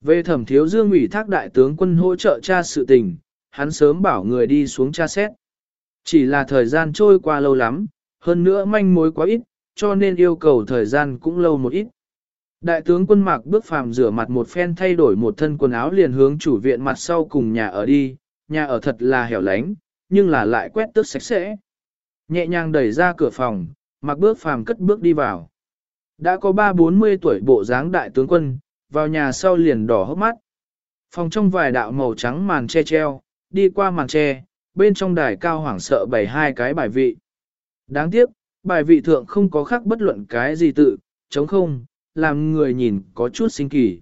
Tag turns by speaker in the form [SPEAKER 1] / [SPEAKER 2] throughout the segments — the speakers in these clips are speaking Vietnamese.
[SPEAKER 1] Về thẩm thiếu dương ủy thác đại tướng quân hỗ trợ tra sự tình, hắn sớm bảo người đi xuống tra xét. Chỉ là thời gian trôi qua lâu lắm, hơn nữa manh mối quá ít, cho nên yêu cầu thời gian cũng lâu một ít. Đại tướng quân mạc bước phàm rửa mặt một phen thay đổi một thân quần áo liền hướng chủ viện mặt sau cùng nhà ở đi, nhà ở thật là hẻo lánh, nhưng là lại quét tước sạch sẽ. Nhẹ nhàng đẩy ra cửa phòng, mạc bước phàm cất bước đi vào. Đã có ba bốn mươi tuổi bộ dáng đại tướng quân, vào nhà sau liền đỏ hốc mắt. Phòng trong vài đạo màu trắng màn che treo, đi qua màn che, bên trong đài cao hoảng sợ bày hai cái bài vị. Đáng tiếc, bài vị thượng không có khác bất luận cái gì tự, chống không, làm người nhìn có chút sinh kỳ.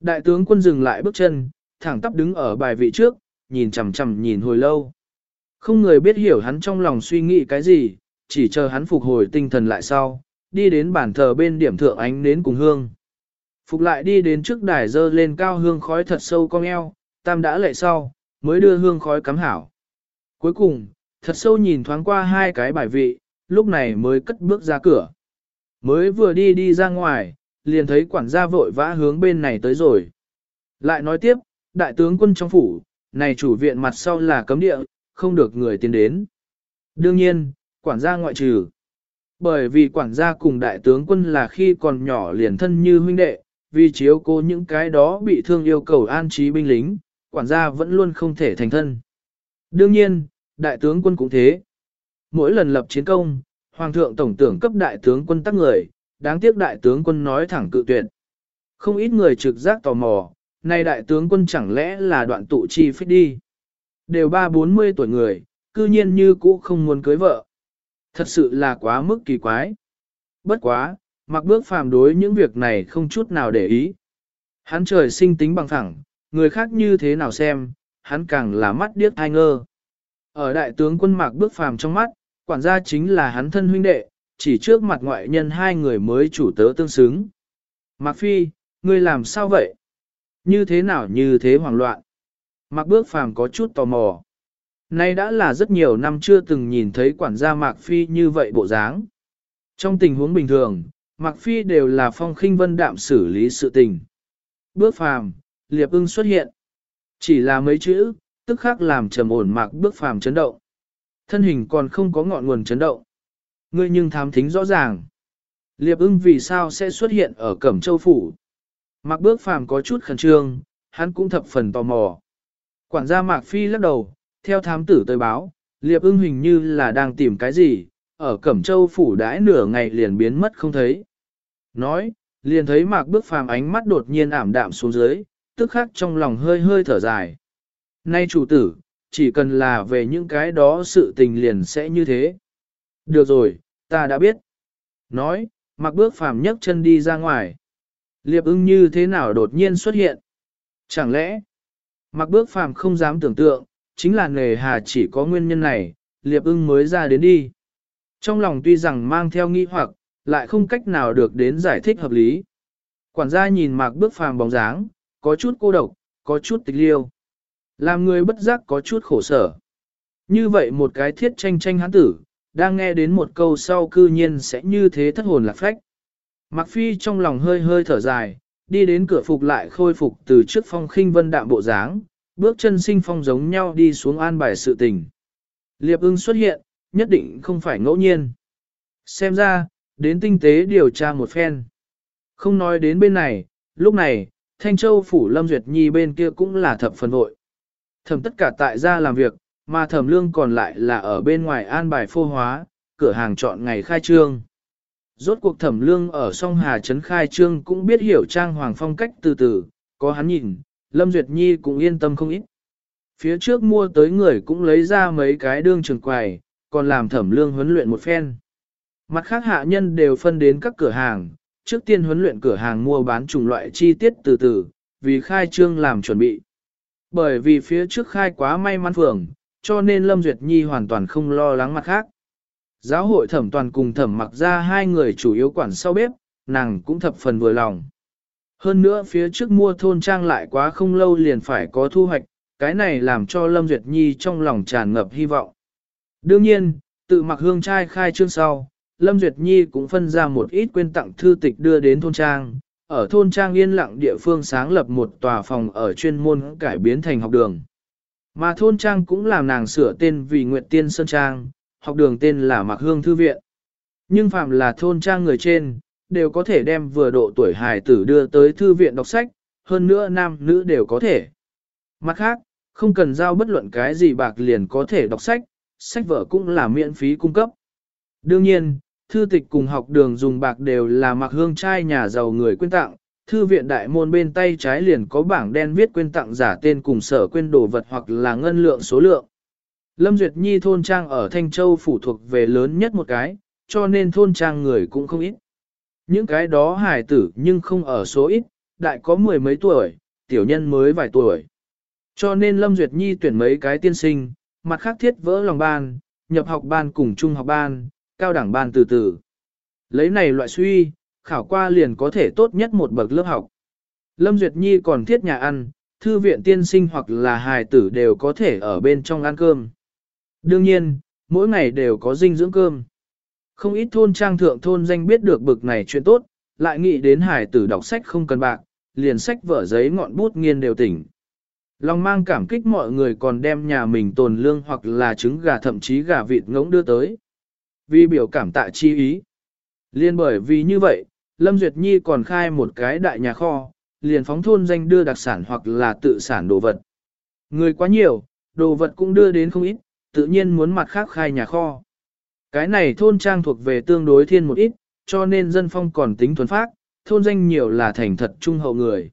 [SPEAKER 1] Đại tướng quân dừng lại bước chân, thẳng tắp đứng ở bài vị trước, nhìn chằm chằm nhìn hồi lâu. Không người biết hiểu hắn trong lòng suy nghĩ cái gì, chỉ chờ hắn phục hồi tinh thần lại sau, đi đến bàn thờ bên điểm thượng ánh nến cùng hương. Phục lại đi đến trước đài dơ lên cao hương khói thật sâu cong eo, tam đã lệ sau, mới đưa hương khói cắm hảo. Cuối cùng, thật sâu nhìn thoáng qua hai cái bài vị, lúc này mới cất bước ra cửa. Mới vừa đi đi ra ngoài, liền thấy quản gia vội vã hướng bên này tới rồi. Lại nói tiếp, đại tướng quân trong phủ, này chủ viện mặt sau là cấm địa, không được người tiến đến. Đương nhiên, quản gia ngoại trừ. Bởi vì quản gia cùng đại tướng quân là khi còn nhỏ liền thân như huynh đệ, vì chiếu cố những cái đó bị thương yêu cầu an trí binh lính, quản gia vẫn luôn không thể thành thân. Đương nhiên, đại tướng quân cũng thế. Mỗi lần lập chiến công, hoàng thượng tổng tưởng cấp đại tướng quân tắc người, đáng tiếc đại tướng quân nói thẳng cự tuyệt. Không ít người trực giác tò mò, nay đại tướng quân chẳng lẽ là đoạn tụ chi phích đi. Đều ba bốn mươi tuổi người, cư nhiên như cũ không muốn cưới vợ. Thật sự là quá mức kỳ quái. Bất quá, mặc bước phàm đối những việc này không chút nào để ý. Hắn trời sinh tính bằng thẳng, người khác như thế nào xem, hắn càng là mắt điếc ai ngơ. Ở đại tướng quân mạc bước phàm trong mắt, quản gia chính là hắn thân huynh đệ, chỉ trước mặt ngoại nhân hai người mới chủ tớ tương xứng. Mạc Phi, ngươi làm sao vậy? Như thế nào như thế hoảng loạn? Mạc bước phàm có chút tò mò. Nay đã là rất nhiều năm chưa từng nhìn thấy quản gia Mạc Phi như vậy bộ dáng. Trong tình huống bình thường, Mạc Phi đều là phong khinh vân đạm xử lý sự tình. Bước phàm, liệp ưng xuất hiện. Chỉ là mấy chữ, tức khắc làm trầm ổn Mạc bước phàm chấn động. Thân hình còn không có ngọn nguồn chấn động. Ngươi nhưng thám thính rõ ràng. Liệp ưng vì sao sẽ xuất hiện ở Cẩm Châu Phủ. Mạc bước phàm có chút khẩn trương, hắn cũng thập phần tò mò. Quản gia Mạc Phi lắc đầu, theo thám tử tới báo, Liệp ưng hình như là đang tìm cái gì, ở Cẩm Châu phủ đãi nửa ngày liền biến mất không thấy. Nói, liền thấy Mạc Bước Phàm ánh mắt đột nhiên ảm đạm xuống dưới, tức khắc trong lòng hơi hơi thở dài. Nay chủ tử, chỉ cần là về những cái đó sự tình liền sẽ như thế. Được rồi, ta đã biết. Nói, Mạc Bước Phàm nhấc chân đi ra ngoài. Liệp ưng như thế nào đột nhiên xuất hiện? Chẳng lẽ, Mạc Bước Phàm không dám tưởng tượng, chính là nề hà chỉ có nguyên nhân này, liệp ưng mới ra đến đi. Trong lòng tuy rằng mang theo nghi hoặc, lại không cách nào được đến giải thích hợp lý. Quản gia nhìn mạc bước phàm bóng dáng, có chút cô độc, có chút tịch liêu. Làm người bất giác có chút khổ sở. Như vậy một cái thiết tranh tranh hán tử, đang nghe đến một câu sau cư nhiên sẽ như thế thất hồn lạc phách. Mạc Phi trong lòng hơi hơi thở dài, đi đến cửa phục lại khôi phục từ trước phong khinh vân đạm bộ dáng, bước chân sinh phong giống nhau đi xuống an bài sự tình. Liệp ưng xuất hiện, nhất định không phải ngẫu nhiên. Xem ra, đến tinh tế điều tra một phen. Không nói đến bên này, lúc này, Thanh Châu Phủ Lâm Duyệt Nhi bên kia cũng là thập phần vội. Thẩm tất cả tại gia làm việc, mà thẩm lương còn lại là ở bên ngoài an bài phô hóa, cửa hàng chọn ngày khai trương. Rốt cuộc thẩm lương ở song Hà Trấn khai trương cũng biết hiểu trang hoàng phong cách từ từ, có hắn nhìn, Lâm Duyệt Nhi cũng yên tâm không ít. Phía trước mua tới người cũng lấy ra mấy cái đương trường quầy, còn làm thẩm lương huấn luyện một phen. Mặt khác hạ nhân đều phân đến các cửa hàng, trước tiên huấn luyện cửa hàng mua bán chủng loại chi tiết từ từ, vì khai trương làm chuẩn bị. Bởi vì phía trước khai quá may mắn phường, cho nên Lâm Duyệt Nhi hoàn toàn không lo lắng mặt khác. Giáo hội thẩm toàn cùng thẩm mặc ra hai người chủ yếu quản sau bếp, nàng cũng thập phần vừa lòng. Hơn nữa phía trước mua thôn trang lại quá không lâu liền phải có thu hoạch, cái này làm cho Lâm Duyệt Nhi trong lòng tràn ngập hy vọng. Đương nhiên, tự mặc hương trai khai trương sau, Lâm Duyệt Nhi cũng phân ra một ít quyên tặng thư tịch đưa đến thôn trang, ở thôn trang yên lặng địa phương sáng lập một tòa phòng ở chuyên môn cải biến thành học đường. Mà thôn trang cũng làm nàng sửa tên vì Nguyệt Tiên Sơn Trang, học đường tên là Mạc Hương Thư Viện. Nhưng phạm là thôn trang người trên, đều có thể đem vừa độ tuổi hài tử đưa tới thư viện đọc sách, hơn nữa nam nữ đều có thể. Mặt khác, không cần giao bất luận cái gì bạc liền có thể đọc sách, sách vở cũng là miễn phí cung cấp. Đương nhiên, thư tịch cùng học đường dùng bạc đều là mặc hương trai nhà giàu người quyên tặng, thư viện đại môn bên tay trái liền có bảng đen viết quyên tặng giả tên cùng sở quyên đồ vật hoặc là ngân lượng số lượng. Lâm Duyệt Nhi thôn trang ở Thanh Châu phụ thuộc về lớn nhất một cái, cho nên thôn trang người cũng không ít. Những cái đó hài tử nhưng không ở số ít, đại có mười mấy tuổi, tiểu nhân mới vài tuổi. Cho nên Lâm Duyệt Nhi tuyển mấy cái tiên sinh, mặt khác thiết vỡ lòng ban, nhập học ban cùng trung học ban, cao đẳng ban từ từ. Lấy này loại suy, khảo qua liền có thể tốt nhất một bậc lớp học. Lâm Duyệt Nhi còn thiết nhà ăn, thư viện tiên sinh hoặc là hài tử đều có thể ở bên trong ăn cơm. Đương nhiên, mỗi ngày đều có dinh dưỡng cơm. Không ít thôn trang thượng thôn danh biết được bực này chuyện tốt, lại nghĩ đến hài tử đọc sách không cần bạc, liền sách vở giấy ngọn bút nghiên đều tỉnh. long mang cảm kích mọi người còn đem nhà mình tồn lương hoặc là trứng gà thậm chí gà vịt ngỗng đưa tới. Vì biểu cảm tạ chi ý. Liên bởi vì như vậy, Lâm Duyệt Nhi còn khai một cái đại nhà kho, liền phóng thôn danh đưa đặc sản hoặc là tự sản đồ vật. Người quá nhiều, đồ vật cũng đưa đến không ít, tự nhiên muốn mặt khác khai nhà kho. Cái này thôn trang thuộc về tương đối thiên một ít, cho nên dân phong còn tính thuần phát, thôn danh nhiều là thành thật trung hậu người.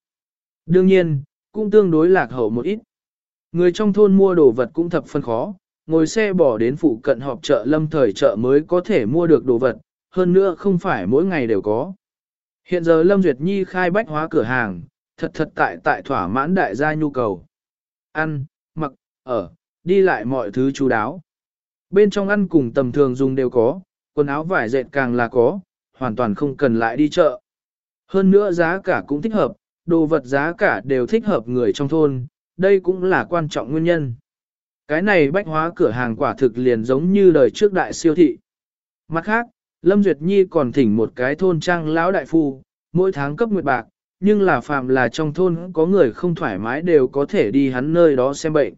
[SPEAKER 1] Đương nhiên, cũng tương đối lạc hậu một ít. Người trong thôn mua đồ vật cũng thập phân khó, ngồi xe bỏ đến phụ cận họp chợ lâm thời chợ mới có thể mua được đồ vật, hơn nữa không phải mỗi ngày đều có. Hiện giờ Lâm Duyệt Nhi khai bách hóa cửa hàng, thật thật tại tại thỏa mãn đại gia nhu cầu. Ăn, mặc, ở, đi lại mọi thứ chú đáo. Bên trong ăn cùng tầm thường dùng đều có, quần áo vải dệt càng là có, hoàn toàn không cần lại đi chợ. Hơn nữa giá cả cũng thích hợp, đồ vật giá cả đều thích hợp người trong thôn, đây cũng là quan trọng nguyên nhân. Cái này bách hóa cửa hàng quả thực liền giống như đời trước đại siêu thị. Mặt khác, Lâm Duyệt Nhi còn thỉnh một cái thôn trang lão đại phu, mỗi tháng cấp nguyệt bạc, nhưng là phàm là trong thôn có người không thoải mái đều có thể đi hắn nơi đó xem bệnh.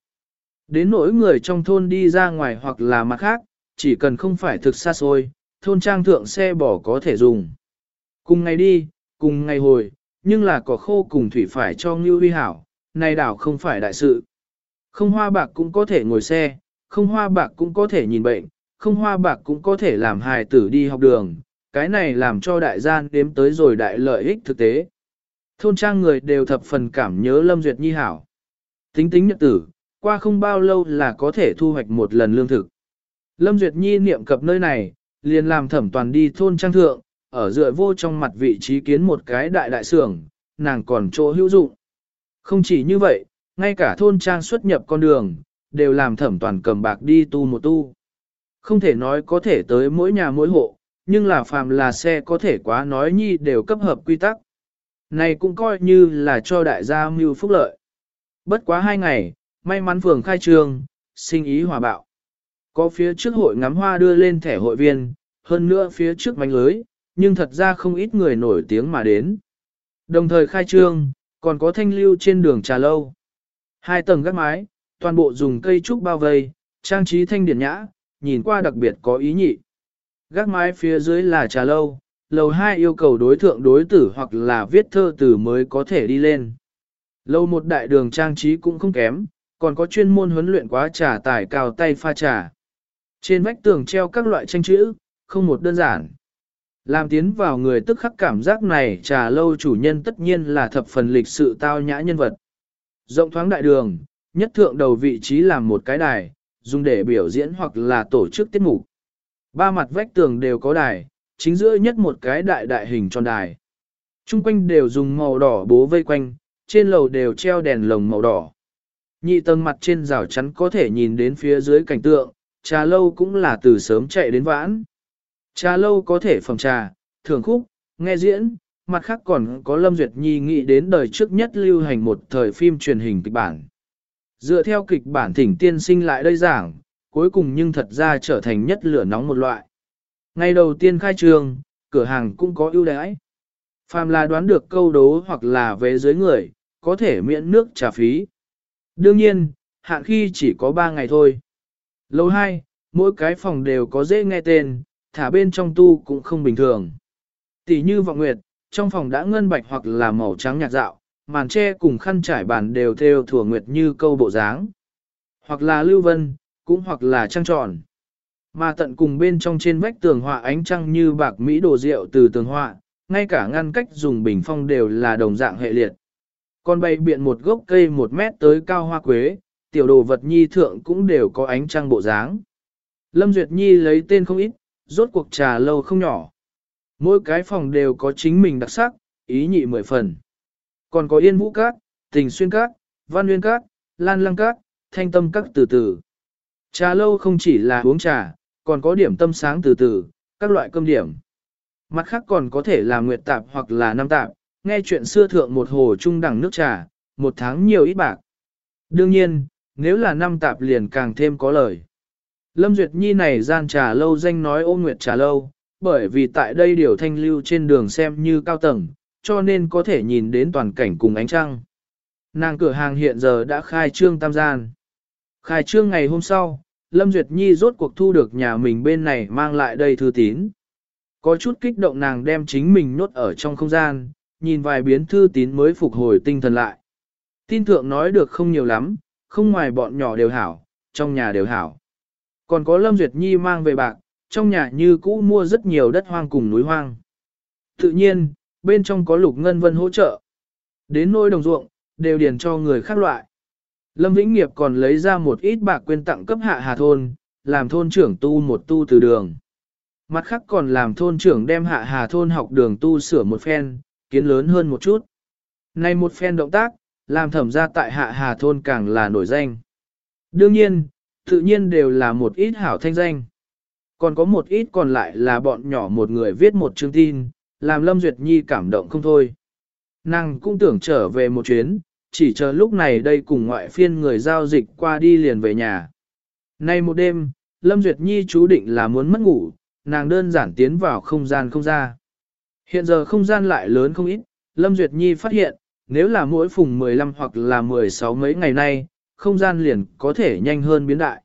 [SPEAKER 1] Đến nỗi người trong thôn đi ra ngoài hoặc là mặt khác, chỉ cần không phải thực xa xôi, thôn trang thượng xe bỏ có thể dùng. Cùng ngày đi, cùng ngày hồi, nhưng là có khô cùng thủy phải cho Ngưu Huy hảo, này đảo không phải đại sự. Không hoa bạc cũng có thể ngồi xe, không hoa bạc cũng có thể nhìn bệnh, không hoa bạc cũng có thể làm hài tử đi học đường, cái này làm cho đại gian đếm tới rồi đại lợi ích thực tế. Thôn trang người đều thập phần cảm nhớ Lâm Duyệt Nhi hảo. Tính tính nhật tử, qua không bao lâu là có thể thu hoạch một lần lương thực. Lâm Duyệt Nhi niệm cập nơi này, liền làm thẩm toàn đi thôn trang thượng, ở dựa vô trong mặt vị trí kiến một cái đại đại xưởng, nàng còn chỗ hữu dụng. Không chỉ như vậy, ngay cả thôn trang xuất nhập con đường, đều làm thẩm toàn cầm bạc đi tu một tu. Không thể nói có thể tới mỗi nhà mỗi hộ, nhưng là phàm là xe có thể quá nói nhi đều cấp hợp quy tắc. Này cũng coi như là cho đại gia mưu phúc lợi. Bất quá hai ngày, may mắn phường khai trương, sinh ý hòa bạo. Có phía trước hội ngắm hoa đưa lên thẻ hội viên, hơn nữa phía trước mánh lưới, nhưng thật ra không ít người nổi tiếng mà đến. Đồng thời khai trương, còn có thanh lưu trên đường trà lâu. Hai tầng gác mái, toàn bộ dùng cây trúc bao vây, trang trí thanh điển nhã, nhìn qua đặc biệt có ý nhị. Gác mái phía dưới là trà lâu, lầu 2 yêu cầu đối thượng đối tử hoặc là viết thơ từ mới có thể đi lên. Lầu một đại đường trang trí cũng không kém, còn có chuyên môn huấn luyện quá trà tải cao tay pha trà. Trên vách tường treo các loại tranh chữ, không một đơn giản. Làm tiến vào người tức khắc cảm giác này trà lâu chủ nhân tất nhiên là thập phần lịch sự tao nhã nhân vật. Rộng thoáng đại đường, nhất thượng đầu vị trí làm một cái đài, dùng để biểu diễn hoặc là tổ chức tiết mục. Ba mặt vách tường đều có đài, chính giữa nhất một cái đại đại hình tròn đài. Trung quanh đều dùng màu đỏ bố vây quanh, trên lầu đều treo đèn lồng màu đỏ. Nhị tầng mặt trên rào chắn có thể nhìn đến phía dưới cảnh tượng, trà lâu cũng là từ sớm chạy đến vãn. Trà lâu có thể phòng trà, thưởng khúc, nghe diễn, mặt khác còn có Lâm Duyệt Nhi nghĩ đến đời trước nhất lưu hành một thời phim truyền hình kịch bản. Dựa theo kịch bản thỉnh tiên sinh lại đây giảng, cuối cùng nhưng thật ra trở thành nhất lửa nóng một loại. Ngày đầu tiên khai trường, cửa hàng cũng có ưu đãi. Phàm là đoán được câu đố hoặc là về dưới người, có thể miễn nước trả phí. Đương nhiên, hạn khi chỉ có 3 ngày thôi. Lâu 2, mỗi cái phòng đều có dễ nghe tên, thả bên trong tu cũng không bình thường. Tỷ như vọng nguyệt, trong phòng đã ngân bạch hoặc là màu trắng nhạt dạo, màn tre cùng khăn trải bàn đều theo thủa nguyệt như câu bộ dáng. Hoặc là lưu vân, cũng hoặc là trăng tròn. Mà tận cùng bên trong trên vách tường họa ánh trăng như bạc mỹ đồ rượu từ tường họa, ngay cả ngăn cách dùng bình phong đều là đồng dạng hệ liệt. Còn bày biện một gốc cây một mét tới cao hoa quế, tiểu đồ vật nhi thượng cũng đều có ánh trăng bộ dáng. Lâm Duyệt Nhi lấy tên không ít, rốt cuộc trà lâu không nhỏ. Mỗi cái phòng đều có chính mình đặc sắc, ý nhị mười phần. Còn có yên vũ các, tình xuyên các, văn nguyên các, lan lăng các, thanh tâm các từ từ. Trà lâu không chỉ là uống trà, còn có điểm tâm sáng từ từ, các loại cơm điểm. Mặt khác còn có thể là nguyệt tạp hoặc là năm tạp, nghe chuyện xưa thượng một hồ trung đẳng nước trà, một tháng nhiều ít bạc. Đương nhiên, nếu là năm tạp liền càng thêm có lời. Lâm Duyệt Nhi này gian trà lâu danh nói ô nguyệt trà lâu, bởi vì tại đây điều thanh lưu trên đường xem như cao tầng, cho nên có thể nhìn đến toàn cảnh cùng ánh trăng. Nàng cửa hàng hiện giờ đã khai trương tam gian. Khai trương ngày hôm sau, Lâm Duyệt Nhi rốt cuộc thu được nhà mình bên này mang lại đây thư tín. Có chút kích động nàng đem chính mình nốt ở trong không gian, nhìn vài biến thư tín mới phục hồi tinh thần lại. Tin thượng nói được không nhiều lắm, không ngoài bọn nhỏ đều hảo, trong nhà đều hảo. Còn có Lâm Duyệt Nhi mang về bạc, trong nhà như cũ mua rất nhiều đất hoang cùng núi hoang. Tự nhiên, bên trong có lục ngân vân hỗ trợ. Đến nôi đồng ruộng, đều điền cho người khác loại. Lâm Vĩnh Nghiệp còn lấy ra một ít bạc quyên tặng cấp hạ hà thôn, làm thôn trưởng tu một tu từ đường. Mặt khác còn làm thôn trưởng đem hạ hà thôn học đường tu sửa một phen, kiến lớn hơn một chút. Này một phen động tác, làm thẩm ra tại hạ hà thôn càng là nổi danh. Đương nhiên, tự nhiên đều là một ít hảo thanh danh. Còn có một ít còn lại là bọn nhỏ một người viết một chương tin, làm Lâm Duyệt Nhi cảm động không thôi. Nàng cũng tưởng trở về một chuyến, chỉ chờ lúc này đây cùng ngoại phiên người giao dịch qua đi liền về nhà. Nay một đêm, Lâm Duyệt Nhi chú định là muốn mất ngủ, nàng đơn giản tiến vào không gian không ra. Hiện giờ không gian lại lớn không ít, Lâm Duyệt Nhi phát hiện, nếu là mỗi phùng 15 hoặc là 16 mấy ngày nay, không gian liền có thể nhanh hơn biến đại.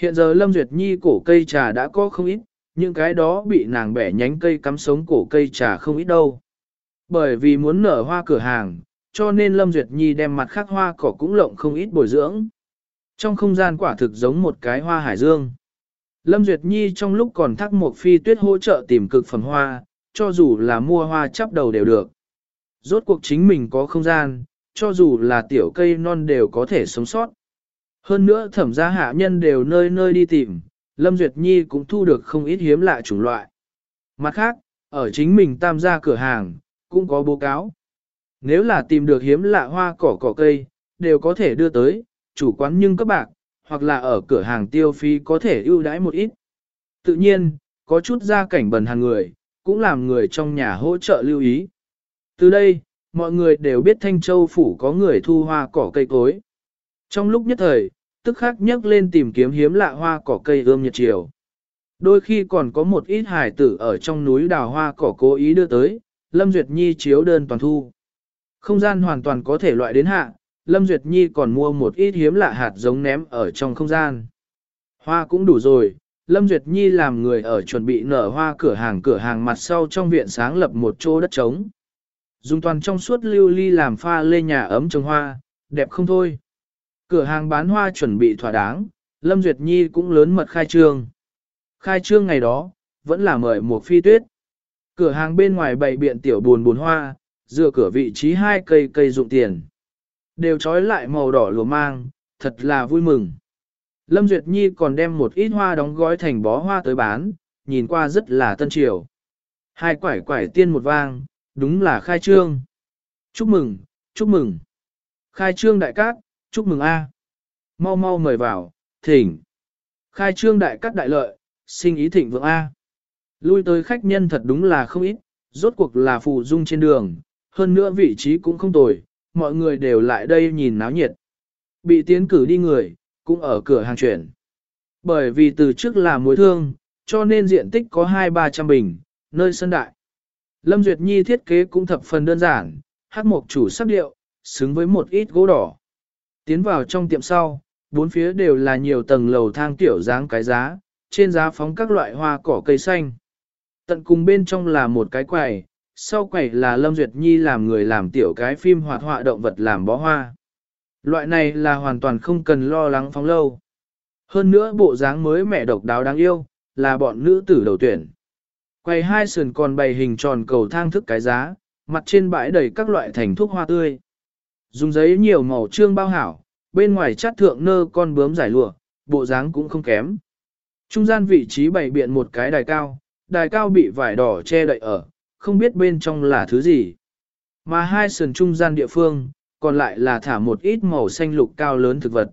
[SPEAKER 1] Hiện giờ Lâm Duyệt Nhi cổ cây trà đã có không ít, những cái đó bị nàng bẻ nhánh cây cắm sống cổ cây trà không ít đâu. Bởi vì muốn nở hoa cửa hàng, cho nên Lâm Duyệt Nhi đem mặt khác hoa cỏ cũng lộng không ít bồi dưỡng. Trong không gian quả thực giống một cái hoa hải dương. Lâm Duyệt Nhi trong lúc còn thắc một phi tuyết hỗ trợ tìm cực phẩm hoa, cho dù là mua hoa chắp đầu đều được. Rốt cuộc chính mình có không gian, cho dù là tiểu cây non đều có thể sống sót. Hơn nữa thẩm gia hạ nhân đều nơi nơi đi tìm, Lâm Duyệt Nhi cũng thu được không ít hiếm lạ chủng loại. Mặt khác, ở chính mình tam gia cửa hàng, cũng có báo cáo. Nếu là tìm được hiếm lạ hoa cỏ cỏ cây, đều có thể đưa tới, chủ quán nhưng các bạc, hoặc là ở cửa hàng tiêu phí có thể ưu đãi một ít. Tự nhiên, có chút gia cảnh bần hàng người, cũng làm người trong nhà hỗ trợ lưu ý. Từ đây, mọi người đều biết Thanh Châu Phủ có người thu hoa cỏ cây cối. Trong lúc nhất thời, tức khắc nhấc lên tìm kiếm hiếm lạ hoa cỏ cây ươm nhật chiều. Đôi khi còn có một ít hải tử ở trong núi đào hoa cỏ cố ý đưa tới, Lâm Duyệt Nhi chiếu đơn toàn thu. Không gian hoàn toàn có thể loại đến hạ, Lâm Duyệt Nhi còn mua một ít hiếm lạ hạt giống ném ở trong không gian. Hoa cũng đủ rồi, Lâm Duyệt Nhi làm người ở chuẩn bị nở hoa cửa hàng cửa hàng mặt sau trong viện sáng lập một chỗ đất trống. Dùng toàn trong suốt lưu ly làm pha lê nhà ấm trồng hoa, đẹp không thôi. Cửa hàng bán hoa chuẩn bị thỏa đáng, Lâm Duyệt Nhi cũng lớn mật khai trương. Khai trương ngày đó, vẫn là mời một phi tuyết. Cửa hàng bên ngoài bày biện tiểu buồn buồn hoa, dựa cửa vị trí hai cây cây dụng tiền. Đều trói lại màu đỏ lùa mang, thật là vui mừng. Lâm Duyệt Nhi còn đem một ít hoa đóng gói thành bó hoa tới bán, nhìn qua rất là tân triều. Hai quải quải tiên một vang, đúng là khai trương. Chúc mừng, chúc mừng. Khai trương đại cát, chúc mừng A. Mau mau mời vào, thỉnh. Khai trương đại cát đại lợi, sinh ý thịnh vượng A. Lui tới khách nhân thật đúng là không ít, rốt cuộc là phù dung trên đường, hơn nữa vị trí cũng không tồi, mọi người đều lại đây nhìn náo nhiệt. Bị tiến cử đi người, cũng ở cửa hàng chuyển. Bởi vì từ trước là mối thương, cho nên diện tích có 2-300 bình, nơi sân đại. Lâm Duyệt Nhi thiết kế cũng thập phần đơn giản, hát mộc chủ sắc điệu, xứng với một ít gỗ đỏ. Tiến vào trong tiệm sau, bốn phía đều là nhiều tầng lầu thang tiểu dáng cái giá, trên giá phóng các loại hoa cỏ cây xanh. Tận cùng bên trong là một cái quầy, sau quầy là Lâm Duyệt Nhi làm người làm tiểu cái phim hoạt họa động vật làm bó hoa. Loại này là hoàn toàn không cần lo lắng phóng lâu. Hơn nữa bộ dáng mới mẹ độc đáo đáng yêu, là bọn nữ tử đầu tuyển. Quầy hai sườn còn bày hình tròn cầu thang thức cái giá, mặt trên bãi đầy các loại thành thuốc hoa tươi. Dùng giấy nhiều màu trương bao hảo, bên ngoài chát thượng nơ con bướm giải lụa, bộ dáng cũng không kém. Trung gian vị trí bày biện một cái đài cao, đài cao bị vải đỏ che đậy ở, không biết bên trong là thứ gì. Mà hai sườn trung gian địa phương, còn lại là thả một ít màu xanh lục cao lớn thực vật.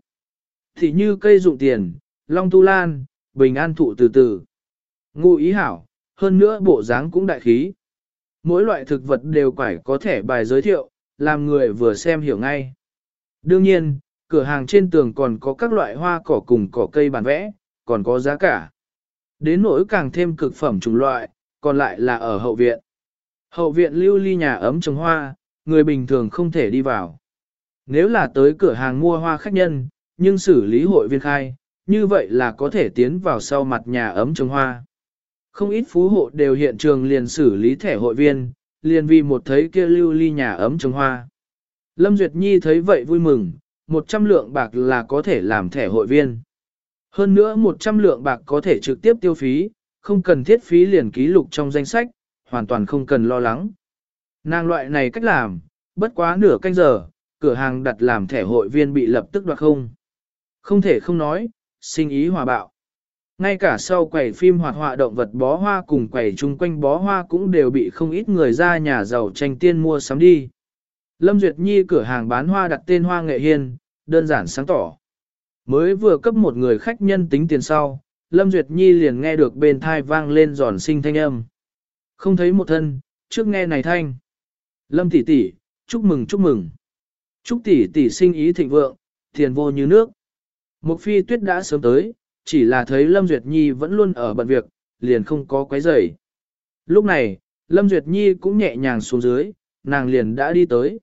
[SPEAKER 1] Thì như cây dụng tiền, long tu lan, bình an thụ từ từ. Ngụ ý hảo, hơn nữa bộ dáng cũng đại khí. Mỗi loại thực vật đều phải có thể bài giới thiệu, làm người vừa xem hiểu ngay. Đương nhiên, cửa hàng trên tường còn có các loại hoa cỏ cùng cỏ cây bản vẽ, còn có giá cả. Đến nỗi càng thêm cực phẩm chủng loại, còn lại là ở hậu viện. Hậu viện lưu ly nhà ấm trồng hoa, người bình thường không thể đi vào. Nếu là tới cửa hàng mua hoa khách nhân, nhưng xử lý hội viên khai, như vậy là có thể tiến vào sau mặt nhà ấm trồng hoa. Không ít phú hộ đều hiện trường liền xử lý thẻ hội viên, liền vì một thấy kia lưu ly nhà ấm trồng hoa. Lâm Duyệt Nhi thấy vậy vui mừng, 100 lượng bạc là có thể làm thẻ hội viên. Hơn nữa 100 lượng bạc có thể trực tiếp tiêu phí, không cần thiết phí liền ký lục trong danh sách, hoàn toàn không cần lo lắng. Nàng loại này cách làm, bất quá nửa canh giờ, cửa hàng đặt làm thẻ hội viên bị lập tức đoạt không. Không thể không nói, sinh ý hòa bạo. Ngay cả sau quầy phim hoạt họa động vật bó hoa cùng quầy chung quanh bó hoa cũng đều bị không ít người ra nhà giàu tranh tiên mua sắm đi. Lâm Duyệt Nhi cửa hàng bán hoa đặt tên Hoa Nghệ Hiên, đơn giản sáng tỏ. Mới vừa cấp một người khách nhân tính tiền sau, Lâm Duyệt Nhi liền nghe được bên thai vang lên giòn sinh thanh âm. Không thấy một thân, trước nghe này thanh. Lâm tỷ tỷ, chúc mừng chúc mừng. Chúc tỷ tỷ sinh ý thịnh vượng, tiền vô như nước. Một phi tuyết đã sớm tới, chỉ là thấy Lâm Duyệt Nhi vẫn luôn ở bận việc, liền không có quấy rầy. Lúc này, Lâm Duyệt Nhi cũng nhẹ nhàng xuống dưới, nàng liền đã đi tới.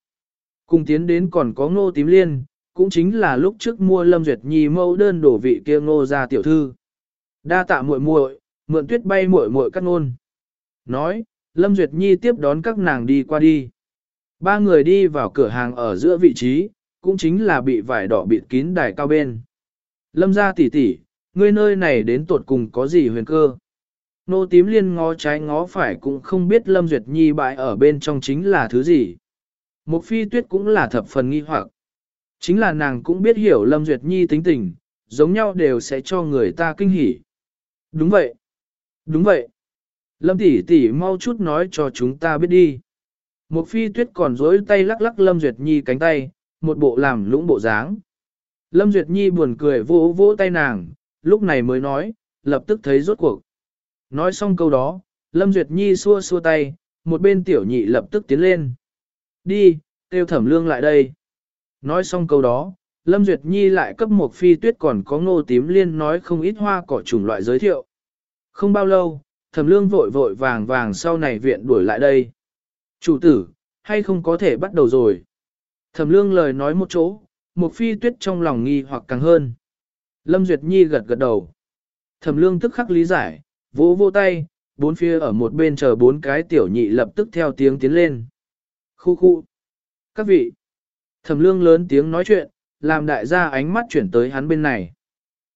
[SPEAKER 1] Cùng tiến đến còn có ngô tím liên, cũng chính là lúc trước mua Lâm Duyệt Nhi mẫu đơn đổ vị kia ngô ra tiểu thư. Đa tạ muội muội, mượn tuyết bay muội muội cắt ngôn. Nói, Lâm Duyệt Nhi tiếp đón các nàng đi qua đi. Ba người đi vào cửa hàng ở giữa vị trí, cũng chính là bị vải đỏ bịt kín đài cao bên. Lâm ra tỉ tỉ, ngươi nơi này đến tuột cùng có gì huyền cơ. Nô tím liên ngó trái ngó phải cũng không biết Lâm Duyệt Nhi bãi ở bên trong chính là thứ gì. Một phi tuyết cũng là thập phần nghi hoặc. Chính là nàng cũng biết hiểu Lâm Duyệt Nhi tính tình, giống nhau đều sẽ cho người ta kinh hỉ. Đúng vậy. Đúng vậy. Lâm tỷ tỷ mau chút nói cho chúng ta biết đi. Một phi tuyết còn dối tay lắc lắc Lâm Duyệt Nhi cánh tay, một bộ làm lũng bộ dáng. Lâm Duyệt Nhi buồn cười vỗ vỗ tay nàng, lúc này mới nói, lập tức thấy rốt cuộc. Nói xong câu đó, Lâm Duyệt Nhi xua xua tay, một bên tiểu nhị lập tức tiến lên. Đi, tiêu thẩm lương lại đây. Nói xong câu đó, Lâm Duyệt Nhi lại cấp một phi tuyết còn có ngô tím liên nói không ít hoa cỏ chủng loại giới thiệu. Không bao lâu, thẩm lương vội vội vàng vàng sau này viện đuổi lại đây. Chủ tử, hay không có thể bắt đầu rồi? Thẩm lương lời nói một chỗ, một phi tuyết trong lòng nghi hoặc càng hơn. Lâm Duyệt Nhi gật gật đầu. Thẩm lương tức khắc lý giải, vỗ vỗ tay, bốn phía ở một bên chờ bốn cái tiểu nhị lập tức theo tiếng tiến lên. Khu khu. Các vị. Thẩm lương lớn tiếng nói chuyện, làm đại gia ánh mắt chuyển tới hắn bên này.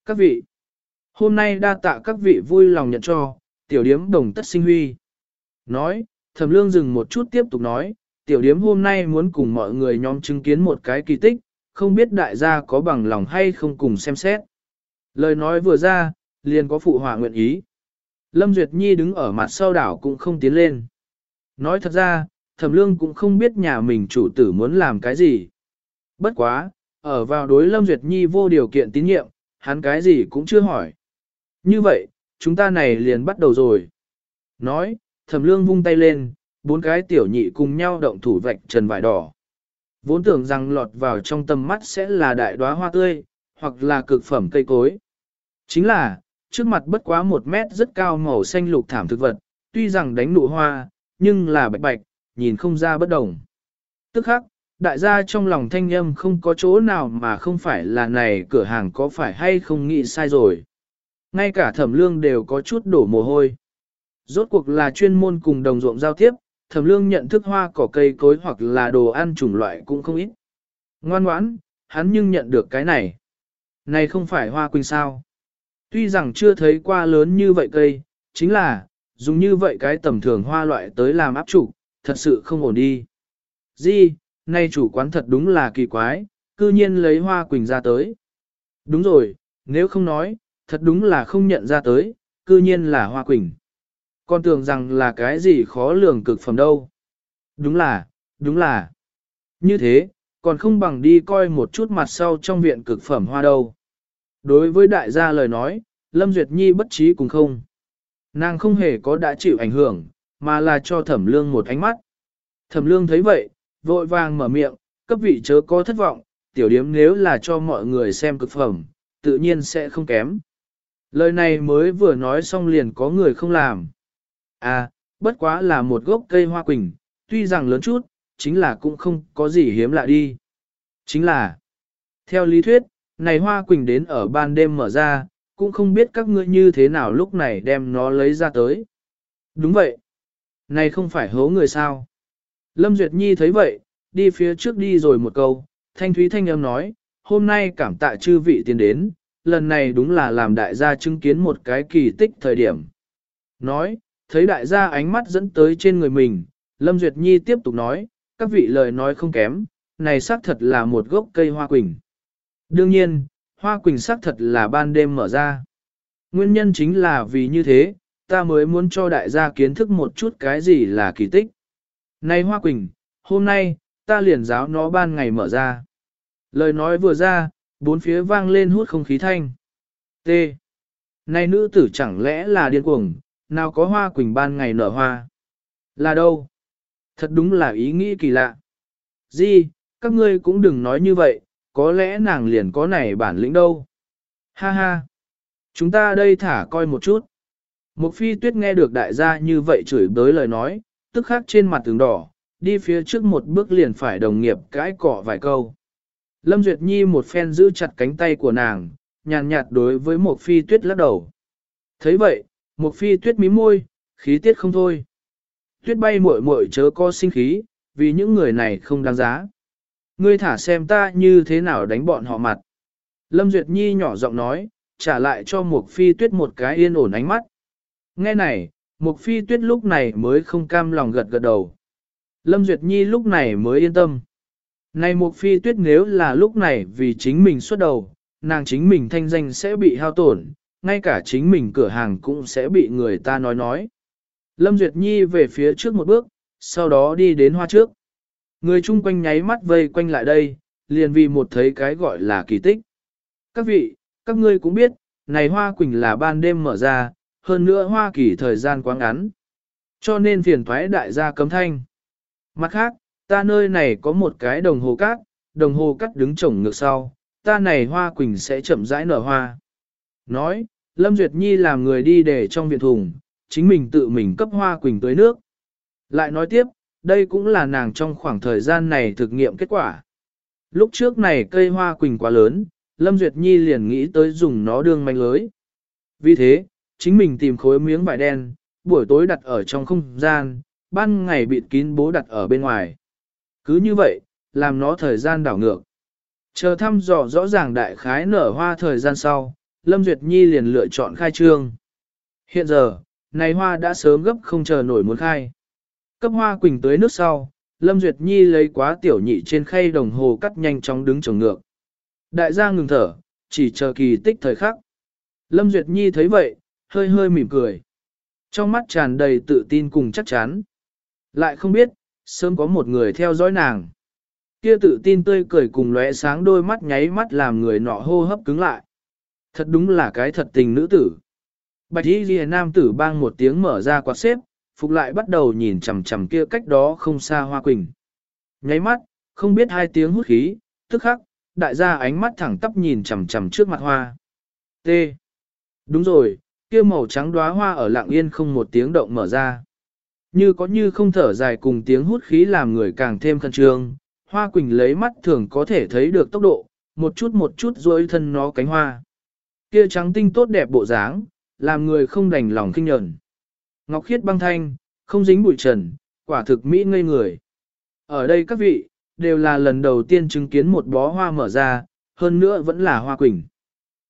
[SPEAKER 1] Các vị. Hôm nay đa tạ các vị vui lòng nhận cho, tiểu điếm đồng tất sinh huy. Nói, thẩm lương dừng một chút tiếp tục nói, tiểu điếm hôm nay muốn cùng mọi người nhóm chứng kiến một cái kỳ tích, không biết đại gia có bằng lòng hay không cùng xem xét. Lời nói vừa ra, liền có phụ hòa nguyện ý. Lâm Duyệt Nhi đứng ở mặt sau đảo cũng không tiến lên. Nói thật ra, thẩm lương cũng không biết nhà mình chủ tử muốn làm cái gì. Bất quá, ở vào đối Lâm Duyệt Nhi vô điều kiện tín nhiệm, hắn cái gì cũng chưa hỏi. Như vậy, chúng ta này liền bắt đầu rồi. Nói, thẩm lương vung tay lên, bốn cái tiểu nhị cùng nhau động thủ vạch trần vải đỏ. Vốn tưởng rằng lọt vào trong tầm mắt sẽ là đại đóa hoa tươi, hoặc là cực phẩm cây cối. Chính là, trước mặt bất quá một mét rất cao màu xanh lục thảm thực vật, tuy rằng đánh nụ hoa, nhưng là bạch bạch, nhìn không ra bất đồng. Tức khắc, đại gia trong lòng thanh âm không có chỗ nào mà không phải là này cửa hàng có phải hay không nghĩ sai rồi. Ngay cả thẩm lương đều có chút đổ mồ hôi. Rốt cuộc là chuyên môn cùng đồng ruộng giao tiếp, thẩm lương nhận thức hoa cỏ cây cối hoặc là đồ ăn chủng loại cũng không ít. Ngoan ngoãn, hắn nhưng nhận được cái này. Này không phải hoa quỳnh sao. Tuy rằng chưa thấy qua lớn như vậy cây, chính là, dùng như vậy cái tầm thường hoa loại tới làm áp trụ, thật sự không ổn đi. Di, nay chủ quán thật đúng là kỳ quái, cư nhiên lấy hoa quỳnh ra tới. Đúng rồi, nếu không nói, thật đúng là không nhận ra tới, cư nhiên là hoa quỳnh. Con tưởng rằng là cái gì khó lường cực phẩm đâu. Đúng là, đúng là. Như thế, còn không bằng đi coi một chút mặt sau trong viện cực phẩm hoa đâu. Đối với đại gia lời nói, Lâm Duyệt Nhi bất trí cùng không. Nàng không hề có đã chịu ảnh hưởng, mà là cho thẩm lương một ánh mắt. Thẩm lương thấy vậy, vội vàng mở miệng, cấp vị chớ có thất vọng, tiểu điếm nếu là cho mọi người xem cực phẩm, tự nhiên sẽ không kém. Lời này mới vừa nói xong liền có người không làm. À, bất quá là một gốc cây hoa quỳnh, tuy rằng lớn chút, chính là cũng không có gì hiếm lạ đi. Chính là, theo lý thuyết, này hoa quỳnh đến ở ban đêm mở ra, cũng không biết các ngươi như thế nào lúc này đem nó lấy ra tới. Đúng vậy. Này không phải hố người sao. Lâm Duyệt Nhi thấy vậy, đi phía trước đi rồi một câu, thanh thúy thanh âm nói, hôm nay cảm tạ chư vị tiến đến, lần này đúng là làm đại gia chứng kiến một cái kỳ tích thời điểm. Nói, thấy đại gia ánh mắt dẫn tới trên người mình, Lâm Duyệt Nhi tiếp tục nói, các vị lời nói không kém, này xác thật là một gốc cây hoa quỳnh. Đương nhiên, hoa quỳnh sắc thật là ban đêm mở ra. Nguyên nhân chính là vì như thế, ta mới muốn cho đại gia kiến thức một chút cái gì là kỳ tích. Này hoa quỳnh, hôm nay, ta liền giáo nó ban ngày mở ra. Lời nói vừa ra, bốn phía vang lên hút không khí thanh. T. Này nữ tử chẳng lẽ là điên cuồng, nào có hoa quỳnh ban ngày nở hoa? Là đâu? Thật đúng là ý nghĩ kỳ lạ. Di, các ngươi cũng đừng nói như vậy, có lẽ nàng liền có này bản lĩnh đâu. Ha ha. Chúng ta đây thả coi một chút. Một phi tuyết nghe được đại gia như vậy chửi bới lời nói, tức khắc trên mặt tường đỏ, đi phía trước một bước liền phải đồng nghiệp cãi cọ vài câu. Lâm Duyệt Nhi một phen giữ chặt cánh tay của nàng, nhàn nhạt đối với một phi tuyết lắc đầu. thấy vậy, một phi tuyết mí môi, khí tiết không thôi. Tuyết bay muội muội chớ co sinh khí, vì những người này không đáng giá. Ngươi thả xem ta như thế nào đánh bọn họ mặt. Lâm Duyệt Nhi nhỏ giọng nói, trả lại cho Mục phi tuyết một cái yên ổn ánh mắt. Nghe này, Mục phi tuyết lúc này mới không cam lòng gật gật đầu. Lâm Duyệt Nhi lúc này mới yên tâm. Này Mục phi tuyết nếu là lúc này vì chính mình xuất đầu, nàng chính mình thanh danh sẽ bị hao tổn, ngay cả chính mình cửa hàng cũng sẽ bị người ta nói nói. Lâm Duyệt Nhi về phía trước một bước, sau đó đi đến hoa trước. Người chung quanh nháy mắt vây quanh lại đây, liền vì một thấy cái gọi là kỳ tích. Các vị, các ngươi cũng biết, này hoa quỳnh là ban đêm mở ra, hơn nữa hoa kỳ thời gian quá ngắn. Cho nên phiền thoái đại gia cấm thanh. Mặt khác, ta nơi này có một cái đồng hồ cát, đồng hồ cắt đứng trồng ngược sau, ta này hoa quỳnh sẽ chậm rãi nở hoa. Nói, Lâm Duyệt Nhi làm người đi để trong viện thùng, chính mình tự mình cấp hoa quỳnh tới nước. Lại nói tiếp, đây cũng là nàng trong khoảng thời gian này thực nghiệm kết quả. Lúc trước này cây hoa quỳnh quá lớn, Lâm Duyệt Nhi liền nghĩ tới dùng nó đương manh lưới. Vì thế, chính mình tìm khối miếng vải đen, buổi tối đặt ở trong không gian, ban ngày bịt kín bố đặt ở bên ngoài. Cứ như vậy, làm nó thời gian đảo ngược. Chờ thăm dò rõ ràng đại khái nở hoa thời gian sau, Lâm Duyệt Nhi liền lựa chọn khai trương. Hiện giờ, này hoa đã sớm gấp không chờ nổi muốn khai. Cấp hoa quỳnh tới nước sau, Lâm Duyệt Nhi lấy quá tiểu nhị trên khay đồng hồ cắt nhanh chóng đứng trồng ngược. Đại gia ngừng thở, chỉ chờ kỳ tích thời khắc. Lâm Duyệt Nhi thấy vậy, hơi hơi mỉm cười. Trong mắt tràn đầy tự tin cùng chắc chắn. Lại không biết, sớm có một người theo dõi nàng. Kia tự tin tươi cười cùng lóe sáng đôi mắt nháy mắt làm người nọ hô hấp cứng lại. Thật đúng là cái thật tình nữ tử. Bạch y ghi nam tử bang một tiếng mở ra quạt xếp, phục lại bắt đầu nhìn chằm chằm kia cách đó không xa hoa quỳnh. Nháy mắt, không biết hai tiếng hút khí, tức khắc, đại gia ánh mắt thẳng tắp nhìn chằm chằm trước mặt hoa. T. Đúng rồi, kia màu trắng đóa hoa ở lặng yên không một tiếng động mở ra. Như có như không thở dài cùng tiếng hút khí làm người càng thêm khẩn trương, hoa quỳnh lấy mắt thường có thể thấy được tốc độ, một chút một chút duỗi thân nó cánh hoa. Kia trắng tinh tốt đẹp bộ dáng, làm người không đành lòng kinh nhẫn. Ngọc khiết băng thanh, không dính bụi trần, quả thực mỹ ngây người. Ở đây các vị, đều là lần đầu tiên chứng kiến một bó hoa mở ra, hơn nữa vẫn là hoa quỳnh.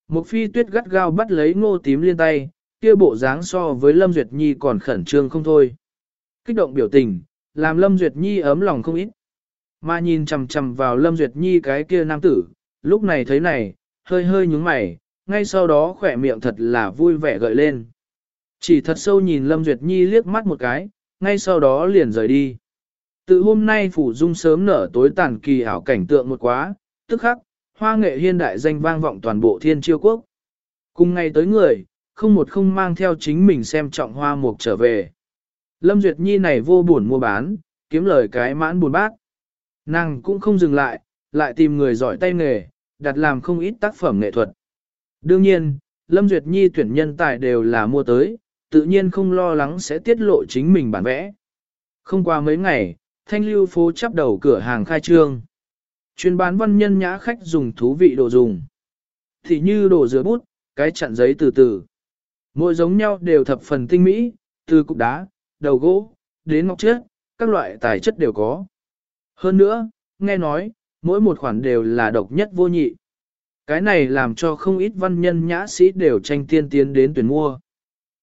[SPEAKER 1] Một phi tuyết gắt gao bắt lấy ngô tím liên tay, kia bộ dáng so với Lâm Duyệt Nhi còn khẩn trương không thôi. Kích động biểu tình, làm Lâm Duyệt Nhi ấm lòng không ít. Mà nhìn chằm chằm vào Lâm Duyệt Nhi cái kia nam tử, lúc này thấy này, hơi hơi nhúng mày, ngay sau đó khỏe miệng thật là vui vẻ gợi lên. Chỉ thật sâu nhìn Lâm Duyệt Nhi liếc mắt một cái, ngay sau đó liền rời đi. Từ hôm nay phủ dung sớm nở tối tàn kỳ ảo cảnh tượng một quá, tức khắc, hoa nghệ hiên đại danh vang vọng toàn bộ thiên chiêu quốc. Cùng ngày tới người, không một không mang theo chính mình xem trọng hoa mục trở về. Lâm Duyệt Nhi này vô buồn mua bán, kiếm lời cái mãn buồn bác. Nàng cũng không dừng lại, lại tìm người giỏi tay nghề, đặt làm không ít tác phẩm nghệ thuật. Đương nhiên, Lâm Duyệt Nhi tuyển nhân tài đều là mua tới, tự nhiên không lo lắng sẽ tiết lộ chính mình bản vẽ. Không qua mấy ngày, thanh lưu phố chắp đầu cửa hàng khai trương. Chuyên bán văn nhân nhã khách dùng thú vị đồ dùng. Thì như đồ dừa bút, cái chặn giấy từ từ. Mỗi giống nhau đều thập phần tinh mỹ, từ cục đá, đầu gỗ, đến ngọc chất, các loại tài chất đều có. Hơn nữa, nghe nói, mỗi một khoản đều là độc nhất vô nhị. Cái này làm cho không ít văn nhân nhã sĩ đều tranh tiên tiến đến tuyển mua.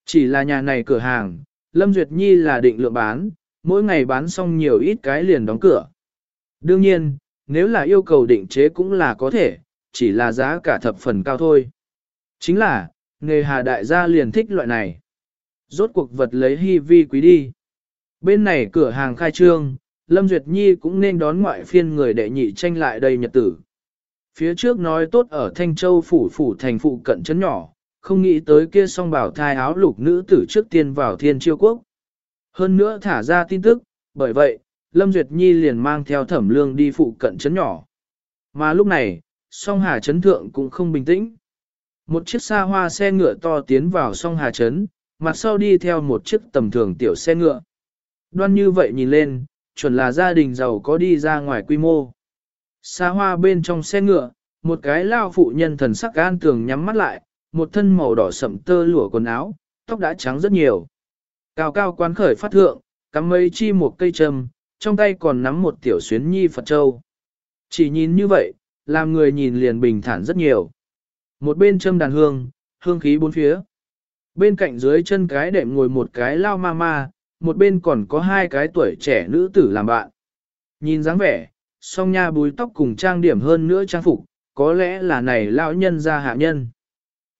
[SPEAKER 1] Chỉ là nhà này cửa hàng, Lâm Duyệt Nhi là định lượng bán, mỗi ngày bán xong nhiều ít cái liền đóng cửa. Đương nhiên, nếu là yêu cầu định chế cũng là có thể, chỉ là giá cả thập phần cao thôi. Chính là, nghề hà đại gia liền thích loại này. Rốt cuộc vật lấy hy vi quý đi. Bên này cửa hàng khai trương, Lâm Duyệt Nhi cũng nên đón ngoại phiên người đệ nhị tranh lại đây nhật tử. Phía trước nói tốt ở Thanh Châu phủ phủ thành phụ cận chấn nhỏ, không nghĩ tới kia song bảo thai áo lục nữ tử trước tiên vào thiên chiêu quốc. Hơn nữa thả ra tin tức, bởi vậy, Lâm Duyệt Nhi liền mang theo thẩm lương đi phụ cận chấn nhỏ. Mà lúc này, song hà chấn thượng cũng không bình tĩnh. Một chiếc xa hoa xe ngựa to tiến vào song hà chấn, mặt sau đi theo một chiếc tầm thường tiểu xe ngựa. Đoan như vậy nhìn lên, chuẩn là gia đình giàu có đi ra ngoài quy mô. Xa hoa bên trong xe ngựa, một cái lao phụ nhân thần sắc gan tường nhắm mắt lại, một thân màu đỏ sậm tơ lụa quần áo, tóc đã trắng rất nhiều. Cao cao quán khởi phát thượng, cắm mấy chi một cây trầm, trong tay còn nắm một tiểu xuyến nhi Phật Châu. Chỉ nhìn như vậy, làm người nhìn liền bình thản rất nhiều. Một bên châm đàn hương, hương khí bốn phía. Bên cạnh dưới chân cái đệm ngồi một cái lao ma ma, một bên còn có hai cái tuổi trẻ nữ tử làm bạn. Nhìn dáng vẻ, song nha búi tóc cùng trang điểm hơn nữa trang phục, có lẽ là này lão nhân ra hạ nhân.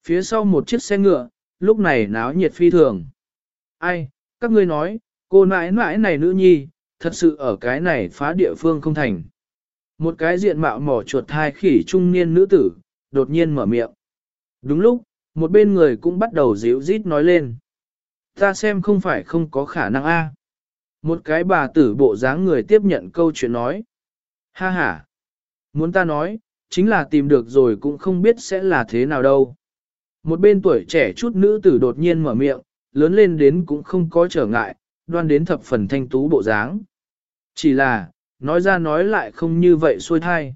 [SPEAKER 1] Phía sau một chiếc xe ngựa, lúc này náo nhiệt phi thường. Ai, các ngươi nói, cô nãi nãi này nữ nhi, thật sự ở cái này phá địa phương không thành. Một cái diện mạo mỏ chuột hai khỉ trung niên nữ tử, đột nhiên mở miệng. Đúng lúc, một bên người cũng bắt đầu díu rít nói lên. Ta xem không phải không có khả năng a. Một cái bà tử bộ dáng người tiếp nhận câu chuyện nói. Ha ha. Muốn ta nói, chính là tìm được rồi cũng không biết sẽ là thế nào đâu. Một bên tuổi trẻ chút nữ tử đột nhiên mở miệng, lớn lên đến cũng không có trở ngại, đoan đến thập phần thanh tú bộ dáng. Chỉ là, nói ra nói lại không như vậy xuôi thai.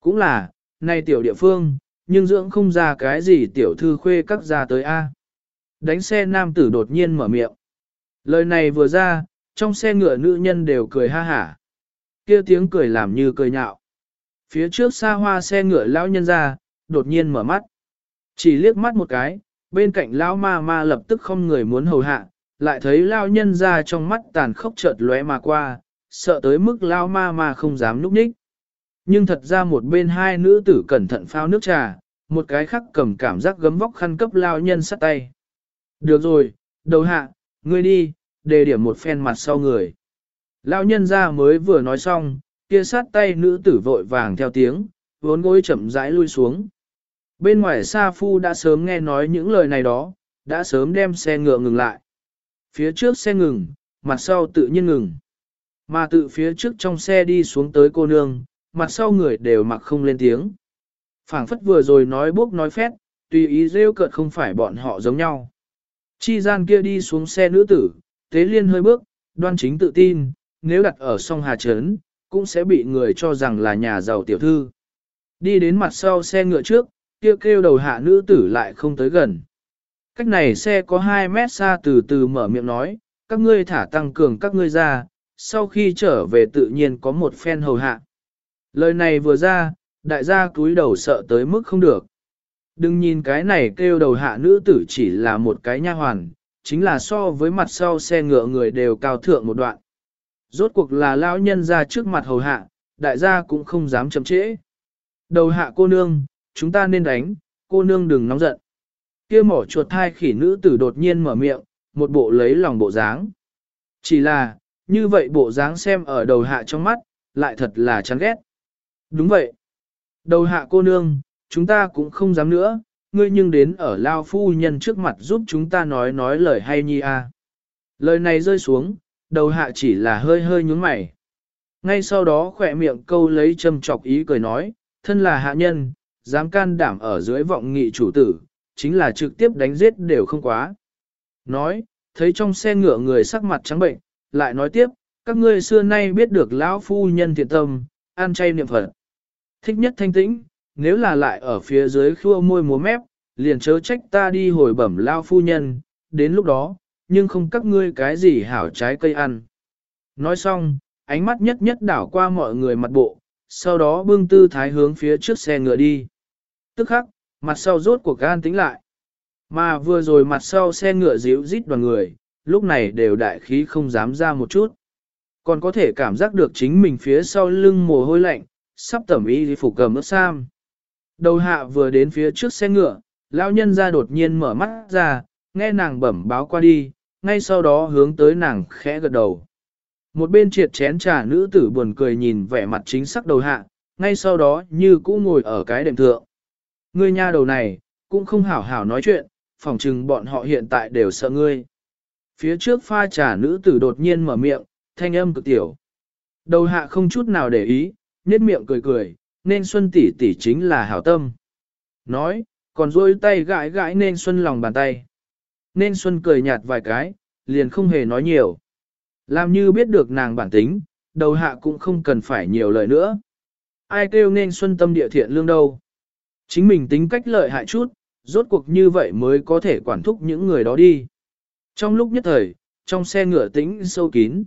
[SPEAKER 1] Cũng là, nay tiểu địa phương, nhưng dưỡng không ra cái gì tiểu thư khuê các ra tới A. Đánh xe nam tử đột nhiên mở miệng. Lời này vừa ra, trong xe ngựa nữ nhân đều cười ha hả. kia tiếng cười làm như cười nhạo. Phía trước xa hoa xe ngựa lão nhân ra, đột nhiên mở mắt. Chỉ liếc mắt một cái, bên cạnh lão ma ma lập tức không người muốn hầu hạ, lại thấy lão nhân ra trong mắt tàn khốc chợt lóe mà qua, sợ tới mức lão ma ma không dám núp ních. Nhưng thật ra một bên hai nữ tử cẩn thận phao nước trà, một cái khác cầm cảm giác gấm vóc khăn cấp lão nhân sát tay. Được rồi, đầu hạ, ngươi đi, đề điểm một phen mặt sau người. Lão nhân ra mới vừa nói xong, kia sát tay nữ tử vội vàng theo tiếng, vốn gối chậm rãi lui xuống. Bên ngoài Sa Phu đã sớm nghe nói những lời này đó, đã sớm đem xe ngựa ngừng lại. Phía trước xe ngừng, mặt sau tự nhiên ngừng. Mà tự phía trước trong xe đi xuống tới cô nương, mặt sau người đều mặc không lên tiếng. phảng phất vừa rồi nói bốc nói phét, tùy ý rêu cợt không phải bọn họ giống nhau. Chi gian kia đi xuống xe nữ tử, tế liên hơi bước, đoan chính tự tin, nếu đặt ở sông Hà Trấn, cũng sẽ bị người cho rằng là nhà giàu tiểu thư. Đi đến mặt sau xe ngựa trước, kêu kêu đầu hạ nữ tử lại không tới gần. Cách này xe có 2 mét xa từ từ mở miệng nói, các ngươi thả tăng cường các ngươi ra, sau khi trở về tự nhiên có một phen hầu hạ. Lời này vừa ra, đại gia cúi đầu sợ tới mức không được. Đừng nhìn cái này kêu đầu hạ nữ tử chỉ là một cái nha hoàn, chính là so với mặt sau xe ngựa người đều cao thượng một đoạn. Rốt cuộc là lão nhân ra trước mặt hầu hạ, đại gia cũng không dám chậm trễ. Đầu hạ cô nương, chúng ta nên đánh, cô nương đừng nóng giận. kia mỏ chuột thai khỉ nữ tử đột nhiên mở miệng, một bộ lấy lòng bộ dáng. Chỉ là, như vậy bộ dáng xem ở đầu hạ trong mắt, lại thật là chán ghét. Đúng vậy. Đầu hạ cô nương, chúng ta cũng không dám nữa, ngươi nhưng đến ở lao phu nhân trước mặt giúp chúng ta nói nói lời hay nhi a. Lời này rơi xuống, đầu hạ chỉ là hơi hơi nhúng mày. Ngay sau đó khỏe miệng câu lấy châm chọc ý cười nói, thân là hạ nhân, dám can đảm ở dưới vọng nghị chủ tử, chính là trực tiếp đánh giết đều không quá. Nói, thấy trong xe ngựa người sắc mặt trắng bệnh, lại nói tiếp, các ngươi xưa nay biết được lão phu nhân thiện tâm, an chay niệm Phật. Thích nhất thanh tĩnh, nếu là lại ở phía dưới khua môi múa mép, liền chớ trách ta đi hồi bẩm lao phu nhân, đến lúc đó, nhưng không các ngươi cái gì hảo trái cây ăn. Nói xong, ánh mắt nhất nhất đảo qua mọi người mặt bộ, sau đó bưng tư thái hướng phía trước xe ngựa đi. Tức khắc, mặt sau rốt cuộc gan tính lại. Mà vừa rồi mặt sau xe ngựa díu rít đoàn người, lúc này đều đại khí không dám ra một chút. Còn có thể cảm giác được chính mình phía sau lưng mồ hôi lạnh, sắp tẩm y phục cầm ướt sam. Đầu hạ vừa đến phía trước xe ngựa, lão nhân ra đột nhiên mở mắt ra, nghe nàng bẩm báo qua đi, ngay sau đó hướng tới nàng khẽ gật đầu. Một bên triệt chén trà nữ tử buồn cười nhìn vẻ mặt chính sắc đầu hạ, ngay sau đó như cũ ngồi ở cái đệm thượng. Ngươi nha đầu này, cũng không hảo hảo nói chuyện, phỏng chừng bọn họ hiện tại đều sợ ngươi. Phía trước pha trà nữ tử đột nhiên mở miệng, thanh âm cực tiểu. Đầu hạ không chút nào để ý, nét miệng cười cười, nên Xuân tỷ tỷ chính là hảo tâm. Nói, còn rôi tay gãi gãi nên Xuân lòng bàn tay. Nên Xuân cười nhạt vài cái, liền không hề nói nhiều. Làm như biết được nàng bản tính, đầu hạ cũng không cần phải nhiều lời nữa. Ai kêu nên Xuân tâm địa thiện lương đâu. Chính mình tính cách lợi hại chút, rốt cuộc như vậy mới có thể quản thúc những người đó đi. Trong lúc nhất thời, trong xe ngựa tĩnh sâu kín.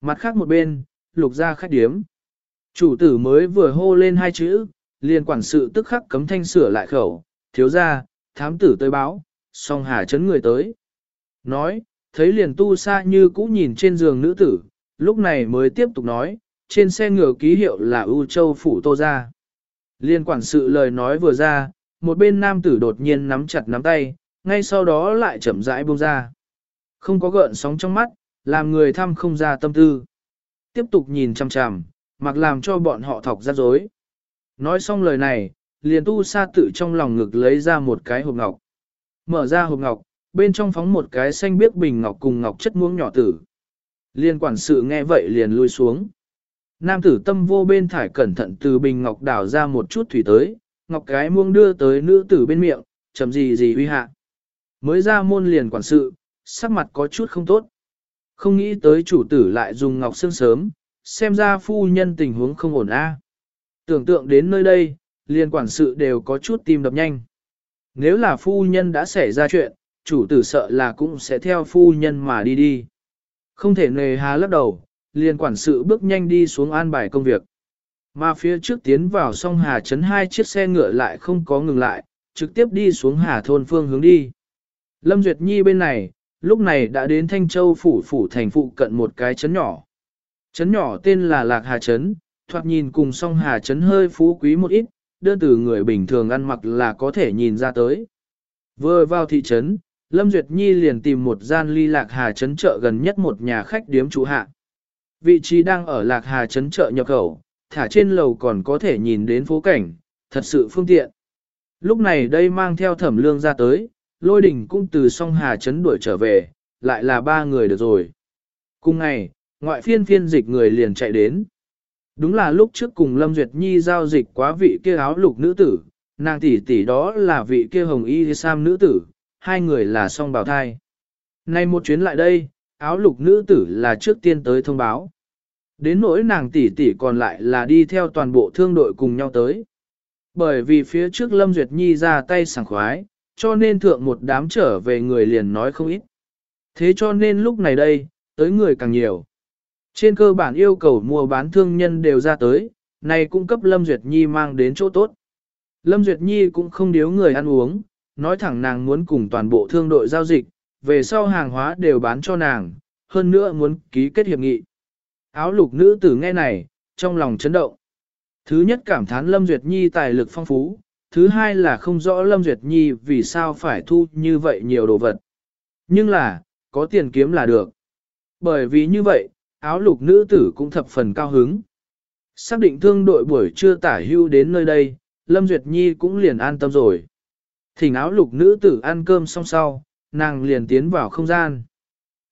[SPEAKER 1] Mặt khác một bên, lục ra khách điếm. Chủ tử mới vừa hô lên hai chữ, liền quản sự tức khắc cấm thanh sửa lại khẩu, thiếu ra, thám tử tới báo, song hà chấn người tới. Nói, thấy liền tu xa như cũ nhìn trên giường nữ tử, lúc này mới tiếp tục nói, trên xe ngựa ký hiệu là U Châu Phủ Tô Gia. Liên quản sự lời nói vừa ra, một bên nam tử đột nhiên nắm chặt nắm tay, ngay sau đó lại chậm rãi buông ra. Không có gợn sóng trong mắt, làm người thăm không ra tâm tư. Tiếp tục nhìn chằm chằm, mặc làm cho bọn họ thọc ra dối. Nói xong lời này, liền tu sa tự trong lòng ngực lấy ra một cái hộp ngọc. Mở ra hộp ngọc, bên trong phóng một cái xanh biếc bình ngọc cùng ngọc chất muỗng nhỏ tử. Liên quản sự nghe vậy liền lui xuống. Nam tử tâm vô bên thải cẩn thận từ bình ngọc đảo ra một chút thủy tới, ngọc cái muông đưa tới nữ tử bên miệng, chấm gì gì uy hạ. Mới ra môn liền quản sự, sắc mặt có chút không tốt. Không nghĩ tới chủ tử lại dùng ngọc xương sớm, xem ra phu nhân tình huống không ổn a. À. Tưởng tượng đến nơi đây, liền quản sự đều có chút tim đập nhanh. Nếu là phu nhân đã xảy ra chuyện, chủ tử sợ là cũng sẽ theo phu nhân mà đi đi. Không thể nề hà lắc đầu, liền quản sự bước nhanh đi xuống an bài công việc. Mà phía trước tiến vào sông Hà Trấn hai chiếc xe ngựa lại không có ngừng lại, trực tiếp đi xuống Hà Thôn phương hướng đi. Lâm Duyệt Nhi bên này, lúc này đã đến Thanh Châu phủ phủ thành phụ cận một cái trấn nhỏ. Trấn nhỏ tên là Lạc Hà Trấn, thoạt nhìn cùng song Hà Trấn hơi phú quý một ít, đơn từ người bình thường ăn mặc là có thể nhìn ra tới. Vừa vào thị trấn, Lâm Duyệt Nhi liền tìm một gian ly Lạc Hà Trấn chợ gần nhất một nhà khách điếm chủ hạ. Vị trí đang ở Lạc Hà Trấn chợ nhập khẩu, thả trên lầu còn có thể nhìn đến phố cảnh, thật sự phương tiện. Lúc này đây mang theo thẩm lương ra tới, lôi đỉnh cũng từ song Hà Trấn đuổi trở về, lại là ba người được rồi. Cùng ngày, ngoại phiên phiên dịch người liền chạy đến. Đúng là lúc trước cùng Lâm Duyệt Nhi giao dịch quá vị kia áo lục nữ tử, nàng tỷ tỷ đó là vị kia hồng y sam nữ tử, hai người là song bào thai. Nay một chuyến lại đây, áo lục nữ tử là trước tiên tới thông báo. Đến nỗi nàng tỷ tỷ còn lại là đi theo toàn bộ thương đội cùng nhau tới. Bởi vì phía trước Lâm Duyệt Nhi ra tay sảng khoái, cho nên thượng một đám trở về người liền nói không ít. Thế cho nên lúc này đây, tới người càng nhiều. Trên cơ bản yêu cầu mua bán thương nhân đều ra tới, này cung cấp Lâm Duyệt Nhi mang đến chỗ tốt. Lâm Duyệt Nhi cũng không điếu người ăn uống, nói thẳng nàng muốn cùng toàn bộ thương đội giao dịch, về sau hàng hóa đều bán cho nàng, hơn nữa muốn ký kết hiệp nghị. Áo lục nữ tử nghe này, trong lòng chấn động. Thứ nhất cảm thán Lâm Duyệt Nhi tài lực phong phú, thứ hai là không rõ Lâm Duyệt Nhi vì sao phải thu như vậy nhiều đồ vật. Nhưng là, có tiền kiếm là được. Bởi vì như vậy, áo lục nữ tử cũng thập phần cao hứng. Xác định thương đội buổi trưa tả hưu đến nơi đây, Lâm Duyệt Nhi cũng liền an tâm rồi. Thỉnh áo lục nữ tử ăn cơm xong sau, nàng liền tiến vào không gian.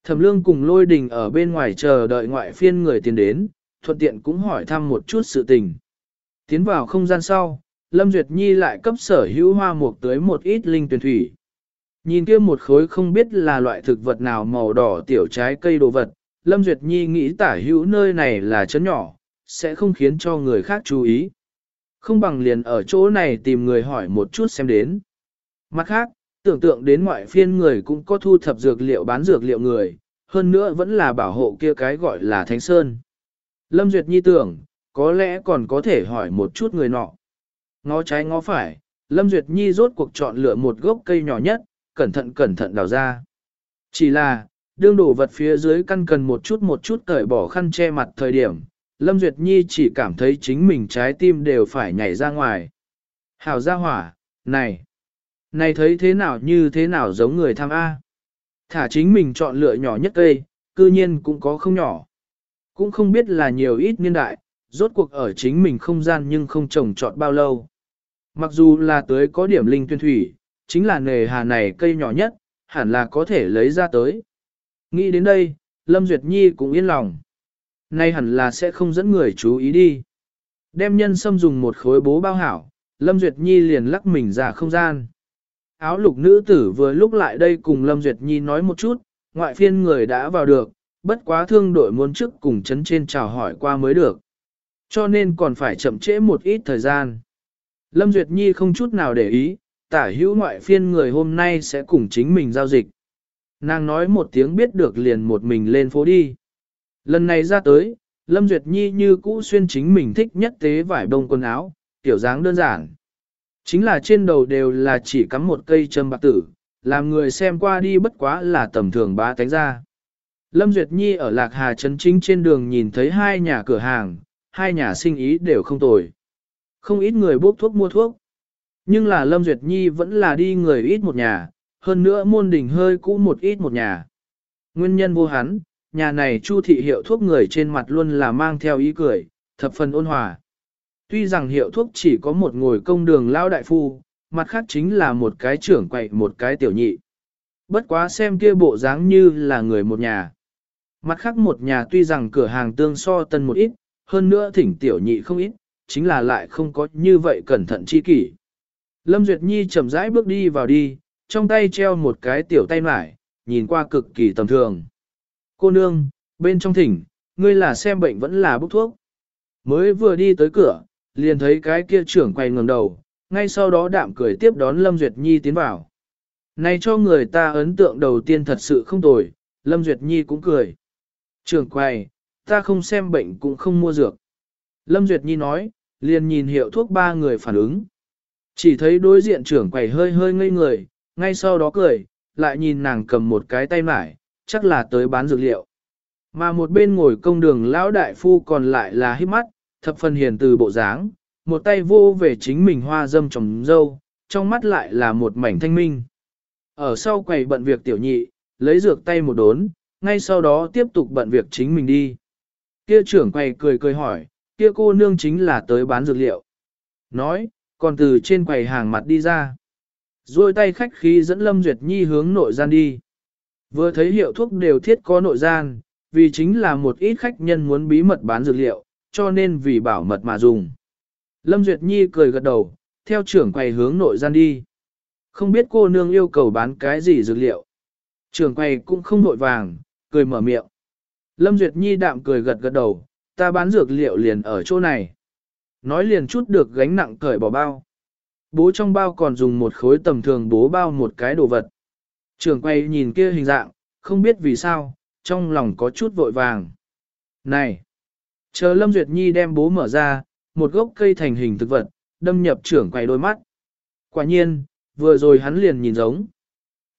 [SPEAKER 1] Thẩm lương cùng lôi đình ở bên ngoài chờ đợi ngoại phiên người tiến đến, thuận tiện cũng hỏi thăm một chút sự tình. Tiến vào không gian sau, Lâm Duyệt Nhi lại cấp sở hữu hoa mục tới một ít linh tuyển thủy. Nhìn kia một khối không biết là loại thực vật nào màu đỏ tiểu trái cây đồ vật, Lâm Duyệt Nhi nghĩ tả hữu nơi này là chấn nhỏ, sẽ không khiến cho người khác chú ý. Không bằng liền ở chỗ này tìm người hỏi một chút xem đến. Mặt khác, tưởng tượng đến ngoại phiên người cũng có thu thập dược liệu bán dược liệu người, hơn nữa vẫn là bảo hộ kia cái gọi là Thánh Sơn. Lâm Duyệt Nhi tưởng, có lẽ còn có thể hỏi một chút người nọ. Ngó trái ngó phải, Lâm Duyệt Nhi rốt cuộc chọn lựa một gốc cây nhỏ nhất, cẩn thận cẩn thận đào ra. Chỉ là, đương đổ vật phía dưới căn cần một chút một chút cởi bỏ khăn che mặt thời điểm, Lâm Duyệt Nhi chỉ cảm thấy chính mình trái tim đều phải nhảy ra ngoài. Hào ra hỏa, này, này thấy thế nào như thế nào giống người tham A. Thả chính mình chọn lựa nhỏ nhất cây, cư nhiên cũng có không nhỏ. Cũng không biết là nhiều ít niên đại, rốt cuộc ở chính mình không gian nhưng không trồng trọt bao lâu. Mặc dù là tới có điểm linh tuyên thủy, chính là nề hà này cây nhỏ nhất, hẳn là có thể lấy ra tới. Nghĩ đến đây, Lâm Duyệt Nhi cũng yên lòng. Nay hẳn là sẽ không dẫn người chú ý đi. Đem nhân sâm dùng một khối bố bao hảo, Lâm Duyệt Nhi liền lắc mình ra không gian. Áo lục nữ tử vừa lúc lại đây cùng Lâm Duyệt Nhi nói một chút, ngoại phiên người đã vào được, bất quá thương đội muốn trước cùng chấn trên chào hỏi qua mới được. Cho nên còn phải chậm trễ một ít thời gian. Lâm Duyệt Nhi không chút nào để ý, tả hữu ngoại phiên người hôm nay sẽ cùng chính mình giao dịch. Nàng nói một tiếng biết được liền một mình lên phố đi. Lần này ra tới, Lâm Duyệt Nhi như cũ xuyên chính mình thích nhất tế vải bông quần áo, tiểu dáng đơn giản. Chính là trên đầu đều là chỉ cắm một cây châm bạc tử, làm người xem qua đi bất quá là tầm thường bá tánh ra. Lâm Duyệt Nhi ở Lạc Hà Trấn Chính trên đường nhìn thấy hai nhà cửa hàng, hai nhà sinh ý đều không tồi. Không ít người bốc thuốc mua thuốc. Nhưng là Lâm Duyệt Nhi vẫn là đi người ít một nhà, hơn nữa môn đỉnh hơi cũ một ít một nhà. Nguyên nhân vô hắn, nhà này chu thị hiệu thuốc người trên mặt luôn là mang theo ý cười, thập phần ôn hòa. Tuy rằng hiệu thuốc chỉ có một ngồi công đường lao đại phu, mặt khác chính là một cái trưởng quậy một cái tiểu nhị. Bất quá xem kia bộ dáng như là người một nhà. Mặt khác một nhà tuy rằng cửa hàng tương so tân một ít, hơn nữa thỉnh tiểu nhị không ít, chính là lại không có như vậy cẩn thận chi kỷ. Lâm Duyệt Nhi chậm rãi bước đi vào đi, trong tay treo một cái tiểu tay mải, nhìn qua cực kỳ tầm thường. Cô nương, bên trong thỉnh, ngươi là xem bệnh vẫn là bốc thuốc. Mới vừa đi tới cửa, liền thấy cái kia trưởng quay ngẩng đầu, ngay sau đó đạm cười tiếp đón Lâm Duyệt Nhi tiến vào. Này cho người ta ấn tượng đầu tiên thật sự không tồi, Lâm Duyệt Nhi cũng cười. Trưởng quay, ta không xem bệnh cũng không mua dược. Lâm Duyệt Nhi nói, liền nhìn hiệu thuốc ba người phản ứng. Chỉ thấy đối diện trưởng quầy hơi hơi ngây người, ngay sau đó cười, lại nhìn nàng cầm một cái tay mải, chắc là tới bán dược liệu. Mà một bên ngồi công đường lão đại phu còn lại là hít mắt, thập phần hiền từ bộ dáng, một tay vô về chính mình hoa dâm trồng dâu, trong mắt lại là một mảnh thanh minh. Ở sau quầy bận việc tiểu nhị, lấy dược tay một đốn, ngay sau đó tiếp tục bận việc chính mình đi. Kia trưởng quầy cười cười hỏi, kia cô nương chính là tới bán dược liệu. Nói, còn từ trên quầy hàng mặt đi ra. Rồi tay khách khí dẫn Lâm Duyệt Nhi hướng nội gian đi. Vừa thấy hiệu thuốc đều thiết có nội gian, vì chính là một ít khách nhân muốn bí mật bán dược liệu, cho nên vì bảo mật mà dùng. Lâm Duyệt Nhi cười gật đầu, theo trưởng quầy hướng nội gian đi. Không biết cô nương yêu cầu bán cái gì dược liệu. Trưởng quầy cũng không nội vàng, cười mở miệng. Lâm Duyệt Nhi đạm cười gật gật đầu, ta bán dược liệu liền ở chỗ này. Nói liền chút được gánh nặng cởi bỏ bao. Bố trong bao còn dùng một khối tầm thường bố bao một cái đồ vật. Trường quay nhìn kia hình dạng, không biết vì sao, trong lòng có chút vội vàng. Này! Chờ Lâm Duyệt Nhi đem bố mở ra, một gốc cây thành hình thực vật, đâm nhập trưởng quay đôi mắt. Quả nhiên, vừa rồi hắn liền nhìn giống.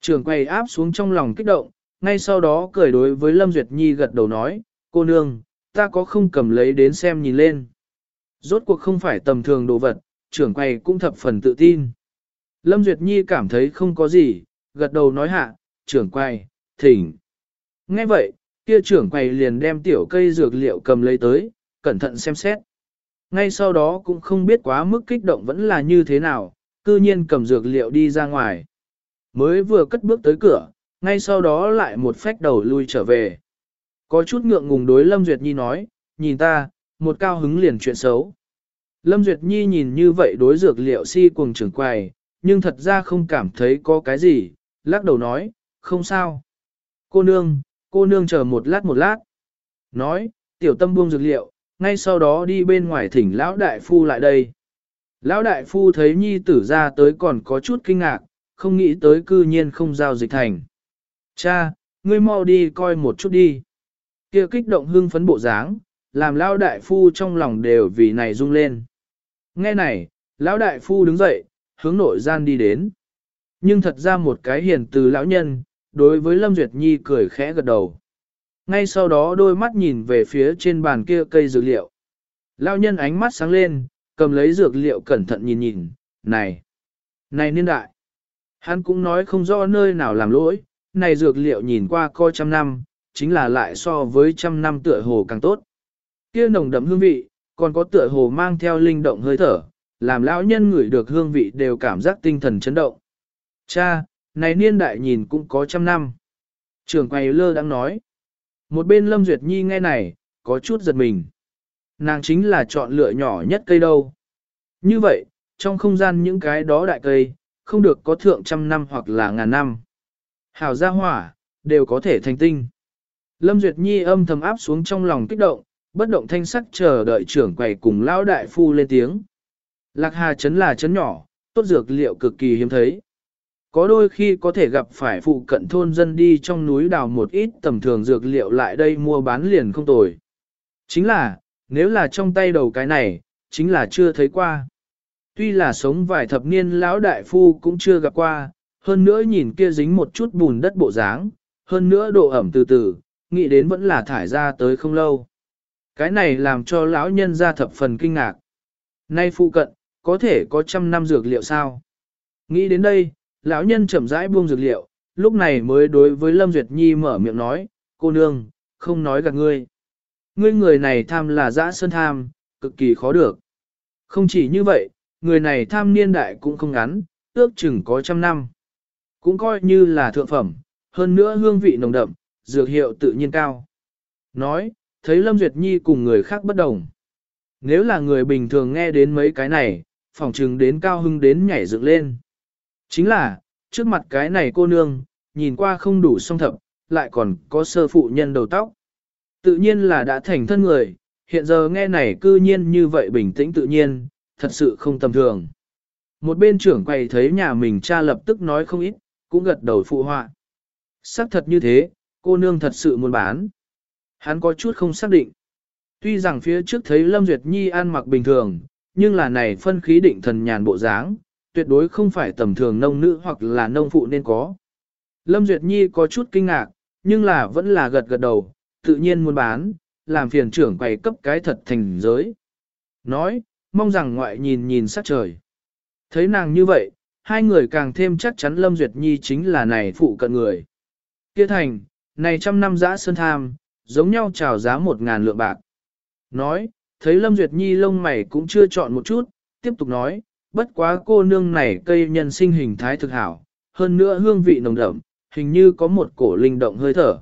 [SPEAKER 1] Trưởng quay áp xuống trong lòng kích động, ngay sau đó cười đối với Lâm Duyệt Nhi gật đầu nói, cô nương, ta có không cầm lấy đến xem nhìn lên. Rốt cuộc không phải tầm thường đồ vật, trưởng quay cũng thập phần tự tin. Lâm Duyệt Nhi cảm thấy không có gì, gật đầu nói hạ, trưởng quay, thỉnh. Nghe vậy, kia trưởng quầy liền đem tiểu cây dược liệu cầm lấy tới, cẩn thận xem xét. Ngay sau đó cũng không biết quá mức kích động vẫn là như thế nào, cư nhiên cầm dược liệu đi ra ngoài. Mới vừa cất bước tới cửa, ngay sau đó lại một phách đầu lui trở về. Có chút ngượng ngùng đối Lâm Duyệt Nhi nói, nhìn ta, một cao hứng liền chuyện xấu. Lâm Duyệt Nhi nhìn như vậy đối dược liệu si cuồng trưởng quầy, nhưng thật ra không cảm thấy có cái gì, lắc đầu nói, không sao. Cô nương, cô nương chờ một lát một lát. Nói, tiểu tâm buông dược liệu, ngay sau đó đi bên ngoài thỉnh lão đại phu lại đây. Lão đại phu thấy nhi tử ra tới còn có chút kinh ngạc, không nghĩ tới cư nhiên không giao dịch thành. Cha, ngươi mau đi coi một chút đi. Kia kích động hưng phấn bộ dáng, làm lão đại phu trong lòng đều vì này rung lên. Nghe này, lão đại phu đứng dậy, hướng nội gian đi đến. Nhưng thật ra một cái hiền từ lão nhân, đối với Lâm Duyệt Nhi cười khẽ gật đầu. Ngay sau đó đôi mắt nhìn về phía trên bàn kia cây dược liệu. Lão nhân ánh mắt sáng lên, cầm lấy dược liệu cẩn thận nhìn nhìn, này, này niên đại. Hắn cũng nói không rõ nơi nào làm lỗi, này dược liệu nhìn qua coi trăm năm, chính là lại so với trăm năm tựa hồ càng tốt. Kia nồng đậm hương vị, còn có tựa hồ mang theo linh động hơi thở, làm lão nhân ngửi được hương vị đều cảm giác tinh thần chấn động. Cha, này niên đại nhìn cũng có trăm năm. Trường quầy lơ đang nói. Một bên Lâm Duyệt Nhi nghe này, có chút giật mình. Nàng chính là chọn lựa nhỏ nhất cây đâu. Như vậy, trong không gian những cái đó đại cây, không được có thượng trăm năm hoặc là ngàn năm. Hảo gia hỏa, đều có thể thành tinh. Lâm Duyệt Nhi âm thầm áp xuống trong lòng kích động, bất động thanh sắc chờ đợi trưởng quầy cùng lão đại phu lên tiếng. Lạc Hà chấn là chấn nhỏ, tốt dược liệu cực kỳ hiếm thấy. Có đôi khi có thể gặp phải phụ cận thôn dân đi trong núi đào một ít tầm thường dược liệu lại đây mua bán liền không tồi. Chính là, nếu là trong tay đầu cái này, chính là chưa thấy qua. Tuy là sống vài thập niên lão đại phu cũng chưa gặp qua, hơn nữa nhìn kia dính một chút bùn đất bộ dáng, hơn nữa độ ẩm từ từ, nghĩ đến vẫn là thải ra tới không lâu. Cái này làm cho lão nhân ra thập phần kinh ngạc. Nay phụ cận, có thể có trăm năm dược liệu sao? Nghĩ đến đây, lão nhân chậm rãi buông dược liệu, lúc này mới đối với Lâm Duyệt Nhi mở miệng nói, cô nương, không nói gạt ngươi. Ngươi người này tham là dã sơn tham, cực kỳ khó được. Không chỉ như vậy, người này tham niên đại cũng không ngắn, ước chừng có trăm năm. Cũng coi như là thượng phẩm, hơn nữa hương vị nồng đậm, dược hiệu tự nhiên cao. Nói, thấy Lâm Duyệt Nhi cùng người khác bất đồng. Nếu là người bình thường nghe đến mấy cái này, phỏng chừng đến cao hưng đến nhảy dựng lên. Chính là, trước mặt cái này cô nương, nhìn qua không đủ song thập, lại còn có sơ phụ nhân đầu tóc. Tự nhiên là đã thành thân người, hiện giờ nghe này cư nhiên như vậy bình tĩnh tự nhiên, thật sự không tầm thường. Một bên trưởng quầy thấy nhà mình cha lập tức nói không ít, cũng gật đầu phụ họa. Xác thật như thế, cô nương thật sự muốn bán. Hắn có chút không xác định. Tuy rằng phía trước thấy Lâm Duyệt Nhi ăn mặc bình thường, nhưng là này phân khí định thần nhàn bộ dáng, tuyệt đối không phải tầm thường nông nữ hoặc là nông phụ nên có. Lâm Duyệt Nhi có chút kinh ngạc, nhưng là vẫn là gật gật đầu, tự nhiên muốn bán, làm phiền trưởng quầy cấp cái thật thành giới. Nói, mong rằng ngoại nhìn nhìn sát trời. Thấy nàng như vậy, hai người càng thêm chắc chắn Lâm Duyệt Nhi chính là này phụ cận người. Kia thành, này trăm năm giã sơn tham, giống nhau chào giá một ngàn lượng bạc. Nói, thấy Lâm Duyệt Nhi lông mày cũng chưa chọn một chút, tiếp tục nói, bất quá cô nương này cây nhân sinh hình thái thực hảo, hơn nữa hương vị nồng đậm, hình như có một cổ linh động hơi thở.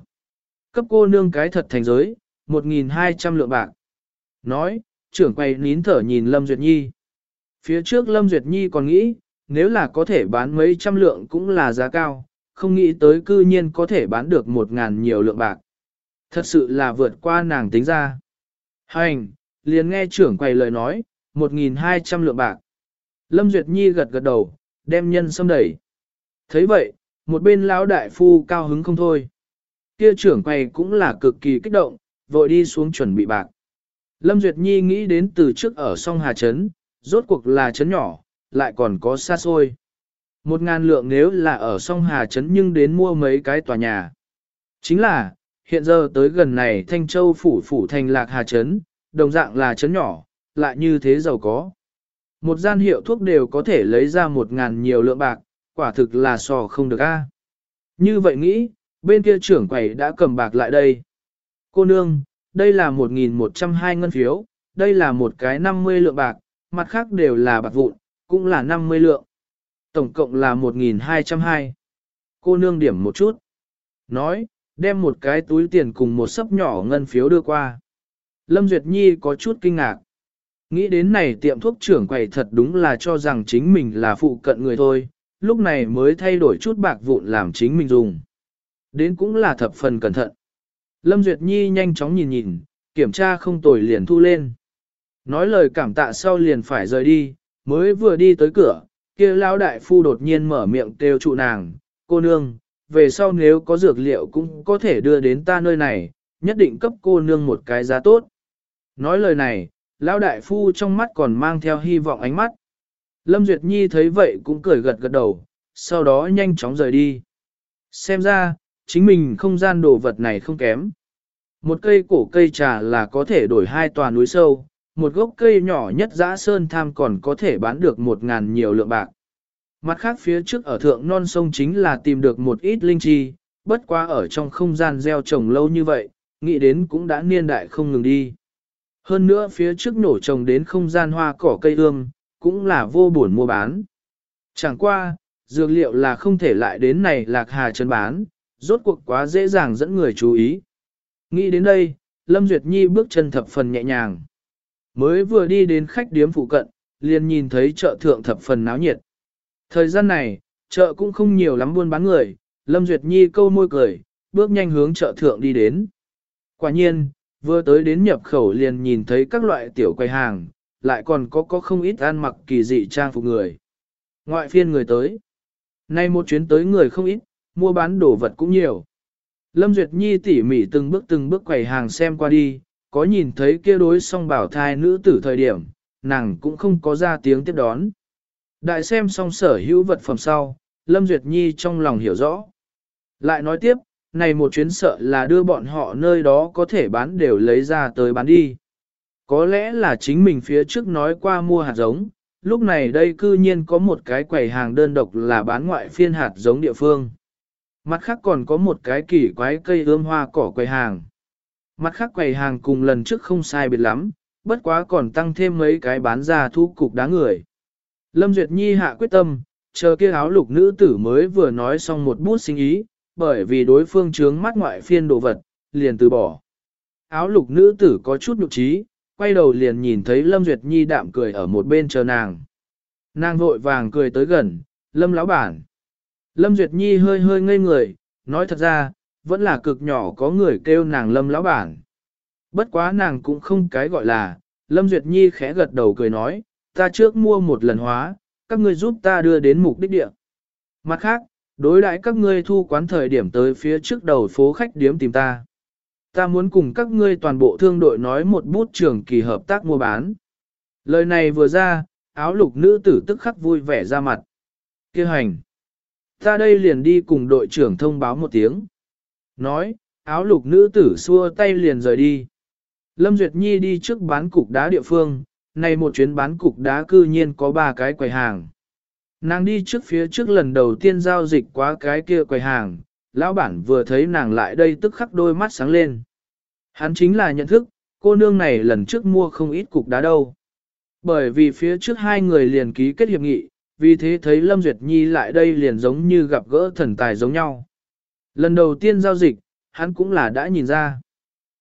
[SPEAKER 1] Cấp cô nương cái thật thành giới, 1.200 lượng bạc. Nói, trưởng quay nín thở nhìn Lâm Duyệt Nhi. Phía trước Lâm Duyệt Nhi còn nghĩ, nếu là có thể bán mấy trăm lượng cũng là giá cao, không nghĩ tới cư nhiên có thể bán được một ngàn nhiều lượng bạc. Thật sự là vượt qua nàng tính ra. Hành, liền nghe trưởng quầy lời nói, 1.200 lượng bạc. Lâm Duyệt Nhi gật gật đầu, đem nhân xâm đẩy. thấy vậy, một bên lão đại phu cao hứng không thôi. Kia trưởng quầy cũng là cực kỳ kích động, vội đi xuống chuẩn bị bạc. Lâm Duyệt Nhi nghĩ đến từ trước ở Song Hà Trấn, rốt cuộc là trấn nhỏ, lại còn có xa xôi. Một ngàn lượng nếu là ở Song Hà Trấn nhưng đến mua mấy cái tòa nhà. Chính là, hiện giờ tới gần này Thanh Châu phủ phủ thành lạc Hà Trấn, đồng dạng là trấn nhỏ, lại như thế giàu có. Một gian hiệu thuốc đều có thể lấy ra một ngàn nhiều lượng bạc, quả thực là sò không được a. Như vậy nghĩ, bên kia trưởng quầy đã cầm bạc lại đây. Cô nương, đây là 1.102 ngân phiếu, đây là một cái 50 lượng bạc, mặt khác đều là bạc vụn, cũng là 50 lượng. Tổng cộng là 1.202. Cô nương điểm một chút. Nói, đem một cái túi tiền cùng một sấp nhỏ ngân phiếu đưa qua. Lâm Duyệt Nhi có chút kinh ngạc. Nghĩ đến này tiệm thuốc trưởng quầy thật đúng là cho rằng chính mình là phụ cận người thôi, lúc này mới thay đổi chút bạc vụn làm chính mình dùng. Đến cũng là thập phần cẩn thận. Lâm Duyệt Nhi nhanh chóng nhìn nhìn, kiểm tra không tồi liền thu lên. Nói lời cảm tạ sau liền phải rời đi, mới vừa đi tới cửa, kia lão đại phu đột nhiên mở miệng kêu trụ nàng, cô nương, về sau nếu có dược liệu cũng có thể đưa đến ta nơi này, nhất định cấp cô nương một cái giá tốt. Nói lời này, lão đại phu trong mắt còn mang theo hy vọng ánh mắt. Lâm Duyệt Nhi thấy vậy cũng cười gật gật đầu, sau đó nhanh chóng rời đi. Xem ra, chính mình không gian đồ vật này không kém. Một cây cổ cây trà là có thể đổi hai tòa núi sâu, một gốc cây nhỏ nhất dã sơn tham còn có thể bán được một ngàn nhiều lượng bạc. Mặt khác phía trước ở thượng non sông chính là tìm được một ít linh chi, bất quá ở trong không gian gieo trồng lâu như vậy, nghĩ đến cũng đã niên đại không ngừng đi. Hơn nữa phía trước nổ trồng đến không gian hoa cỏ cây ương, cũng là vô buồn mua bán. Chẳng qua, dược liệu là không thể lại đến này lạc hà chân bán, rốt cuộc quá dễ dàng dẫn người chú ý. Nghĩ đến đây, Lâm Duyệt Nhi bước chân thập phần nhẹ nhàng. Mới vừa đi đến khách điếm phụ cận, liền nhìn thấy chợ thượng thập phần náo nhiệt. Thời gian này, chợ cũng không nhiều lắm buôn bán người, Lâm Duyệt Nhi câu môi cười, bước nhanh hướng chợ thượng đi đến. Quả nhiên, vừa tới đến nhập khẩu liền nhìn thấy các loại tiểu quầy hàng, lại còn có có không ít ăn mặc kỳ dị trang phục người. Ngoại phiên người tới. Nay một chuyến tới người không ít, mua bán đồ vật cũng nhiều. Lâm Duyệt Nhi tỉ mỉ từng bước từng bước quầy hàng xem qua đi, có nhìn thấy kia đối song bảo thai nữ tử thời điểm, nàng cũng không có ra tiếng tiếp đón. Đại xem xong sở hữu vật phẩm sau, Lâm Duyệt Nhi trong lòng hiểu rõ. Lại nói tiếp, này một chuyến sợ là đưa bọn họ nơi đó có thể bán đều lấy ra tới bán đi. Có lẽ là chính mình phía trước nói qua mua hạt giống, lúc này đây cư nhiên có một cái quầy hàng đơn độc là bán ngoại phiên hạt giống địa phương. Mặt khác còn có một cái kỳ quái cây ươm hoa cỏ quầy hàng. Mặt khác quầy hàng cùng lần trước không sai biệt lắm, bất quá còn tăng thêm mấy cái bán ra thu cục đá người. Lâm Duyệt Nhi hạ quyết tâm, chờ kia áo lục nữ tử mới vừa nói xong một bút sinh ý, bởi vì đối phương chướng mắt ngoại phiên đồ vật, liền từ bỏ. Áo lục nữ tử có chút nhục trí, quay đầu liền nhìn thấy Lâm Duyệt Nhi đạm cười ở một bên chờ nàng. Nàng vội vàng cười tới gần, Lâm lão bản. Lâm Duyệt Nhi hơi hơi ngây người, nói thật ra, vẫn là cực nhỏ có người kêu nàng Lâm lão bản. Bất quá nàng cũng không cái gọi là, Lâm Duyệt Nhi khẽ gật đầu cười nói, ta trước mua một lần hóa, các ngươi giúp ta đưa đến mục đích địa. Mặt khác, đối đãi các ngươi thu quán thời điểm tới phía trước đầu phố khách điếm tìm ta. Ta muốn cùng các ngươi toàn bộ thương đội nói một bút trưởng kỳ hợp tác mua bán. Lời này vừa ra, áo lục nữ tử tức khắc vui vẻ ra mặt. Kêu hành. Ta đây liền đi cùng đội trưởng thông báo một tiếng. Nói, áo lục nữ tử xua tay liền rời đi. Lâm Duyệt Nhi đi trước bán cục đá địa phương, này một chuyến bán cục đá cư nhiên có ba cái quầy hàng. Nàng đi trước phía trước lần đầu tiên giao dịch quá cái kia quầy hàng, lão bản vừa thấy nàng lại đây tức khắc đôi mắt sáng lên. Hắn chính là nhận thức, cô nương này lần trước mua không ít cục đá đâu. Bởi vì phía trước hai người liền ký kết hiệp nghị, vì thế thấy Lâm Duyệt Nhi lại đây liền giống như gặp gỡ thần tài giống nhau. Lần đầu tiên giao dịch, hắn cũng là đã nhìn ra.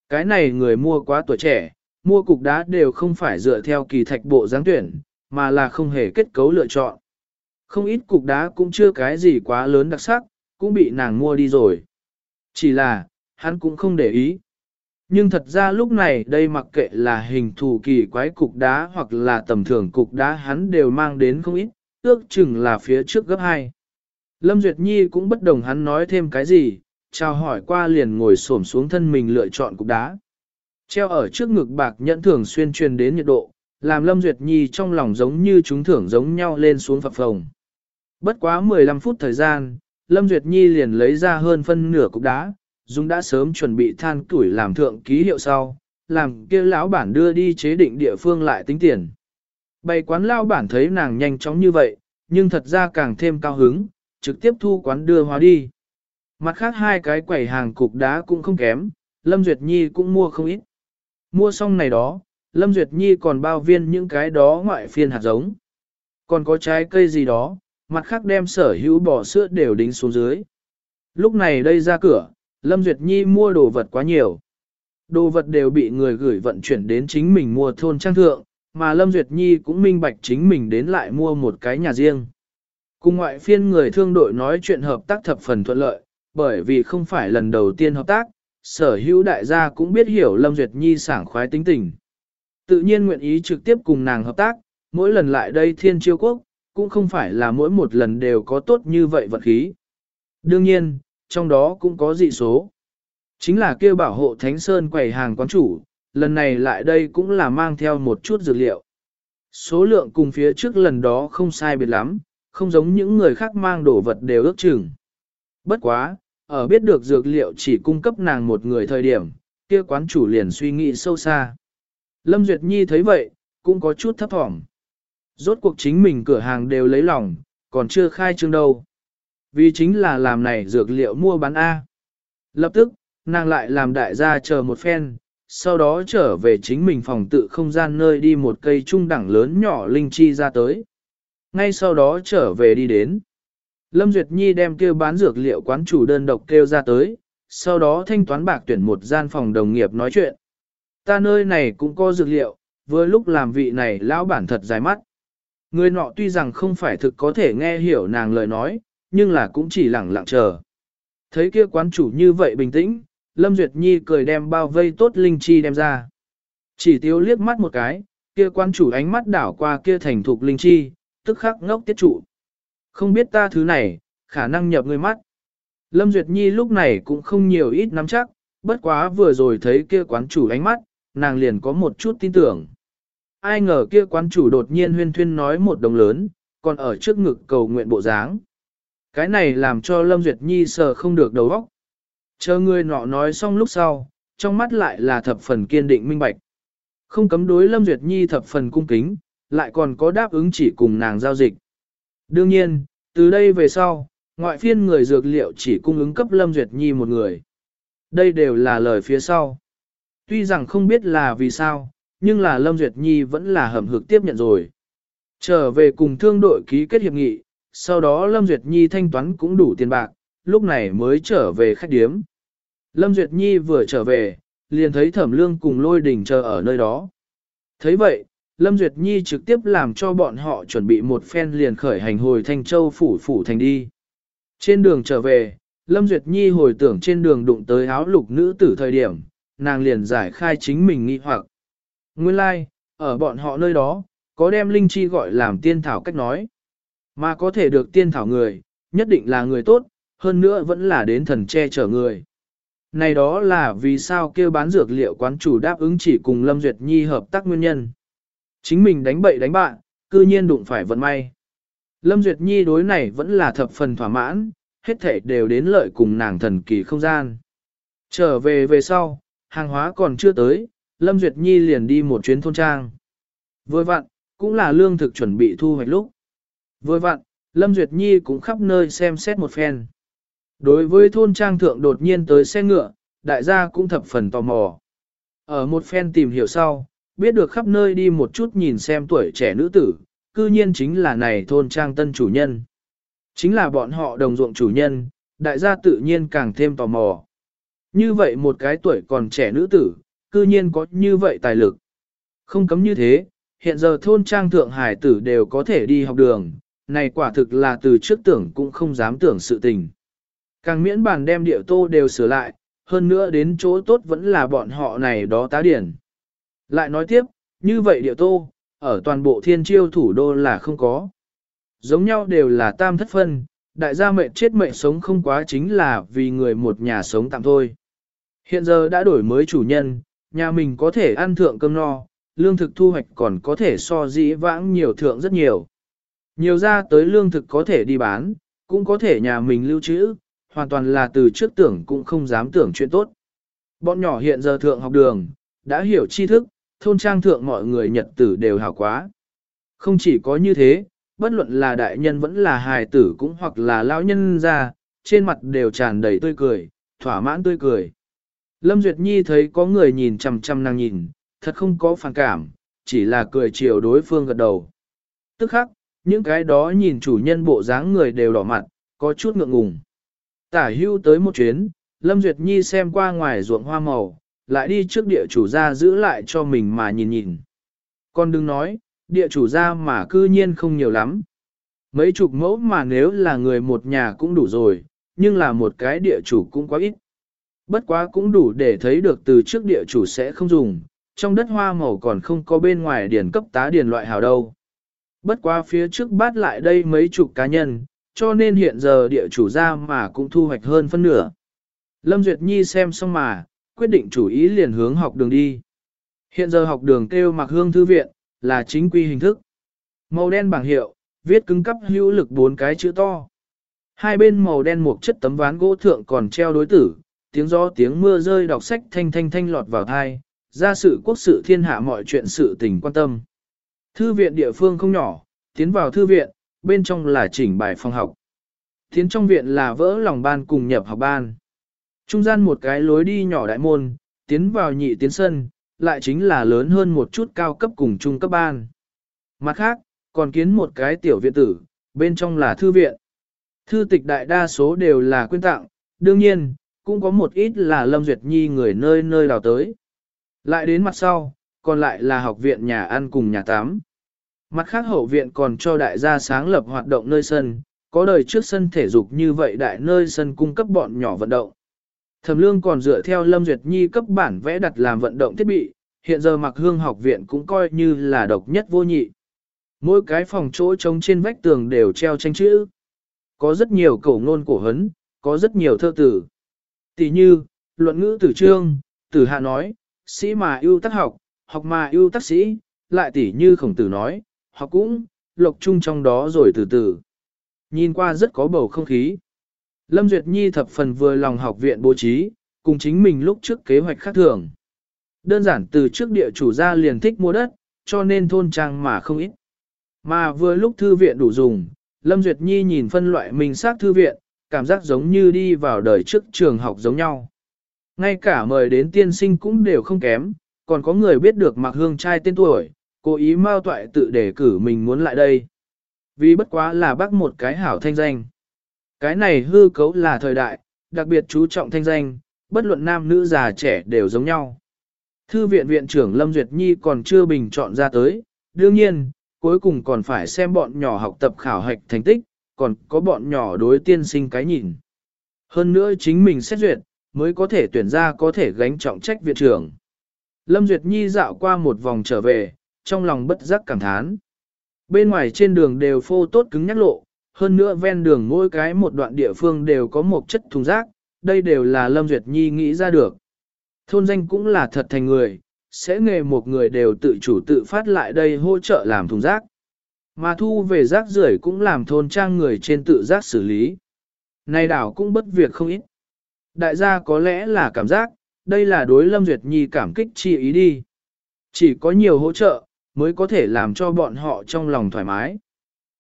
[SPEAKER 1] Cái này người mua quá tuổi trẻ, mua cục đá đều không phải dựa theo kỳ thạch bộ giáng tuyển, mà là không hề kết cấu lựa chọn. Không ít cục đá cũng chưa cái gì quá lớn đặc sắc, cũng bị nàng mua đi rồi. Chỉ là, hắn cũng không để ý, Nhưng thật ra lúc này đây mặc kệ là hình thù kỳ quái cục đá hoặc là tầm thường cục đá hắn đều mang đến không ít, ước chừng là phía trước gấp hai. Lâm Duyệt Nhi cũng bất đồng hắn nói thêm cái gì, chào hỏi qua liền ngồi xổm xuống thân mình lựa chọn cục đá. Treo ở trước ngực bạc nhẫn thường xuyên truyền đến nhiệt độ, làm Lâm Duyệt Nhi trong lòng giống như chúng thưởng giống nhau lên xuống phập phồng. Bất quá 15 phút thời gian, Lâm Duyệt Nhi liền lấy ra hơn phân nửa cục đá, Dung đã sớm chuẩn bị than tuổi làm thượng ký hiệu sau, làm kia lão bản đưa đi chế định địa phương lại tính tiền. Bày quán lao bản thấy nàng nhanh chóng như vậy, nhưng thật ra càng thêm cao hứng, trực tiếp thu quán đưa hóa đi. Mặt khác hai cái quẩy hàng cục đá cũng không kém, Lâm Duyệt Nhi cũng mua không ít. Mua xong này đó, Lâm Duyệt Nhi còn bao viên những cái đó ngoại phiên hạt giống. Còn có trái cây gì đó, mặt khác đem sở hữu bò sữa đều đính xuống dưới. Lúc này đây ra cửa, Lâm Duyệt Nhi mua đồ vật quá nhiều. Đồ vật đều bị người gửi vận chuyển đến chính mình mua thôn trang thượng, mà Lâm Duyệt Nhi cũng minh bạch chính mình đến lại mua một cái nhà riêng. Cùng ngoại phiên người thương đội nói chuyện hợp tác thập phần thuận lợi, bởi vì không phải lần đầu tiên hợp tác, sở hữu đại gia cũng biết hiểu Lâm Duyệt Nhi sảng khoái tính tình. Tự nhiên nguyện ý trực tiếp cùng nàng hợp tác, mỗi lần lại đây thiên chiêu quốc, cũng không phải là mỗi một lần đều có tốt như vậy vật khí. Đương nhiên, trong đó cũng có dị số. Chính là kêu bảo hộ Thánh Sơn quầy hàng quán chủ, lần này lại đây cũng là mang theo một chút dược liệu. Số lượng cùng phía trước lần đó không sai biệt lắm, không giống những người khác mang đồ vật đều ước chừng. Bất quá, ở biết được dược liệu chỉ cung cấp nàng một người thời điểm, kia quán chủ liền suy nghĩ sâu xa. Lâm Duyệt Nhi thấy vậy, cũng có chút thấp thỏm. Rốt cuộc chính mình cửa hàng đều lấy lòng, còn chưa khai trương đâu. Vì chính là làm này dược liệu mua bán A. Lập tức, nàng lại làm đại gia chờ một phen, sau đó trở về chính mình phòng tự không gian nơi đi một cây trung đẳng lớn nhỏ linh chi ra tới. Ngay sau đó trở về đi đến. Lâm Duyệt Nhi đem kêu bán dược liệu quán chủ đơn độc kêu ra tới, sau đó thanh toán bạc tuyển một gian phòng đồng nghiệp nói chuyện. Ta nơi này cũng có dược liệu, vừa lúc làm vị này lão bản thật dài mắt. Người nọ tuy rằng không phải thực có thể nghe hiểu nàng lời nói, nhưng là cũng chỉ lẳng lặng chờ. Thấy kia quán chủ như vậy bình tĩnh, Lâm Duyệt Nhi cười đem bao vây tốt linh chi đem ra. Chỉ tiêu liếc mắt một cái, kia quán chủ ánh mắt đảo qua kia thành thục linh chi, tức khắc ngốc tiết trụ. Không biết ta thứ này, khả năng nhập người mắt. Lâm Duyệt Nhi lúc này cũng không nhiều ít nắm chắc, bất quá vừa rồi thấy kia quán chủ ánh mắt, nàng liền có một chút tin tưởng. Ai ngờ kia quán chủ đột nhiên huyên thuyên nói một đồng lớn, còn ở trước ngực cầu nguyện bộ dáng. Cái này làm cho Lâm Duyệt Nhi sờ không được đầu óc. Chờ người nọ nói xong lúc sau, trong mắt lại là thập phần kiên định minh bạch. Không cấm đối Lâm Duyệt Nhi thập phần cung kính, lại còn có đáp ứng chỉ cùng nàng giao dịch. Đương nhiên, từ đây về sau, ngoại phiên người dược liệu chỉ cung ứng cấp Lâm Duyệt Nhi một người. Đây đều là lời phía sau. Tuy rằng không biết là vì sao, nhưng là Lâm Duyệt Nhi vẫn là hầm hực tiếp nhận rồi. Trở về cùng thương đội ký kết hiệp nghị, sau đó Lâm Duyệt Nhi thanh toán cũng đủ tiền bạc, lúc này mới trở về khách điếm. Lâm Duyệt Nhi vừa trở về, liền thấy Thẩm Lương cùng Lôi Đình chờ ở nơi đó. thấy vậy, Lâm Duyệt Nhi trực tiếp làm cho bọn họ chuẩn bị một phen liền khởi hành hồi Thanh Châu phủ phủ thành đi. Trên đường trở về, Lâm Duyệt Nhi hồi tưởng trên đường đụng tới áo lục nữ tử thời điểm, nàng liền giải khai chính mình nghi hoặc. Nguyên lai, like, ở bọn họ nơi đó, có đem linh chi gọi làm tiên thảo cách nói. Mà có thể được tiên thảo người, nhất định là người tốt, hơn nữa vẫn là đến thần che chở người. Này đó là vì sao kêu bán dược liệu quán chủ đáp ứng chỉ cùng Lâm Duyệt Nhi hợp tác nguyên nhân. Chính mình đánh bậy đánh bạn, cư nhiên đụng phải vận may. Lâm Duyệt Nhi đối này vẫn là thập phần thỏa mãn, hết thể đều đến lợi cùng nàng thần kỳ không gian. Trở về về sau, hàng hóa còn chưa tới, Lâm Duyệt Nhi liền đi một chuyến thôn trang. Vừa vặn, cũng là lương thực chuẩn bị thu hoạch lúc. Vừa vặn, Lâm Duyệt Nhi cũng khắp nơi xem xét một phen. Đối với thôn trang thượng đột nhiên tới xe ngựa, đại gia cũng thập phần tò mò. Ở một phen tìm hiểu sau, biết được khắp nơi đi một chút nhìn xem tuổi trẻ nữ tử, cư nhiên chính là này thôn trang tân chủ nhân. Chính là bọn họ đồng ruộng chủ nhân, đại gia tự nhiên càng thêm tò mò. Như vậy một cái tuổi còn trẻ nữ tử, cư nhiên có như vậy tài lực. Không cấm như thế, hiện giờ thôn trang thượng hải tử đều có thể đi học đường, này quả thực là từ trước tưởng cũng không dám tưởng sự tình. Càng miễn bàn đem điệu tô đều sửa lại, hơn nữa đến chỗ tốt vẫn là bọn họ này đó tá điển. Lại nói tiếp, như vậy địa tô, ở toàn bộ thiên chiêu thủ đô là không có. Giống nhau đều là tam thất phân, đại gia mệnh chết mệnh sống không quá chính là vì người một nhà sống tạm thôi. Hiện giờ đã đổi mới chủ nhân, nhà mình có thể ăn thượng cơm no, lương thực thu hoạch còn có thể so dĩ vãng nhiều thượng rất nhiều. Nhiều ra tới lương thực có thể đi bán, cũng có thể nhà mình lưu trữ, hoàn toàn là từ trước tưởng cũng không dám tưởng chuyện tốt. Bọn nhỏ hiện giờ thượng học đường, đã hiểu tri thức, thôn trang thượng mọi người nhật tử đều hảo quá. Không chỉ có như thế, bất luận là đại nhân vẫn là hài tử cũng hoặc là lão nhân ra, trên mặt đều tràn đầy tươi cười, thỏa mãn tươi cười. Lâm Duyệt Nhi thấy có người nhìn chằm chằm nàng nhìn, thật không có phản cảm, chỉ là cười chiều đối phương gật đầu. Tức khắc, những cái đó nhìn chủ nhân bộ dáng người đều đỏ mặt, có chút ngượng ngùng. Tả hưu tới một chuyến, Lâm Duyệt Nhi xem qua ngoài ruộng hoa màu, lại đi trước địa chủ ra giữ lại cho mình mà nhìn nhìn. Con đừng nói, địa chủ ra mà cư nhiên không nhiều lắm. Mấy chục mẫu mà nếu là người một nhà cũng đủ rồi, nhưng là một cái địa chủ cũng quá ít. Bất quá cũng đủ để thấy được từ trước địa chủ sẽ không dùng, trong đất hoa màu còn không có bên ngoài điển cấp tá điển loại hào đâu. Bất quá phía trước bát lại đây mấy chục cá nhân, cho nên hiện giờ địa chủ ra mà cũng thu hoạch hơn phân nửa. Lâm Duyệt Nhi xem xong mà, quyết định chủ ý liền hướng học đường đi. Hiện giờ học đường kêu mặc hương thư viện, là chính quy hình thức. Màu đen bảng hiệu, viết cứng cấp hữu lực bốn cái chữ to. Hai bên màu đen một chất tấm ván gỗ thượng còn treo đối tử, tiếng gió tiếng mưa rơi đọc sách thanh thanh thanh lọt vào thai, ra sự quốc sự thiên hạ mọi chuyện sự tình quan tâm. Thư viện địa phương không nhỏ, tiến vào thư viện, bên trong là chỉnh bài phòng học. Tiến trong viện là vỡ lòng ban cùng nhập học ban. Trung gian một cái lối đi nhỏ đại môn, tiến vào nhị tiến sân, lại chính là lớn hơn một chút cao cấp cùng trung cấp ban. Mặt khác, còn kiến một cái tiểu viện tử, bên trong là thư viện. Thư tịch đại đa số đều là quyên tặng, đương nhiên, cũng có một ít là Lâm Duyệt Nhi người nơi nơi đào tới. Lại đến mặt sau, còn lại là học viện nhà ăn cùng nhà tắm. Mặt khác hậu viện còn cho đại gia sáng lập hoạt động nơi sân, có đời trước sân thể dục như vậy đại nơi sân cung cấp bọn nhỏ vận động. Thẩm lương còn dựa theo Lâm Duyệt Nhi cấp bản vẽ đặt làm vận động thiết bị, hiện giờ mặc hương học viện cũng coi như là độc nhất vô nhị. Mỗi cái phòng chỗ trống trên vách tường đều treo tranh chữ. Có rất nhiều cổ ngôn cổ hấn, có rất nhiều thơ tử. Tỷ như, luận ngữ tử trương, tử hạ nói, sĩ mà yêu tác học, học mà yêu tác sĩ, lại tỷ như khổng tử nói, học cũng, lộc chung trong đó rồi từ từ. Nhìn qua rất có bầu không khí. Lâm Duyệt Nhi thập phần vừa lòng học viện bố trí, cùng chính mình lúc trước kế hoạch khác thường. Đơn giản từ trước địa chủ ra liền thích mua đất, cho nên thôn trang mà không ít. Mà vừa lúc thư viện đủ dùng, Lâm Duyệt Nhi nhìn phân loại mình xác thư viện, cảm giác giống như đi vào đời trước trường học giống nhau. Ngay cả mời đến tiên sinh cũng đều không kém, còn có người biết được mặc hương trai tên tuổi, cố ý mao toại tự đề cử mình muốn lại đây. Vì bất quá là bác một cái hảo thanh danh. Cái này hư cấu là thời đại, đặc biệt chú trọng thanh danh, bất luận nam nữ già trẻ đều giống nhau. Thư viện viện trưởng Lâm Duyệt Nhi còn chưa bình chọn ra tới, đương nhiên, cuối cùng còn phải xem bọn nhỏ học tập khảo hạch thành tích, còn có bọn nhỏ đối tiên sinh cái nhìn. Hơn nữa chính mình xét duyệt, mới có thể tuyển ra có thể gánh trọng trách viện trưởng. Lâm Duyệt Nhi dạo qua một vòng trở về, trong lòng bất giác cảm thán. Bên ngoài trên đường đều phô tốt cứng nhắc lộ, hơn nữa ven đường mỗi cái một đoạn địa phương đều có một chất thùng rác, đây đều là Lâm Duyệt Nhi nghĩ ra được. Thôn danh cũng là thật thành người, sẽ nghề một người đều tự chủ tự phát lại đây hỗ trợ làm thùng rác. Mà thu về rác rưởi cũng làm thôn trang người trên tự rác xử lý. Này đảo cũng bất việc không ít. Đại gia có lẽ là cảm giác, đây là đối Lâm Duyệt Nhi cảm kích chi ý đi. Chỉ có nhiều hỗ trợ, mới có thể làm cho bọn họ trong lòng thoải mái.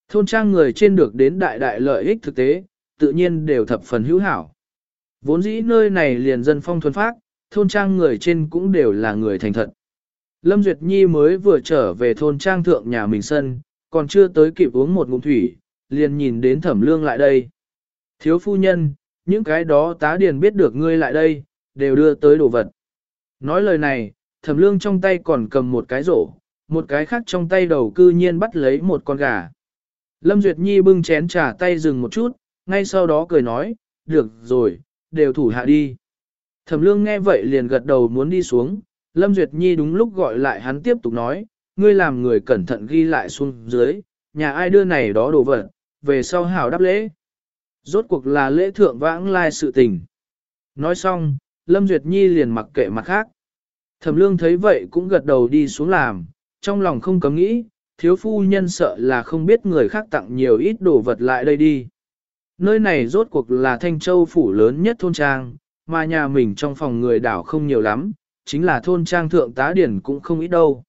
[SPEAKER 1] Thôn trang người trên được đến đại đại lợi ích thực tế, tự nhiên đều thập phần hữu hảo. Vốn dĩ nơi này liền dân phong thuần phát, thôn trang người trên cũng đều là người thành thật. Lâm Duyệt Nhi mới vừa trở về thôn trang thượng nhà mình sân, còn chưa tới kịp uống một ngụm thủy, liền nhìn đến thẩm lương lại đây. Thiếu phu nhân, những cái đó tá điền biết được ngươi lại đây, đều đưa tới đồ vật. Nói lời này, thẩm lương trong tay còn cầm một cái rổ, một cái khác trong tay đầu cư nhiên bắt lấy một con gà. Lâm Duyệt Nhi bưng chén trà tay dừng một chút, ngay sau đó cười nói, được rồi, đều thủ hạ đi. Thẩm lương nghe vậy liền gật đầu muốn đi xuống, Lâm Duyệt Nhi đúng lúc gọi lại hắn tiếp tục nói, ngươi làm người cẩn thận ghi lại xuống dưới, nhà ai đưa này đó đồ vật, về sau hảo đáp lễ. Rốt cuộc là lễ thượng vãng lai sự tình. Nói xong, Lâm Duyệt Nhi liền mặc kệ mặt khác. Thẩm lương thấy vậy cũng gật đầu đi xuống làm, trong lòng không cấm nghĩ, thiếu phu nhân sợ là không biết người khác tặng nhiều ít đồ vật lại đây đi. Nơi này rốt cuộc là Thanh Châu phủ lớn nhất thôn trang, mà nhà mình trong phòng người đảo không nhiều lắm, chính là thôn trang thượng tá điển cũng không ít đâu.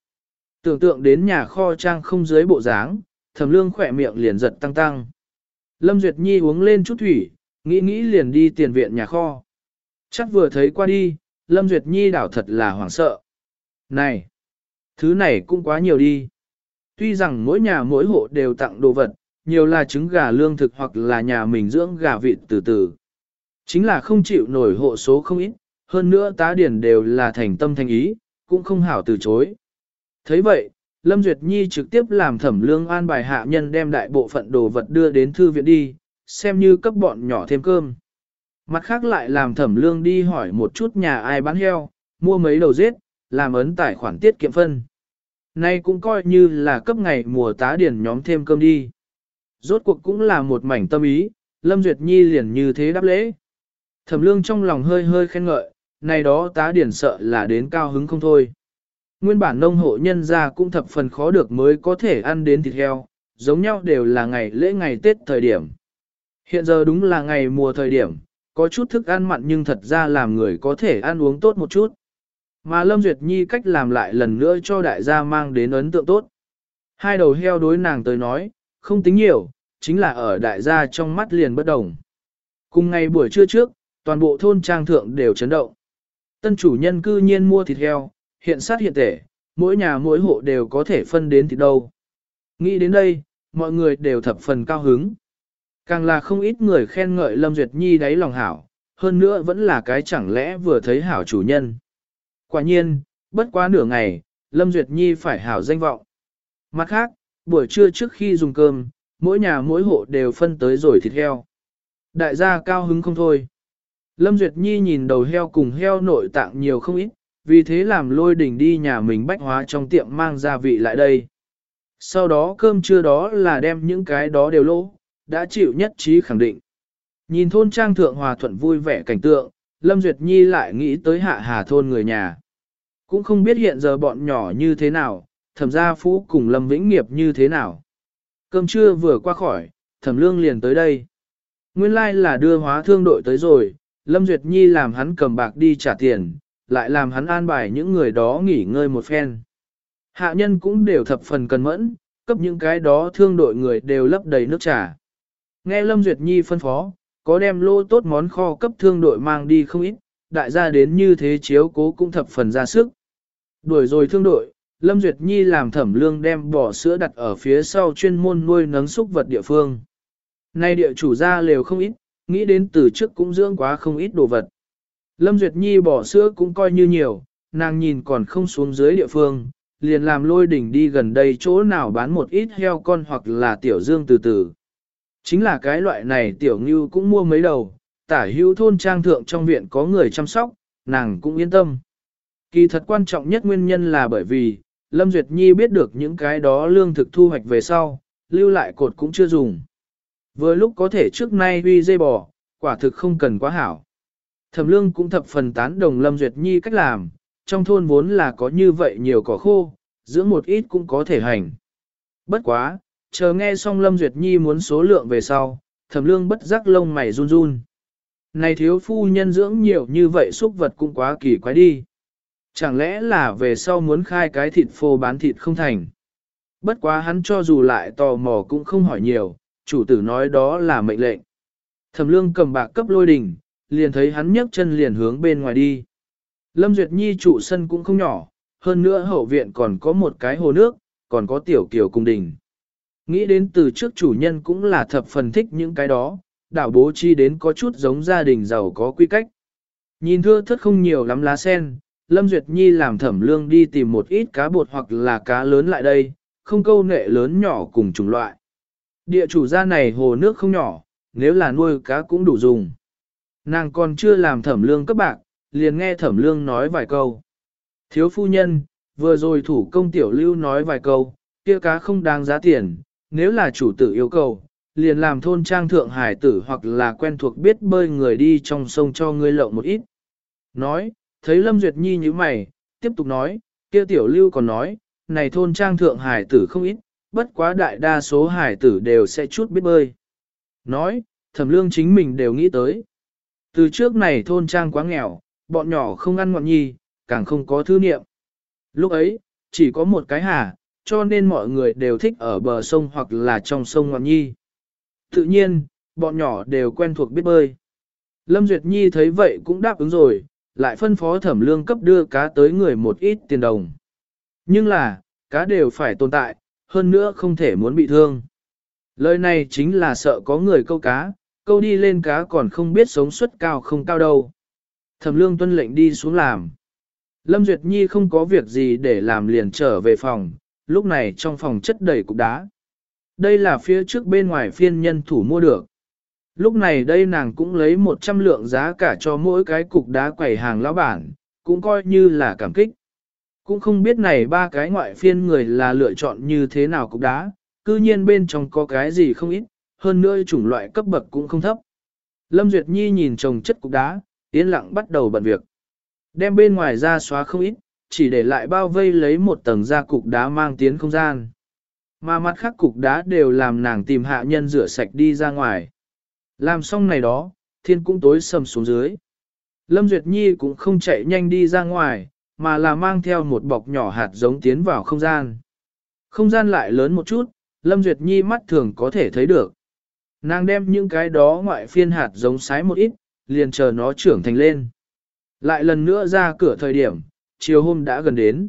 [SPEAKER 1] Tưởng tượng đến nhà kho trang không dưới bộ dáng, thẩm lương khỏe miệng liền giật tăng tăng. Lâm Duyệt Nhi uống lên chút thủy, nghĩ nghĩ liền đi tiền viện nhà kho. Chắc vừa thấy qua đi, Lâm Duyệt Nhi đảo thật là hoảng sợ. Này, thứ này cũng quá nhiều đi. Tuy rằng mỗi nhà mỗi hộ đều tặng đồ vật, nhiều là trứng gà lương thực hoặc là nhà mình dưỡng gà vịt từ từ. Chính là không chịu nổi hộ số không ít, hơn nữa tá điển đều là thành tâm thành ý, cũng không hảo từ chối thấy vậy, Lâm Duyệt Nhi trực tiếp làm thẩm lương an bài hạ nhân đem đại bộ phận đồ vật đưa đến thư viện đi, xem như cấp bọn nhỏ thêm cơm. Mặt khác lại làm thẩm lương đi hỏi một chút nhà ai bán heo, mua mấy đầu giết, làm ấn tài khoản tiết kiệm phân. Nay cũng coi như là cấp ngày mùa tá điển nhóm thêm cơm đi. Rốt cuộc cũng là một mảnh tâm ý, Lâm Duyệt Nhi liền như thế đáp lễ. Thẩm lương trong lòng hơi hơi khen ngợi, này đó tá điển sợ là đến cao hứng không thôi. Nguyên bản nông hộ nhân gia cũng thập phần khó được mới có thể ăn đến thịt heo, giống nhau đều là ngày lễ ngày Tết thời điểm. Hiện giờ đúng là ngày mùa thời điểm, có chút thức ăn mặn nhưng thật ra làm người có thể ăn uống tốt một chút. Mà Lâm Duyệt Nhi cách làm lại lần nữa cho đại gia mang đến ấn tượng tốt. Hai đầu heo đối nàng tới nói, không tính nhiều, chính là ở đại gia trong mắt liền bất đồng. Cùng ngày buổi trưa trước, toàn bộ thôn trang thượng đều chấn động. Tân chủ nhân cư nhiên mua thịt heo, hiện sát hiện tể, mỗi nhà mỗi hộ đều có thể phân đến thịt đâu. Nghĩ đến đây, mọi người đều thập phần cao hứng. Càng là không ít người khen ngợi Lâm Duyệt Nhi đáy lòng hảo, hơn nữa vẫn là cái chẳng lẽ vừa thấy hảo chủ nhân. Quả nhiên, bất quá nửa ngày, Lâm Duyệt Nhi phải hảo danh vọng. Mặt khác, buổi trưa trước khi dùng cơm, mỗi nhà mỗi hộ đều phân tới rồi thịt heo. Đại gia cao hứng không thôi. Lâm Duyệt Nhi nhìn đầu heo cùng heo nội tạng nhiều không ít, vì thế làm lôi đỉnh đi nhà mình bách hóa trong tiệm mang gia vị lại đây. Sau đó cơm trưa đó là đem những cái đó đều lỗ, đã chịu nhất trí khẳng định. Nhìn thôn trang thượng hòa thuận vui vẻ cảnh tượng, Lâm Duyệt Nhi lại nghĩ tới hạ hà thôn người nhà. Cũng không biết hiện giờ bọn nhỏ như thế nào, thẩm gia phú cùng Lâm Vĩnh Nghiệp như thế nào. Cơm trưa vừa qua khỏi, thẩm lương liền tới đây. Nguyên lai like là đưa hóa thương đội tới rồi, Lâm Duyệt Nhi làm hắn cầm bạc đi trả tiền, lại làm hắn an bài những người đó nghỉ ngơi một phen. Hạ nhân cũng đều thập phần cần mẫn, cấp những cái đó thương đội người đều lấp đầy nước trà. Nghe Lâm Duyệt Nhi phân phó, có đem lô tốt món kho cấp thương đội mang đi không ít, đại gia đến như thế chiếu cố cũng thập phần ra sức. Đuổi rồi thương đội, Lâm Duyệt Nhi làm thẩm lương đem bỏ sữa đặt ở phía sau chuyên môn nuôi nấng súc vật địa phương. Nay địa chủ gia lều không ít, nghĩ đến từ trước cũng dưỡng quá không ít đồ vật. Lâm Duyệt Nhi bỏ sữa cũng coi như nhiều, nàng nhìn còn không xuống dưới địa phương, liền làm lôi đỉnh đi gần đây chỗ nào bán một ít heo con hoặc là tiểu dương từ từ. Chính là cái loại này tiểu ngưu cũng mua mấy đầu, tả hữu thôn trang thượng trong viện có người chăm sóc, nàng cũng yên tâm. Kỳ thật quan trọng nhất nguyên nhân là bởi vì, Lâm Duyệt Nhi biết được những cái đó lương thực thu hoạch về sau, lưu lại cột cũng chưa dùng. Vừa lúc có thể trước nay huy dây bò, quả thực không cần quá hảo. Thẩm lương cũng thập phần tán đồng Lâm Duyệt Nhi cách làm, trong thôn vốn là có như vậy nhiều cỏ khô, dưỡng một ít cũng có thể hành. Bất quá, chờ nghe xong Lâm Duyệt Nhi muốn số lượng về sau, thẩm lương bất giác lông mày run run. Này thiếu phu nhân dưỡng nhiều như vậy xúc vật cũng quá kỳ quái đi. Chẳng lẽ là về sau muốn khai cái thịt phô bán thịt không thành. Bất quá hắn cho dù lại tò mò cũng không hỏi nhiều, chủ tử nói đó là mệnh lệnh. Thẩm lương cầm bạc cấp lôi đình, liền thấy hắn nhấc chân liền hướng bên ngoài đi. Lâm Duyệt Nhi trụ sân cũng không nhỏ, hơn nữa hậu viện còn có một cái hồ nước, còn có tiểu kiều cung đình. Nghĩ đến từ trước chủ nhân cũng là thập phần thích những cái đó, đảo bố chi đến có chút giống gia đình giàu có quy cách. Nhìn thưa thất không nhiều lắm lá sen, Lâm Duyệt Nhi làm thẩm lương đi tìm một ít cá bột hoặc là cá lớn lại đây, không câu nệ lớn nhỏ cùng chủng loại. Địa chủ gia này hồ nước không nhỏ, nếu là nuôi cá cũng đủ dùng. Nàng còn chưa làm thẩm lương cấp bạc, liền nghe thẩm lương nói vài câu. Thiếu phu nhân, vừa rồi thủ công tiểu lưu nói vài câu, kia cá không đáng giá tiền, nếu là chủ tử yêu cầu, liền làm thôn trang thượng hải tử hoặc là quen thuộc biết bơi người đi trong sông cho ngươi lộng một ít. Nói, thấy Lâm Duyệt Nhi như mày, tiếp tục nói, kia tiểu lưu còn nói, này thôn trang thượng hải tử không ít, bất quá đại đa số hải tử đều sẽ chút biết bơi. Nói, thẩm lương chính mình đều nghĩ tới. Từ trước này thôn trang quá nghèo, bọn nhỏ không ăn ngọn nhi, càng không có thư niệm. Lúc ấy, chỉ có một cái hà, cho nên mọi người đều thích ở bờ sông hoặc là trong sông ngọn nhi. Tự nhiên, bọn nhỏ đều quen thuộc biết bơi. Lâm Duyệt Nhi thấy vậy cũng đáp ứng rồi, lại phân phó thẩm lương cấp đưa cá tới người một ít tiền đồng. Nhưng là, cá đều phải tồn tại, hơn nữa không thể muốn bị thương. Lời này chính là sợ có người câu cá, câu đi lên cá còn không biết sống suất cao không cao đâu. Thẩm lương tuân lệnh đi xuống làm. Lâm Duyệt Nhi không có việc gì để làm liền trở về phòng, lúc này trong phòng chất đầy cục đá. Đây là phía trước bên ngoài phiên nhân thủ mua được. Lúc này đây nàng cũng lấy 100 lượng giá cả cho mỗi cái cục đá quẩy hàng lão bản, cũng coi như là cảm kích. Cũng không biết này ba cái ngoại phiên người là lựa chọn như thế nào cục đá, cư nhiên bên trong có cái gì không ít, hơn nữa chủng loại cấp bậc cũng không thấp. Lâm Duyệt Nhi nhìn chồng chất cục đá, yên lặng bắt đầu bận việc. Đem bên ngoài ra xóa không ít, chỉ để lại bao vây lấy một tầng da cục đá mang tiến không gian. Mà mặt khác cục đá đều làm nàng tìm hạ nhân rửa sạch đi ra ngoài. Làm xong này đó, thiên cũng tối sầm xuống dưới. Lâm Duyệt Nhi cũng không chạy nhanh đi ra ngoài, mà là mang theo một bọc nhỏ hạt giống tiến vào không gian. Không gian lại lớn một chút, Lâm Duyệt Nhi mắt thường có thể thấy được. Nàng đem những cái đó ngoại phiên hạt giống sái một ít, liền chờ nó trưởng thành lên. Lại lần nữa ra cửa thời điểm, chiều hôm đã gần đến.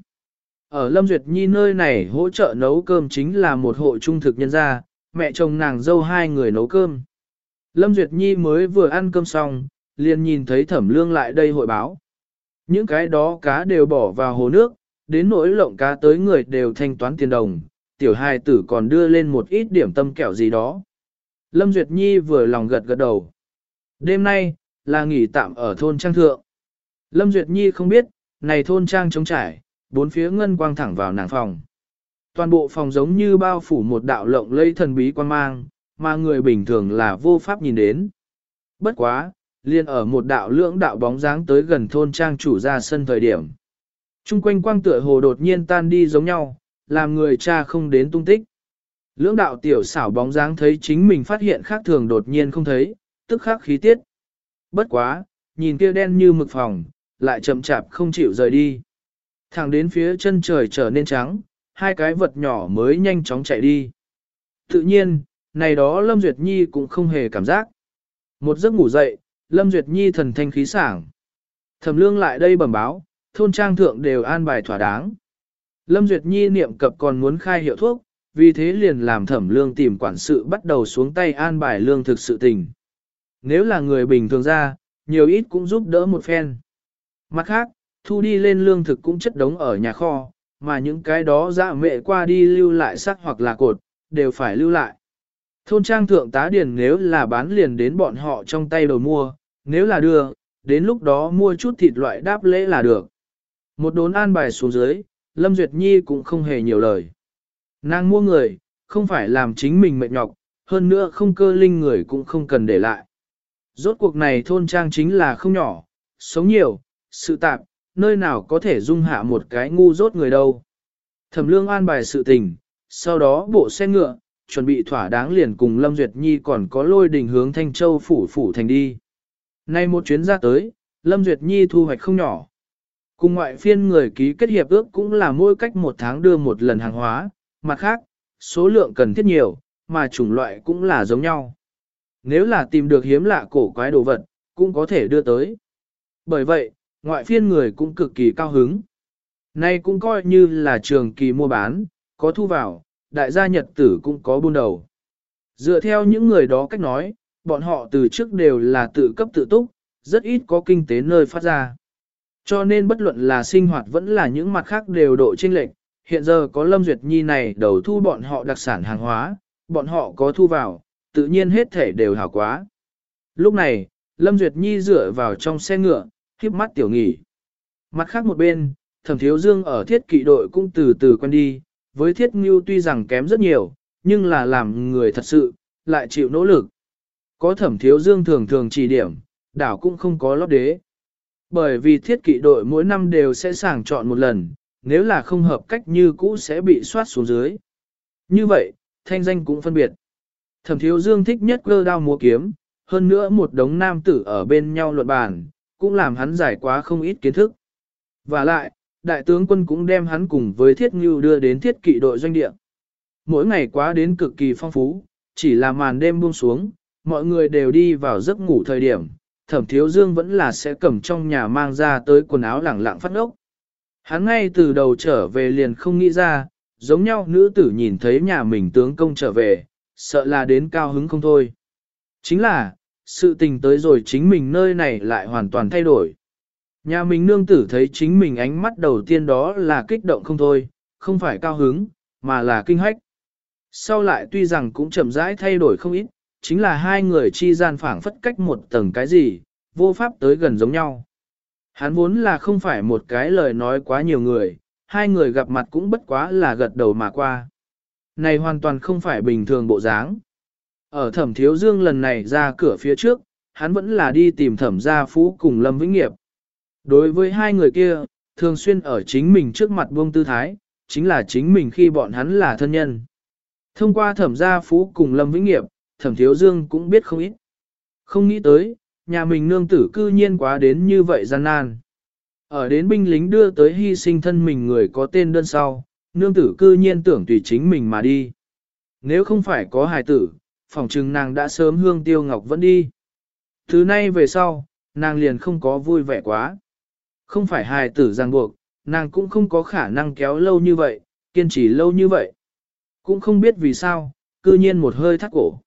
[SPEAKER 1] Ở Lâm Duyệt Nhi nơi này hỗ trợ nấu cơm chính là một hộ trung thực nhân gia, mẹ chồng nàng dâu hai người nấu cơm. Lâm Duyệt Nhi mới vừa ăn cơm xong, liền nhìn thấy thẩm lương lại đây hội báo. Những cái đó cá đều bỏ vào hồ nước, đến nỗi lộng cá tới người đều thanh toán tiền đồng, tiểu hài tử còn đưa lên một ít điểm tâm kẹo gì đó. Lâm Duyệt Nhi vừa lòng gật gật đầu. Đêm nay, là nghỉ tạm ở thôn Trang Thượng. Lâm Duyệt Nhi không biết, này thôn Trang trống trải, bốn phía ngân quang thẳng vào nàng phòng. Toàn bộ phòng giống như bao phủ một đạo lộng lây thần bí quan mang, mà người bình thường là vô pháp nhìn đến. Bất quá, liền ở một đạo lưỡng đạo bóng dáng tới gần thôn trang chủ ra sân thời điểm. Trung quanh quang tựa hồ đột nhiên tan đi giống nhau, làm người cha không đến tung tích. Lưỡng đạo tiểu xảo bóng dáng thấy chính mình phát hiện khác thường đột nhiên không thấy, tức khắc khí tiết. Bất quá, nhìn kia đen như mực phòng, lại chậm chạp không chịu rời đi. Thẳng đến phía chân trời trở nên trắng, hai cái vật nhỏ mới nhanh chóng chạy đi. Tự nhiên, này đó Lâm Duyệt Nhi cũng không hề cảm giác. Một giấc ngủ dậy, Lâm Duyệt Nhi thần thanh khí sảng. Thẩm lương lại đây bẩm báo, thôn trang thượng đều an bài thỏa đáng. Lâm Duyệt Nhi niệm cập còn muốn khai hiệu thuốc, vì thế liền làm thẩm lương tìm quản sự bắt đầu xuống tay an bài lương thực sự tình. Nếu là người bình thường ra, nhiều ít cũng giúp đỡ một phen. Mặt khác, thu đi lên lương thực cũng chất đống ở nhà kho, mà những cái đó dạ mẹ qua đi lưu lại sắc hoặc là cột, đều phải lưu lại. Thôn trang thượng tá điền nếu là bán liền đến bọn họ trong tay đầu mua, nếu là đưa, đến lúc đó mua chút thịt loại đáp lễ là được. Một đốn an bài xuống dưới, Lâm Duyệt Nhi cũng không hề nhiều lời. Nàng mua người, không phải làm chính mình mệt nhọc, hơn nữa không cơ linh người cũng không cần để lại. Rốt cuộc này thôn trang chính là không nhỏ, sống nhiều, sự tạp, nơi nào có thể dung hạ một cái ngu rốt người đâu. Thẩm lương an bài sự tình, sau đó bộ xe ngựa, chuẩn bị thỏa đáng liền cùng Lâm Duyệt Nhi còn có lôi đình hướng Thanh Châu phủ phủ thành đi. Nay một chuyến ra tới, Lâm Duyệt Nhi thu hoạch không nhỏ. Cùng ngoại phiên người ký kết hiệp ước cũng là mỗi cách một tháng đưa một lần hàng hóa, mặt khác, số lượng cần thiết nhiều, mà chủng loại cũng là giống nhau. Nếu là tìm được hiếm lạ cổ quái đồ vật, cũng có thể đưa tới. Bởi vậy, ngoại phiên người cũng cực kỳ cao hứng. Nay cũng coi như là trường kỳ mua bán, có thu vào, đại gia nhật tử cũng có buôn đầu. Dựa theo những người đó cách nói, bọn họ từ trước đều là tự cấp tự túc, rất ít có kinh tế nơi phát ra. Cho nên bất luận là sinh hoạt vẫn là những mặt khác đều độ chênh lệch, hiện giờ có Lâm Duyệt Nhi này đầu thu bọn họ đặc sản hàng hóa, bọn họ có thu vào, tự nhiên hết thể đều hảo quá. Lúc này, Lâm Duyệt Nhi dựa vào trong xe ngựa, khiếp mắt tiểu nghỉ. Mặt khác một bên, thẩm thiếu dương ở thiết kỵ đội cũng từ từ quen đi, với thiết ngưu tuy rằng kém rất nhiều, nhưng là làm người thật sự, lại chịu nỗ lực. Có thẩm thiếu dương thường thường chỉ điểm, đảo cũng không có lót đế. Bởi vì thiết kỵ đội mỗi năm đều sẽ sàng chọn một lần, nếu là không hợp cách như cũ sẽ bị soát xuống dưới. Như vậy, thanh danh cũng phân biệt. Thẩm thiếu dương thích nhất cơ đao múa kiếm, hơn nữa một đống nam tử ở bên nhau luận bàn, cũng làm hắn giải quá không ít kiến thức. Và lại, đại tướng quân cũng đem hắn cùng với thiết ngưu đưa đến thiết kỵ đội doanh địa. Mỗi ngày quá đến cực kỳ phong phú, chỉ là màn đêm buông xuống, mọi người đều đi vào giấc ngủ thời điểm, thẩm thiếu dương vẫn là sẽ cầm trong nhà mang ra tới quần áo lẳng lặng phát ốc. Hắn ngay từ đầu trở về liền không nghĩ ra, giống nhau nữ tử nhìn thấy nhà mình tướng công trở về, sợ là đến cao hứng không thôi. Chính là, sự tình tới rồi chính mình nơi này lại hoàn toàn thay đổi. Nhà mình nương tử thấy chính mình ánh mắt đầu tiên đó là kích động không thôi, không phải cao hứng, mà là kinh hách. Sau lại tuy rằng cũng chậm rãi thay đổi không ít, chính là hai người chi gian phảng phất cách một tầng cái gì, vô pháp tới gần giống nhau. Hắn vốn là không phải một cái lời nói quá nhiều người, hai người gặp mặt cũng bất quá là gật đầu mà qua. Này hoàn toàn không phải bình thường bộ dáng. Ở thẩm thiếu dương lần này ra cửa phía trước, hắn vẫn là đi tìm thẩm gia phú cùng Lâm Vĩnh Nghiệp. Đối với hai người kia, thường xuyên ở chính mình trước mặt buông tư thái, chính là chính mình khi bọn hắn là thân nhân. Thông qua thẩm gia phú cùng Lâm Vĩnh Nghiệp, thẩm thiếu dương cũng biết không ít. Không nghĩ tới, nhà mình nương tử cư nhiên quá đến như vậy gian nan. Ở đến binh lính đưa tới hy sinh thân mình người có tên đơn sau, nương tử cư nhiên tưởng tùy chính mình mà đi. Nếu không phải có hài tử, phòng trừng nàng đã sớm hương tiêu ngọc vẫn đi. Thứ nay về sau, nàng liền không có vui vẻ quá. Không phải hài tử ràng buộc, nàng cũng không có khả năng kéo lâu như vậy, kiên trì lâu như vậy. Cũng không biết vì sao, cư nhiên một hơi thắt cổ.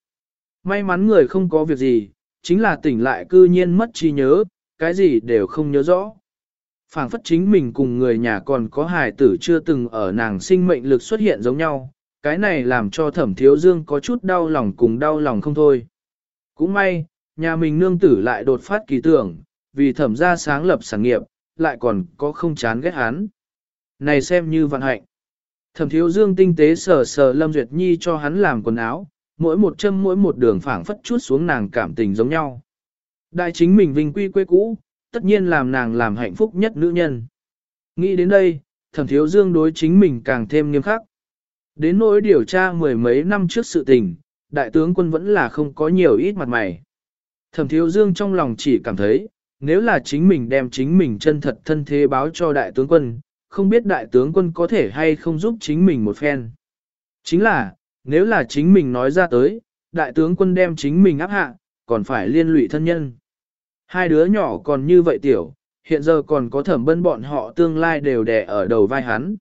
[SPEAKER 1] May mắn người không có việc gì, chính là tỉnh lại cư nhiên mất trí nhớ, cái gì đều không nhớ rõ. phảng phất chính mình cùng người nhà còn có hài tử chưa từng ở nàng sinh mệnh lực xuất hiện giống nhau, cái này làm cho thẩm thiếu dương có chút đau lòng cùng đau lòng không thôi. Cũng may, nhà mình nương tử lại đột phát kỳ tưởng, vì thẩm ra sáng lập sản nghiệp, lại còn có không chán ghét hắn. Này xem như vận hạnh. Thẩm thiếu dương tinh tế sờ sờ Lâm Duyệt Nhi cho hắn làm quần áo, mỗi một châm mỗi một đường phảng phất chút xuống nàng cảm tình giống nhau. Đại chính mình vinh quy quê cũ, tất nhiên làm nàng làm hạnh phúc nhất nữ nhân. Nghĩ đến đây, thẩm thiếu dương đối chính mình càng thêm nghiêm khắc. Đến nỗi điều tra mười mấy năm trước sự tình, đại tướng quân vẫn là không có nhiều ít mặt mày. Thẩm thiếu dương trong lòng chỉ cảm thấy, nếu là chính mình đem chính mình chân thật thân thế báo cho đại tướng quân, không biết đại tướng quân có thể hay không giúp chính mình một phen. Chính là, nếu là chính mình nói ra tới, đại tướng quân đem chính mình áp hạ, còn phải liên lụy thân nhân. Hai đứa nhỏ còn như vậy tiểu, hiện giờ còn có thẩm bân bọn họ tương lai đều đè ở đầu vai hắn.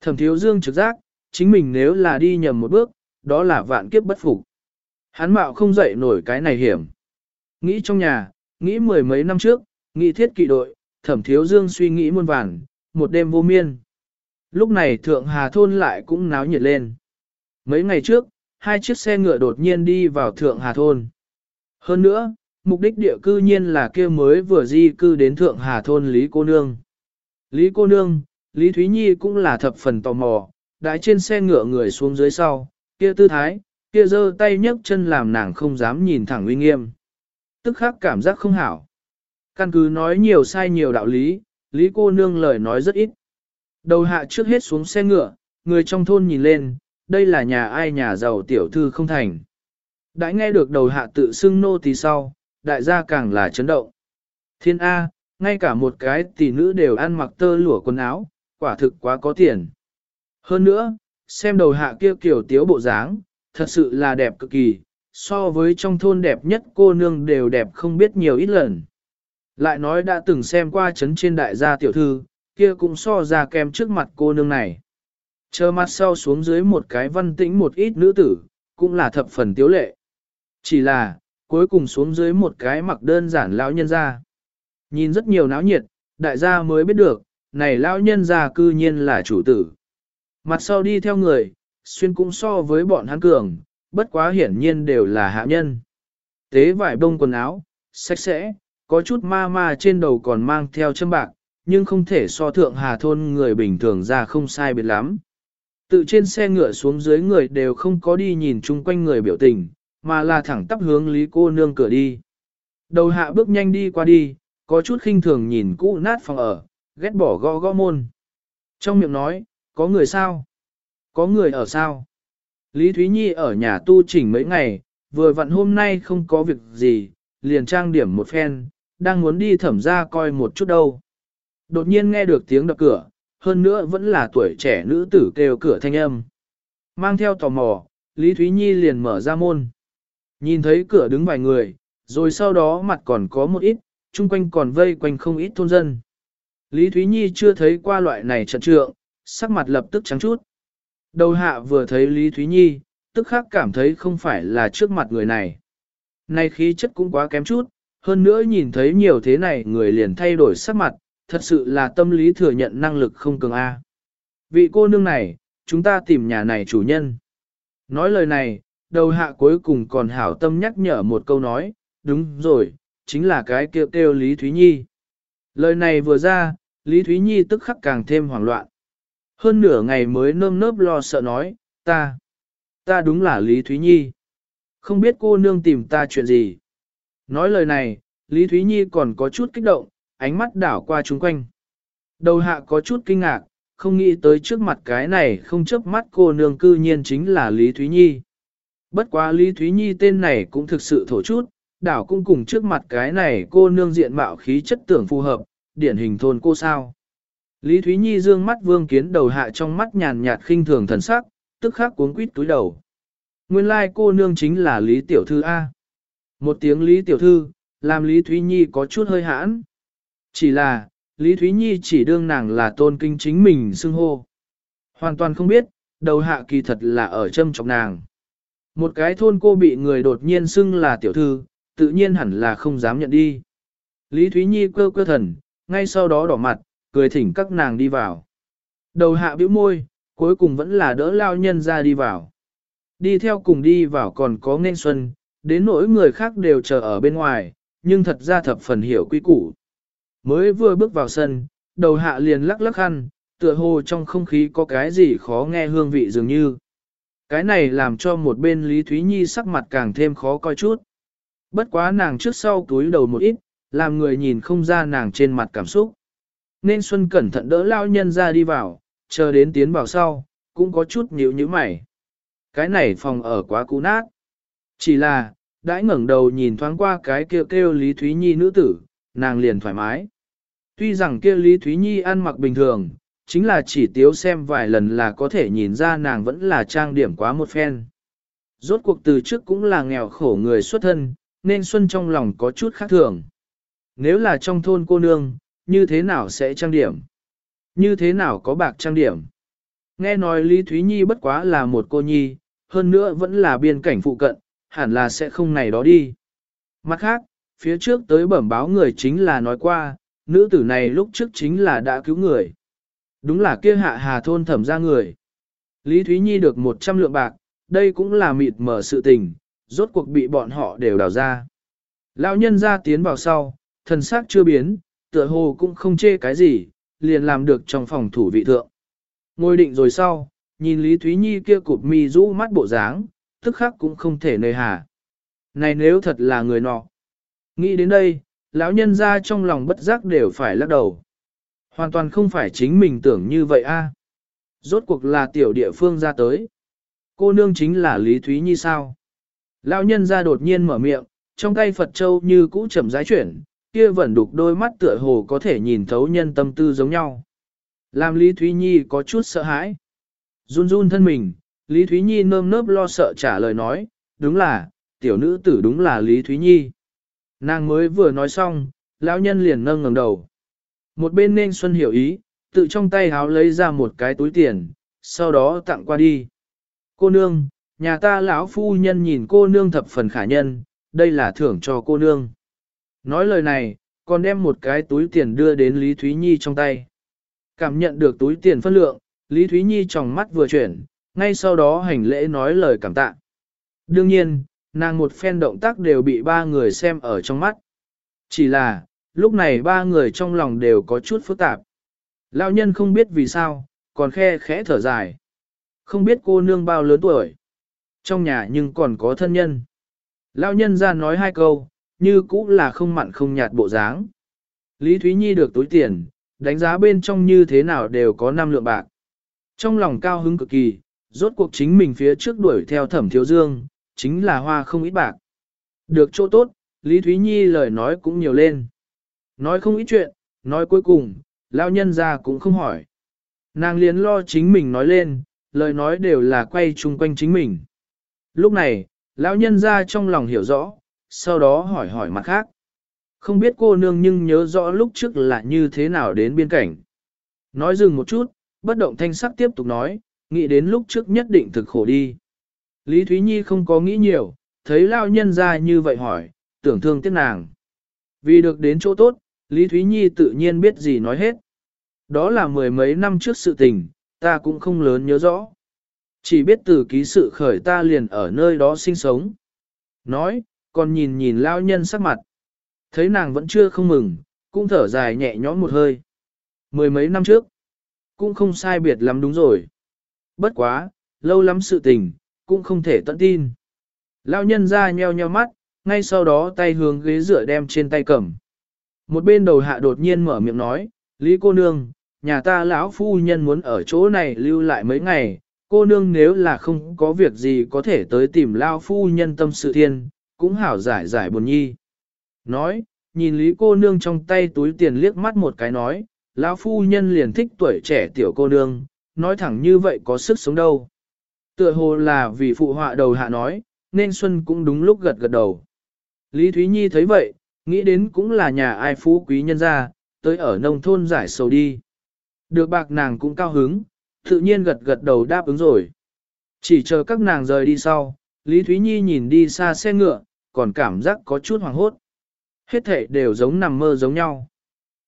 [SPEAKER 1] Thẩm thiếu dương trực giác, chính mình nếu là đi nhầm một bước, đó là vạn kiếp bất phục. Hắn mạo không dậy nổi cái này hiểm. Nghĩ trong nhà, nghĩ mười mấy năm trước, nghĩ thiết kỵ đội, thẩm thiếu dương suy nghĩ muôn vàn, một đêm vô miên. Lúc này thượng hà thôn lại cũng náo nhiệt lên. Mấy ngày trước, hai chiếc xe ngựa đột nhiên đi vào thượng hà thôn. Hơn nữa, mục đích địa cư nhiên là kia mới vừa di cư đến thượng hà thôn Lý Cô Nương. Lý Cô Nương, Lý Thúy Nhi cũng là thập phần tò mò, đãi trên xe ngựa người xuống dưới sau, kia tư thái, kia giơ tay nhấc chân làm nàng không dám nhìn thẳng uy nghiêm. Tức khắc cảm giác không hảo. Căn cứ nói nhiều sai nhiều đạo lý, Lý cô nương lời nói rất ít. Đầu hạ trước hết xuống xe ngựa, người trong thôn nhìn lên, đây là nhà ai nhà giàu tiểu thư không thành. Đã nghe được đầu hạ tự xưng nô tỳ sau, đại gia càng là chấn động. Thiên A, ngay cả một cái tỷ nữ đều ăn mặc tơ lụa quần áo, quả thực quá có tiền. Hơn nữa, xem đầu hạ kia kiểu tiếu bộ dáng, thật sự là đẹp cực kỳ, so với trong thôn đẹp nhất cô nương đều đẹp không biết nhiều ít lần. Lại nói đã từng xem qua chấn trên đại gia tiểu thư, kia cũng so ra kem trước mặt cô nương này. Chờ mặt sau xuống dưới một cái văn tĩnh một ít nữ tử, cũng là thập phần tiếu lệ. Chỉ là, cuối cùng xuống dưới một cái mặc đơn giản lão nhân ra. Nhìn rất nhiều náo nhiệt, đại gia mới biết được, này lão nhân ra cư nhiên là chủ tử. Mặt sau đi theo người, xuyên cũng so với bọn hắn cường, bất quá hiển nhiên đều là hạ nhân. Tế vải bông quần áo, sạch sẽ, có chút ma ma trên đầu còn mang theo châm bạc, nhưng không thể so thượng hà thôn người bình thường ra không sai biệt lắm. Tự trên xe ngựa xuống dưới người đều không có đi nhìn chung quanh người biểu tình, mà là thẳng tắp hướng Lý cô nương cửa đi. Đầu hạ bước nhanh đi qua đi, có chút khinh thường nhìn cũ nát phòng ở, ghét bỏ gõ gõ môn. Trong miệng nói, có người sao? Có người ở sao? Lý Thúy Nhi ở nhà tu chỉnh mấy ngày, vừa vặn hôm nay không có việc gì, liền trang điểm một phen, đang muốn đi thẩm ra coi một chút đâu. Đột nhiên nghe được tiếng đập cửa, hơn nữa vẫn là tuổi trẻ nữ tử kêu cửa thanh âm. Mang theo tò mò, Lý Thúy Nhi liền mở ra môn. Nhìn thấy cửa đứng vài người, rồi sau đó mặt còn có một ít, chung quanh còn vây quanh không ít thôn dân. Lý Thúy Nhi chưa thấy qua loại này trận trượng, sắc mặt lập tức trắng chút. Đầu hạ vừa thấy Lý Thúy Nhi, tức khắc cảm thấy không phải là trước mặt người này. Này khí chất cũng quá kém chút, hơn nữa nhìn thấy nhiều thế này người liền thay đổi sắc mặt, thật sự là tâm lý thừa nhận năng lực không cường A. Vị cô nương này, chúng ta tìm nhà này chủ nhân. Nói lời này, đầu hạ cuối cùng còn hảo tâm nhắc nhở một câu nói, đúng rồi, chính là cái kêu kêu Lý Thúy Nhi. Lời này vừa ra, Lý Thúy Nhi tức khắc càng thêm hoảng loạn. Hơn nửa ngày mới nơm nớp lo sợ nói, ta, ta đúng là Lý Thúy Nhi. Không biết cô nương tìm ta chuyện gì. Nói lời này, Lý Thúy Nhi còn có chút kích động, ánh mắt đảo qua chúng quanh. Đầu hạ có chút kinh ngạc, không nghĩ tới trước mặt cái này không chớp mắt cô nương cư nhiên chính là Lý Thúy Nhi. Bất quá Lý Thúy Nhi tên này cũng thực sự thổ chút, đảo cũng cùng trước mặt cái này cô nương diện mạo khí chất tưởng phù hợp, điển hình thôn cô sao. Lý Thúy Nhi dương mắt vương kiến đầu hạ trong mắt nhàn nhạt khinh thường thần sắc, tức khắc cuống quýt túi đầu. Nguyên lai like cô nương chính là Lý Tiểu Thư A. Một tiếng Lý Tiểu Thư, làm Lý Thúy Nhi có chút hơi hãn. Chỉ là, Lý Thúy Nhi chỉ đương nàng là tôn kinh chính mình xưng hô. Hoàn toàn không biết, đầu hạ kỳ thật là ở châm trọng nàng. Một cái thôn cô bị người đột nhiên xưng là tiểu thư, tự nhiên hẳn là không dám nhận đi. Lý Thúy Nhi cơ cơ thần, ngay sau đó đỏ mặt, cười thỉnh các nàng đi vào. Đầu hạ bĩu môi, cuối cùng vẫn là đỡ lao nhân ra đi vào. Đi theo cùng đi vào còn có nên xuân, đến nỗi người khác đều chờ ở bên ngoài, nhưng thật ra thập phần hiểu quy củ. Mới vừa bước vào sân, đầu hạ liền lắc lắc khăn, tựa hồ trong không khí có cái gì khó nghe hương vị dường như. Cái này làm cho một bên Lý Thúy Nhi sắc mặt càng thêm khó coi chút. Bất quá nàng trước sau túi đầu một ít, làm người nhìn không ra nàng trên mặt cảm xúc. Nên Xuân cẩn thận đỡ lao nhân ra đi vào, chờ đến tiến vào sau, cũng có chút nhíu nhíu mày. Cái này phòng ở quá cũ nát. Chỉ là, đãi ngẩng đầu nhìn thoáng qua cái kêu kêu Lý Thúy Nhi nữ tử, nàng liền thoải mái. Tuy rằng kia Lý Thúy Nhi ăn mặc bình thường, chính là chỉ tiếu xem vài lần là có thể nhìn ra nàng vẫn là trang điểm quá một phen. Rốt cuộc từ trước cũng là nghèo khổ người xuất thân, nên Xuân trong lòng có chút khác thường. Nếu là trong thôn cô nương, như thế nào sẽ trang điểm? Như thế nào có bạc trang điểm? Nghe nói Lý Thúy Nhi bất quá là một cô nhi, hơn nữa vẫn là biên cảnh phụ cận, hẳn là sẽ không này đó đi. Mặt khác, phía trước tới bẩm báo người chính là nói qua, nữ tử này lúc trước chính là đã cứu người. Đúng là kia hạ hà thôn thẩm ra người. Lý Thúy Nhi được 100 lượng bạc, đây cũng là mịt mở sự tình, rốt cuộc bị bọn họ đều đào ra. Lão nhân ra tiến vào sau, thần xác chưa biến, tựa hồ cũng không chê cái gì, liền làm được trong phòng thủ vị thượng. Ngồi định rồi sau, nhìn Lý Thúy Nhi kia cụp mi rũ mắt bộ dáng, tức khắc cũng không thể nơi hà. Này nếu thật là người nọ. Nghĩ đến đây, lão nhân ra trong lòng bất giác đều phải lắc đầu. Hoàn toàn không phải chính mình tưởng như vậy a. Rốt cuộc là tiểu địa phương ra tới. Cô nương chính là Lý Thúy Nhi sao? Lão nhân ra đột nhiên mở miệng, trong tay Phật Châu như cũ chậm rãi chuyển, kia vẫn đục đôi mắt tựa hồ có thể nhìn thấu nhân tâm tư giống nhau. Làm Lý Thúy Nhi có chút sợ hãi. Run run thân mình, Lý Thúy Nhi nơm nớp lo sợ trả lời nói, đúng là, tiểu nữ tử đúng là Lý Thúy Nhi. Nàng mới vừa nói xong, lão nhân liền nâng ngẩng đầu. Một bên nên Xuân hiểu ý, tự trong tay háo lấy ra một cái túi tiền, sau đó tặng qua đi. Cô nương, nhà ta lão phu nhân nhìn cô nương thập phần khả nhân, đây là thưởng cho cô nương. Nói lời này, còn đem một cái túi tiền đưa đến Lý Thúy Nhi trong tay. Cảm nhận được túi tiền phân lượng, Lý Thúy Nhi trong mắt vừa chuyển, ngay sau đó hành lễ nói lời cảm tạ. Đương nhiên, nàng một phen động tác đều bị ba người xem ở trong mắt. Chỉ là, lúc này ba người trong lòng đều có chút phức tạp. Lão nhân không biết vì sao, còn khe khẽ thở dài. Không biết cô nương bao lớn tuổi. Trong nhà nhưng còn có thân nhân. Lão nhân ra nói hai câu, như cũ là không mặn không nhạt bộ dáng. Lý Thúy Nhi được túi tiền, đánh giá bên trong như thế nào đều có năm lượng bạc. Trong lòng cao hứng cực kỳ, rốt cuộc chính mình phía trước đuổi theo thẩm thiếu dương, chính là hoa không ít bạc. Được chỗ tốt, Lý Thúy Nhi lời nói cũng nhiều lên. Nói không ít chuyện, nói cuối cùng, lão nhân ra cũng không hỏi. Nàng liền lo chính mình nói lên, lời nói đều là quay chung quanh chính mình. Lúc này, lão nhân ra trong lòng hiểu rõ, sau đó hỏi hỏi mặt khác. Không biết cô nương nhưng nhớ rõ lúc trước là như thế nào đến biên cảnh. Nói dừng một chút, bất động thanh sắc tiếp tục nói, nghĩ đến lúc trước nhất định thực khổ đi. Lý Thúy Nhi không có nghĩ nhiều, thấy lao nhân ra như vậy hỏi, tưởng thương tiếc nàng. Vì được đến chỗ tốt, Lý Thúy Nhi tự nhiên biết gì nói hết. Đó là mười mấy năm trước sự tình, ta cũng không lớn nhớ rõ. Chỉ biết từ ký sự khởi ta liền ở nơi đó sinh sống. Nói, còn nhìn nhìn lao nhân sắc mặt. Thấy nàng vẫn chưa không mừng, cũng thở dài nhẹ nhõm một hơi. Mười mấy năm trước, cũng không sai biệt lắm đúng rồi. Bất quá, lâu lắm sự tình, cũng không thể tận tin. Lao nhân ra nheo nheo mắt, ngay sau đó tay hướng ghế dựa đem trên tay cầm. Một bên đầu hạ đột nhiên mở miệng nói, Lý cô nương, nhà ta lão phu nhân muốn ở chỗ này lưu lại mấy ngày, cô nương nếu là không có việc gì có thể tới tìm lao phu nhân tâm sự thiên, cũng hảo giải giải buồn nhi. Nói, nhìn Lý cô nương trong tay túi tiền liếc mắt một cái nói, lão phu nhân liền thích tuổi trẻ tiểu cô nương, nói thẳng như vậy có sức sống đâu. Tựa hồ là vì phụ họa đầu hạ nói, nên Xuân cũng đúng lúc gật gật đầu. Lý Thúy Nhi thấy vậy, nghĩ đến cũng là nhà ai phú quý nhân gia, tới ở nông thôn giải sầu đi. Được bạc nàng cũng cao hứng, tự nhiên gật gật đầu đáp ứng rồi. Chỉ chờ các nàng rời đi sau, Lý Thúy Nhi nhìn đi xa xe ngựa, còn cảm giác có chút hoàng hốt. Hết thể đều giống nằm mơ giống nhau.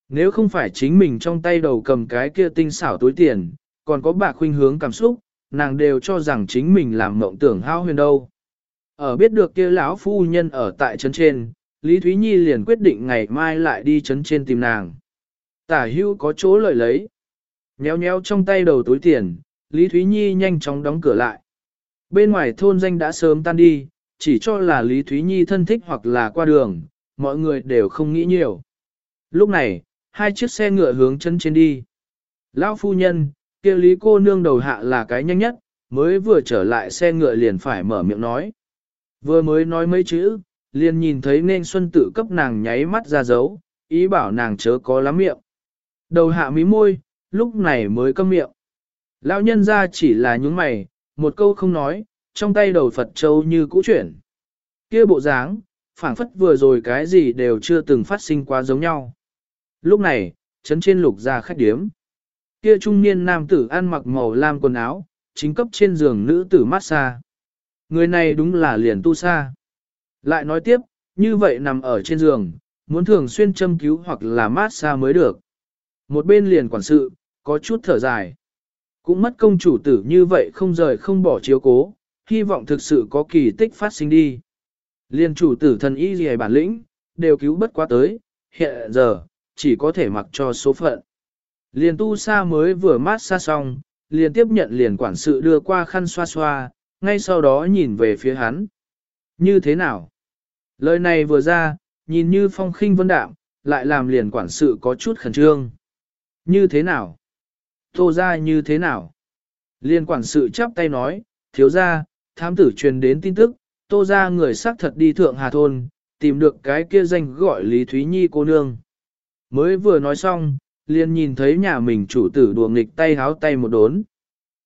[SPEAKER 1] Nếu không phải chính mình trong tay đầu cầm cái kia tinh xảo túi tiền, còn có bạc khuynh hướng cảm xúc, nàng đều cho rằng chính mình làm mộng tưởng hao huyền đâu. Ở biết được kia lão phu nhân ở tại trấn trên, Lý Thúy Nhi liền quyết định ngày mai lại đi trấn trên tìm nàng. Tả hưu có chỗ lợi lấy. Nhéo nhéo trong tay đầu túi tiền, Lý Thúy Nhi nhanh chóng đóng cửa lại. Bên ngoài thôn danh đã sớm tan đi, chỉ cho là Lý Thúy Nhi thân thích hoặc là qua đường, mọi người đều không nghĩ nhiều. Lúc này, hai chiếc xe ngựa hướng chân trên đi. Lão phu nhân, kia Lý cô nương đầu hạ là cái nhanh nhất, mới vừa trở lại xe ngựa liền phải mở miệng nói. Vừa mới nói mấy chữ, liền nhìn thấy nên xuân tự cấp nàng nháy mắt ra dấu, ý bảo nàng chớ có lắm miệng. Đầu hạ mí môi, lúc này mới câm miệng. Lão nhân ra chỉ là những mày, một câu không nói, trong tay đầu Phật Châu như cũ chuyển. kia bộ dáng, phảng phất vừa rồi cái gì đều chưa từng phát sinh quá giống nhau. Lúc này, chấn trên lục ra khách điếm. Kia trung niên nam tử ăn mặc màu lam quần áo, chính cấp trên giường nữ tử mát xa Người này đúng là liền tu sa. Lại nói tiếp, như vậy nằm ở trên giường, muốn thường xuyên châm cứu hoặc là mát xa mới được. Một bên liền quản sự, có chút thở dài. Cũng mất công chủ tử như vậy không rời không bỏ chiếu cố, hy vọng thực sự có kỳ tích phát sinh đi. Liên chủ tử thần y gì bản lĩnh, đều cứu bất quá tới, hiện giờ, chỉ có thể mặc cho số phận. Liền tu sa mới vừa mát xa xong, liền tiếp nhận liền quản sự đưa qua khăn xoa xoa, ngay sau đó nhìn về phía hắn. Như thế nào? Lời này vừa ra, nhìn như phong khinh vân đạm, lại làm liền quản sự có chút khẩn trương. Như thế nào? Tô ra như thế nào? Liên quản sự chắp tay nói, thiếu ra, thám tử truyền đến tin tức, tô ra người xác thật đi thượng hà thôn, tìm được cái kia danh gọi Lý Thúy Nhi cô nương. Mới vừa nói xong, liền nhìn thấy nhà mình chủ tử đùa nghịch tay háo tay một đốn.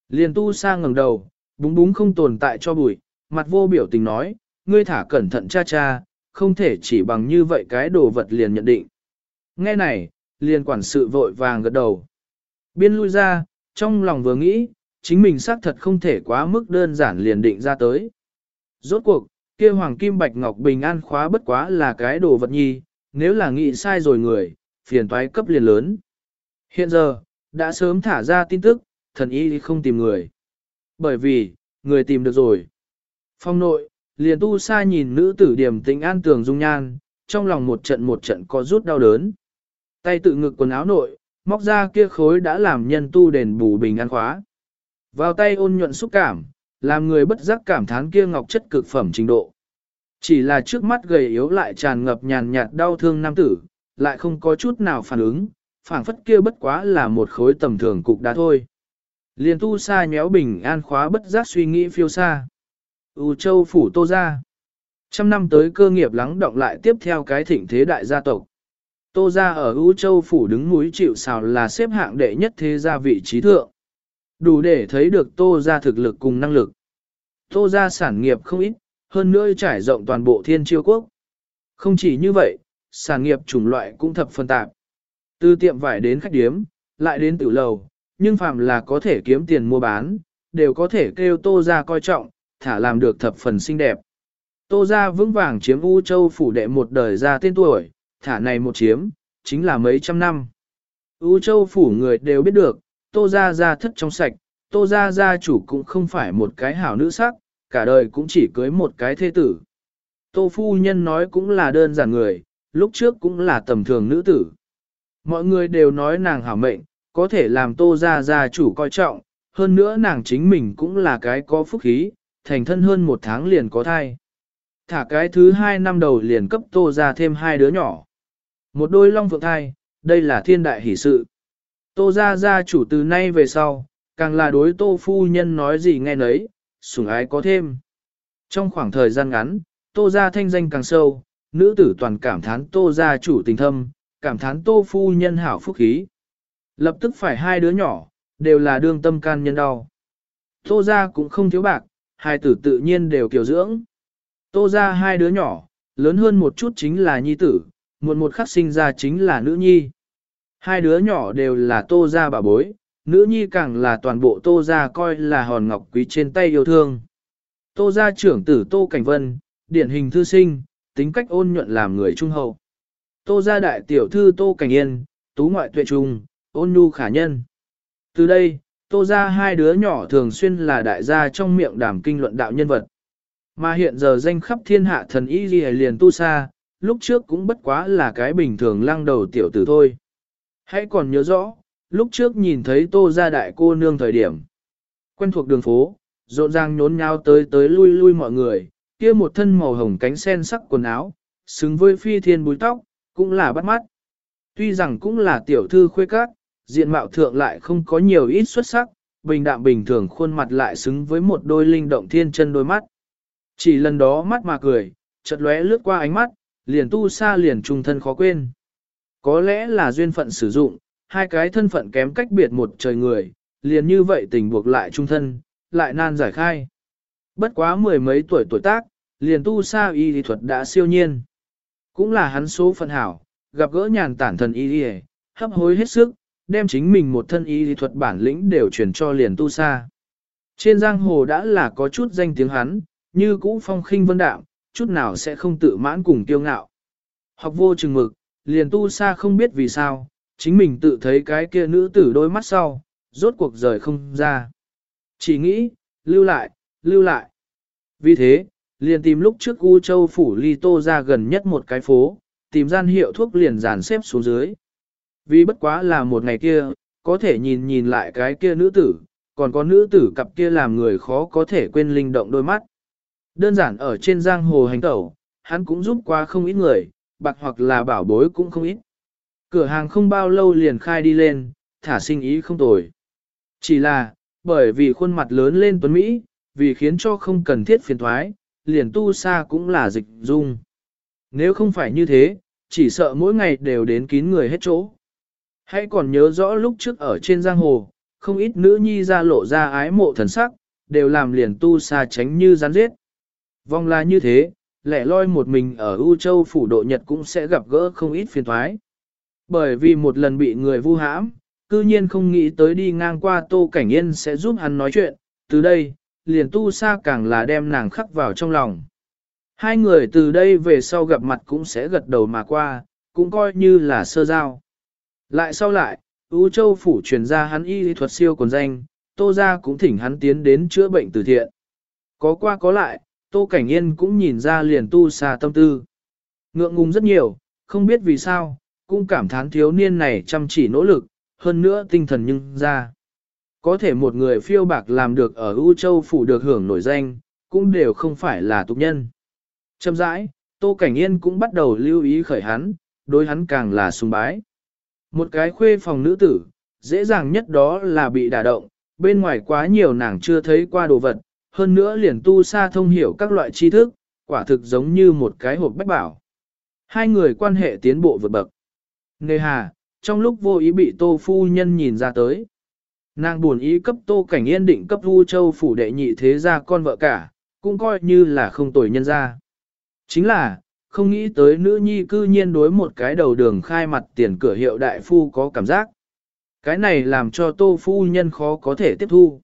[SPEAKER 1] Liền tu sang ngẩng đầu, búng búng không tồn tại cho bụi, mặt vô biểu tình nói, ngươi thả cẩn thận cha cha, không thể chỉ bằng như vậy cái đồ vật liền nhận định. Nghe này, liền quản sự vội vàng gật đầu. Biên lui ra, trong lòng vừa nghĩ, chính mình xác thật không thể quá mức đơn giản liền định ra tới. Rốt cuộc, kia hoàng kim bạch ngọc bình an khóa bất quá là cái đồ vật nhi, nếu là nghĩ sai rồi người, phiền toái cấp liền lớn. Hiện giờ, đã sớm thả ra tin tức, thần y không tìm người. Bởi vì, người tìm được rồi. Phong nội, liền tu sa nhìn nữ tử điểm tĩnh an tường dung nhan, trong lòng một trận một trận có rút đau đớn. Tay tự ngực quần áo nội, móc ra kia khối đã làm nhân tu đền bù bình an khóa. Vào tay ôn nhuận xúc cảm, làm người bất giác cảm thán kia ngọc chất cực phẩm trình độ. Chỉ là trước mắt gầy yếu lại tràn ngập nhàn nhạt đau thương nam tử, lại không có chút nào phản ứng, phảng phất kia bất quá là một khối tầm thường cục đá thôi. Liền tu sa nhéo bình an khóa bất giác suy nghĩ phiêu xa. U châu phủ tô ra. Trăm năm tới cơ nghiệp lắng động lại tiếp theo cái thịnh thế đại gia tộc. Tô ra ở U châu phủ đứng núi chịu xào là xếp hạng đệ nhất thế gia vị trí thượng. Đủ để thấy được tô ra thực lực cùng năng lực. Tô ra sản nghiệp không ít, hơn nữa trải rộng toàn bộ thiên chiêu quốc. Không chỉ như vậy, sản nghiệp chủng loại cũng thập phân tạp. Từ tiệm vải đến khách điếm, lại đến tử lầu, nhưng phạm là có thể kiếm tiền mua bán, đều có thể kêu tô ra coi trọng, thả làm được thập phần xinh đẹp. Tô ra vững vàng chiếm U Châu phủ đệ một đời ra tên tuổi, thả này một chiếm, chính là mấy trăm năm. U Châu phủ người đều biết được, Tô ra ra thất trong sạch, Tô ra gia chủ cũng không phải một cái hảo nữ sắc, cả đời cũng chỉ cưới một cái thế tử. Tô phu nhân nói cũng là đơn giản người, lúc trước cũng là tầm thường nữ tử. Mọi người đều nói nàng hảo mệnh, có thể làm tô ra gia chủ coi trọng, hơn nữa nàng chính mình cũng là cái có phúc khí, thành thân hơn một tháng liền có thai. Thả cái thứ hai năm đầu liền cấp tô ra thêm hai đứa nhỏ. Một đôi long phượng thai, đây là thiên đại hỷ sự. Tô ra gia chủ từ nay về sau, càng là đối tô phu nhân nói gì nghe nấy, sủng ái có thêm. Trong khoảng thời gian ngắn, tô ra thanh danh càng sâu, nữ tử toàn cảm thán tô ra chủ tình thâm, cảm thán tô phu nhân hảo phúc khí. Lập tức phải hai đứa nhỏ, đều là đương tâm can nhân đau. Tô ra cũng không thiếu bạc, hai tử tự nhiên đều kiểu dưỡng. Tô ra hai đứa nhỏ, lớn hơn một chút chính là nhi tử, muộn một khắc sinh ra chính là nữ nhi. Hai đứa nhỏ đều là tô ra bà bối, nữ nhi càng là toàn bộ tô ra coi là hòn ngọc quý trên tay yêu thương. Tô gia trưởng tử Tô Cảnh Vân, điển hình thư sinh, tính cách ôn nhuận làm người trung hậu. Tô gia đại tiểu thư Tô Cảnh Yên, tú ngoại tuệ trung, ôn nhu khả nhân. Từ đây, Tô gia hai đứa nhỏ thường xuyên là đại gia trong miệng đàm kinh luận đạo nhân vật. Mà hiện giờ danh khắp thiên hạ thần y ghi liền tu sa, lúc trước cũng bất quá là cái bình thường lăng đầu tiểu tử thôi. Hãy còn nhớ rõ, lúc trước nhìn thấy tô gia đại cô nương thời điểm. Quen thuộc đường phố, rộn ràng nhốn nháo tới tới lui lui mọi người, kia một thân màu hồng cánh sen sắc quần áo, xứng với phi thiên búi tóc, cũng là bắt mắt. Tuy rằng cũng là tiểu thư khuê các, diện mạo thượng lại không có nhiều ít xuất sắc, bình đạm bình thường khuôn mặt lại xứng với một đôi linh động thiên chân đôi mắt. Chỉ lần đó mắt mà cười, chợt lóe lướt qua ánh mắt, liền tu xa liền trung thân khó quên. Có lẽ là duyên phận sử dụng, hai cái thân phận kém cách biệt một trời người, liền như vậy tình buộc lại trung thân, lại nan giải khai. Bất quá mười mấy tuổi tuổi tác, liền tu sa y lý thuật đã siêu nhiên. Cũng là hắn số phận hảo, gặp gỡ nhàn tản thần y lý hấp hối hết sức, đem chính mình một thân y lý thuật bản lĩnh đều truyền cho liền tu sa. Trên giang hồ đã là có chút danh tiếng hắn, như cũ phong khinh vân đạm, chút nào sẽ không tự mãn cùng tiêu ngạo. Học vô chừng mực, liền tu sa không biết vì sao, chính mình tự thấy cái kia nữ tử đôi mắt sau, rốt cuộc rời không ra. Chỉ nghĩ, lưu lại, lưu lại. Vì thế, liền tìm lúc trước U Châu Phủ Ly Tô ra gần nhất một cái phố, tìm gian hiệu thuốc liền dàn xếp xuống dưới. Vì bất quá là một ngày kia, có thể nhìn nhìn lại cái kia nữ tử, còn có nữ tử cặp kia làm người khó có thể quên linh động đôi mắt. Đơn giản ở trên giang hồ hành tẩu, hắn cũng giúp qua không ít người, bạc hoặc là bảo bối cũng không ít. Cửa hàng không bao lâu liền khai đi lên, thả sinh ý không tồi. Chỉ là, bởi vì khuôn mặt lớn lên tuấn Mỹ, vì khiến cho không cần thiết phiền thoái, liền tu sa cũng là dịch dung. Nếu không phải như thế, chỉ sợ mỗi ngày đều đến kín người hết chỗ. Hãy còn nhớ rõ lúc trước ở trên giang hồ, không ít nữ nhi ra lộ ra ái mộ thần sắc, đều làm liền tu sa tránh như rắn giết. Vong là như thế, lẻ loi một mình ở U Châu phủ độ Nhật cũng sẽ gặp gỡ không ít phiền thoái. Bởi vì một lần bị người vu hãm, cư nhiên không nghĩ tới đi ngang qua Tô Cảnh Yên sẽ giúp hắn nói chuyện, từ đây, liền tu sa càng là đem nàng khắc vào trong lòng. Hai người từ đây về sau gặp mặt cũng sẽ gật đầu mà qua, cũng coi như là sơ giao. Lại sau lại, U Châu phủ truyền ra hắn y lý thuật siêu còn danh, Tô gia cũng thỉnh hắn tiến đến chữa bệnh từ thiện. Có qua có lại, Tô Cảnh Yên cũng nhìn ra liền tu sa tâm tư. Ngượng ngùng rất nhiều, không biết vì sao, cũng cảm thán thiếu niên này chăm chỉ nỗ lực, hơn nữa tinh thần nhưng ra. Có thể một người phiêu bạc làm được ở U Châu Phủ được hưởng nổi danh, cũng đều không phải là tục nhân. Châm rãi, Tô Cảnh Yên cũng bắt đầu lưu ý khởi hắn, đối hắn càng là sùng bái. Một cái khuê phòng nữ tử, dễ dàng nhất đó là bị đả động, bên ngoài quá nhiều nàng chưa thấy qua đồ vật, hơn nữa liền tu xa thông hiểu các loại tri thức, quả thực giống như một cái hộp bách bảo. Hai người quan hệ tiến bộ vượt bậc. Nề hà, trong lúc vô ý bị tô phu nhân nhìn ra tới. Nàng buồn ý cấp tô cảnh yên định cấp vu châu phủ đệ nhị thế gia con vợ cả, cũng coi như là không tồi nhân gia, Chính là, không nghĩ tới nữ nhi cư nhiên đối một cái đầu đường khai mặt tiền cửa hiệu đại phu có cảm giác. Cái này làm cho tô phu nhân khó có thể tiếp thu.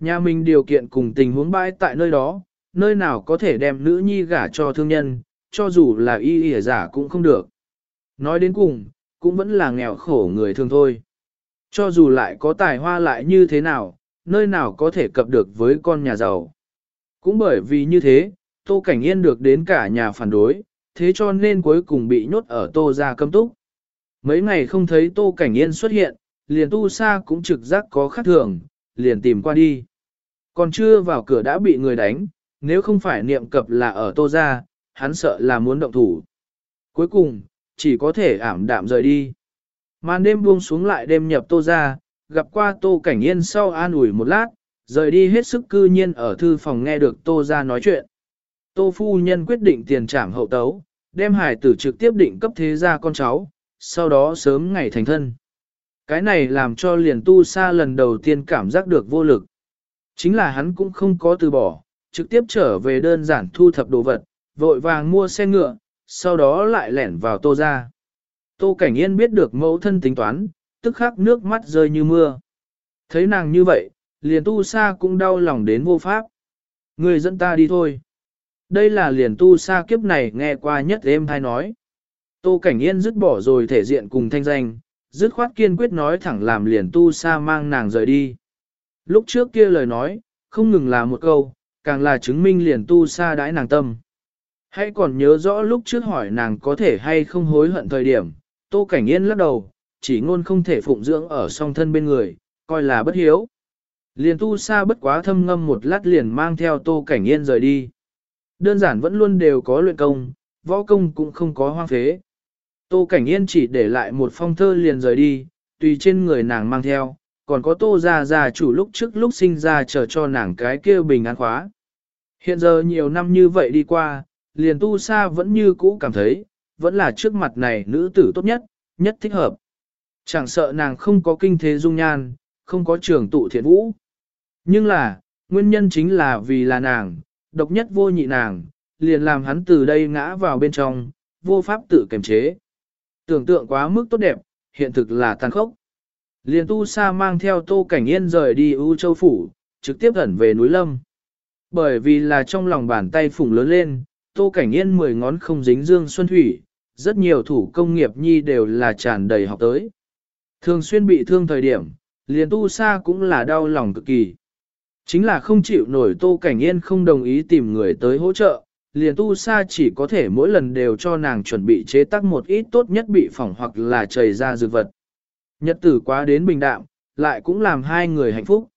[SPEAKER 1] Nhà mình điều kiện cùng tình huống bãi tại nơi đó, nơi nào có thể đem nữ nhi gả cho thương nhân, cho dù là y y giả cũng không được. Nói đến cùng, cũng vẫn là nghèo khổ người thường thôi. Cho dù lại có tài hoa lại như thế nào, nơi nào có thể cập được với con nhà giàu. Cũng bởi vì như thế, Tô Cảnh Yên được đến cả nhà phản đối, thế cho nên cuối cùng bị nhốt ở Tô gia cấm túc. Mấy ngày không thấy Tô Cảnh Yên xuất hiện, liền tu sa cũng trực giác có khác thường, liền tìm qua đi. Còn chưa vào cửa đã bị người đánh, nếu không phải niệm cập là ở Tô gia, hắn sợ là muốn động thủ. Cuối cùng, chỉ có thể ảm đạm rời đi. Màn đêm buông xuống lại đêm nhập Tô ra, gặp qua Tô Cảnh Yên sau an ủi một lát, rời đi hết sức cư nhiên ở thư phòng nghe được Tô ra nói chuyện. Tô phu nhân quyết định tiền trảm hậu tấu, đem hải tử trực tiếp định cấp thế gia con cháu, sau đó sớm ngày thành thân. Cái này làm cho liền tu sa lần đầu tiên cảm giác được vô lực. Chính là hắn cũng không có từ bỏ, trực tiếp trở về đơn giản thu thập đồ vật, vội vàng mua xe ngựa, sau đó lại lẻn vào tô ra. Tô Cảnh Yên biết được mẫu thân tính toán, tức khắc nước mắt rơi như mưa. Thấy nàng như vậy, liền tu sa cũng đau lòng đến vô pháp. Người dẫn ta đi thôi. Đây là liền tu sa kiếp này nghe qua nhất êm hay nói. Tô Cảnh Yên dứt bỏ rồi thể diện cùng thanh danh, dứt khoát kiên quyết nói thẳng làm liền tu sa mang nàng rời đi. Lúc trước kia lời nói, không ngừng là một câu, càng là chứng minh liền tu sa đãi nàng tâm. Hãy còn nhớ rõ lúc trước hỏi nàng có thể hay không hối hận thời điểm, Tô Cảnh Yên lắc đầu, chỉ ngôn không thể phụng dưỡng ở song thân bên người, coi là bất hiếu. Liền tu sa bất quá thâm ngâm một lát liền mang theo Tô Cảnh Yên rời đi. Đơn giản vẫn luôn đều có luyện công, võ công cũng không có hoang phế. Tô Cảnh Yên chỉ để lại một phong thơ liền rời đi, tùy trên người nàng mang theo, còn có Tô Gia Gia chủ lúc trước lúc sinh ra chờ cho nàng cái kia bình an khóa. Hiện giờ nhiều năm như vậy đi qua, liền tu sa vẫn như cũ cảm thấy, vẫn là trước mặt này nữ tử tốt nhất, nhất thích hợp. Chẳng sợ nàng không có kinh thế dung nhan, không có trường tụ thiện vũ. Nhưng là, nguyên nhân chính là vì là nàng, độc nhất vô nhị nàng, liền làm hắn từ đây ngã vào bên trong, vô pháp tự kiềm chế. Tưởng tượng quá mức tốt đẹp, hiện thực là tàn khốc. Liền tu sa mang theo tô cảnh yên rời đi U Châu Phủ, trực tiếp ẩn về núi Lâm. Bởi vì là trong lòng bàn tay phùng lớn lên, tô cảnh yên mười ngón không dính dương xuân thủy, rất nhiều thủ công nghiệp nhi đều là tràn đầy học tới. Thường xuyên bị thương thời điểm, liền tu sa cũng là đau lòng cực kỳ. Chính là không chịu nổi tô cảnh yên không đồng ý tìm người tới hỗ trợ, liền tu sa chỉ có thể mỗi lần đều cho nàng chuẩn bị chế tác một ít tốt nhất bị phỏng hoặc là chảy ra dược vật. Nhật tử quá đến bình đạm, lại cũng làm hai người hạnh phúc.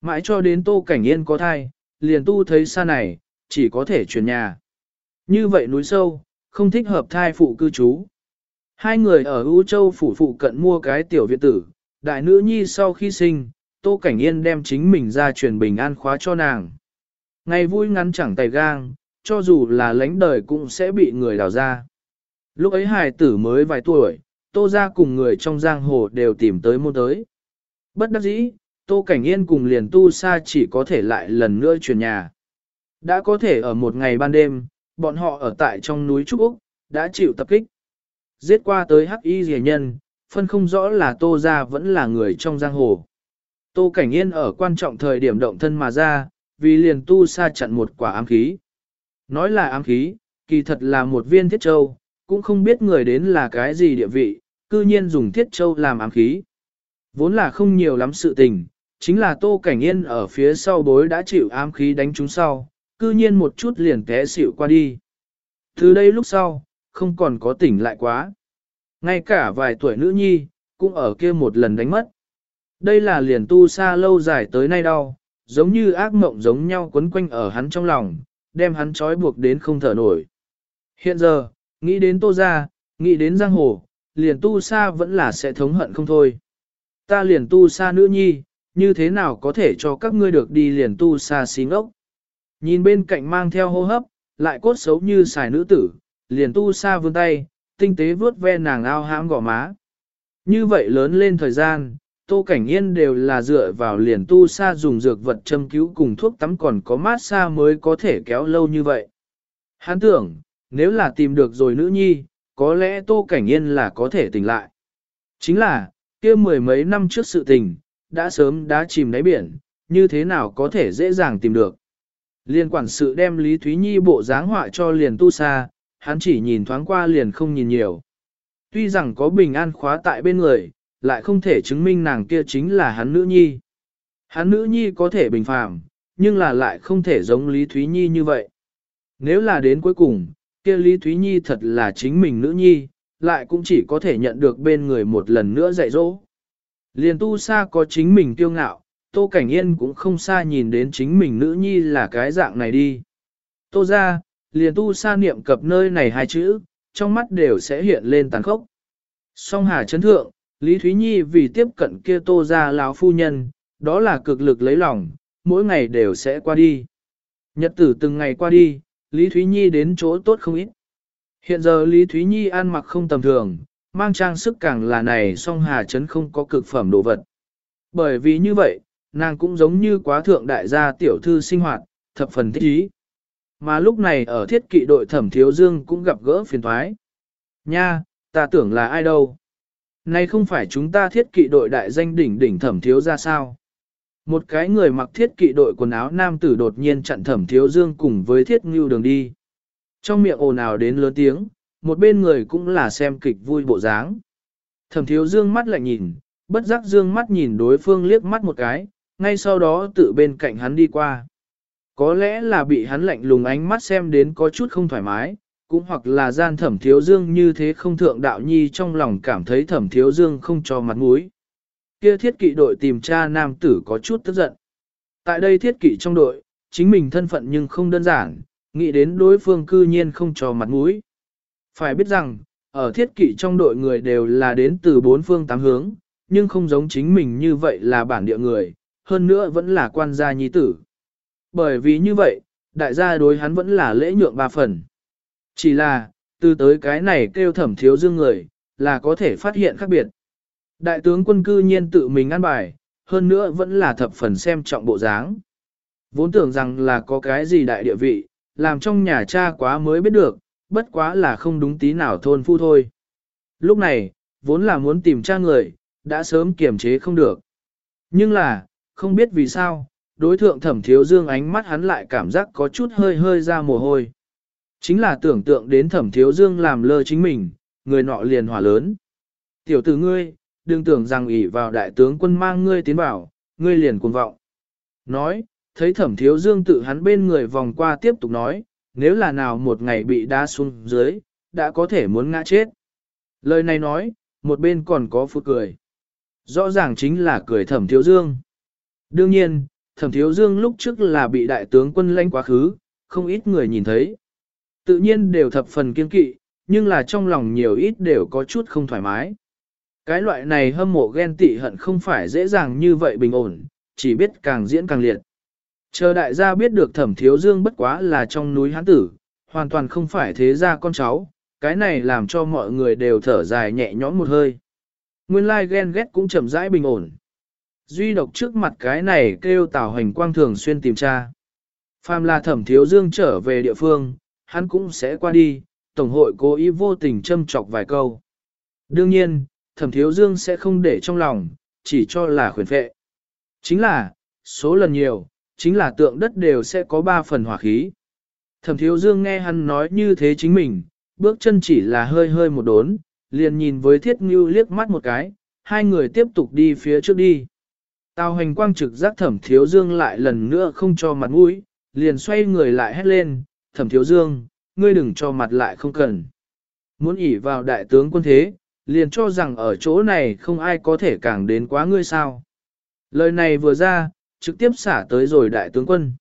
[SPEAKER 1] Mãi cho đến tô cảnh yên có thai, liền tu thấy xa này, chỉ có thể chuyển nhà. Như vậy núi sâu, không thích hợp thai phụ cư trú. Hai người ở U Châu phủ phụ cận mua cái tiểu viện tử, đại nữ nhi sau khi sinh, Tô Cảnh Yên đem chính mình ra truyền bình an khóa cho nàng. Ngày vui ngắn chẳng tay gang, cho dù là lãnh đời cũng sẽ bị người đào ra. Lúc ấy hài tử mới vài tuổi, Tô ra cùng người trong giang hồ đều tìm tới môn tới. Bất đắc dĩ, Tô Cảnh Yên cùng liền tu sa chỉ có thể lại lần nữa chuyển nhà. Đã có thể ở một ngày ban đêm, bọn họ ở tại trong núi Trúc Úc, đã chịu tập kích. Giết qua tới hắc y rẻ nhân, phân không rõ là Tô ra vẫn là người trong giang hồ. Tô Cảnh Yên ở quan trọng thời điểm động thân mà ra, vì liền tu sa chặn một quả ám khí. Nói là ám khí, kỳ thật là một viên thiết châu, cũng không biết người đến là cái gì địa vị, cư nhiên dùng thiết châu làm ám khí. Vốn là không nhiều lắm sự tình, chính là Tô Cảnh Yên ở phía sau bối đã chịu ám khí đánh chúng sau, cư nhiên một chút liền té xỉu qua đi. Từ đây lúc sau, không còn có tỉnh lại quá. Ngay cả vài tuổi nữ nhi, cũng ở kia một lần đánh mất. Đây là liền tu xa lâu dài tới nay đau, giống như ác mộng giống nhau quấn quanh ở hắn trong lòng, đem hắn trói buộc đến không thở nổi. Hiện giờ, nghĩ đến tô ra, nghĩ đến giang hồ, liền tu xa vẫn là sẽ thống hận không thôi. Ta liền tu xa nữ nhi, như thế nào có thể cho các ngươi được đi liền tu xa xí ngốc. Nhìn bên cạnh mang theo hô hấp, lại cốt xấu như xài nữ tử, liền tu sa vươn tay, tinh tế vướt ve nàng ao hãm gò má. Như vậy lớn lên thời gian, Tô Cảnh Yên đều là dựa vào liền tu sa dùng dược vật châm cứu cùng thuốc tắm còn có mát xa mới có thể kéo lâu như vậy. Hắn tưởng, nếu là tìm được rồi nữ nhi, có lẽ Tô Cảnh Yên là có thể tỉnh lại. Chính là, kia mười mấy năm trước sự tình, đã sớm đã chìm đáy biển, như thế nào có thể dễ dàng tìm được. Liên quản sự đem Lý Thúy Nhi bộ dáng họa cho liền tu sa, hắn chỉ nhìn thoáng qua liền không nhìn nhiều. Tuy rằng có bình an khóa tại bên người, lại không thể chứng minh nàng kia chính là hắn nữ nhi. Hắn nữ nhi có thể bình phàm, nhưng là lại không thể giống Lý Thúy Nhi như vậy. Nếu là đến cuối cùng, kia Lý Thúy Nhi thật là chính mình nữ nhi, lại cũng chỉ có thể nhận được bên người một lần nữa dạy dỗ. Liền tu xa có chính mình kiêu ngạo, Tô Cảnh Yên cũng không xa nhìn đến chính mình nữ nhi là cái dạng này đi. Tô ra, liền tu xa niệm cập nơi này hai chữ, trong mắt đều sẽ hiện lên tàn khốc. Song hà chấn thượng, Lý Thúy Nhi vì tiếp cận kia tô ra lão phu nhân, đó là cực lực lấy lòng, mỗi ngày đều sẽ qua đi. Nhật tử từng ngày qua đi, Lý Thúy Nhi đến chỗ tốt không ít. Hiện giờ Lý Thúy Nhi ăn mặc không tầm thường, mang trang sức càng là này song hà chấn không có cực phẩm đồ vật. Bởi vì như vậy, nàng cũng giống như quá thượng đại gia tiểu thư sinh hoạt, thập phần thích ý. Mà lúc này ở thiết kỵ đội thẩm thiếu dương cũng gặp gỡ phiền thoái. Nha, ta tưởng là ai đâu? Này không phải chúng ta thiết kỵ đội đại danh đỉnh đỉnh thẩm thiếu ra sao? Một cái người mặc thiết kỵ đội quần áo nam tử đột nhiên chặn thẩm thiếu dương cùng với thiết ngưu đường đi. Trong miệng ồn ào đến lớn tiếng, một bên người cũng là xem kịch vui bộ dáng. Thẩm thiếu dương mắt lại nhìn, bất giác dương mắt nhìn đối phương liếc mắt một cái, ngay sau đó tự bên cạnh hắn đi qua. Có lẽ là bị hắn lạnh lùng ánh mắt xem đến có chút không thoải mái, cũng hoặc là gian thẩm thiếu dương như thế không thượng đạo nhi trong lòng cảm thấy thẩm thiếu dương không cho mặt mũi. Kia thiết kỵ đội tìm tra nam tử có chút tức giận. Tại đây thiết kỵ trong đội, chính mình thân phận nhưng không đơn giản, nghĩ đến đối phương cư nhiên không cho mặt mũi. Phải biết rằng, ở thiết kỵ trong đội người đều là đến từ bốn phương tám hướng, nhưng không giống chính mình như vậy là bản địa người, hơn nữa vẫn là quan gia nhi tử. Bởi vì như vậy, đại gia đối hắn vẫn là lễ nhượng ba phần. Chỉ là, từ tới cái này kêu thẩm thiếu dương người, là có thể phát hiện khác biệt. Đại tướng quân cư nhiên tự mình ăn bài, hơn nữa vẫn là thập phần xem trọng bộ dáng. Vốn tưởng rằng là có cái gì đại địa vị, làm trong nhà cha quá mới biết được, bất quá là không đúng tí nào thôn phu thôi. Lúc này, vốn là muốn tìm cha người, đã sớm kiềm chế không được. Nhưng là, không biết vì sao, đối thượng thẩm thiếu dương ánh mắt hắn lại cảm giác có chút hơi hơi ra mồ hôi. Chính là tưởng tượng đến thẩm thiếu dương làm lơ chính mình, người nọ liền hỏa lớn. Tiểu tử ngươi, đừng tưởng rằng ỷ vào đại tướng quân mang ngươi tiến vào, ngươi liền cuồng vọng. Nói, thấy thẩm thiếu dương tự hắn bên người vòng qua tiếp tục nói, nếu là nào một ngày bị đá xuống dưới, đã có thể muốn ngã chết. Lời này nói, một bên còn có phút cười. Rõ ràng chính là cười thẩm thiếu dương. Đương nhiên, thẩm thiếu dương lúc trước là bị đại tướng quân lãnh quá khứ, không ít người nhìn thấy. Tự nhiên đều thập phần kiên kỵ, nhưng là trong lòng nhiều ít đều có chút không thoải mái. Cái loại này hâm mộ ghen tị hận không phải dễ dàng như vậy bình ổn, chỉ biết càng diễn càng liệt. Chờ đại gia biết được thẩm thiếu dương bất quá là trong núi hán tử, hoàn toàn không phải thế gia con cháu, cái này làm cho mọi người đều thở dài nhẹ nhõm một hơi. Nguyên lai ghen ghét cũng chậm rãi bình ổn. Duy độc trước mặt cái này kêu tào hành quang thường xuyên tìm tra. Phàm là thẩm thiếu dương trở về địa phương, hắn cũng sẽ qua đi, Tổng hội cố ý vô tình châm chọc vài câu. Đương nhiên, thẩm thiếu dương sẽ không để trong lòng, chỉ cho là khuyến phệ. Chính là, số lần nhiều, chính là tượng đất đều sẽ có ba phần hỏa khí. Thẩm thiếu dương nghe hắn nói như thế chính mình, bước chân chỉ là hơi hơi một đốn, liền nhìn với thiết ngưu liếc mắt một cái, hai người tiếp tục đi phía trước đi. Tào hành quang trực giác thẩm thiếu dương lại lần nữa không cho mặt mũi, liền xoay người lại hét lên, thẩm thiếu dương, ngươi đừng cho mặt lại không cần. muốn ỉ vào đại tướng quân thế, liền cho rằng ở chỗ này không ai có thể càng đến quá ngươi sao. Lời này vừa ra, trực tiếp xả tới rồi đại tướng quân.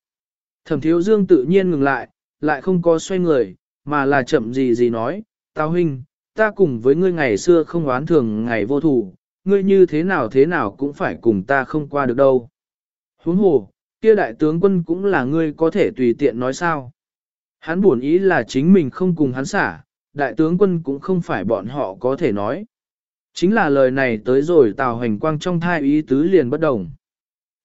[SPEAKER 1] Thẩm thiếu dương tự nhiên ngừng lại, lại không có xoay người, mà là chậm gì gì nói, Tào huynh, ta cùng với ngươi ngày xưa không oán thường ngày vô thủ, ngươi như thế nào thế nào cũng phải cùng ta không qua được đâu. Huống hồ, kia đại tướng quân cũng là ngươi có thể tùy tiện nói sao. Hắn buồn ý là chính mình không cùng hắn xả, đại tướng quân cũng không phải bọn họ có thể nói. Chính là lời này tới rồi Tào Hành Quang trong thai ý tứ liền bất đồng.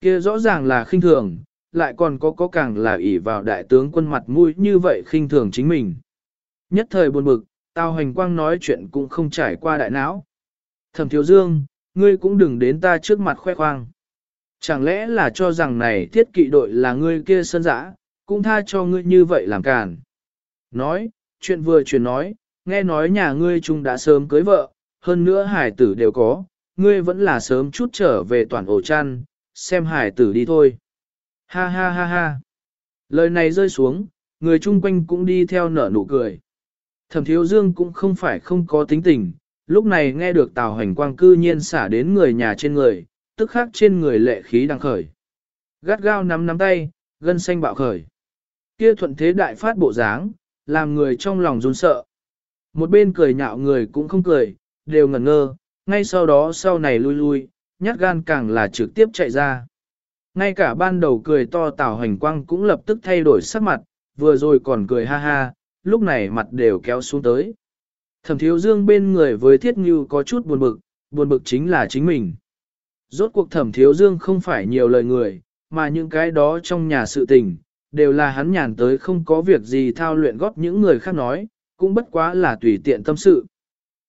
[SPEAKER 1] Kia rõ ràng là khinh thường, lại còn có có càng là ỷ vào đại tướng quân mặt mũi như vậy khinh thường chính mình. Nhất thời buồn bực, Tào Hành Quang nói chuyện cũng không trải qua đại não. Thẩm Thiếu Dương, ngươi cũng đừng đến ta trước mặt khoe khoang. Chẳng lẽ là cho rằng này thiết kỵ đội là ngươi kia sân dã, cũng tha cho ngươi như vậy làm càn. Nói, chuyện vừa chuyện nói, nghe nói nhà ngươi chung đã sớm cưới vợ, hơn nữa hải tử đều có, ngươi vẫn là sớm chút trở về toàn ổ chăn, xem hải tử đi thôi. Ha ha ha ha. Lời này rơi xuống, người chung quanh cũng đi theo nở nụ cười. Thẩm thiếu dương cũng không phải không có tính tình, lúc này nghe được tào hành quang cư nhiên xả đến người nhà trên người, tức khắc trên người lệ khí đang khởi. Gắt gao nắm nắm tay, gân xanh bạo khởi. Kia thuận thế đại phát bộ dáng, làm người trong lòng run sợ. Một bên cười nhạo người cũng không cười, đều ngẩn ngơ, ngay sau đó sau này lui lui, nhát gan càng là trực tiếp chạy ra. Ngay cả ban đầu cười to tào hành quang cũng lập tức thay đổi sắc mặt, vừa rồi còn cười ha ha, lúc này mặt đều kéo xuống tới. Thẩm thiếu dương bên người với thiết ngưu có chút buồn bực, buồn bực chính là chính mình. Rốt cuộc thẩm thiếu dương không phải nhiều lời người, mà những cái đó trong nhà sự tình, đều là hắn nhàn tới không có việc gì thao luyện góp những người khác nói, cũng bất quá là tùy tiện tâm sự.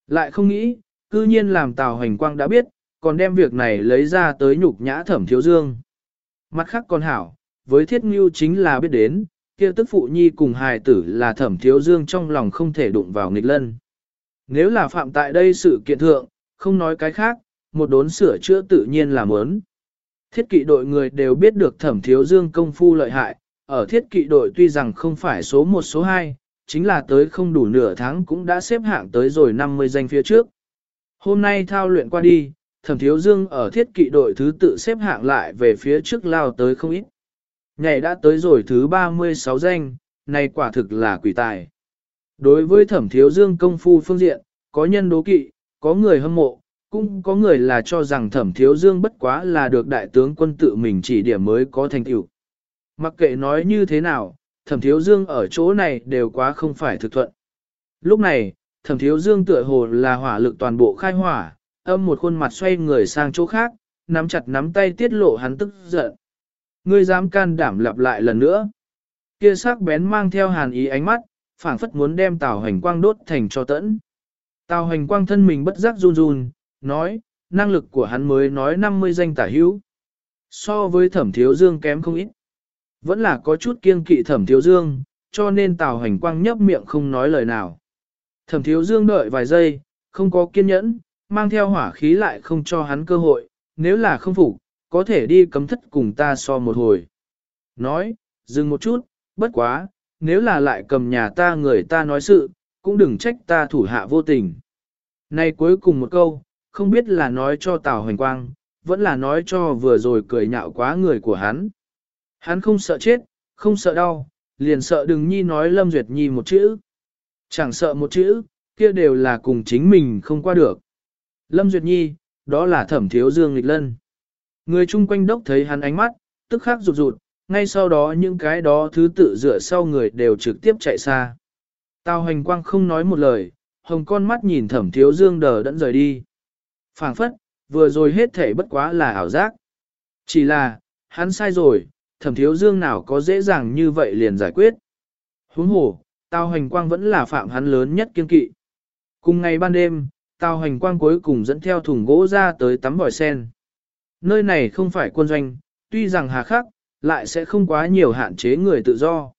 [SPEAKER 1] Lại không nghĩ, cư nhiên làm Tào Hành Quang đã biết, còn đem việc này lấy ra tới nhục nhã thẩm thiếu dương. Mặt khác còn hảo, với thiết ngưu chính là biết đến, kia tức phụ nhi cùng hài tử là thẩm thiếu dương trong lòng không thể đụng vào nghịch lân. Nếu là phạm tại đây sự kiện thượng, không nói cái khác, một đốn sửa chữa tự nhiên là mớn. Thiết kỵ đội người đều biết được thẩm thiếu dương công phu lợi hại, ở thiết kỵ đội tuy rằng không phải số 1 số 2, chính là tới không đủ nửa tháng cũng đã xếp hạng tới rồi 50 danh phía trước. Hôm nay thao luyện qua đi, thẩm thiếu dương ở thiết kỵ đội thứ tự xếp hạng lại về phía trước lao tới không ít. Ngày đã tới rồi thứ 36 danh, này quả thực là quỷ tài. Đối với thẩm thiếu dương công phu phương diện, có nhân đố kỵ, có người hâm mộ, cũng có người là cho rằng thẩm thiếu dương bất quá là được đại tướng quân tự mình chỉ điểm mới có thành tựu. Mặc kệ nói như thế nào, thẩm thiếu dương ở chỗ này đều quá không phải thực thuận. Lúc này, thẩm thiếu dương tựa hồ là hỏa lực toàn bộ khai hỏa, âm một khuôn mặt xoay người sang chỗ khác, nắm chặt nắm tay tiết lộ hắn tức giận. Ngươi dám can đảm lặp lại lần nữa. Kia sắc bén mang theo hàn ý ánh mắt, phảng phất muốn đem tào hành quang đốt thành cho tẫn. Tào hành quang thân mình bất giác run run, nói, năng lực của hắn mới nói 50 danh tả hữu. So với thẩm thiếu dương kém không ít. Vẫn là có chút kiêng kỵ thẩm thiếu dương, cho nên tào hành quang nhấp miệng không nói lời nào. Thẩm thiếu dương đợi vài giây, không có kiên nhẫn, mang theo hỏa khí lại không cho hắn cơ hội, nếu là không phục, có thể đi cấm thất cùng ta so một hồi. Nói, dừng một chút, bất quá, nếu là lại cầm nhà ta người ta nói sự, cũng đừng trách ta thủ hạ vô tình. nay cuối cùng một câu, không biết là nói cho Tào Hoành Quang, vẫn là nói cho vừa rồi cười nhạo quá người của hắn. Hắn không sợ chết, không sợ đau, liền sợ đừng nhi nói Lâm Duyệt Nhi một chữ. Chẳng sợ một chữ, kia đều là cùng chính mình không qua được. Lâm Duyệt Nhi, đó là thẩm thiếu dương nghịch lân. Người chung quanh đốc thấy hắn ánh mắt, tức khắc rụt rụt, ngay sau đó những cái đó thứ tự dựa sau người đều trực tiếp chạy xa. Tào hành quang không nói một lời, hồng con mắt nhìn thẩm thiếu dương đờ đẫn rời đi. phảng phất, vừa rồi hết thể bất quá là ảo giác. Chỉ là, hắn sai rồi, thẩm thiếu dương nào có dễ dàng như vậy liền giải quyết. Huống hồ, tào hành quang vẫn là phạm hắn lớn nhất kiên kỵ. Cùng ngày ban đêm, tào hành quang cuối cùng dẫn theo thùng gỗ ra tới tắm vòi sen. Nơi này không phải quân doanh, tuy rằng hà khắc, lại sẽ không quá nhiều hạn chế người tự do.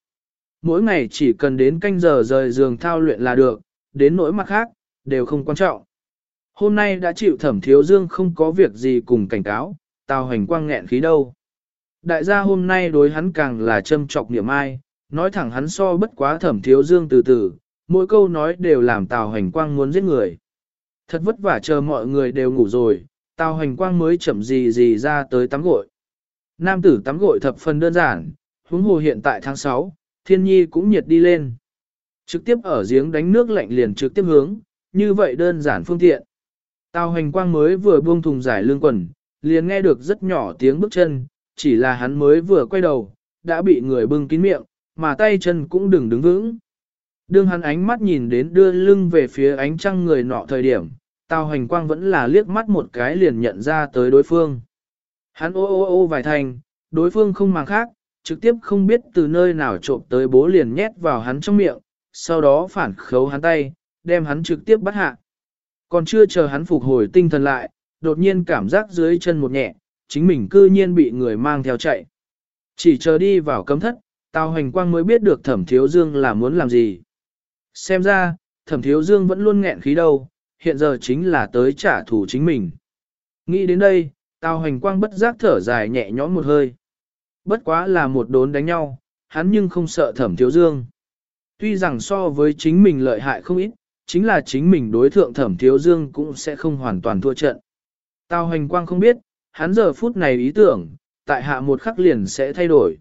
[SPEAKER 1] Mỗi ngày chỉ cần đến canh giờ rời giường thao luyện là được, đến nỗi mặt khác, đều không quan trọng. Hôm nay đã chịu thẩm thiếu dương không có việc gì cùng cảnh cáo, tào hành quang nghẹn khí đâu. Đại gia hôm nay đối hắn càng là châm trọc niệm ai, nói thẳng hắn so bất quá thẩm thiếu dương từ từ, mỗi câu nói đều làm Tào Hành Quang muốn giết người. Thật vất vả chờ mọi người đều ngủ rồi, Tào Hành Quang mới chậm gì gì ra tới tắm gội. Nam tử tắm gội thập phần đơn giản, huống hồ hiện tại tháng 6, thiên nhi cũng nhiệt đi lên. Trực tiếp ở giếng đánh nước lạnh liền trực tiếp hướng, như vậy đơn giản phương tiện. Tào hành quang mới vừa buông thùng giải lương quần, liền nghe được rất nhỏ tiếng bước chân, chỉ là hắn mới vừa quay đầu, đã bị người bưng kín miệng, mà tay chân cũng đừng đứng vững. Đương hắn ánh mắt nhìn đến đưa lưng về phía ánh trăng người nọ thời điểm, Tào hành quang vẫn là liếc mắt một cái liền nhận ra tới đối phương. Hắn ô ô ô vài thành, đối phương không màng khác, trực tiếp không biết từ nơi nào trộm tới bố liền nhét vào hắn trong miệng, sau đó phản khấu hắn tay, đem hắn trực tiếp bắt hạ. Còn chưa chờ hắn phục hồi tinh thần lại, đột nhiên cảm giác dưới chân một nhẹ, chính mình cư nhiên bị người mang theo chạy. Chỉ chờ đi vào cấm thất, Tào Hành Quang mới biết được Thẩm Thiếu Dương là muốn làm gì. Xem ra, Thẩm Thiếu Dương vẫn luôn nghẹn khí đâu, hiện giờ chính là tới trả thù chính mình. Nghĩ đến đây, Tào Hành Quang bất giác thở dài nhẹ nhõm một hơi. Bất quá là một đốn đánh nhau, hắn nhưng không sợ Thẩm Thiếu Dương. Tuy rằng so với chính mình lợi hại không ít, chính là chính mình đối thượng thẩm thiếu dương cũng sẽ không hoàn toàn thua trận. Tào hành quang không biết, hắn giờ phút này ý tưởng, tại hạ một khắc liền sẽ thay đổi.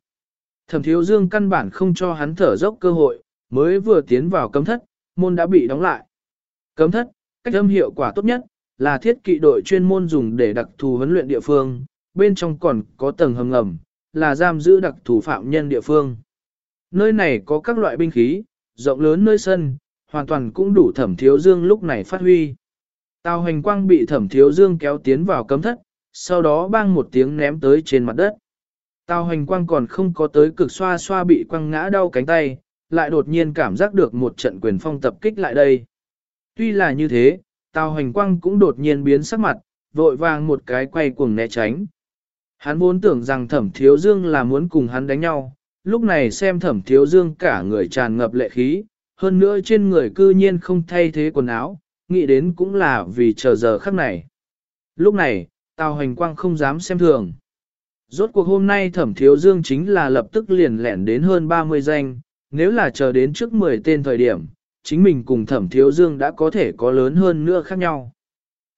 [SPEAKER 1] Thẩm thiếu dương căn bản không cho hắn thở dốc cơ hội, mới vừa tiến vào cấm thất, môn đã bị đóng lại. Cấm thất, cách âm hiệu quả tốt nhất, là thiết kỵ đội chuyên môn dùng để đặc thù huấn luyện địa phương, bên trong còn có tầng hầm ngầm, là giam giữ đặc thù phạm nhân địa phương. Nơi này có các loại binh khí, rộng lớn nơi sân, hoàn toàn cũng đủ thẩm thiếu dương lúc này phát huy. Tào hành quang bị thẩm thiếu dương kéo tiến vào cấm thất, sau đó bang một tiếng ném tới trên mặt đất. Tào hành quang còn không có tới cực xoa xoa bị quăng ngã đau cánh tay, lại đột nhiên cảm giác được một trận quyền phong tập kích lại đây. Tuy là như thế, Tào hành quang cũng đột nhiên biến sắc mặt, vội vàng một cái quay cuồng né tránh. Hắn vốn tưởng rằng thẩm thiếu dương là muốn cùng hắn đánh nhau, lúc này xem thẩm thiếu dương cả người tràn ngập lệ khí, hơn nữa trên người cư nhiên không thay thế quần áo, nghĩ đến cũng là vì chờ giờ khắc này. Lúc này, Tào Hoành Quang không dám xem thường. Rốt cuộc hôm nay thẩm thiếu dương chính là lập tức liền lẻn đến hơn 30 danh, nếu là chờ đến trước 10 tên thời điểm, chính mình cùng thẩm thiếu dương đã có thể có lớn hơn nữa khác nhau.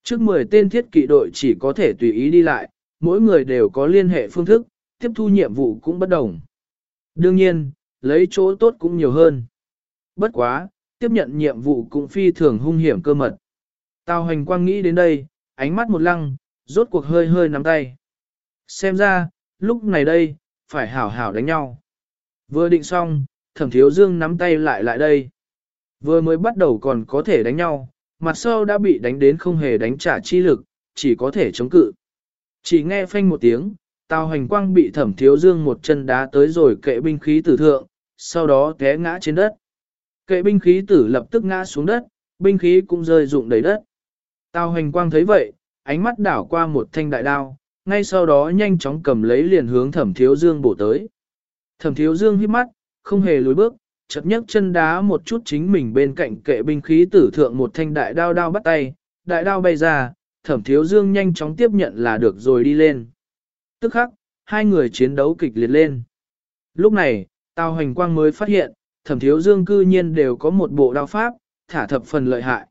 [SPEAKER 1] Trước 10 tên thiết kỵ đội chỉ có thể tùy ý đi lại, mỗi người đều có liên hệ phương thức, tiếp thu nhiệm vụ cũng bất đồng. Đương nhiên, lấy chỗ tốt cũng nhiều hơn. Bất quá, tiếp nhận nhiệm vụ cũng phi thường hung hiểm cơ mật. Tào hành quang nghĩ đến đây, ánh mắt một lăng, rốt cuộc hơi hơi nắm tay. Xem ra, lúc này đây, phải hảo hảo đánh nhau. Vừa định xong, thẩm thiếu dương nắm tay lại lại đây. Vừa mới bắt đầu còn có thể đánh nhau, mặt sau đã bị đánh đến không hề đánh trả chi lực, chỉ có thể chống cự. Chỉ nghe phanh một tiếng, Tào hành quang bị thẩm thiếu dương một chân đá tới rồi kệ binh khí tử thượng, sau đó té ngã trên đất. Kệ binh khí tử lập tức ngã xuống đất, binh khí cũng rơi rụng đầy đất. Tào hành quang thấy vậy, ánh mắt đảo qua một thanh đại đao, ngay sau đó nhanh chóng cầm lấy liền hướng thẩm thiếu dương bổ tới. Thẩm thiếu dương hít mắt, không hề lùi bước, chợt nhấc chân đá một chút chính mình bên cạnh kệ binh khí tử thượng một thanh đại đao đao bắt tay, đại đao bay ra, thẩm thiếu dương nhanh chóng tiếp nhận là được rồi đi lên. Tức khắc, hai người chiến đấu kịch liệt lên. Lúc này, Tào Hành Quang mới phát hiện, thẩm thiếu dương cư nhiên đều có một bộ đao pháp, thả thập phần lợi hại.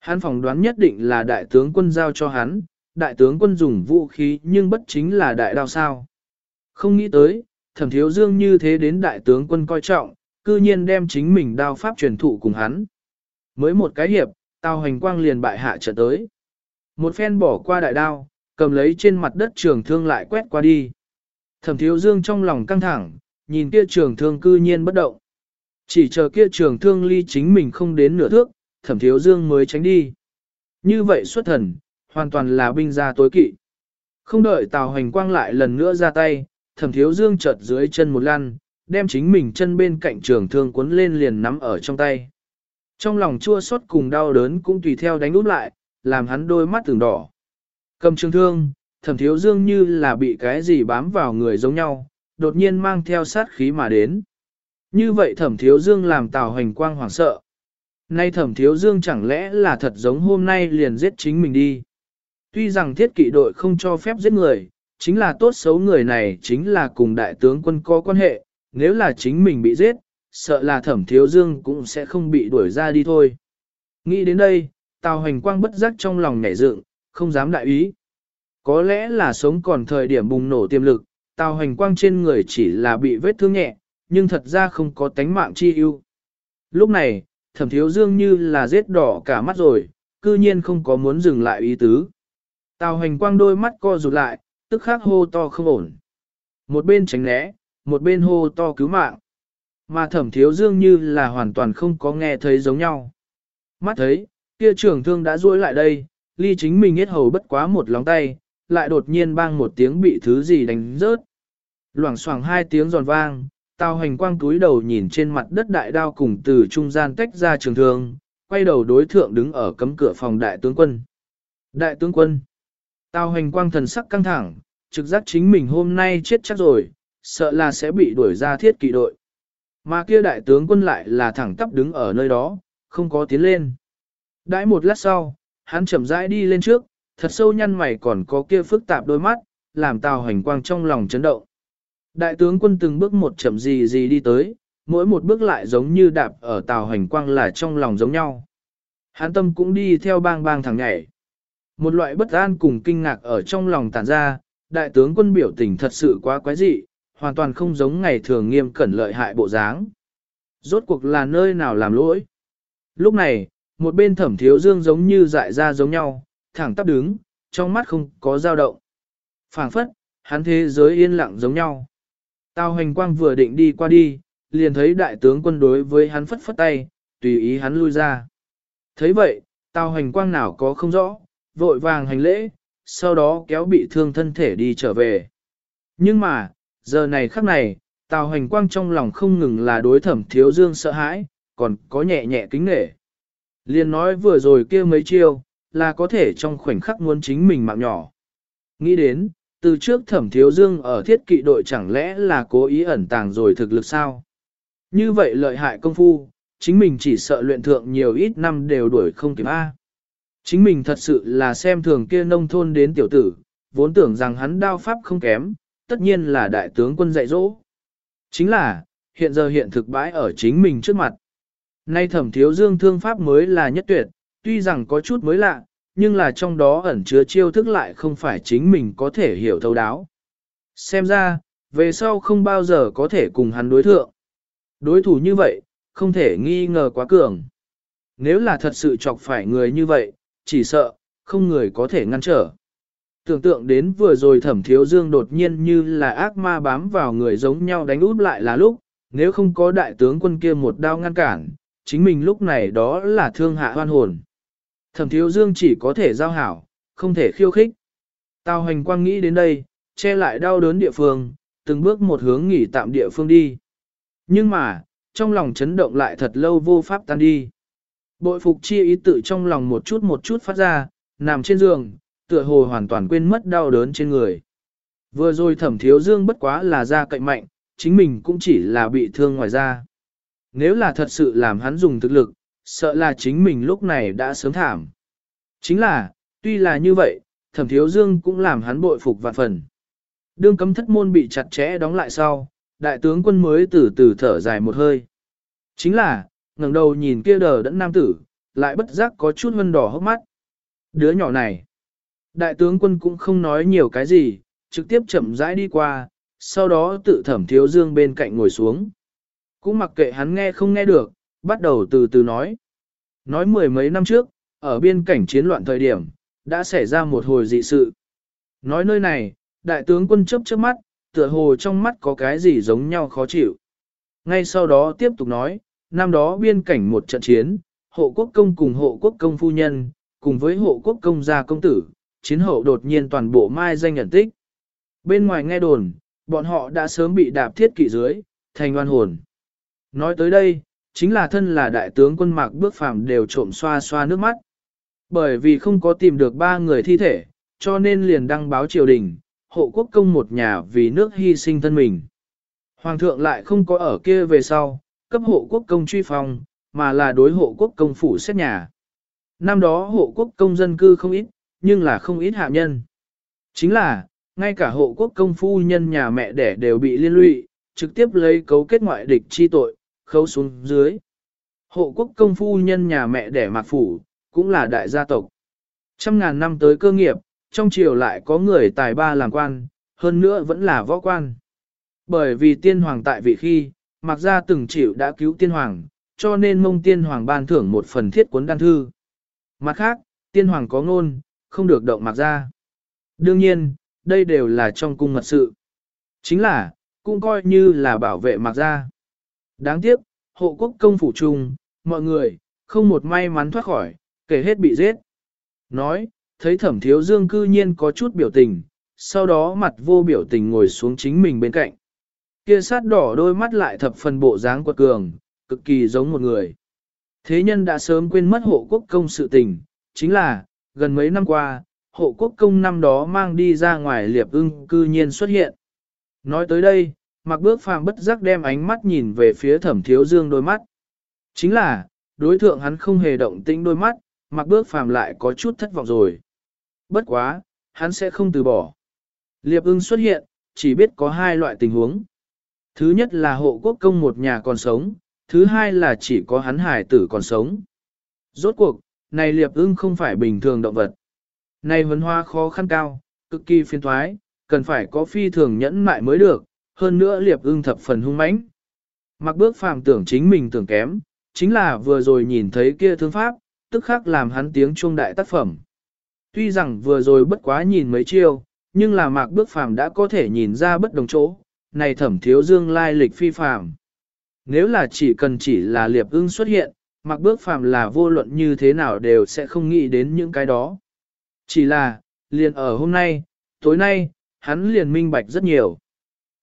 [SPEAKER 1] Hắn phỏng đoán nhất định là đại tướng quân giao cho hắn, đại tướng quân dùng vũ khí nhưng bất chính là đại đao sao. Không nghĩ tới, thẩm thiếu dương như thế đến đại tướng quân coi trọng, cư nhiên đem chính mình đao pháp truyền thụ cùng hắn. Mới một cái hiệp, tào hành quang liền bại hạ trở tới. Một phen bỏ qua đại đao, cầm lấy trên mặt đất trường thương lại quét qua đi. Thẩm thiếu dương trong lòng căng thẳng, nhìn kia trường thương cư nhiên bất động. Chỉ chờ kia trường thương ly chính mình không đến nửa thước, thẩm thiếu dương mới tránh đi. Như vậy xuất thần, hoàn toàn là binh gia tối kỵ. Không đợi tào hành quang lại lần nữa ra tay, thẩm thiếu dương chợt dưới chân một lăn, đem chính mình chân bên cạnh trường thương cuốn lên liền nắm ở trong tay. Trong lòng chua xót cùng đau đớn cũng tùy theo đánh úp lại, làm hắn đôi mắt từng đỏ. Cầm trường thương, thẩm thiếu dương như là bị cái gì bám vào người giống nhau, đột nhiên mang theo sát khí mà đến. Như vậy thẩm thiếu dương làm tào hành quang hoảng sợ. Nay thẩm thiếu dương chẳng lẽ là thật giống hôm nay liền giết chính mình đi. Tuy rằng thiết kỵ đội không cho phép giết người, chính là tốt xấu người này chính là cùng đại tướng quân có quan hệ, nếu là chính mình bị giết, sợ là thẩm thiếu dương cũng sẽ không bị đuổi ra đi thôi. Nghĩ đến đây, Tào Hành Quang bất giác trong lòng nhảy dựng, không dám đại ý. Có lẽ là sống còn thời điểm bùng nổ tiềm lực, Tào Hành Quang trên người chỉ là bị vết thương nhẹ, nhưng thật ra không có tánh mạng chi ưu. Lúc này, thẩm thiếu dương như là giết đỏ cả mắt rồi, cư nhiên không có muốn dừng lại ý tứ. Tào Hành Quang đôi mắt co rụt lại, tức khắc hô to không ổn. Một bên tránh né, một bên hô to cứu mạng. Mà thẩm thiếu dương như là hoàn toàn không có nghe thấy giống nhau. Mắt thấy, kia trưởng thương đã duỗi lại đây, ly chính mình hết hầu bất quá một lóng tay, lại đột nhiên bang một tiếng bị thứ gì đánh rớt. Loảng xoảng hai tiếng giòn vang, tào hành quang túi đầu nhìn trên mặt đất đại đao cùng từ trung gian tách ra trường thương, quay đầu đối thượng đứng ở cấm cửa phòng đại tướng quân. Đại tướng quân, tào hành quang thần sắc căng thẳng, trực giác chính mình hôm nay chết chắc rồi, sợ là sẽ bị đuổi ra thiết kỵ đội. Mà kia đại tướng quân lại là thẳng tắp đứng ở nơi đó, không có tiến lên. Đãi một lát sau, hắn chậm rãi đi lên trước, thật sâu nhăn mày còn có kia phức tạp đôi mắt, làm tào hành quang trong lòng chấn động. Đại tướng quân từng bước một chậm gì gì đi tới, mỗi một bước lại giống như đạp ở tào hành quang là trong lòng giống nhau. Hắn tâm cũng đi theo bang bang thẳng nhảy. Một loại bất an cùng kinh ngạc ở trong lòng tản ra, đại tướng quân biểu tình thật sự quá quái dị, hoàn toàn không giống ngày thường nghiêm cẩn lợi hại bộ dáng. Rốt cuộc là nơi nào làm lỗi. Lúc này, một bên thẩm thiếu dương giống như dại ra giống nhau, thẳng tắp đứng, trong mắt không có dao động. phảng phất, hắn thế giới yên lặng giống nhau. Tào hành quang vừa định đi qua đi, liền thấy đại tướng quân đối với hắn phất phất tay, tùy ý hắn lui ra. thấy vậy, tào hành quang nào có không rõ, vội vàng hành lễ, sau đó kéo bị thương thân thể đi trở về. Nhưng mà, giờ này khắc này, tào hành quang trong lòng không ngừng là đối thẩm thiếu dương sợ hãi, còn có nhẹ nhẹ kính nể. Liền nói vừa rồi kia mấy chiêu, là có thể trong khoảnh khắc muốn chính mình mạng nhỏ. Nghĩ đến, từ trước thẩm thiếu dương ở thiết kỵ đội chẳng lẽ là cố ý ẩn tàng rồi thực lực sao? Như vậy lợi hại công phu, chính mình chỉ sợ luyện thượng nhiều ít năm đều đuổi không kịp A. Chính mình thật sự là xem thường kia nông thôn đến tiểu tử, vốn tưởng rằng hắn đao pháp không kém, tất nhiên là đại tướng quân dạy dỗ. Chính là, hiện giờ hiện thực bãi ở chính mình trước mặt. Nay thẩm thiếu dương thương pháp mới là nhất tuyệt, tuy rằng có chút mới lạ, nhưng là trong đó ẩn chứa chiêu thức lại không phải chính mình có thể hiểu thấu đáo. Xem ra, về sau không bao giờ có thể cùng hắn đối thượng. Đối thủ như vậy, không thể nghi ngờ quá cường. Nếu là thật sự chọc phải người như vậy, chỉ sợ, không người có thể ngăn trở. Tưởng tượng đến vừa rồi thẩm thiếu dương đột nhiên như là ác ma bám vào người giống nhau đánh út lại là lúc, nếu không có đại tướng quân kia một đao ngăn cản, chính mình lúc này đó là thương hạ hoan hồn. Thẩm thiếu dương chỉ có thể giao hảo, không thể khiêu khích. Tào hành quang nghĩ đến đây, che lại đau đớn địa phương, từng bước một hướng nghỉ tạm địa phương đi. Nhưng mà, trong lòng chấn động lại thật lâu vô pháp tan đi. Bội phục chi ý tự trong lòng một chút một chút phát ra, nằm trên giường, tựa hồ hoàn toàn quên mất đau đớn trên người. Vừa rồi thẩm thiếu dương bất quá là da cậy mạnh, chính mình cũng chỉ là bị thương ngoài da. Nếu là thật sự làm hắn dùng thực lực, sợ là chính mình lúc này đã sớm thảm. Chính là, tuy là như vậy, thẩm thiếu dương cũng làm hắn bội phục vạn phần. Đương cấm thất môn bị chặt chẽ đóng lại sau, đại tướng quân mới từ từ thở dài một hơi. Chính là, ngẩng đầu nhìn kia đờ đẫn nam tử, lại bất giác có chút vân đỏ hốc mắt. Đứa nhỏ này, đại tướng quân cũng không nói nhiều cái gì, trực tiếp chậm rãi đi qua, sau đó tự thẩm thiếu dương bên cạnh ngồi xuống. Cũng mặc kệ hắn nghe không nghe được, bắt đầu từ từ nói. Nói mười mấy năm trước, ở biên cảnh chiến loạn thời điểm, đã xảy ra một hồi dị sự. Nói nơi này, đại tướng quân chấp chớp mắt, tựa hồ trong mắt có cái gì giống nhau khó chịu. Ngay sau đó tiếp tục nói, năm đó biên cảnh một trận chiến, hộ quốc công cùng hộ quốc công phu nhân, cùng với hộ quốc công gia công tử, chiến hậu đột nhiên toàn bộ mai danh nhận tích. Bên ngoài nghe đồn, bọn họ đã sớm bị đạp thiết kỵ dưới, thành oan hồn. Nói tới đây, chính là thân là đại tướng quân mạc bước phàm đều trộm xoa xoa nước mắt. Bởi vì không có tìm được ba người thi thể, cho nên liền đăng báo triều đình, hộ quốc công một nhà vì nước hy sinh thân mình. Hoàng thượng lại không có ở kia về sau, cấp hộ quốc công truy phong, mà là đối hộ quốc công phủ xét nhà. Năm đó hộ quốc công dân cư không ít, nhưng là không ít hạ nhân. Chính là, ngay cả hộ quốc công phu nhân nhà mẹ đẻ đều bị liên lụy, trực tiếp lấy cấu kết ngoại địch chi tội, khấu xuống dưới. Hộ quốc công phu nhân nhà mẹ đẻ mạc phủ, cũng là đại gia tộc. Trăm ngàn năm tới cơ nghiệp, trong triều lại có người tài ba làm quan, hơn nữa vẫn là võ quan. Bởi vì tiên hoàng tại vị khi, mặc ra từng chịu đã cứu tiên hoàng, cho nên mông tiên hoàng ban thưởng một phần thiết cuốn đan thư. Mặt khác, tiên hoàng có ngôn, không được động mạc ra. Đương nhiên, đây đều là trong cung mật sự. Chính là, cũng coi như là bảo vệ mạc ra. Đáng tiếc, hộ quốc công phủ trung, mọi người, không một may mắn thoát khỏi, kể hết bị giết. Nói, thấy thẩm thiếu dương cư nhiên có chút biểu tình, sau đó mặt vô biểu tình ngồi xuống chính mình bên cạnh. Kia sát đỏ đôi mắt lại thập phần bộ dáng quật cường, cực kỳ giống một người. Thế nhân đã sớm quên mất hộ quốc công sự tình, chính là, gần mấy năm qua, hộ quốc công năm đó mang đi ra ngoài liệp ưng cư nhiên xuất hiện. Nói tới đây, mặc bước phàm bất giác đem ánh mắt nhìn về phía thẩm thiếu dương đôi mắt. Chính là, đối thượng hắn không hề động tĩnh đôi mắt, mặc bước phàm lại có chút thất vọng rồi. Bất quá, hắn sẽ không từ bỏ. Liệp ưng xuất hiện, chỉ biết có hai loại tình huống. Thứ nhất là hộ quốc công một nhà còn sống, thứ hai là chỉ có hắn hải tử còn sống. Rốt cuộc, này liệp ưng không phải bình thường động vật. Này vấn hoa khó khăn cao, cực kỳ phiền thoái, cần phải có phi thường nhẫn mại mới được, hơn nữa liệp ưng thập phần hung mãnh. Mặc bước phàm tưởng chính mình tưởng kém, chính là vừa rồi nhìn thấy kia thương pháp, tức khắc làm hắn tiếng chuông đại tác phẩm. Tuy rằng vừa rồi bất quá nhìn mấy chiêu, nhưng là mạc bước phàm đã có thể nhìn ra bất đồng chỗ, này thẩm thiếu dương lai lịch phi phàm. Nếu là chỉ cần chỉ là liệp ưng xuất hiện, mặc bước phàm là vô luận như thế nào đều sẽ không nghĩ đến những cái đó. Chỉ là, liền ở hôm nay, tối nay, hắn liền minh bạch rất nhiều.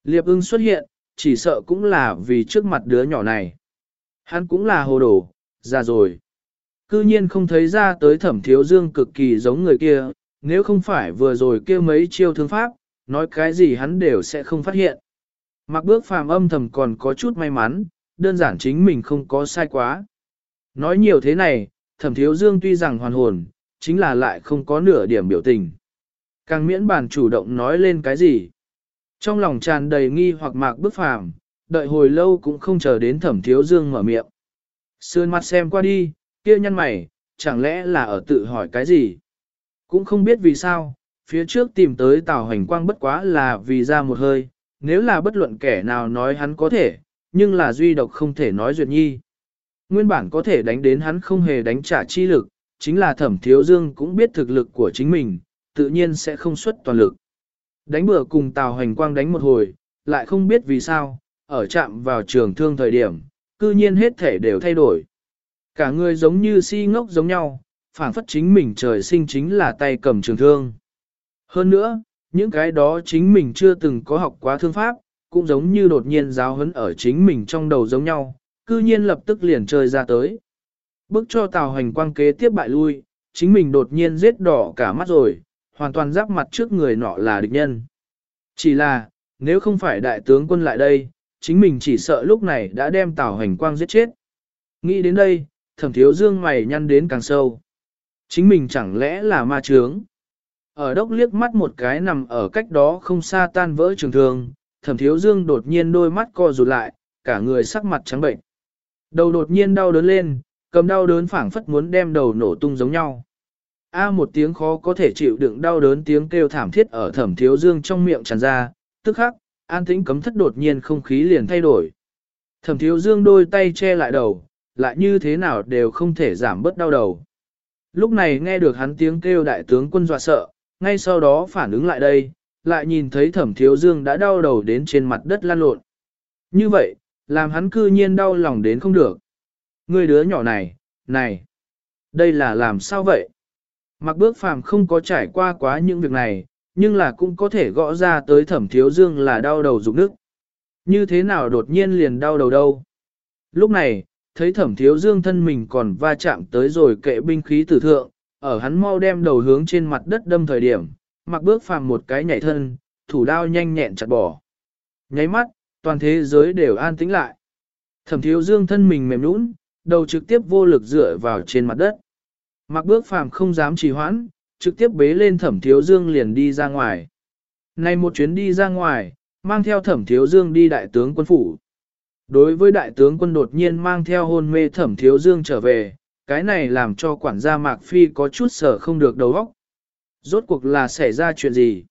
[SPEAKER 1] Liệp ưng xuất hiện, chỉ sợ cũng là vì trước mặt đứa nhỏ này. Hắn cũng là hồ đồ, già rồi. Cư nhiên không thấy ra tới thẩm thiếu dương cực kỳ giống người kia, nếu không phải vừa rồi kia mấy chiêu thương pháp, nói cái gì hắn đều sẽ không phát hiện. Mặc bước phàm âm thầm còn có chút may mắn, đơn giản chính mình không có sai quá. Nói nhiều thế này, thẩm thiếu dương tuy rằng hoàn hồn, chính là lại không có nửa điểm biểu tình. Càng miễn bàn chủ động nói lên cái gì. Trong lòng tràn đầy nghi hoặc mạc bức phàm, đợi hồi lâu cũng không chờ đến thẩm thiếu dương mở miệng. Sườn mặt xem qua đi, kia nhăn mày, chẳng lẽ là ở tự hỏi cái gì? Cũng không biết vì sao, phía trước tìm tới Tào Hành Quang bất quá là vì ra một hơi, nếu là bất luận kẻ nào nói hắn có thể, nhưng là duy độc không thể nói duyệt nhi. Nguyên bản có thể đánh đến hắn không hề đánh trả chi lực, chính là thẩm thiếu dương cũng biết thực lực của chính mình, tự nhiên sẽ không xuất toàn lực. Đánh bừa cùng Tào Hành Quang đánh một hồi, lại không biết vì sao, ở chạm vào trường thương thời điểm, cư nhiên hết thể đều thay đổi. Cả người giống như si ngốc giống nhau, phảng phất chính mình trời sinh chính là tay cầm trường thương. Hơn nữa, những cái đó chính mình chưa từng có học quá thương pháp, cũng giống như đột nhiên giáo hấn ở chính mình trong đầu giống nhau, cư nhiên lập tức liền chơi ra tới. Bước cho Tào Hành Quang kế tiếp bại lui, chính mình đột nhiên giết đỏ cả mắt rồi, hoàn toàn giáp mặt trước người nọ là địch nhân. Chỉ là, nếu không phải đại tướng quân lại đây, chính mình chỉ sợ lúc này đã đem Tào Hành Quang giết chết. Nghĩ đến đây, thẩm thiếu dương mày nhăn đến càng sâu. Chính mình chẳng lẽ là ma trướng? Ở đốc liếc mắt một cái nằm ở cách đó không xa tan vỡ trường thường, thẩm thiếu dương đột nhiên đôi mắt co rụt lại, cả người sắc mặt trắng bệnh. Đầu đột nhiên đau đớn lên, cầm đau đớn phảng phất muốn đem đầu nổ tung giống nhau. A à, một tiếng khó có thể chịu đựng đau đớn tiếng kêu thảm thiết ở thẩm thiếu dương trong miệng tràn ra, tức khắc, an tĩnh cấm thất đột nhiên không khí liền thay đổi. Thẩm thiếu dương đôi tay che lại đầu, lại như thế nào đều không thể giảm bớt đau đầu. Lúc này nghe được hắn tiếng kêu đại tướng quân dọa sợ, ngay sau đó phản ứng lại đây, lại nhìn thấy thẩm thiếu dương đã đau đầu đến trên mặt đất lan lộn. Như vậy, làm hắn cư nhiên đau lòng đến không được. Người đứa nhỏ này, này, đây là làm sao vậy? Mặc bước phàm không có trải qua quá những việc này, nhưng là cũng có thể gõ ra tới thẩm thiếu dương là đau đầu rụng nước. Như thế nào đột nhiên liền đau đầu đâu? Lúc này, thấy thẩm thiếu dương thân mình còn va chạm tới rồi kệ binh khí tử thượng, ở hắn mau đem đầu hướng trên mặt đất đâm thời điểm, mặc bước phàm một cái nhảy thân, thủ đao nhanh nhẹn chặt bỏ. Nháy mắt, toàn thế giới đều an tĩnh lại. Thẩm thiếu dương thân mình mềm nũng, đầu trực tiếp vô lực dựa vào trên mặt đất. Mặc bước phàm không dám trì hoãn, trực tiếp bế lên thẩm thiếu dương liền đi ra ngoài. Này một chuyến đi ra ngoài, mang theo thẩm thiếu dương đi đại tướng quân phủ. Đối với đại tướng quân đột nhiên mang theo hôn mê thẩm thiếu dương trở về, cái này làm cho quản gia Mạc Phi có chút sở không được đầu óc. Rốt cuộc là xảy ra chuyện gì?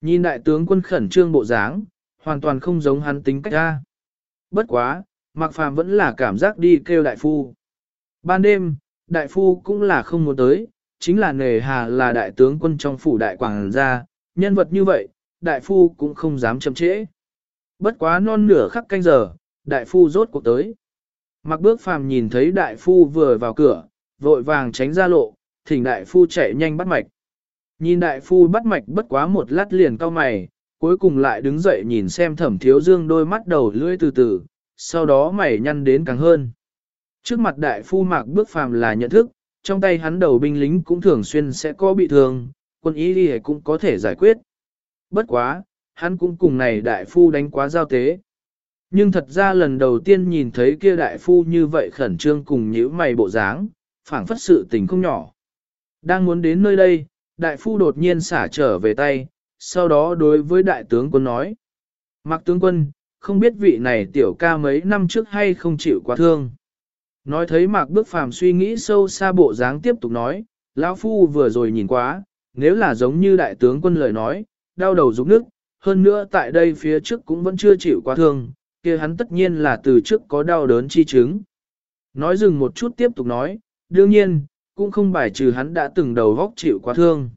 [SPEAKER 1] Nhìn đại tướng quân khẩn trương bộ dáng, hoàn toàn không giống hắn tính cách ra. Bất quá, Mạc Phàm vẫn là cảm giác đi kêu đại phu. Ban đêm, đại phu cũng là không muốn tới, chính là nề hà là đại tướng quân trong phủ đại quảng gia, nhân vật như vậy, đại phu cũng không dám chậm trễ. Bất quá non nửa khắc canh giờ, đại phu rốt cuộc tới. Mặc bước phàm nhìn thấy đại phu vừa vào cửa, vội vàng tránh ra lộ, thỉnh đại phu chạy nhanh bắt mạch. Nhìn đại phu bắt mạch bất quá một lát liền cao mày, cuối cùng lại đứng dậy nhìn xem thẩm thiếu dương đôi mắt đầu lưỡi từ từ, sau đó mày nhăn đến càng hơn. Trước mặt đại phu mạc bước phàm là nhận thức, trong tay hắn đầu binh lính cũng thường xuyên sẽ có bị thương, quân ý đi cũng có thể giải quyết. Bất quá, hắn cũng cùng này đại phu đánh quá giao tế. Nhưng thật ra lần đầu tiên nhìn thấy kia đại phu như vậy khẩn trương cùng nhíu mày bộ dáng, phảng phất sự tình không nhỏ. Đang muốn đến nơi đây, đại phu đột nhiên xả trở về tay, sau đó đối với đại tướng quân nói. Mạc tướng quân, không biết vị này tiểu ca mấy năm trước hay không chịu quá thương. Nói thấy mạc bước phàm suy nghĩ sâu xa bộ dáng tiếp tục nói, lão phu vừa rồi nhìn quá, nếu là giống như đại tướng quân lời nói, đau đầu rụng nước, hơn nữa tại đây phía trước cũng vẫn chưa chịu quá thương, kia hắn tất nhiên là từ trước có đau đớn chi chứng. Nói dừng một chút tiếp tục nói, đương nhiên, cũng không bài trừ hắn đã từng đầu góc chịu quá thương.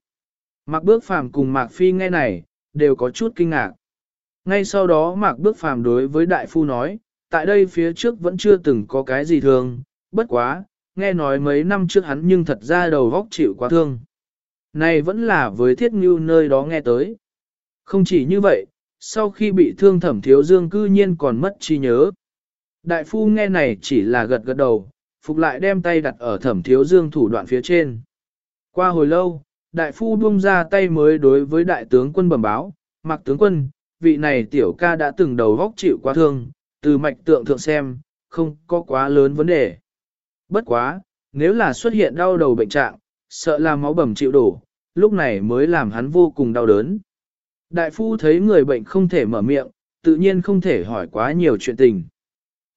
[SPEAKER 1] Mạc Bước Phàm cùng Mạc Phi nghe này, đều có chút kinh ngạc. Ngay sau đó Mạc Bước Phàm đối với Đại Phu nói, tại đây phía trước vẫn chưa từng có cái gì thương, bất quá, nghe nói mấy năm trước hắn nhưng thật ra đầu góc chịu quá thương. Này vẫn là với thiết ngưu nơi đó nghe tới. Không chỉ như vậy, sau khi bị thương thẩm thiếu dương cư nhiên còn mất trí nhớ. Đại phu nghe này chỉ là gật gật đầu, phục lại đem tay đặt ở thẩm thiếu dương thủ đoạn phía trên. Qua hồi lâu, đại phu buông ra tay mới đối với đại tướng quân bẩm báo, mặc tướng quân, vị này tiểu ca đã từng đầu vóc chịu quá thương, từ mạch tượng thượng xem, không có quá lớn vấn đề. Bất quá, nếu là xuất hiện đau đầu bệnh trạng, sợ là máu bầm chịu đổ, lúc này mới làm hắn vô cùng đau đớn. Đại phu thấy người bệnh không thể mở miệng, tự nhiên không thể hỏi quá nhiều chuyện tình.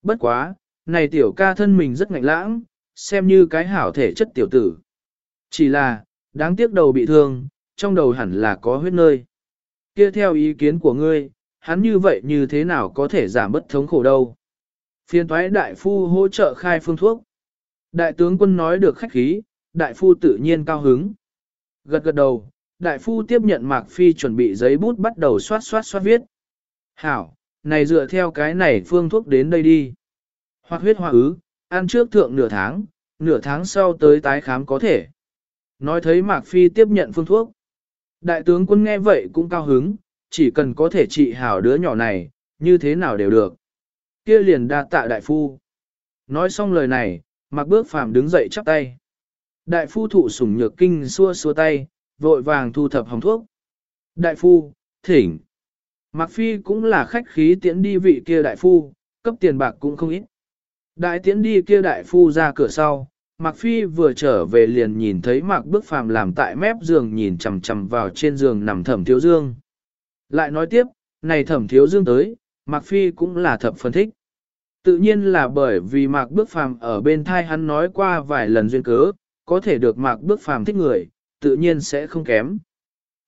[SPEAKER 1] Bất quá, này tiểu ca thân mình rất ngạnh lãng, xem như cái hảo thể chất tiểu tử. Chỉ là, đáng tiếc đầu bị thương, trong đầu hẳn là có huyết nơi. Kia theo ý kiến của ngươi, hắn như vậy như thế nào có thể giảm bất thống khổ đâu. Phiên thoái đại phu hỗ trợ khai phương thuốc. Đại tướng quân nói được khách khí, đại phu tự nhiên cao hứng. Gật gật đầu, đại phu tiếp nhận Mạc Phi chuẩn bị giấy bút bắt đầu xoát xoát xoát viết. Hảo, này dựa theo cái này phương thuốc đến đây đi. Hoặc huyết hoa ứ, ăn trước thượng nửa tháng, nửa tháng sau tới tái khám có thể. Nói thấy Mạc Phi tiếp nhận phương thuốc. Đại tướng quân nghe vậy cũng cao hứng, chỉ cần có thể trị hảo đứa nhỏ này, như thế nào đều được. Kia liền đa tạ đại phu. Nói xong lời này, Mạc Bước Phàm đứng dậy chắp tay. Đại phu thụ sủng nhược kinh xua xua tay, vội vàng thu thập hồng thuốc. Đại phu, thỉnh. Mạc Phi cũng là khách khí tiễn đi vị kia đại phu, cấp tiền bạc cũng không ít. Đại tiễn đi kia đại phu ra cửa sau, Mạc Phi vừa trở về liền nhìn thấy Mạc Bước Phàm làm tại mép giường nhìn chằm chằm vào trên giường nằm thẩm thiếu dương. Lại nói tiếp, này thẩm thiếu dương tới, Mạc Phi cũng là thập phân thích. Tự nhiên là bởi vì Mạc Bước Phàm ở bên thai hắn nói qua vài lần duyên cớ, có thể được Mạc Bước Phàm thích người, tự nhiên sẽ không kém.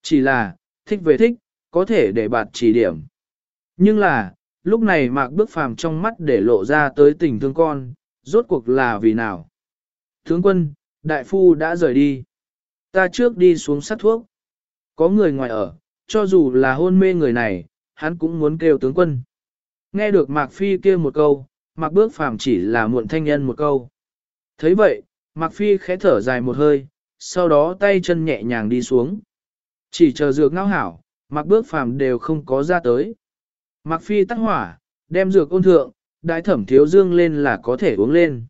[SPEAKER 1] Chỉ là, thích về thích, có thể để bạt chỉ điểm. Nhưng là, lúc này Mạc Bước Phàm trong mắt để lộ ra tới tình thương con, rốt cuộc là vì nào? Tướng quân, đại phu đã rời đi. Ta trước đi xuống sát thuốc. Có người ngoài ở, cho dù là hôn mê người này, hắn cũng muốn kêu tướng quân. Nghe được Mạc Phi kêu một câu, Mạc Bước Phàm chỉ là muộn thanh nhân một câu. thấy vậy, Mạc Phi khẽ thở dài một hơi, sau đó tay chân nhẹ nhàng đi xuống. Chỉ chờ dược ngao hảo, Mạc Bước Phàm đều không có ra tới. Mạc Phi tắt hỏa, đem dược ôn thượng, đại thẩm thiếu dương lên là có thể uống lên.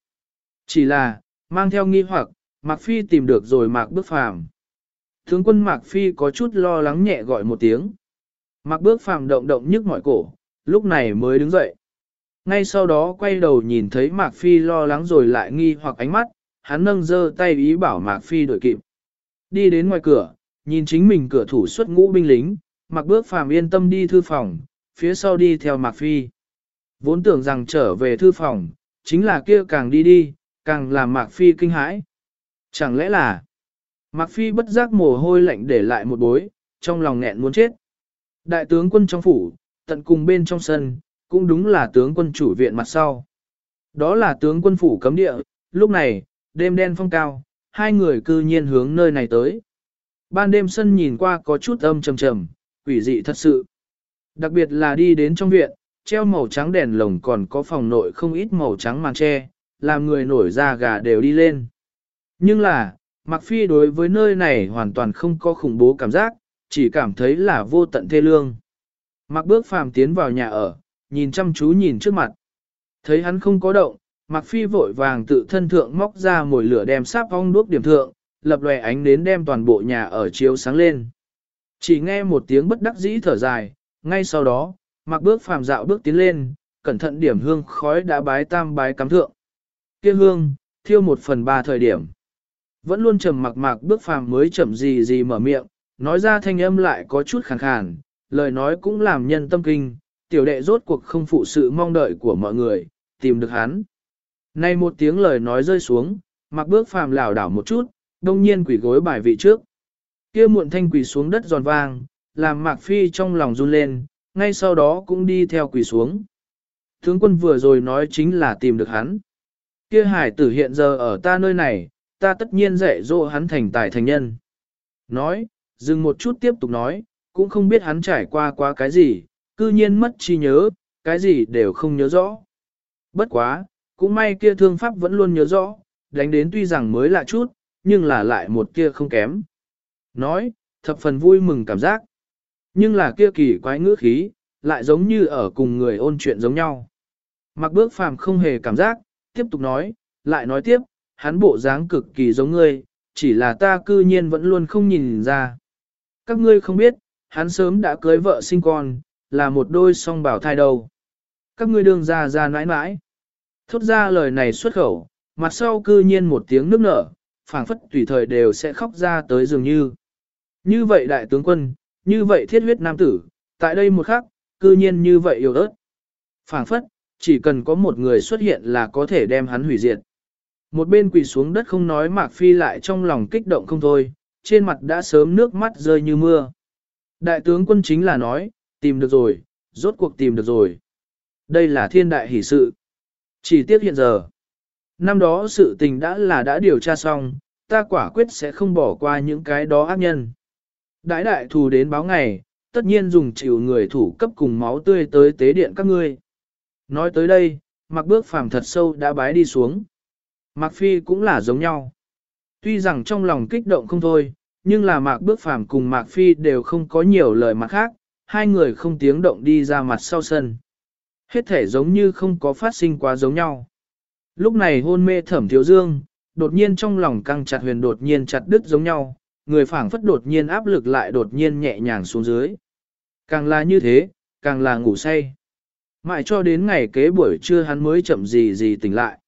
[SPEAKER 1] Chỉ là, mang theo nghi hoặc, Mạc Phi tìm được rồi Mạc Bước Phàm. Tướng quân Mạc Phi có chút lo lắng nhẹ gọi một tiếng. Mạc Bước Phàm động động nhức mỏi cổ, lúc này mới đứng dậy. Ngay sau đó quay đầu nhìn thấy Mạc Phi lo lắng rồi lại nghi hoặc ánh mắt, hắn nâng giơ tay ý bảo Mạc Phi đuổi kịp. Đi đến ngoài cửa, nhìn chính mình cửa thủ xuất ngũ binh lính, Mạc Bước Phàm yên tâm đi thư phòng, phía sau đi theo Mạc Phi. Vốn tưởng rằng trở về thư phòng, chính là kia càng đi đi, càng làm Mạc Phi kinh hãi. Chẳng lẽ là Mạc Phi bất giác mồ hôi lạnh để lại một bối, trong lòng nghẹn muốn chết. Đại tướng quân trong phủ, tận cùng bên trong sân, cũng đúng là tướng quân chủ viện mặt sau. Đó là tướng quân phủ cấm địa, lúc này, đêm đen phong cao, hai người cư nhiên hướng nơi này tới. Ban đêm sân nhìn qua có chút âm trầm trầm, quỷ dị thật sự. Đặc biệt là đi đến trong viện, treo màu trắng đèn lồng còn có phòng nội không ít màu trắng màn tre, làm người nổi da gà đều đi lên. Nhưng là, Mạc Phi đối với nơi này hoàn toàn không có khủng bố cảm giác, chỉ cảm thấy là vô tận thê lương. Mạc bước phàm tiến vào nhà ở, nhìn chăm chú nhìn trước mặt. Thấy hắn không có động, Mạc Phi vội vàng tự thân thượng móc ra mồi lửa đem sáp ong đuốc điểm thượng, lập lòe ánh đến đem toàn bộ nhà ở chiếu sáng lên. Chỉ nghe một tiếng bất đắc dĩ thở dài, ngay sau đó, Mạc bước phàm dạo bước tiến lên, cẩn thận điểm hương khói đã bái tam bái cắm thượng. Kia hương, thiêu một phần ba thời điểm. Vẫn luôn trầm mặc mạc bước phàm mới chậm gì gì mở miệng, nói ra thanh âm lại có chút khàn khàn, lời nói cũng làm nhân tâm kinh, tiểu đệ rốt cuộc không phụ sự mong đợi của mọi người, tìm được hắn. Nay một tiếng lời nói rơi xuống, mặc bước phàm lảo đảo một chút, đông nhiên quỷ gối bài vị trước. kia muộn thanh quỷ xuống đất giòn vang, làm mạc phi trong lòng run lên, ngay sau đó cũng đi theo quỷ xuống. Tướng quân vừa rồi nói chính là tìm được hắn. Kia hải tử hiện giờ ở ta nơi này, ta tất nhiên dạy dỗ hắn thành tài thành nhân. Nói, dừng một chút tiếp tục nói, cũng không biết hắn trải qua qua cái gì, cư nhiên mất chi nhớ, cái gì đều không nhớ rõ. Bất quá, cũng may kia thương pháp vẫn luôn nhớ rõ, đánh đến tuy rằng mới lạ chút, nhưng là lại một kia không kém. Nói, thập phần vui mừng cảm giác. Nhưng là kia kỳ quái ngữ khí, lại giống như ở cùng người ôn chuyện giống nhau. Mặc bước phàm không hề cảm giác, tiếp tục nói, lại nói tiếp, hắn bộ dáng cực kỳ giống ngươi, chỉ là ta cư nhiên vẫn luôn không nhìn ra. Các ngươi không biết, hắn sớm đã cưới vợ sinh con, là một đôi song bảo thai đầu. Các ngươi đương ra ra nãi nãi. Thốt ra lời này xuất khẩu, mặt sau cư nhiên một tiếng nước nở, phảng phất tùy thời đều sẽ khóc ra tới dường như. Như vậy đại tướng quân, như vậy thiết huyết nam tử, tại đây một khắc, cư nhiên như vậy yêu ớt. phảng phất, chỉ cần có một người xuất hiện là có thể đem hắn hủy diệt. Một bên quỳ xuống đất không nói Mạc Phi lại trong lòng kích động không thôi, trên mặt đã sớm nước mắt rơi như mưa. Đại tướng quân chính là nói, tìm được rồi, rốt cuộc tìm được rồi. Đây là thiên đại hỷ sự. Chỉ tiếc hiện giờ. Năm đó sự tình đã là đã điều tra xong, ta quả quyết sẽ không bỏ qua những cái đó ác nhân. Đại đại thù đến báo ngày, tất nhiên dùng chịu người thủ cấp cùng máu tươi tới tế điện các ngươi. Nói tới đây, mặc bước phàm thật sâu đã bái đi xuống. Mạc Phi cũng là giống nhau. Tuy rằng trong lòng kích động không thôi, nhưng là Mạc Bước Phàm cùng Mạc Phi đều không có nhiều lời mặt khác, hai người không tiếng động đi ra mặt sau sân. Hết thể giống như không có phát sinh quá giống nhau. Lúc này hôn mê thẩm thiếu dương, đột nhiên trong lòng căng chặt huyền đột nhiên chặt đứt giống nhau, người phảng phất đột nhiên áp lực lại đột nhiên nhẹ nhàng xuống dưới. Càng là như thế, càng là ngủ say. Mãi cho đến ngày kế buổi trưa hắn mới chậm gì gì tỉnh lại.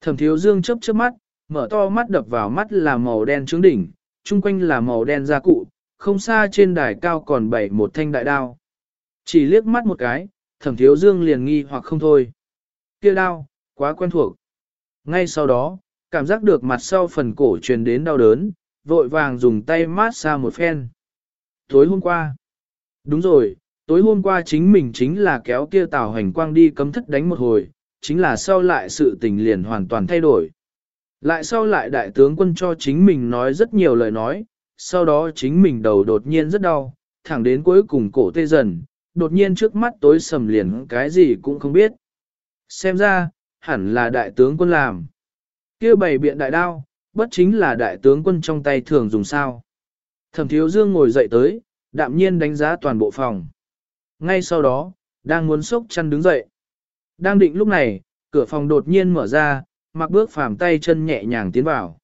[SPEAKER 1] Thẩm thiếu dương chớp chớp mắt, mở to mắt đập vào mắt là màu đen trướng đỉnh, chung quanh là màu đen gia cụ, không xa trên đài cao còn bảy một thanh đại đao. Chỉ liếc mắt một cái, thẩm thiếu dương liền nghi hoặc không thôi. Kia đao, quá quen thuộc. Ngay sau đó, cảm giác được mặt sau phần cổ truyền đến đau đớn, vội vàng dùng tay mát xa một phen. Tối hôm qua. Đúng rồi, tối hôm qua chính mình chính là kéo kia tào hành quang đi cấm thất đánh một hồi, chính là sau lại sự tình liền hoàn toàn thay đổi. Lại sau lại đại tướng quân cho chính mình nói rất nhiều lời nói, sau đó chính mình đầu đột nhiên rất đau, thẳng đến cuối cùng cổ tê dần, đột nhiên trước mắt tối sầm liền cái gì cũng không biết. Xem ra, hẳn là đại tướng quân làm. kia bày biện đại đao, bất chính là đại tướng quân trong tay thường dùng sao. Thẩm thiếu dương ngồi dậy tới, đạm nhiên đánh giá toàn bộ phòng. Ngay sau đó, đang muốn sốc chăn đứng dậy. Đang định lúc này, cửa phòng đột nhiên mở ra, mặc bước phàm tay chân nhẹ nhàng tiến vào.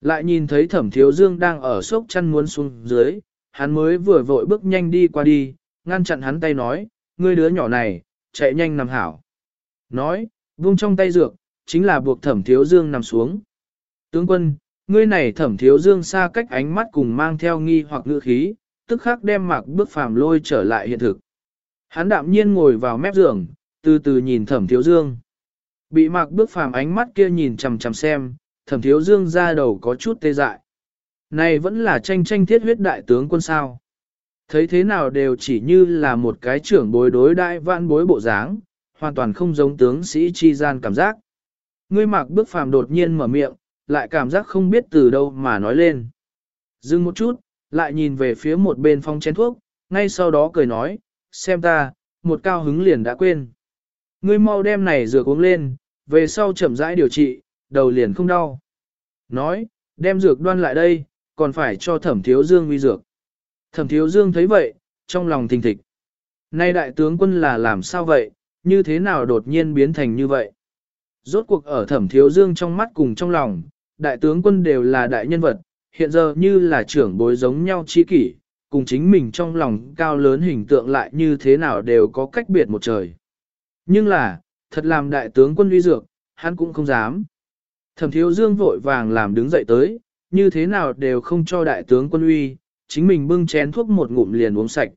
[SPEAKER 1] Lại nhìn thấy thẩm thiếu dương đang ở sốc chăn muốn xuống dưới, hắn mới vừa vội bước nhanh đi qua đi, ngăn chặn hắn tay nói, ngươi đứa nhỏ này, chạy nhanh nằm hảo. Nói, vung trong tay dược, chính là buộc thẩm thiếu dương nằm xuống. Tướng quân, ngươi này thẩm thiếu dương xa cách ánh mắt cùng mang theo nghi hoặc ngữ khí, tức khắc đem mạc bước phàm lôi trở lại hiện thực. Hắn đạm nhiên ngồi vào mép giường, từ từ nhìn thẩm thiếu dương. Bị mạc bước phàm ánh mắt kia nhìn chằm chằm xem, thẩm thiếu dương ra đầu có chút tê dại. Này vẫn là tranh tranh thiết huyết đại tướng quân sao. Thấy thế nào đều chỉ như là một cái trưởng bối đối đại vạn bối bộ dáng, hoàn toàn không giống tướng sĩ chi gian cảm giác. Ngươi mạc bước phàm đột nhiên mở miệng, lại cảm giác không biết từ đâu mà nói lên. Dừng một chút, lại nhìn về phía một bên phong chén thuốc, ngay sau đó cười nói, xem ta, một cao hứng liền đã quên. Ngươi mau đem này dược uống lên, về sau chậm rãi điều trị, đầu liền không đau. Nói, đem dược đoan lại đây, còn phải cho thẩm thiếu dương uy dược. Thẩm thiếu dương thấy vậy, trong lòng thình thịch. Nay đại tướng quân là làm sao vậy, như thế nào đột nhiên biến thành như vậy? Rốt cuộc ở thẩm thiếu dương trong mắt cùng trong lòng, đại tướng quân đều là đại nhân vật, hiện giờ như là trưởng bối giống nhau chi kỷ, cùng chính mình trong lòng cao lớn hình tượng lại như thế nào đều có cách biệt một trời. Nhưng là, thật làm đại tướng quân uy dược, hắn cũng không dám. Thẩm thiếu dương vội vàng làm đứng dậy tới, như thế nào đều không cho đại tướng quân uy, chính mình bưng chén thuốc một ngụm liền uống sạch.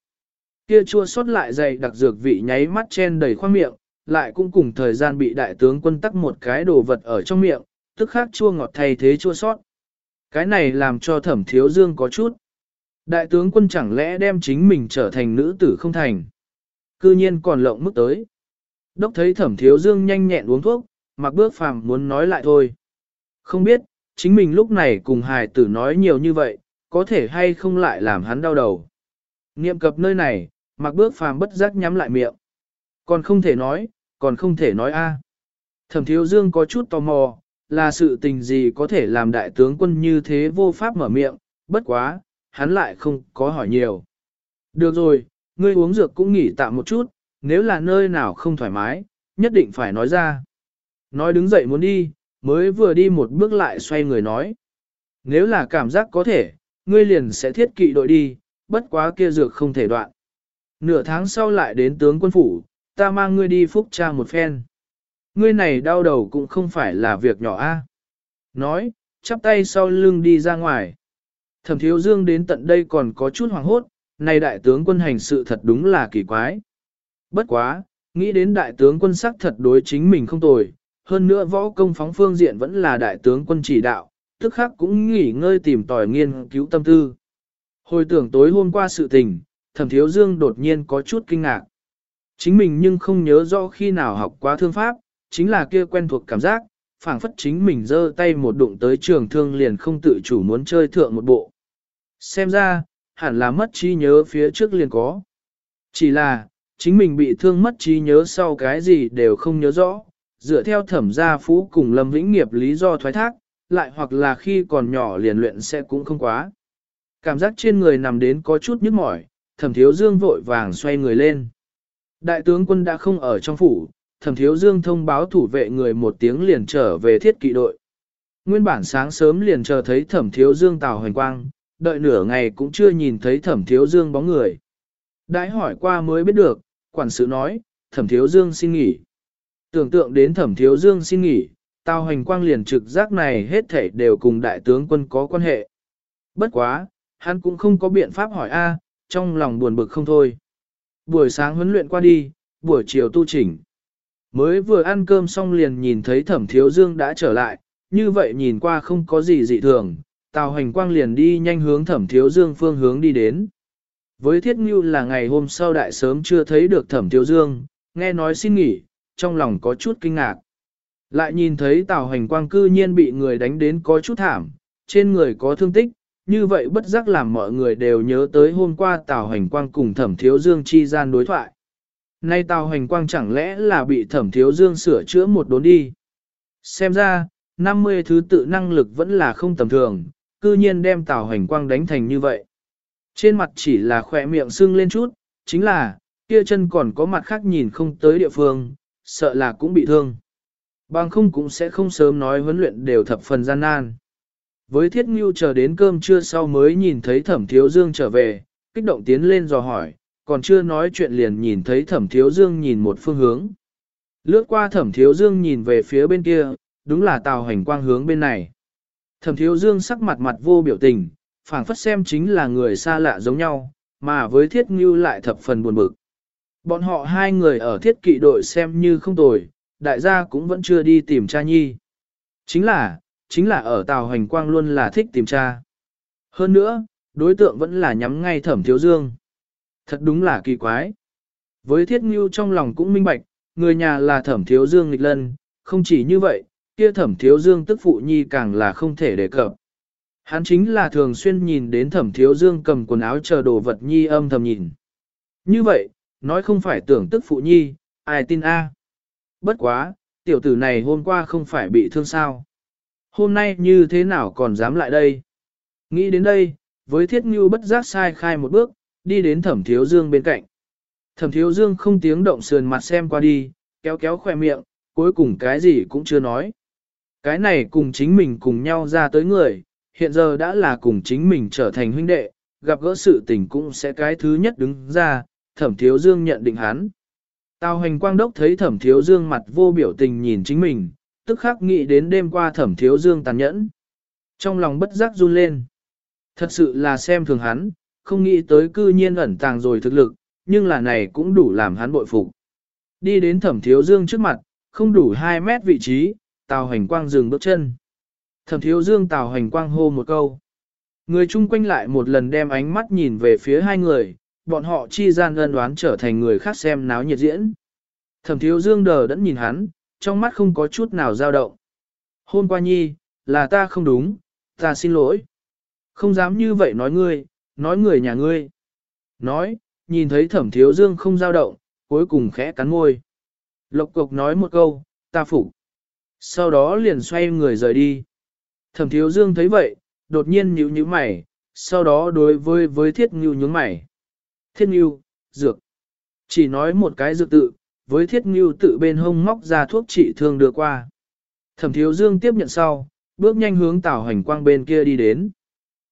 [SPEAKER 1] Kia chua sót lại dày đặc dược vị nháy mắt chen đầy khoang miệng, lại cũng cùng thời gian bị đại tướng quân tắc một cái đồ vật ở trong miệng, tức khác chua ngọt thay thế chua sót. Cái này làm cho thẩm thiếu dương có chút. Đại tướng quân chẳng lẽ đem chính mình trở thành nữ tử không thành. Cư nhiên còn lộng mức tới. Đốc thấy thẩm thiếu dương nhanh nhẹn uống thuốc, mặc bước phàm muốn nói lại thôi. Không biết, chính mình lúc này cùng hài tử nói nhiều như vậy, có thể hay không lại làm hắn đau đầu. Niệm cập nơi này, mặc bước phàm bất giác nhắm lại miệng. Còn không thể nói, còn không thể nói a. Thẩm thiếu dương có chút tò mò, là sự tình gì có thể làm đại tướng quân như thế vô pháp mở miệng, bất quá, hắn lại không có hỏi nhiều. Được rồi, ngươi uống dược cũng nghỉ tạm một chút, nếu là nơi nào không thoải mái, nhất định phải nói ra. Nói đứng dậy muốn đi, mới vừa đi một bước lại xoay người nói. Nếu là cảm giác có thể, ngươi liền sẽ thiết kỵ đội đi, bất quá kia dược không thể đoạn. Nửa tháng sau lại đến tướng quân phủ, ta mang ngươi đi phúc tra một phen. Ngươi này đau đầu cũng không phải là việc nhỏ a. Nói, chắp tay sau lưng đi ra ngoài. Thẩm thiếu dương đến tận đây còn có chút hoàng hốt, này đại tướng quân hành sự thật đúng là kỳ quái. Bất quá, nghĩ đến đại tướng quân sắc thật đối chính mình không tồi, hơn nữa võ công phóng phương diện vẫn là đại tướng quân chỉ đạo, tức khắc cũng nghỉ ngơi tìm tòi nghiên cứu tâm tư. Hồi tưởng tối hôm qua sự tình, thẩm thiếu dương đột nhiên có chút kinh ngạc. Chính mình nhưng không nhớ rõ khi nào học quá thương pháp, chính là kia quen thuộc cảm giác, phảng phất chính mình giơ tay một đụng tới trường thương liền không tự chủ muốn chơi thượng một bộ. Xem ra, hẳn là mất trí nhớ phía trước liền có. Chỉ là, chính mình bị thương mất trí nhớ sau cái gì đều không nhớ rõ, dựa theo thẩm gia phú cùng Lâm Vĩnh Nghiệp lý do thoái thác, lại hoặc là khi còn nhỏ liền luyện sẽ cũng không quá. Cảm giác trên người nằm đến có chút nhức mỏi, thẩm thiếu dương vội vàng xoay người lên. Đại tướng quân đã không ở trong phủ, thẩm thiếu dương thông báo thủ vệ người một tiếng liền trở về thiết kỵ đội. Nguyên bản sáng sớm liền chờ thấy thẩm thiếu dương tào hoành quang, đợi nửa ngày cũng chưa nhìn thấy thẩm thiếu dương bóng người. Đãi hỏi qua mới biết được, quản sự nói, thẩm thiếu dương xin nghỉ. Tưởng tượng đến thẩm thiếu dương xin nghỉ, tao hành quang liền trực giác này hết thảy đều cùng đại tướng quân có quan hệ. Bất quá, hắn cũng không có biện pháp hỏi A, trong lòng buồn bực không thôi. Buổi sáng huấn luyện qua đi, buổi chiều tu chỉnh. Mới vừa ăn cơm xong liền nhìn thấy thẩm thiếu dương đã trở lại, như vậy nhìn qua không có gì dị thường, Tào hành quang liền đi nhanh hướng thẩm thiếu dương phương hướng đi đến. Với thiết ngưu là ngày hôm sau đại sớm chưa thấy được thẩm thiếu dương, nghe nói xin nghỉ, trong lòng có chút kinh ngạc. Lại nhìn thấy tào hành quang cư nhiên bị người đánh đến có chút thảm, trên người có thương tích, như vậy bất giác làm mọi người đều nhớ tới hôm qua tào hành quang cùng thẩm thiếu dương chi gian đối thoại. Nay tào hành quang chẳng lẽ là bị thẩm thiếu dương sửa chữa một đốn đi. Xem ra, 50 thứ tự năng lực vẫn là không tầm thường, cư nhiên đem tào hành quang đánh thành như vậy. Trên mặt chỉ là khỏe miệng sưng lên chút, chính là, kia chân còn có mặt khác nhìn không tới địa phương, sợ là cũng bị thương. Bằng không cũng sẽ không sớm nói huấn luyện đều thập phần gian nan. Với thiết ngưu chờ đến cơm trưa sau mới nhìn thấy thẩm thiếu dương trở về, kích động tiến lên dò hỏi, còn chưa nói chuyện liền nhìn thấy thẩm thiếu dương nhìn một phương hướng. Lướt qua thẩm thiếu dương nhìn về phía bên kia, đúng là tào hành quang hướng bên này. Thẩm thiếu dương sắc mặt mặt vô biểu tình, phảng phất xem chính là người xa lạ giống nhau, mà với thiết ngưu lại thập phần buồn bực. Bọn họ hai người ở thiết kỵ đội xem như không tồi, đại gia cũng vẫn chưa đi tìm cha nhi. Chính là, chính là ở Tào Hoành Quang luôn là thích tìm cha. Hơn nữa, đối tượng vẫn là nhắm ngay thẩm thiếu dương. Thật đúng là kỳ quái. Với thiết ngưu trong lòng cũng minh bạch, người nhà là thẩm thiếu dương nghịch lân, không chỉ như vậy, kia thẩm thiếu dương tức phụ nhi càng là không thể đề cập. Hắn chính là thường xuyên nhìn đến thẩm thiếu dương cầm quần áo chờ đồ vật nhi âm thầm nhìn. Như vậy, nói không phải tưởng tức phụ nhi, ai tin a? Bất quá, tiểu tử này hôm qua không phải bị thương sao. Hôm nay như thế nào còn dám lại đây? Nghĩ đến đây, với thiết ngưu bất giác sai khai một bước, đi đến thẩm thiếu dương bên cạnh. Thẩm thiếu dương không tiếng động sườn mặt xem qua đi, kéo kéo khoe miệng, cuối cùng cái gì cũng chưa nói. Cái này cùng chính mình cùng nhau ra tới người, hiện giờ đã là cùng chính mình trở thành huynh đệ, gặp gỡ sự tình cũng sẽ cái thứ nhất đứng ra, thẩm thiếu dương nhận định hắn. Tào hành quang đốc thấy thẩm thiếu dương mặt vô biểu tình nhìn chính mình, tức khắc nghĩ đến đêm qua thẩm thiếu dương tàn nhẫn. Trong lòng bất giác run lên. Thật sự là xem thường hắn, không nghĩ tới cư nhiên ẩn tàng rồi thực lực, nhưng là này cũng đủ làm hắn bội phục. Đi đến thẩm thiếu dương trước mặt, không đủ 2 mét vị trí, tào hành quang dừng bước chân. Thẩm thiếu dương tào hành quang hô một câu. Người chung quanh lại một lần đem ánh mắt nhìn về phía hai người, bọn họ chi gian ân đoán trở thành người khác xem náo nhiệt diễn. Thẩm thiếu dương đờ đẫn nhìn hắn, trong mắt không có chút nào dao động. Hôm qua nhi, là ta không đúng, ta xin lỗi. Không dám như vậy nói ngươi, nói người nhà ngươi. Nói, nhìn thấy thẩm thiếu dương không dao động, cuối cùng khẽ cắn môi. Lộc cục nói một câu, ta phục. Sau đó liền xoay người rời đi. Thẩm thiếu dương thấy vậy, đột nhiên nhíu nhíu mày, sau đó đối với với thiết ngưu nhướng mày. Thiết ngưu, dược. Chỉ nói một cái dược tự, với thiết ngưu tự bên hông móc ra thuốc trị thương đưa qua. Thẩm thiếu dương tiếp nhận sau, bước nhanh hướng tào hành quang bên kia đi đến.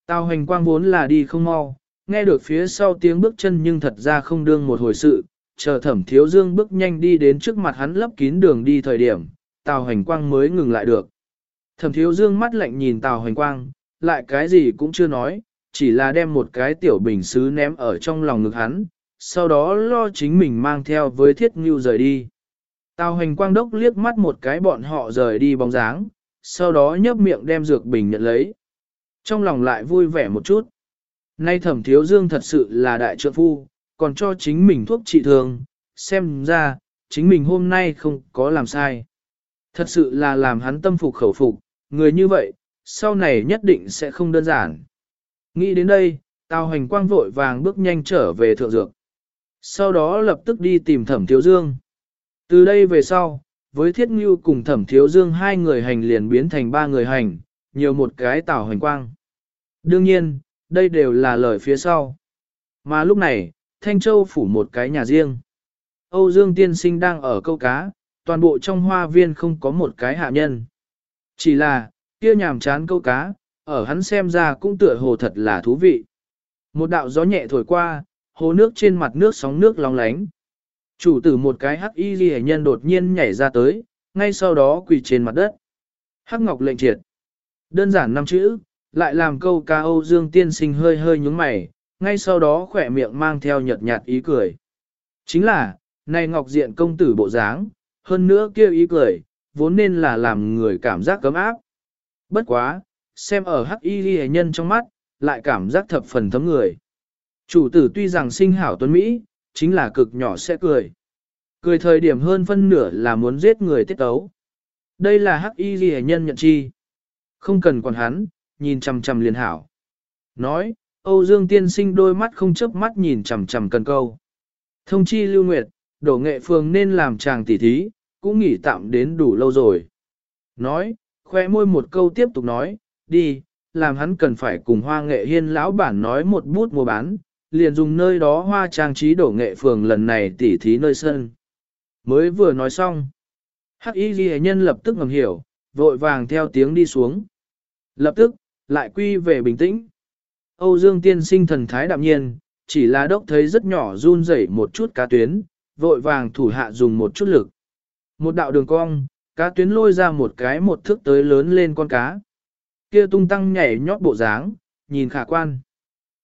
[SPEAKER 1] Tào hành quang vốn là đi không mau, nghe được phía sau tiếng bước chân nhưng thật ra không đương một hồi sự, chờ thẩm thiếu dương bước nhanh đi đến trước mặt hắn lấp kín đường đi thời điểm, tào hành quang mới ngừng lại được. Thẩm thiếu dương mắt lạnh nhìn tào hành quang, lại cái gì cũng chưa nói, chỉ là đem một cái tiểu bình xứ ném ở trong lòng ngực hắn, sau đó lo chính mình mang theo với thiết ngưu rời đi. Tào hành quang đốc liếc mắt một cái bọn họ rời đi bóng dáng, sau đó nhấp miệng đem dược bình nhận lấy. Trong lòng lại vui vẻ một chút. Nay thẩm thiếu dương thật sự là đại trượng phu, còn cho chính mình thuốc trị thương, xem ra, chính mình hôm nay không có làm sai. Thật sự là làm hắn tâm phục khẩu phục, người như vậy, sau này nhất định sẽ không đơn giản. Nghĩ đến đây, Tào Hành Quang vội vàng bước nhanh trở về thượng dược. Sau đó lập tức đi tìm Thẩm Thiếu Dương. Từ đây về sau, với Thiết Ngưu cùng Thẩm Thiếu Dương hai người hành liền biến thành ba người hành, nhiều một cái Tào Hành Quang. Đương nhiên, đây đều là lời phía sau. Mà lúc này, Thanh Châu phủ một cái nhà riêng. Âu Dương tiên sinh đang ở câu cá, toàn bộ trong hoa viên không có một cái hạ nhân. Chỉ là, kia nhàm chán câu cá, ở hắn xem ra cũng tựa hồ thật là thú vị. Một đạo gió nhẹ thổi qua, hồ nước trên mặt nước sóng nước long lánh. Chủ tử một cái hắc y ghi nhân đột nhiên nhảy ra tới, ngay sau đó quỳ trên mặt đất. Hắc ngọc lệnh triệt. Đơn giản năm chữ, lại làm câu ca Âu Dương tiên sinh hơi hơi nhúng mày, ngay sau đó khỏe miệng mang theo nhợt nhạt ý cười. Chính là, này ngọc diện công tử bộ dáng, hơn nữa kêu ý cười, vốn nên là làm người cảm giác cấm áp. Bất quá, xem ở hắc y ghi nhân trong mắt, lại cảm giác thập phần thấm người. Chủ tử tuy rằng sinh hảo tuấn Mỹ, chính là cực nhỏ sẽ cười. Cười thời điểm hơn phân nửa là muốn giết người tiết tấu. Đây là hắc y ghi nhân nhận chi. Không cần còn hắn, nhìn chằm chằm liền hảo. Nói, Âu Dương tiên sinh đôi mắt không chớp mắt nhìn chằm chằm cần câu. Thông chi lưu nguyệt, đổ nghệ phường nên làm chàng tỉ thí, cũng nghỉ tạm đến đủ lâu rồi. Nói, khoe môi một câu tiếp tục nói, đi, làm hắn cần phải cùng hoa nghệ hiên lão bản nói một bút mua bán, liền dùng nơi đó hoa trang trí đổ nghệ phường lần này tỉ thí nơi sân. Mới vừa nói xong, hắc y ghi nhân lập tức ngầm hiểu, vội vàng theo tiếng đi xuống. Lập tức, lại quy về bình tĩnh. Âu Dương tiên sinh thần thái đạm nhiên, chỉ là đốc thấy rất nhỏ run rẩy một chút cá tuyến, vội vàng thủ hạ dùng một chút lực. Một đạo đường cong, cá tuyến lôi ra một cái một thước tới lớn lên con cá. Kia tung tăng nhảy nhót bộ dáng, nhìn khả quan.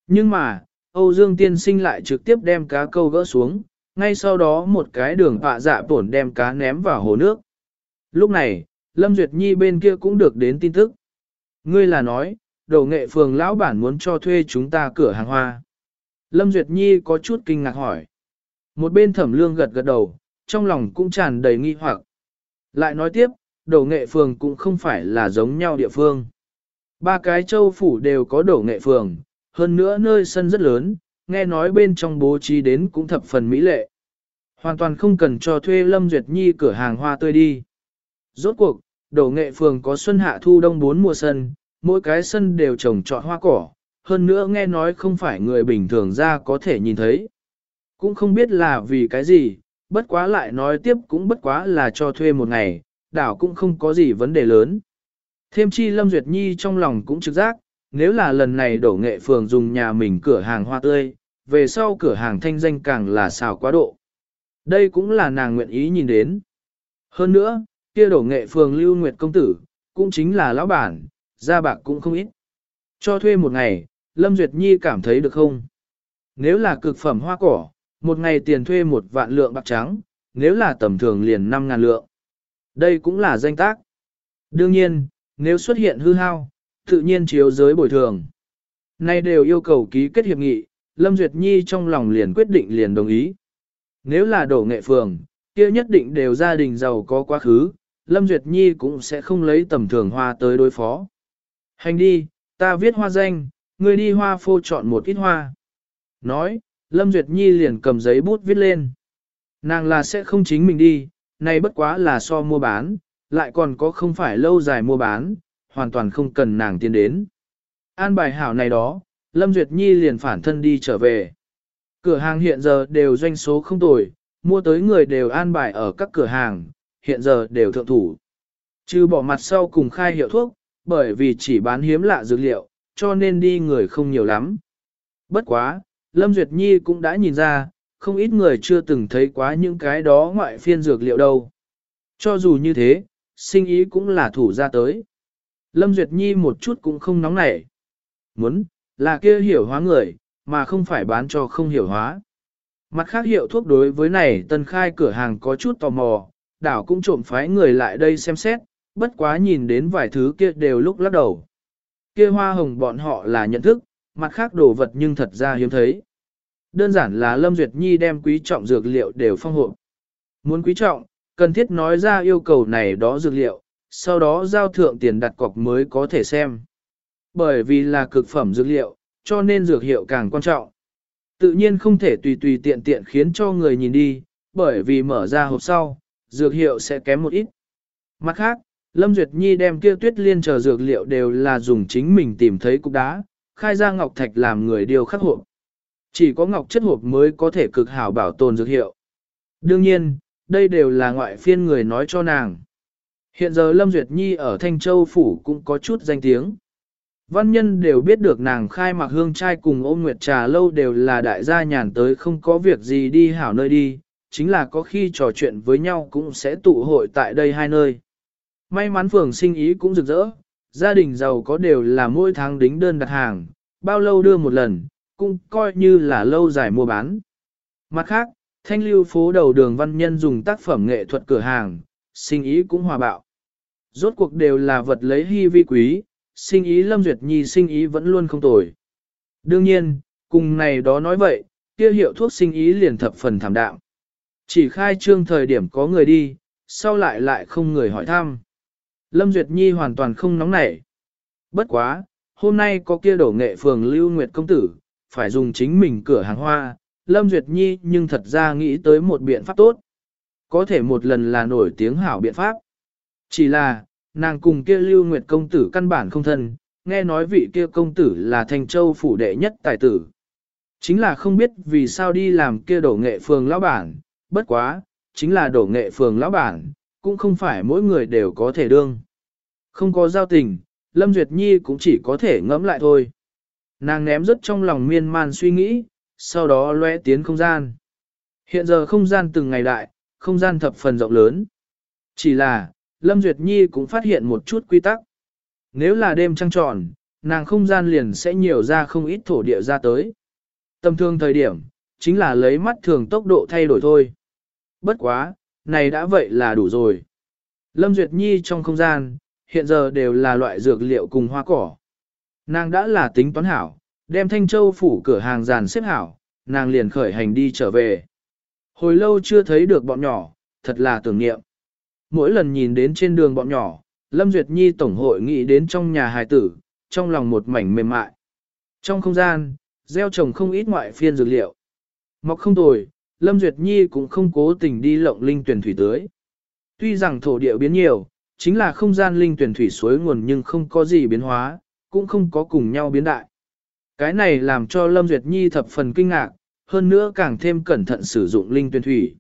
[SPEAKER 1] Nhưng mà, Âu Dương tiên sinh lại trực tiếp đem cá câu gỡ xuống, ngay sau đó một cái đường họa dạ tổn đem cá ném vào hồ nước. Lúc này, Lâm Duyệt Nhi bên kia cũng được đến tin tức. Ngươi là nói, đầu nghệ phường lão bản muốn cho thuê chúng ta cửa hàng hoa. Lâm Duyệt Nhi có chút kinh ngạc hỏi. Một bên thẩm lương gật gật đầu, trong lòng cũng tràn đầy nghi hoặc. Lại nói tiếp, đổ nghệ phường cũng không phải là giống nhau địa phương. Ba cái châu phủ đều có đổ nghệ phường, hơn nữa nơi sân rất lớn, nghe nói bên trong bố trí đến cũng thập phần mỹ lệ. Hoàn toàn không cần cho thuê Lâm Duyệt Nhi cửa hàng hoa tươi đi. Rốt cuộc, đổ nghệ phường có xuân hạ thu đông bốn mùa sân, mỗi cái sân đều trồng trọt hoa cỏ, hơn nữa nghe nói không phải người bình thường ra có thể nhìn thấy. Cũng không biết là vì cái gì, bất quá lại nói tiếp cũng bất quá là cho thuê một ngày, đảo cũng không có gì vấn đề lớn. Thêm chi Lâm Duyệt Nhi trong lòng cũng trực giác, nếu là lần này đổ nghệ phường dùng nhà mình cửa hàng hoa tươi, về sau cửa hàng thanh danh càng là xào quá độ. Đây cũng là nàng nguyện ý nhìn đến. Hơn nữa, kia đổ nghệ phường lưu nguyệt công tử, cũng chính là lão bản, gia bạc cũng không ít. Cho thuê một ngày, Lâm Duyệt Nhi cảm thấy được không? Nếu là cực phẩm hoa cỏ, một ngày tiền thuê một vạn lượng bạc trắng, nếu là tầm thường liền 5 ngàn lượng. Đây cũng là danh tác. Đương nhiên, nếu xuất hiện hư hao, tự nhiên chiếu giới bồi thường. Nay đều yêu cầu ký kết hiệp nghị, Lâm Duyệt Nhi trong lòng liền quyết định liền đồng ý. Nếu là đổ nghệ phường, kia nhất định đều gia đình giàu có quá khứ, Lâm Duyệt Nhi cũng sẽ không lấy tầm thường hoa tới đối phó. Hành đi, ta viết hoa danh, ngươi đi hoa phô chọn một ít hoa. Nói, Lâm Duyệt Nhi liền cầm giấy bút viết lên. Nàng là sẽ không chính mình đi, này bất quá là so mua bán, lại còn có không phải lâu dài mua bán, hoàn toàn không cần nàng tiến đến. An bài hảo này đó, Lâm Duyệt Nhi liền phản thân đi trở về. Cửa hàng hiện giờ đều doanh số không tồi, mua tới người đều an bài ở các cửa hàng, hiện giờ đều thượng thủ. Trừ bỏ mặt sau cùng khai hiệu thuốc, bởi vì chỉ bán hiếm lạ dược liệu, cho nên đi người không nhiều lắm. Bất quá, Lâm Duyệt Nhi cũng đã nhìn ra, không ít người chưa từng thấy quá những cái đó ngoại phiên dược liệu đâu. Cho dù như thế, sinh ý cũng là thủ ra tới. Lâm Duyệt Nhi một chút cũng không nóng nảy. Muốn, là kia hiểu hóa người, mà không phải bán cho không hiểu hóa. Mặt khác hiệu thuốc đối với này tân khai cửa hàng có chút tò mò, đảo cũng trộm phái người lại đây xem xét, bất quá nhìn đến vài thứ kia đều lúc lắc đầu. Kia hoa hồng bọn họ là nhận thức, mặt khác đồ vật nhưng thật ra hiếm thấy. Đơn giản là Lâm Duyệt Nhi đem quý trọng dược liệu đều phong hộ. Muốn quý trọng, cần thiết nói ra yêu cầu này đó dược liệu, sau đó giao thượng tiền đặt cọc mới có thể xem. Bởi vì là cực phẩm dược liệu, cho nên dược hiệu càng quan trọng. Tự nhiên không thể tùy tùy tiện tiện khiến cho người nhìn đi, bởi vì mở ra hộp sau, dược hiệu sẽ kém một ít. Mặt khác, Lâm Duyệt Nhi đem kia tuyết liên chờ dược liệu đều là dùng chính mình tìm thấy cục đá, khai ra ngọc thạch làm người điều khắc hộp. Chỉ có ngọc chất hộp mới có thể cực hảo bảo tồn dược hiệu. Đương nhiên, đây đều là ngoại phiên người nói cho nàng. Hiện giờ Lâm Duyệt Nhi ở Thanh Châu Phủ cũng có chút danh tiếng. Văn nhân đều biết được nàng khai mạc hương trai cùng ôm nguyệt trà lâu đều là đại gia nhàn tới không có việc gì đi hảo nơi đi, chính là có khi trò chuyện với nhau cũng sẽ tụ hội tại đây hai nơi. May mắn phường sinh ý cũng rực rỡ, gia đình giàu có đều là mỗi tháng đính đơn đặt hàng, bao lâu đưa một lần, cũng coi như là lâu dài mua bán. Mặt khác, thanh lưu phố đầu đường văn nhân dùng tác phẩm nghệ thuật cửa hàng, sinh ý cũng hòa bạo. Rốt cuộc đều là vật lấy hy vi quý, sinh ý Lâm Duyệt Nhi sinh ý vẫn luôn không tồi. Đương nhiên, cùng này đó nói vậy, kia hiệu thuốc sinh ý liền thập phần thảm đạm. Chỉ khai trương thời điểm có người đi, sau lại lại không người hỏi thăm. Lâm Duyệt Nhi hoàn toàn không nóng nảy. Bất quá, hôm nay có kia đổ nghệ phường Lưu Nguyệt Công Tử, phải dùng chính mình cửa hàng hoa, Lâm Duyệt Nhi nhưng thật ra nghĩ tới một biện pháp tốt. Có thể một lần là nổi tiếng hảo biện pháp. Chỉ là, nàng cùng kia Lưu Nguyệt Công Tử căn bản không thân, nghe nói vị kia công tử là thành châu phủ đệ nhất tài tử. Chính là không biết vì sao đi làm kia đổ nghệ phường lão bản, bất quá, chính là đổ nghệ phường lão bản, cũng không phải mỗi người đều có thể đương. Không có giao tình, Lâm Duyệt Nhi cũng chỉ có thể ngẫm lại thôi. Nàng ném rất trong lòng miên man suy nghĩ, sau đó lóe tiến không gian. Hiện giờ không gian từng ngày đại, không gian thập phần rộng lớn. Chỉ là, Lâm Duyệt Nhi cũng phát hiện một chút quy tắc. Nếu là đêm trăng tròn, nàng không gian liền sẽ nhiều ra không ít thổ địa ra tới. Tầm thương thời điểm, chính là lấy mắt thường tốc độ thay đổi thôi. Bất quá, này đã vậy là đủ rồi. Lâm Duyệt Nhi trong không gian, hiện giờ đều là loại dược liệu cùng hoa cỏ. Nàng đã là tính toán hảo, đem Thanh Châu phủ cửa hàng giàn xếp hảo, nàng liền khởi hành đi trở về. Hồi lâu chưa thấy được bọn nhỏ, thật là tưởng niệm. Mỗi lần nhìn đến trên đường bọn nhỏ, Lâm Duyệt Nhi tổng hội nghĩ đến trong nhà hài tử, trong lòng một mảnh mềm mại. Trong không gian, gieo trồng không ít ngoại phiên dược liệu. Mọc không tồi, Lâm Duyệt Nhi cũng không cố tình đi lộng linh tuyển thủy tưới. Tuy rằng thổ địa biến nhiều, chính là không gian linh tuyển thủy suối nguồn nhưng không có gì biến hóa, cũng không có cùng nhau biến đại. Cái này làm cho Lâm Duyệt Nhi thập phần kinh ngạc, hơn nữa càng thêm cẩn thận sử dụng linh tuyển thủy.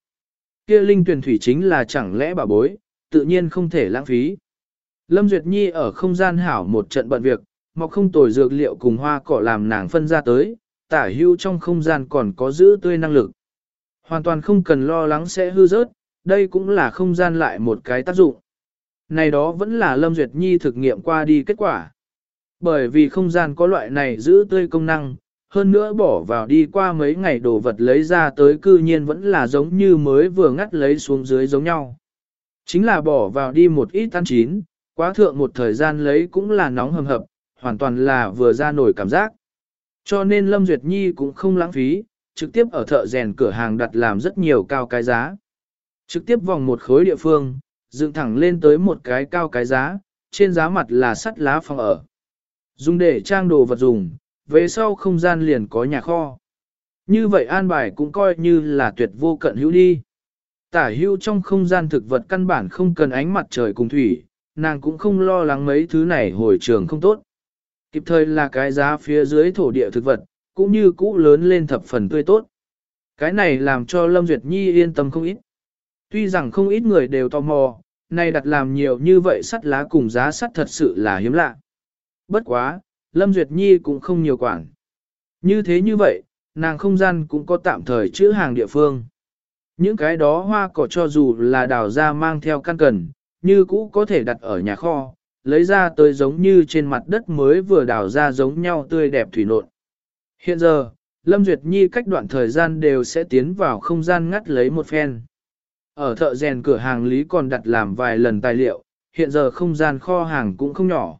[SPEAKER 1] Kia linh tuyển thủy chính là chẳng lẽ bà bối, tự nhiên không thể lãng phí. Lâm Duyệt Nhi ở không gian hảo một trận bận việc, mọc không tồi dược liệu cùng hoa cỏ làm nàng phân ra tới, tả hưu trong không gian còn có giữ tươi năng lực. Hoàn toàn không cần lo lắng sẽ hư rớt, đây cũng là không gian lại một cái tác dụng. Này đó vẫn là Lâm Duyệt Nhi thực nghiệm qua đi kết quả. Bởi vì không gian có loại này giữ tươi công năng, hơn nữa bỏ vào đi qua mấy ngày đồ vật lấy ra tới cư nhiên vẫn là giống như mới vừa ngắt lấy xuống dưới giống nhau. Chính là bỏ vào đi một ít tan chín, quá thượng một thời gian lấy cũng là nóng hầm hập, hoàn toàn là vừa ra nổi cảm giác. Cho nên Lâm Duyệt Nhi cũng không lãng phí, trực tiếp ở thợ rèn cửa hàng đặt làm rất nhiều cao cái giá. Trực tiếp vòng một khối địa phương, dựng thẳng lên tới một cái cao cái giá, trên giá mặt là sắt lá phòng ở. Dùng để trang đồ vật dùng, về sau không gian liền có nhà kho. Như vậy an bài cũng coi như là tuyệt vô cận hữu đi. Tả hữu trong không gian thực vật căn bản không cần ánh mặt trời cùng thủy, nàng cũng không lo lắng mấy thứ này hồi trường không tốt. Kịp thời là cái giá phía dưới thổ địa thực vật, cũng như cũ lớn lên thập phần tươi tốt. Cái này làm cho Lâm Duyệt Nhi yên tâm không ít. Tuy rằng không ít người đều tò mò, nay đặt làm nhiều như vậy sắt lá cùng giá sắt thật sự là hiếm lạ. Bất quá, Lâm Duyệt Nhi cũng không nhiều quản. Như thế như vậy, nàng không gian cũng có tạm thời chữ hàng địa phương. Những cái đó hoa cỏ cho dù là đào ra mang theo căn cần, như cũ có thể đặt ở nhà kho, lấy ra tới giống như trên mặt đất mới vừa đào ra giống nhau tươi đẹp thủy nộn. Hiện giờ, Lâm Duyệt Nhi cách đoạn thời gian đều sẽ tiến vào không gian ngắt lấy một phen. Ở thợ rèn cửa hàng lý còn đặt làm vài lần tài liệu, hiện giờ không gian kho hàng cũng không nhỏ.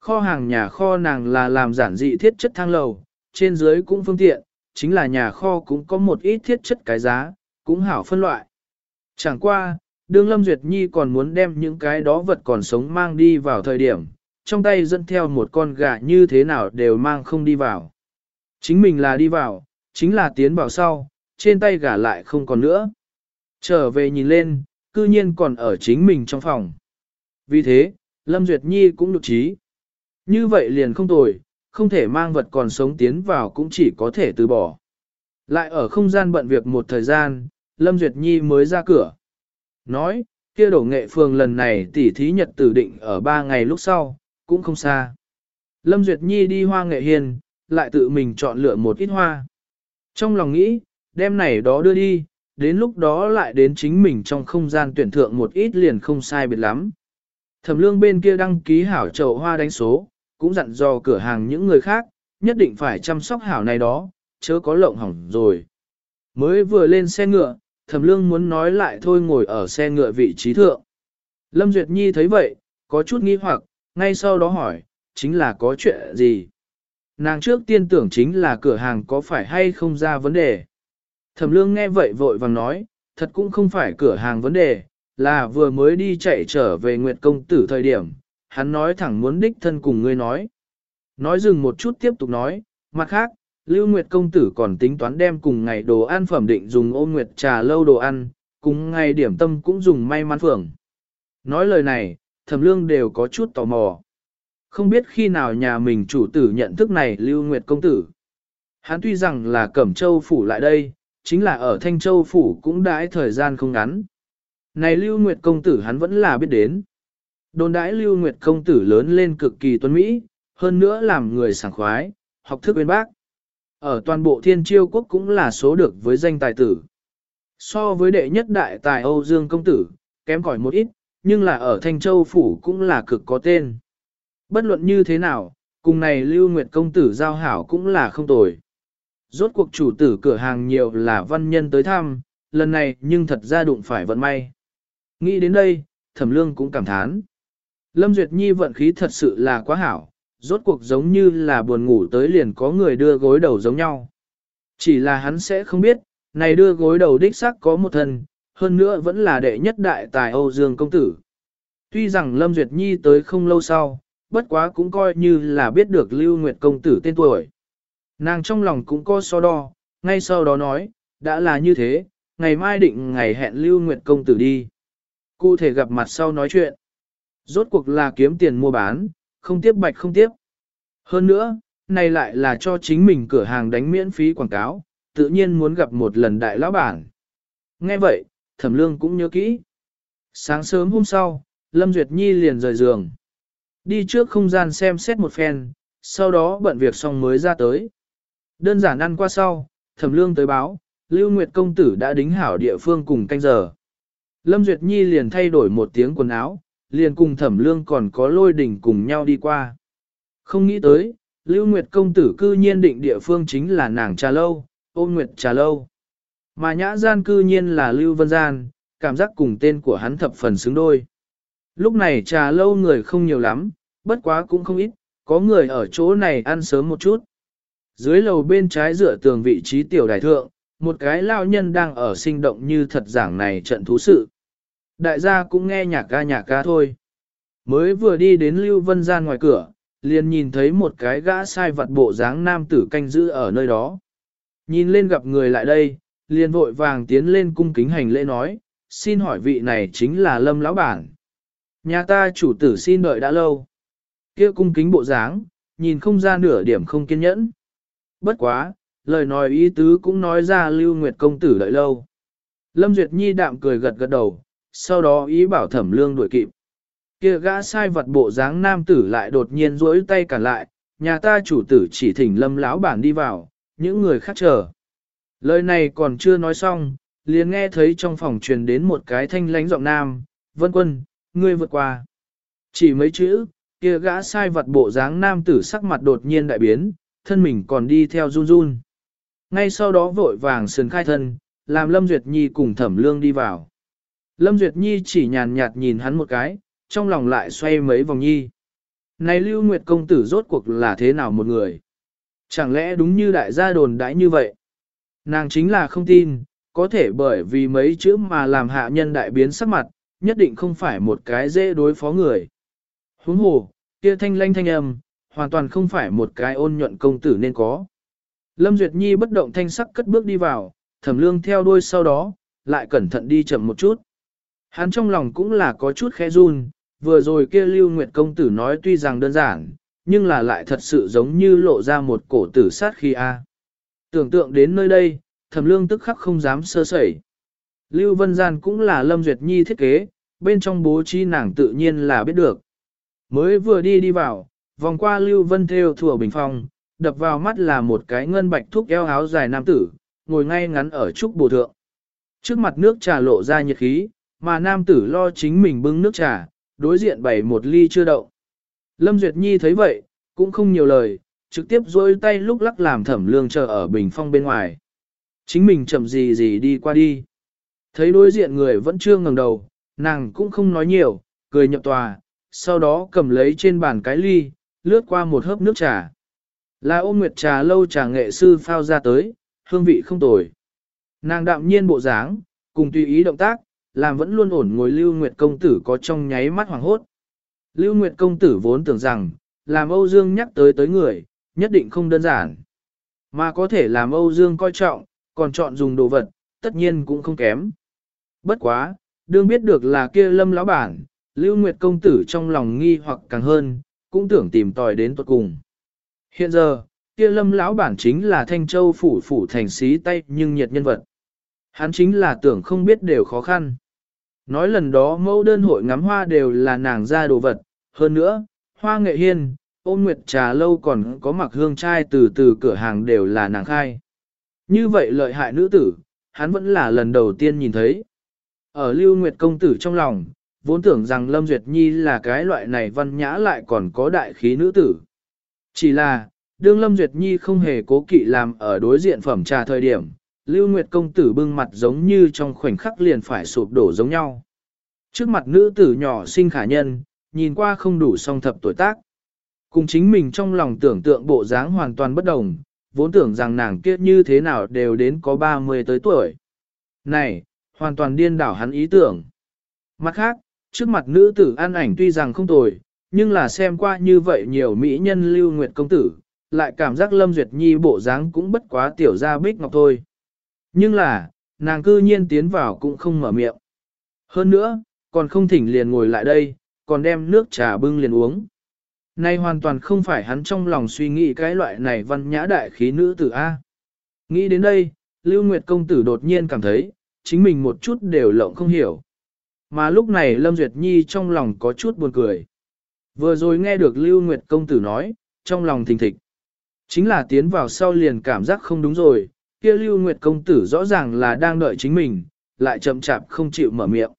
[SPEAKER 1] Kho hàng nhà kho nàng là làm giản dị thiết chất thang lầu, trên dưới cũng phương tiện, chính là nhà kho cũng có một ít thiết chất cái giá, cũng hảo phân loại. Chẳng qua, đương Lâm Duyệt Nhi còn muốn đem những cái đó vật còn sống mang đi vào thời điểm, trong tay dẫn theo một con gà như thế nào đều mang không đi vào. Chính mình là đi vào, chính là tiến vào sau, trên tay gà lại không còn nữa. Trở về nhìn lên, cư nhiên còn ở chính mình trong phòng. Vì thế, Lâm Duyệt Nhi cũng được trí. Như vậy liền không tồi, không thể mang vật còn sống tiến vào cũng chỉ có thể từ bỏ. Lại ở không gian bận việc một thời gian, Lâm Duyệt Nhi mới ra cửa. Nói, kia đổ nghệ phường lần này tỉ thí nhật tử định ở ba ngày lúc sau, cũng không xa. Lâm Duyệt Nhi đi hoa nghệ hiền, lại tự mình chọn lựa một ít hoa. Trong lòng nghĩ, đem này đó đưa đi, đến lúc đó lại đến chính mình trong không gian tuyển thượng một ít liền không sai biệt lắm. Thẩm lương bên kia đăng ký hảo chậu hoa đánh số, cũng dặn dò cửa hàng những người khác, nhất định phải chăm sóc hảo này đó, chớ có lộng hỏng rồi. Mới vừa lên xe ngựa, thẩm lương muốn nói lại thôi ngồi ở xe ngựa vị trí thượng. Lâm Duyệt Nhi thấy vậy, có chút nghi hoặc, ngay sau đó hỏi, chính là có chuyện gì? Nàng trước tiên tưởng chính là cửa hàng có phải hay không ra vấn đề. Thẩm lương nghe vậy vội vàng nói, thật cũng không phải cửa hàng vấn đề, là vừa mới đi chạy trở về Nguyệt Công Tử thời điểm, hắn nói thẳng muốn đích thân cùng ngươi nói. Nói dừng một chút tiếp tục nói, mặt khác, Lưu Nguyệt Công Tử còn tính toán đem cùng ngày đồ ăn phẩm định dùng ôn nguyệt trà lâu đồ ăn, cùng ngày điểm tâm cũng dùng may mắn phưởng. Nói lời này, thẩm lương đều có chút tò mò. Không biết khi nào nhà mình chủ tử nhận thức này Lưu Nguyệt Công Tử. Hắn tuy rằng là Cẩm Châu Phủ lại đây, chính là ở Thanh Châu Phủ cũng đãi thời gian không ngắn. Này Lưu Nguyệt Công Tử hắn vẫn là biết đến. Đồn đãi Lưu Nguyệt Công Tử lớn lên cực kỳ tuấn Mỹ, hơn nữa làm người sảng khoái, học thức bên bác. Ở toàn bộ thiên chiêu quốc cũng là số được với danh tài tử. So với đệ nhất đại tài Âu Dương Công Tử, kém cỏi một ít, nhưng là ở Thanh Châu Phủ cũng là cực có tên. Bất luận như thế nào, cùng này Lưu Nguyệt Công Tử giao hảo cũng là không tồi. Rốt cuộc chủ tử cửa hàng nhiều là văn nhân tới thăm, lần này nhưng thật ra đụng phải vận may. Nghĩ đến đây, thẩm lương cũng cảm thán. Lâm Duyệt Nhi vận khí thật sự là quá hảo, rốt cuộc giống như là buồn ngủ tới liền có người đưa gối đầu giống nhau. Chỉ là hắn sẽ không biết, này đưa gối đầu đích xác có một thân, hơn nữa vẫn là đệ nhất đại tài Âu Dương công tử. Tuy rằng Lâm Duyệt Nhi tới không lâu sau, bất quá cũng coi như là biết được Lưu Nguyệt công tử tên tuổi. Nàng trong lòng cũng có so đo, ngay sau đó nói, đã là như thế, ngày mai định ngày hẹn Lưu Nguyệt công tử đi. Cụ thể gặp mặt sau nói chuyện. Rốt cuộc là kiếm tiền mua bán, không tiếp bạch không tiếp. Hơn nữa, này lại là cho chính mình cửa hàng đánh miễn phí quảng cáo, tự nhiên muốn gặp một lần đại lão bản. Nghe vậy, thẩm lương cũng nhớ kỹ. Sáng sớm hôm sau, Lâm Duyệt Nhi liền rời giường. Đi trước không gian xem xét một phen, sau đó bận việc xong mới ra tới. Đơn giản ăn qua sau, thẩm lương tới báo, Lưu Nguyệt công tử đã đính hảo địa phương cùng canh giờ. Lâm Duyệt Nhi liền thay đổi một tiếng quần áo, liền cùng thẩm lương còn có lôi đỉnh cùng nhau đi qua. Không nghĩ tới, Lưu Nguyệt công tử cư nhiên định địa phương chính là nàng trà lâu, ôn nguyệt trà lâu. Mà nhã gian cư nhiên là Lưu Vân Gian, cảm giác cùng tên của hắn thập phần xứng đôi. Lúc này trà lâu người không nhiều lắm, bất quá cũng không ít, có người ở chỗ này ăn sớm một chút. Dưới lầu bên trái dựa tường vị trí tiểu đại thượng, một cái lao nhân đang ở sinh động như thật giảng này trận thú sự. Đại gia cũng nghe nhạc ca nhạc ca thôi. Mới vừa đi đến Lưu Vân Gian ngoài cửa, liền nhìn thấy một cái gã sai vật bộ dáng nam tử canh giữ ở nơi đó. Nhìn lên gặp người lại đây, liền vội vàng tiến lên cung kính hành lễ nói, xin hỏi vị này chính là Lâm Lão Bản. Nhà ta chủ tử xin đợi đã lâu. kia cung kính bộ dáng, nhìn không ra nửa điểm không kiên nhẫn. Bất quá, lời nói ý tứ cũng nói ra Lưu Nguyệt công tử đợi lâu. Lâm Duyệt Nhi đạm cười gật gật đầu, sau đó ý bảo thẩm lương đuổi kịp. Kia gã sai vật bộ dáng nam tử lại đột nhiên duỗi tay cản lại, nhà ta chủ tử chỉ thỉnh lâm lão bản đi vào, những người khác chờ. Lời này còn chưa nói xong, liền nghe thấy trong phòng truyền đến một cái thanh lãnh giọng nam, vân quân, ngươi vượt qua. Chỉ mấy chữ, kia gã sai vật bộ dáng nam tử sắc mặt đột nhiên đại biến, thân mình còn đi theo run run. Ngay sau đó vội vàng sườn khai thân, làm Lâm Duyệt Nhi cùng thẩm lương đi vào. Lâm Duyệt Nhi chỉ nhàn nhạt nhìn hắn một cái, trong lòng lại xoay mấy vòng nhi. Này Lưu Nguyệt công tử rốt cuộc là thế nào một người? Chẳng lẽ đúng như đại gia đồn đãi như vậy? Nàng chính là không tin, có thể bởi vì mấy chữ mà làm hạ nhân đại biến sắc mặt, nhất định không phải một cái dễ đối phó người. Huống hồ, kia thanh lanh thanh âm, hoàn toàn không phải một cái ôn nhuận công tử nên có. Lâm Duyệt Nhi bất động thanh sắc cất bước đi vào, thẩm lương theo đuôi sau đó, lại cẩn thận đi chậm một chút. Hắn trong lòng cũng là có chút khẽ run, vừa rồi kia Lưu Nguyệt công tử nói tuy rằng đơn giản, nhưng là lại thật sự giống như lộ ra một cổ tử sát khi a. Tưởng tượng đến nơi đây, thẩm lương tức khắc không dám sơ sẩy. Lưu Vân Gian cũng là Lâm Duyệt Nhi thiết kế, bên trong bố trí nàng tự nhiên là biết được. Mới vừa đi đi vào, vòng qua Lưu Vân theo thừa bình phong, đập vào mắt là một cái ngân bạch thúc eo áo dài nam tử, ngồi ngay ngắn ở trúc bồ thượng. Trước mặt nước trà lộ ra nhiệt khí, mà nam tử lo chính mình bưng nước trà, đối diện bày một ly chưa đậu. Lâm Duyệt Nhi thấy vậy, cũng không nhiều lời, trực tiếp dôi tay lúc lắc làm thẩm lương chờ ở bình phong bên ngoài. Chính mình chậm gì gì đi qua đi. Thấy đối diện người vẫn chưa ngẩng đầu, nàng cũng không nói nhiều, cười nhập tòa, sau đó cầm lấy trên bàn cái ly, lướt qua một hớp nước trà. Là ôm nguyệt trà lâu trà nghệ sư phao ra tới, hương vị không tồi. Nàng đạm nhiên bộ dáng, cùng tùy ý động tác, làm vẫn luôn ổn ngồi Lưu Nguyệt công tử có trong nháy mắt hoàng hốt. Lưu Nguyệt công tử vốn tưởng rằng, làm Âu Dương nhắc tới tới người, nhất định không đơn giản. Mà có thể làm Âu Dương coi trọng, còn chọn dùng đồ vật, tất nhiên cũng không kém. Bất quá, đương biết được là kia lâm lão bản, Lưu Nguyệt công tử trong lòng nghi hoặc càng hơn, cũng tưởng tìm tòi đến tuật cùng. Hiện giờ, kia lâm lão bản chính là Thanh Châu phủ phủ thành xí tay nhưng nhiệt nhân vật. Hắn chính là tưởng không biết đều khó khăn. Nói lần đó mẫu đơn hội ngắm hoa đều là nàng ra đồ vật, hơn nữa, hoa nghệ hiên, ôn nguyệt trà lâu còn có mặc hương trai từ từ cửa hàng đều là nàng khai. Như vậy lợi hại nữ tử, hắn vẫn là lần đầu tiên nhìn thấy. Ở lưu nguyệt công tử trong lòng, vốn tưởng rằng Lâm Duyệt Nhi là cái loại này văn nhã lại còn có đại khí nữ tử. Chỉ là, đương Lâm Duyệt Nhi không hề cố kỵ làm ở đối diện phẩm trà thời điểm, Lưu Nguyệt công tử bưng mặt giống như trong khoảnh khắc liền phải sụp đổ giống nhau. Trước mặt nữ tử nhỏ xinh khả nhân, nhìn qua không đủ song thập tuổi tác. Cùng chính mình trong lòng tưởng tượng bộ dáng hoàn toàn bất đồng, vốn tưởng rằng nàng kiết như thế nào đều đến có 30 tới tuổi. Này, hoàn toàn điên đảo hắn ý tưởng. Mặt khác, trước mặt nữ tử an ảnh tuy rằng không tồi, nhưng là xem qua như vậy nhiều mỹ nhân lưu nguyệt công tử, lại cảm giác Lâm Duyệt Nhi bộ dáng cũng bất quá tiểu ra bích ngọc thôi. Nhưng là, nàng cư nhiên tiến vào cũng không mở miệng. Hơn nữa, còn không thỉnh liền ngồi lại đây, còn đem nước trà bưng liền uống. Nay hoàn toàn không phải hắn trong lòng suy nghĩ cái loại này văn nhã đại khí nữ tử A. Nghĩ đến đây, Lưu Nguyệt công tử đột nhiên cảm thấy, chính mình một chút đều lộng không hiểu. Mà lúc này Lâm Duyệt Nhi trong lòng có chút buồn cười. Vừa rồi nghe được Lưu Nguyệt công tử nói, trong lòng thình thịch. Chính là tiến vào sau liền cảm giác không đúng rồi, kia Lưu Nguyệt công tử rõ ràng là đang đợi chính mình, lại chậm chạp không chịu mở miệng.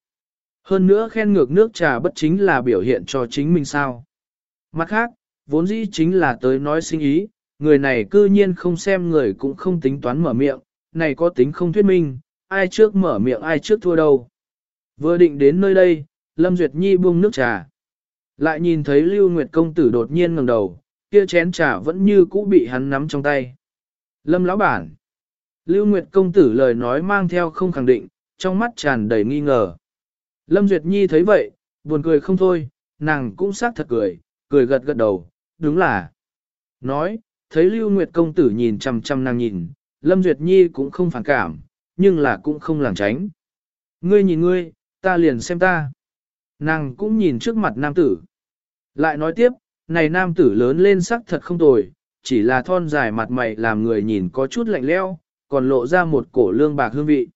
[SPEAKER 1] Hơn nữa khen ngược nước trà bất chính là biểu hiện cho chính mình sao. Mặt khác, vốn dĩ chính là tới nói sinh ý, người này cư nhiên không xem người cũng không tính toán mở miệng, này có tính không thuyết minh, ai trước mở miệng ai trước thua đâu. Vừa định đến nơi đây, Lâm Duyệt Nhi buông nước trà. Lại nhìn thấy Lưu Nguyệt công tử đột nhiên ngẩng đầu, kia chén trà vẫn như cũ bị hắn nắm trong tay. Lâm lão bản. Lưu Nguyệt công tử lời nói mang theo không khẳng định, trong mắt tràn đầy nghi ngờ. Lâm Duyệt Nhi thấy vậy, buồn cười không thôi, nàng cũng xác thật cười, cười gật gật đầu, đúng là. Nói, thấy Lưu Nguyệt công tử nhìn chăm chăm nàng nhìn, Lâm Duyệt Nhi cũng không phản cảm, nhưng là cũng không làng tránh. Ngươi nhìn ngươi, ta liền xem ta. Nàng cũng nhìn trước mặt nam tử. Lại nói tiếp, này nam tử lớn lên sắc thật không tồi, chỉ là thon dài mặt mày làm người nhìn có chút lạnh leo, còn lộ ra một cổ lương bạc hương vị.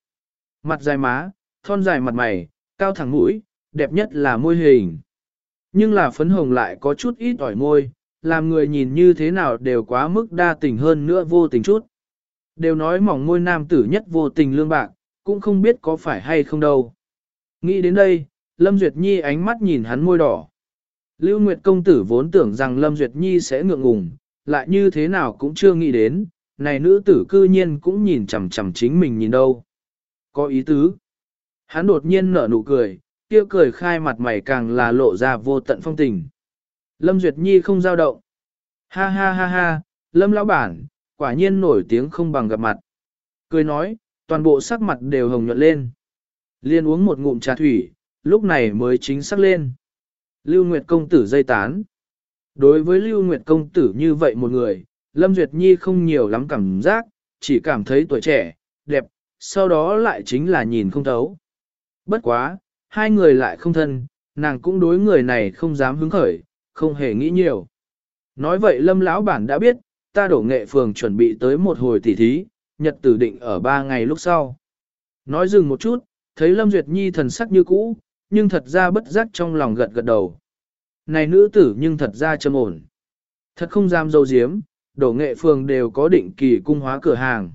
[SPEAKER 1] Mặt dài má, thon dài mặt mày, cao thẳng mũi, đẹp nhất là môi hình. Nhưng là phấn hồng lại có chút ít ỏi môi, làm người nhìn như thế nào đều quá mức đa tình hơn nữa vô tình chút. Đều nói mỏng môi nam tử nhất vô tình lương bạc, cũng không biết có phải hay không đâu. Nghĩ đến đây, Lâm Duyệt Nhi ánh mắt nhìn hắn môi đỏ. Lưu Nguyệt công tử vốn tưởng rằng Lâm Duyệt Nhi sẽ ngượng ngùng, lại như thế nào cũng chưa nghĩ đến, này nữ tử cư nhiên cũng nhìn chằm chằm chính mình nhìn đâu. Có ý tứ. Hắn đột nhiên nở nụ cười, kia cười khai mặt mày càng là lộ ra vô tận phong tình. Lâm Duyệt Nhi không giao động. Ha ha ha ha, Lâm lão bản, quả nhiên nổi tiếng không bằng gặp mặt. Cười nói, toàn bộ sắc mặt đều hồng nhuận lên. Liên uống một ngụm trà thủy, lúc này mới chính xác lên. Lưu Nguyệt công tử dây tán. Đối với Lưu Nguyệt công tử như vậy một người, Lâm Duyệt Nhi không nhiều lắm cảm giác, chỉ cảm thấy tuổi trẻ, đẹp, sau đó lại chính là nhìn không thấu. Bất quá, hai người lại không thân, nàng cũng đối người này không dám hứng khởi, không hề nghĩ nhiều. Nói vậy Lâm lão bản đã biết, ta đổ nghệ phường chuẩn bị tới một hồi tỉ thí, nhật tử định ở ba ngày lúc sau. Nói dừng một chút, thấy Lâm Duyệt Nhi thần sắc như cũ, nhưng thật ra bất giác trong lòng gật gật đầu. Này nữ tử nhưng thật ra trầm ổn. Thật không dám dâu diếm, đổ nghệ phường đều có định kỳ cung hóa cửa hàng.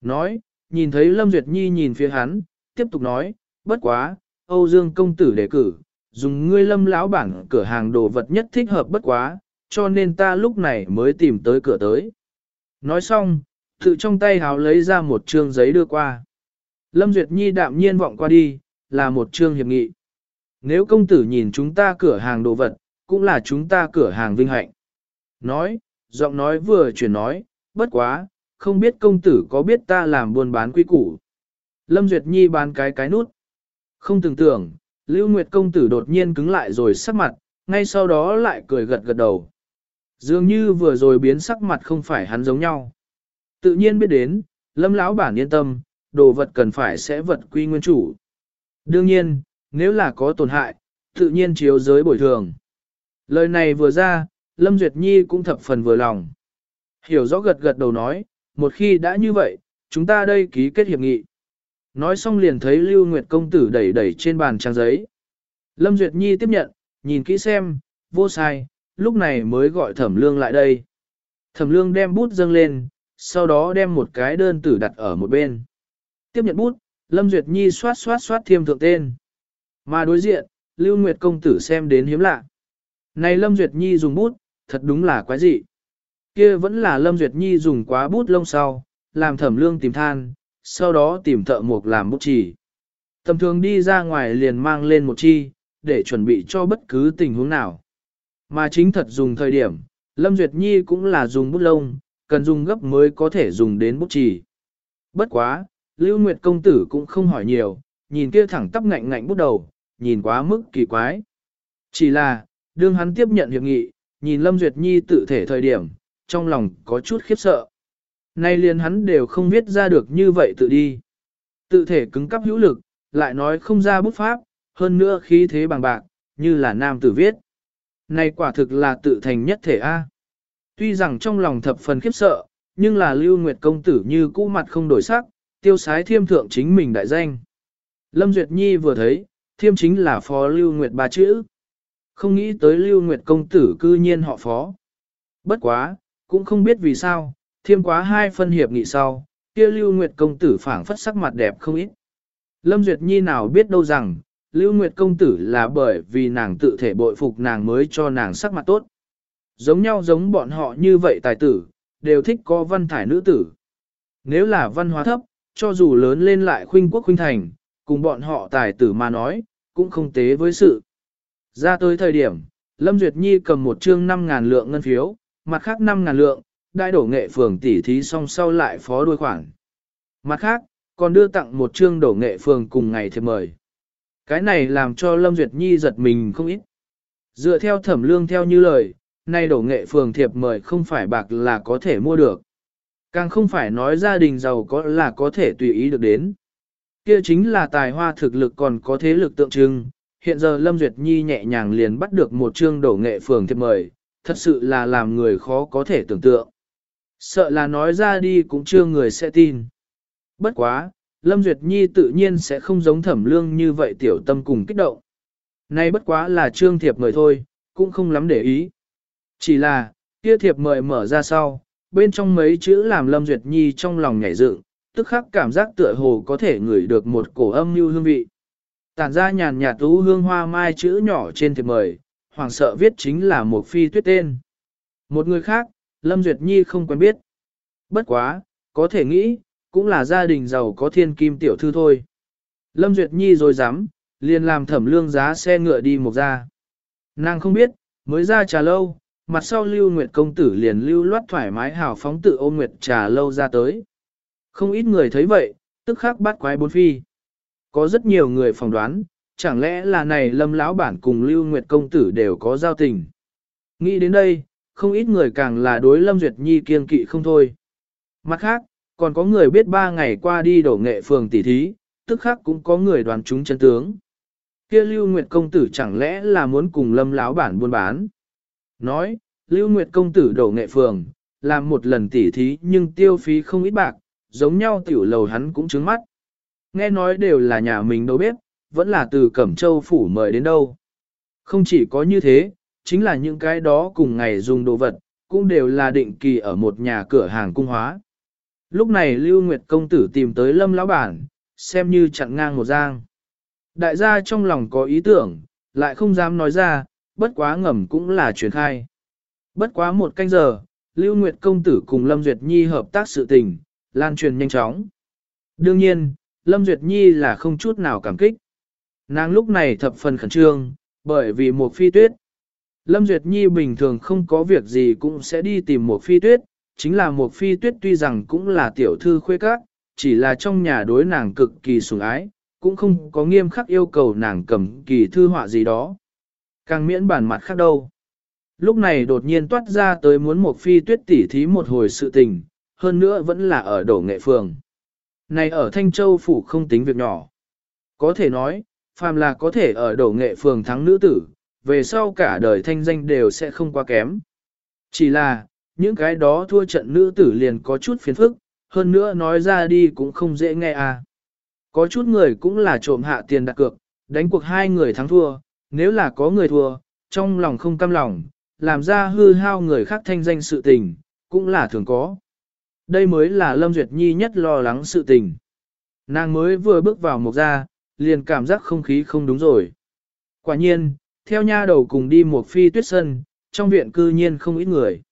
[SPEAKER 1] Nói, nhìn thấy Lâm Duyệt Nhi nhìn phía hắn, tiếp tục nói, bất quá, Âu Dương công tử đề cử, dùng ngươi lâm lão bản cửa hàng đồ vật nhất thích hợp bất quá, cho nên ta lúc này mới tìm tới cửa tới. Nói xong, tự trong tay háo lấy ra một trương giấy đưa qua. Lâm Duyệt Nhi đạm nhiên vọng qua đi, là một trương hiệp nghị. Nếu công tử nhìn chúng ta cửa hàng đồ vật, cũng là chúng ta cửa hàng vinh hạnh. Nói, giọng nói vừa chuyển nói, bất quá, không biết công tử có biết ta làm buôn bán quy củ. Lâm Duyệt Nhi bán cái cái nút. Không tưởng tưởng, Lưu Nguyệt công tử đột nhiên cứng lại rồi sắc mặt, ngay sau đó lại cười gật gật đầu. Dường như vừa rồi biến sắc mặt không phải hắn giống nhau. Tự nhiên biết đến, lâm lão bản yên tâm, đồ vật cần phải sẽ vật quy nguyên chủ. Đương nhiên, nếu là có tổn hại, tự nhiên chiếu giới bồi thường. Lời này vừa ra, Lâm Duyệt Nhi cũng thập phần vừa lòng. Hiểu rõ gật gật đầu nói, một khi đã như vậy, chúng ta đây ký kết hiệp nghị. Nói xong liền thấy Lưu Nguyệt công tử đẩy đẩy trên bàn trang giấy. Lâm Duyệt Nhi tiếp nhận, nhìn kỹ xem, vô sai, lúc này mới gọi thẩm lương lại đây. Thẩm lương đem bút dâng lên, sau đó đem một cái đơn tử đặt ở một bên. Tiếp nhận bút, Lâm Duyệt Nhi xoát xoát xoát thiêm thượng tên. Mà đối diện, Lưu Nguyệt công tử xem đến hiếm lạ. Này Lâm Duyệt Nhi dùng bút, thật đúng là quái dị. Kia vẫn là Lâm Duyệt Nhi dùng quá bút lông sau, làm thẩm lương tìm than, sau đó tìm thợ mộc làm bút chỉ. Tầm thường đi ra ngoài liền mang lên một chi, để chuẩn bị cho bất cứ tình huống nào. Mà chính thật dùng thời điểm, Lâm Duyệt Nhi cũng là dùng bút lông, cần dùng gấp mới có thể dùng đến bút chỉ. Bất quá, Lưu Nguyệt công tử cũng không hỏi nhiều, nhìn kia thẳng tắp ngạnh ngạnh bút đầu, nhìn quá mức kỳ quái. Chỉ là, đương hắn tiếp nhận hiệp nghị, nhìn Lâm Duyệt Nhi tự thể thời điểm, trong lòng có chút khiếp sợ. Nay liền hắn đều không viết ra được như vậy tự đi. Tự thể cứng cắp hữu lực, lại nói không ra bút pháp, hơn nữa khí thế bằng bạc, như là nam tử viết. Này quả thực là tự thành nhất thể A. Tuy rằng trong lòng thập phần khiếp sợ, nhưng là Lưu Nguyệt công tử như cũ mặt không đổi sắc, tiêu sái thiêm thượng chính mình đại danh. Lâm Duyệt Nhi vừa thấy, thiêm chính là phó Lưu Nguyệt ba chữ. Không nghĩ tới Lưu Nguyệt công tử cư nhiên họ phó. Bất quá, cũng không biết vì sao, thiêm quá hai phân hiệp nghị sau, kia Lưu Nguyệt công tử phảng phất sắc mặt đẹp không ít. Lâm Duyệt Nhi nào biết đâu rằng, Lưu Nguyệt công tử là bởi vì nàng tự thể bội phục nàng mới cho nàng sắc mặt tốt. Giống nhau giống bọn họ như vậy tài tử, đều thích có văn thải nữ tử. Nếu là văn hóa thấp, cho dù lớn lên lại khuynh quốc khuynh thành, cùng bọn họ tài tử mà nói, cũng không tế với sự. Ra tới thời điểm, Lâm Duyệt Nhi cầm một chương 5.000 lượng ngân phiếu, mặt khác 5.000 lượng, đại đổ nghệ phường tỉ thí xong sau lại phó đuôi khoản. Mặt khác, còn đưa tặng một chương đổ nghệ phường cùng ngày thiệp mời. Cái này làm cho Lâm Duyệt Nhi giật mình không ít. Dựa theo thẩm lương theo như lời, nay đổ nghệ phường thiệp mời không phải bạc là có thể mua được. Càng không phải nói gia đình giàu có là có thể tùy ý được đến. Kia chính là tài hoa thực lực còn có thế lực tượng trưng. Hiện giờ Lâm Duyệt Nhi nhẹ nhàng liền bắt được một chương đổ nghệ phường thiệp mời, thật sự là làm người khó có thể tưởng tượng. Sợ là nói ra đi cũng chưa người sẽ tin. Bất quá, Lâm Duyệt Nhi tự nhiên sẽ không giống thẩm lương như vậy tiểu tâm cùng kích động. Nay bất quá là trương thiệp mời thôi, cũng không lắm để ý. Chỉ là, kia thiệp mời mở ra sau, bên trong mấy chữ làm Lâm Duyệt Nhi trong lòng nhảy dựng, tức khắc cảm giác tựa hồ có thể ngửi được một cổ âm như hương vị. Tản ra nhàn nhạt tú hương hoa mai chữ nhỏ trên thiệp mời, hoàng sợ viết chính là một phi tuyết tên. Một người khác, Lâm Duyệt Nhi không quen biết. Bất quá, có thể nghĩ, cũng là gia đình giàu có thiên kim tiểu thư thôi. Lâm Duyệt Nhi rồi dám, liền làm thẩm lương giá xe ngựa đi một ra. Nàng không biết, mới ra trà lâu, mặt sau lưu nguyệt công tử liền lưu loát thoải mái hào phóng tự ôm nguyệt trà lâu ra tới. Không ít người thấy vậy, tức khắc bắt quái bốn phi. Có rất nhiều người phỏng đoán, chẳng lẽ là này lâm lão bản cùng lưu nguyệt công tử đều có giao tình. Nghĩ đến đây, không ít người càng là đối lâm duyệt nhi kiên kỵ không thôi. Mặt khác, còn có người biết ba ngày qua đi đổ nghệ phường tỷ thí, tức khác cũng có người đoàn chúng chân tướng. Kia Lưu Nguyệt công tử chẳng lẽ là muốn cùng Lâm lão bản buôn bán? Nói, Lưu Nguyệt công tử đổ nghệ phường, làm một lần tỉ thí nhưng tiêu phí không ít bạc, giống nhau tiểu lầu hắn cũng trứng mắt. Nghe nói đều là nhà mình đâu biết, vẫn là từ Cẩm Châu phủ mời đến đâu. Không chỉ có như thế, chính là những cái đó cùng ngày dùng đồ vật, cũng đều là định kỳ ở một nhà cửa hàng cung hóa. Lúc này Lưu Nguyệt công tử tìm tới Lâm lão bản, xem như chặn ngang một giang. Đại gia trong lòng có ý tưởng, lại không dám nói ra, bất quá ngầm cũng là truyền khai. Bất quá một canh giờ, Lưu Nguyệt công tử cùng Lâm Duyệt Nhi hợp tác sự tình, lan truyền nhanh chóng. Đương nhiên, Lâm Duyệt Nhi là không chút nào cảm kích. Nàng lúc này thập phần khẩn trương, bởi vì một phi tuyết. Lâm Duyệt Nhi bình thường không có việc gì cũng sẽ đi tìm một phi tuyết, chính là một phi tuyết tuy rằng cũng là tiểu thư khuê các, chỉ là trong nhà đối nàng cực kỳ sủng ái, cũng không có nghiêm khắc yêu cầu nàng cầm kỳ thư họa gì đó. Càng miễn bản mặt khác đâu. Lúc này đột nhiên toát ra tới muốn một phi tuyết tỉ thí một hồi sự tình, hơn nữa vẫn là ở đổ nghệ phường. Này ở Thanh Châu phủ không tính việc nhỏ. Có thể nói, phàm là có thể ở đổ nghệ phường thắng nữ tử, về sau cả đời thanh danh đều sẽ không quá kém. Chỉ là, những cái đó thua trận nữ tử liền có chút phiền phức, hơn nữa nói ra đi cũng không dễ nghe à. Có chút người cũng là trộm hạ tiền đặt cược, đánh cuộc hai người thắng thua, nếu là có người thua, trong lòng không cam lòng, làm ra hư hao người khác thanh danh sự tình, cũng là thường có. Đây mới là Lâm Duyệt Nhi nhất lo lắng sự tình. Nàng mới vừa bước vào một gia, liền cảm giác không khí không đúng rồi. Quả nhiên, theo nha đầu cùng đi một phi tuyết sân, trong viện cư nhiên không ít người.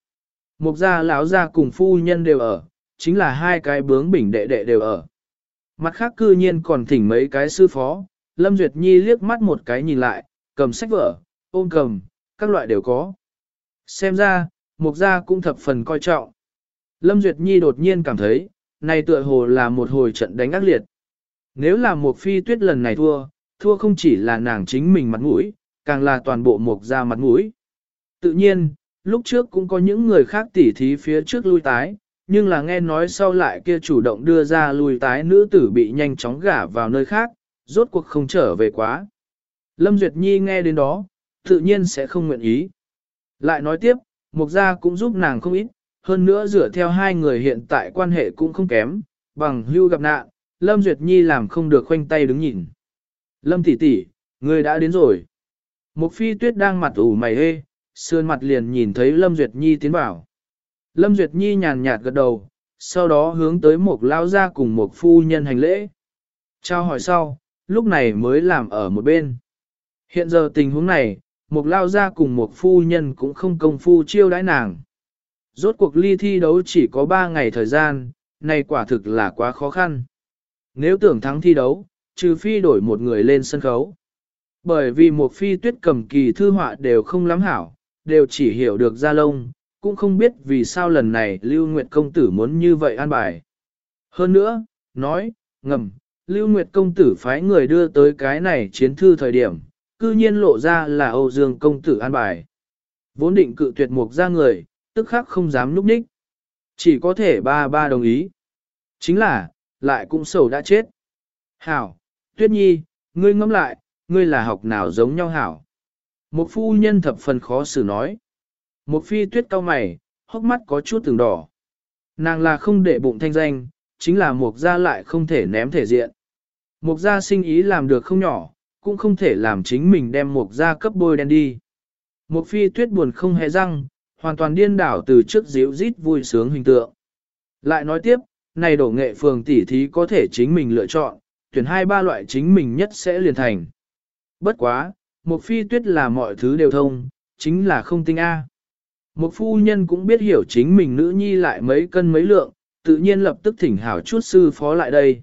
[SPEAKER 1] Mục gia lão gia cùng phu nhân đều ở, chính là hai cái bướng bỉnh đệ đệ đều ở. Mặt khác cư nhiên còn thỉnh mấy cái sư phó, Lâm Duyệt Nhi liếc mắt một cái nhìn lại, cầm sách vở, ôm cầm, các loại đều có. Xem ra, mục gia cũng thập phần coi trọng. Lâm Duyệt Nhi đột nhiên cảm thấy, này tựa hồ là một hồi trận đánh ác liệt. Nếu là một phi tuyết lần này thua, thua không chỉ là nàng chính mình mặt mũi, càng là toàn bộ mục gia mặt mũi. Tự nhiên, lúc trước cũng có những người khác tỉ thí phía trước lui tái, nhưng là nghe nói sau lại kia chủ động đưa ra lui tái nữ tử bị nhanh chóng gả vào nơi khác, rốt cuộc không trở về quá. Lâm Duyệt Nhi nghe đến đó, tự nhiên sẽ không nguyện ý. Lại nói tiếp, Mục Gia cũng giúp nàng không ít, hơn nữa dựa theo hai người hiện tại quan hệ cũng không kém, bằng hưu gặp nạn, Lâm Duyệt Nhi làm không được khoanh tay đứng nhìn. Lâm tỷ tỷ, người đã đến rồi. Mục phi tuyết đang mặt ủ mày hê, sườn mặt liền nhìn thấy Lâm Duyệt Nhi tiến vào. Lâm Duyệt Nhi nhàn nhạt gật đầu, sau đó hướng tới một lao ra cùng một phu nhân hành lễ. Trao hỏi sau, lúc này mới làm ở một bên. Hiện giờ tình huống này, một lao ra cùng một phu nhân cũng không công phu chiêu đãi nàng. Rốt cuộc ly thi đấu chỉ có 3 ngày thời gian, này quả thực là quá khó khăn. Nếu tưởng thắng thi đấu, trừ phi đổi một người lên sân khấu. Bởi vì một phi tuyết cầm kỳ thư họa đều không lắm hảo, đều chỉ hiểu được ra lông, cũng không biết vì sao lần này Lưu Nguyệt công tử muốn như vậy an bài. Hơn nữa, nói, ngầm, Lưu Nguyệt công tử phái người đưa tới cái này chiến thư thời điểm, cư nhiên lộ ra là Âu Dương công tử an bài. Vốn định cự tuyệt mục ra người, tức khắc không dám núp ních. Chỉ có thể ba ba đồng ý. Chính là, lại cũng sầu đã chết. Hảo, Tuyết Nhi, ngươi ngẫm lại, ngươi là học nào giống nhau hảo. Một phu nhân thập phần khó xử nói. Một phi tuyết cao mày, hốc mắt có chút từng đỏ. Nàng là không để bụng thanh danh, chính là mục gia lại không thể ném thể diện. Mục gia sinh ý làm được không nhỏ, cũng không thể làm chính mình đem mục gia cấp bôi đen đi. Một phi tuyết buồn không hề răng, hoàn toàn điên đảo từ trước díu rít vui sướng hình tượng. Lại nói tiếp, này đổ nghệ phường tỉ thí có thể chính mình lựa chọn, tuyển hai ba loại chính mình nhất sẽ liền thành. Bất quá, một phi tuyết là mọi thứ đều thông, chính là không tinh A. Một phu nhân cũng biết hiểu chính mình nữ nhi lại mấy cân mấy lượng, tự nhiên lập tức thỉnh hảo chút sư phó lại đây.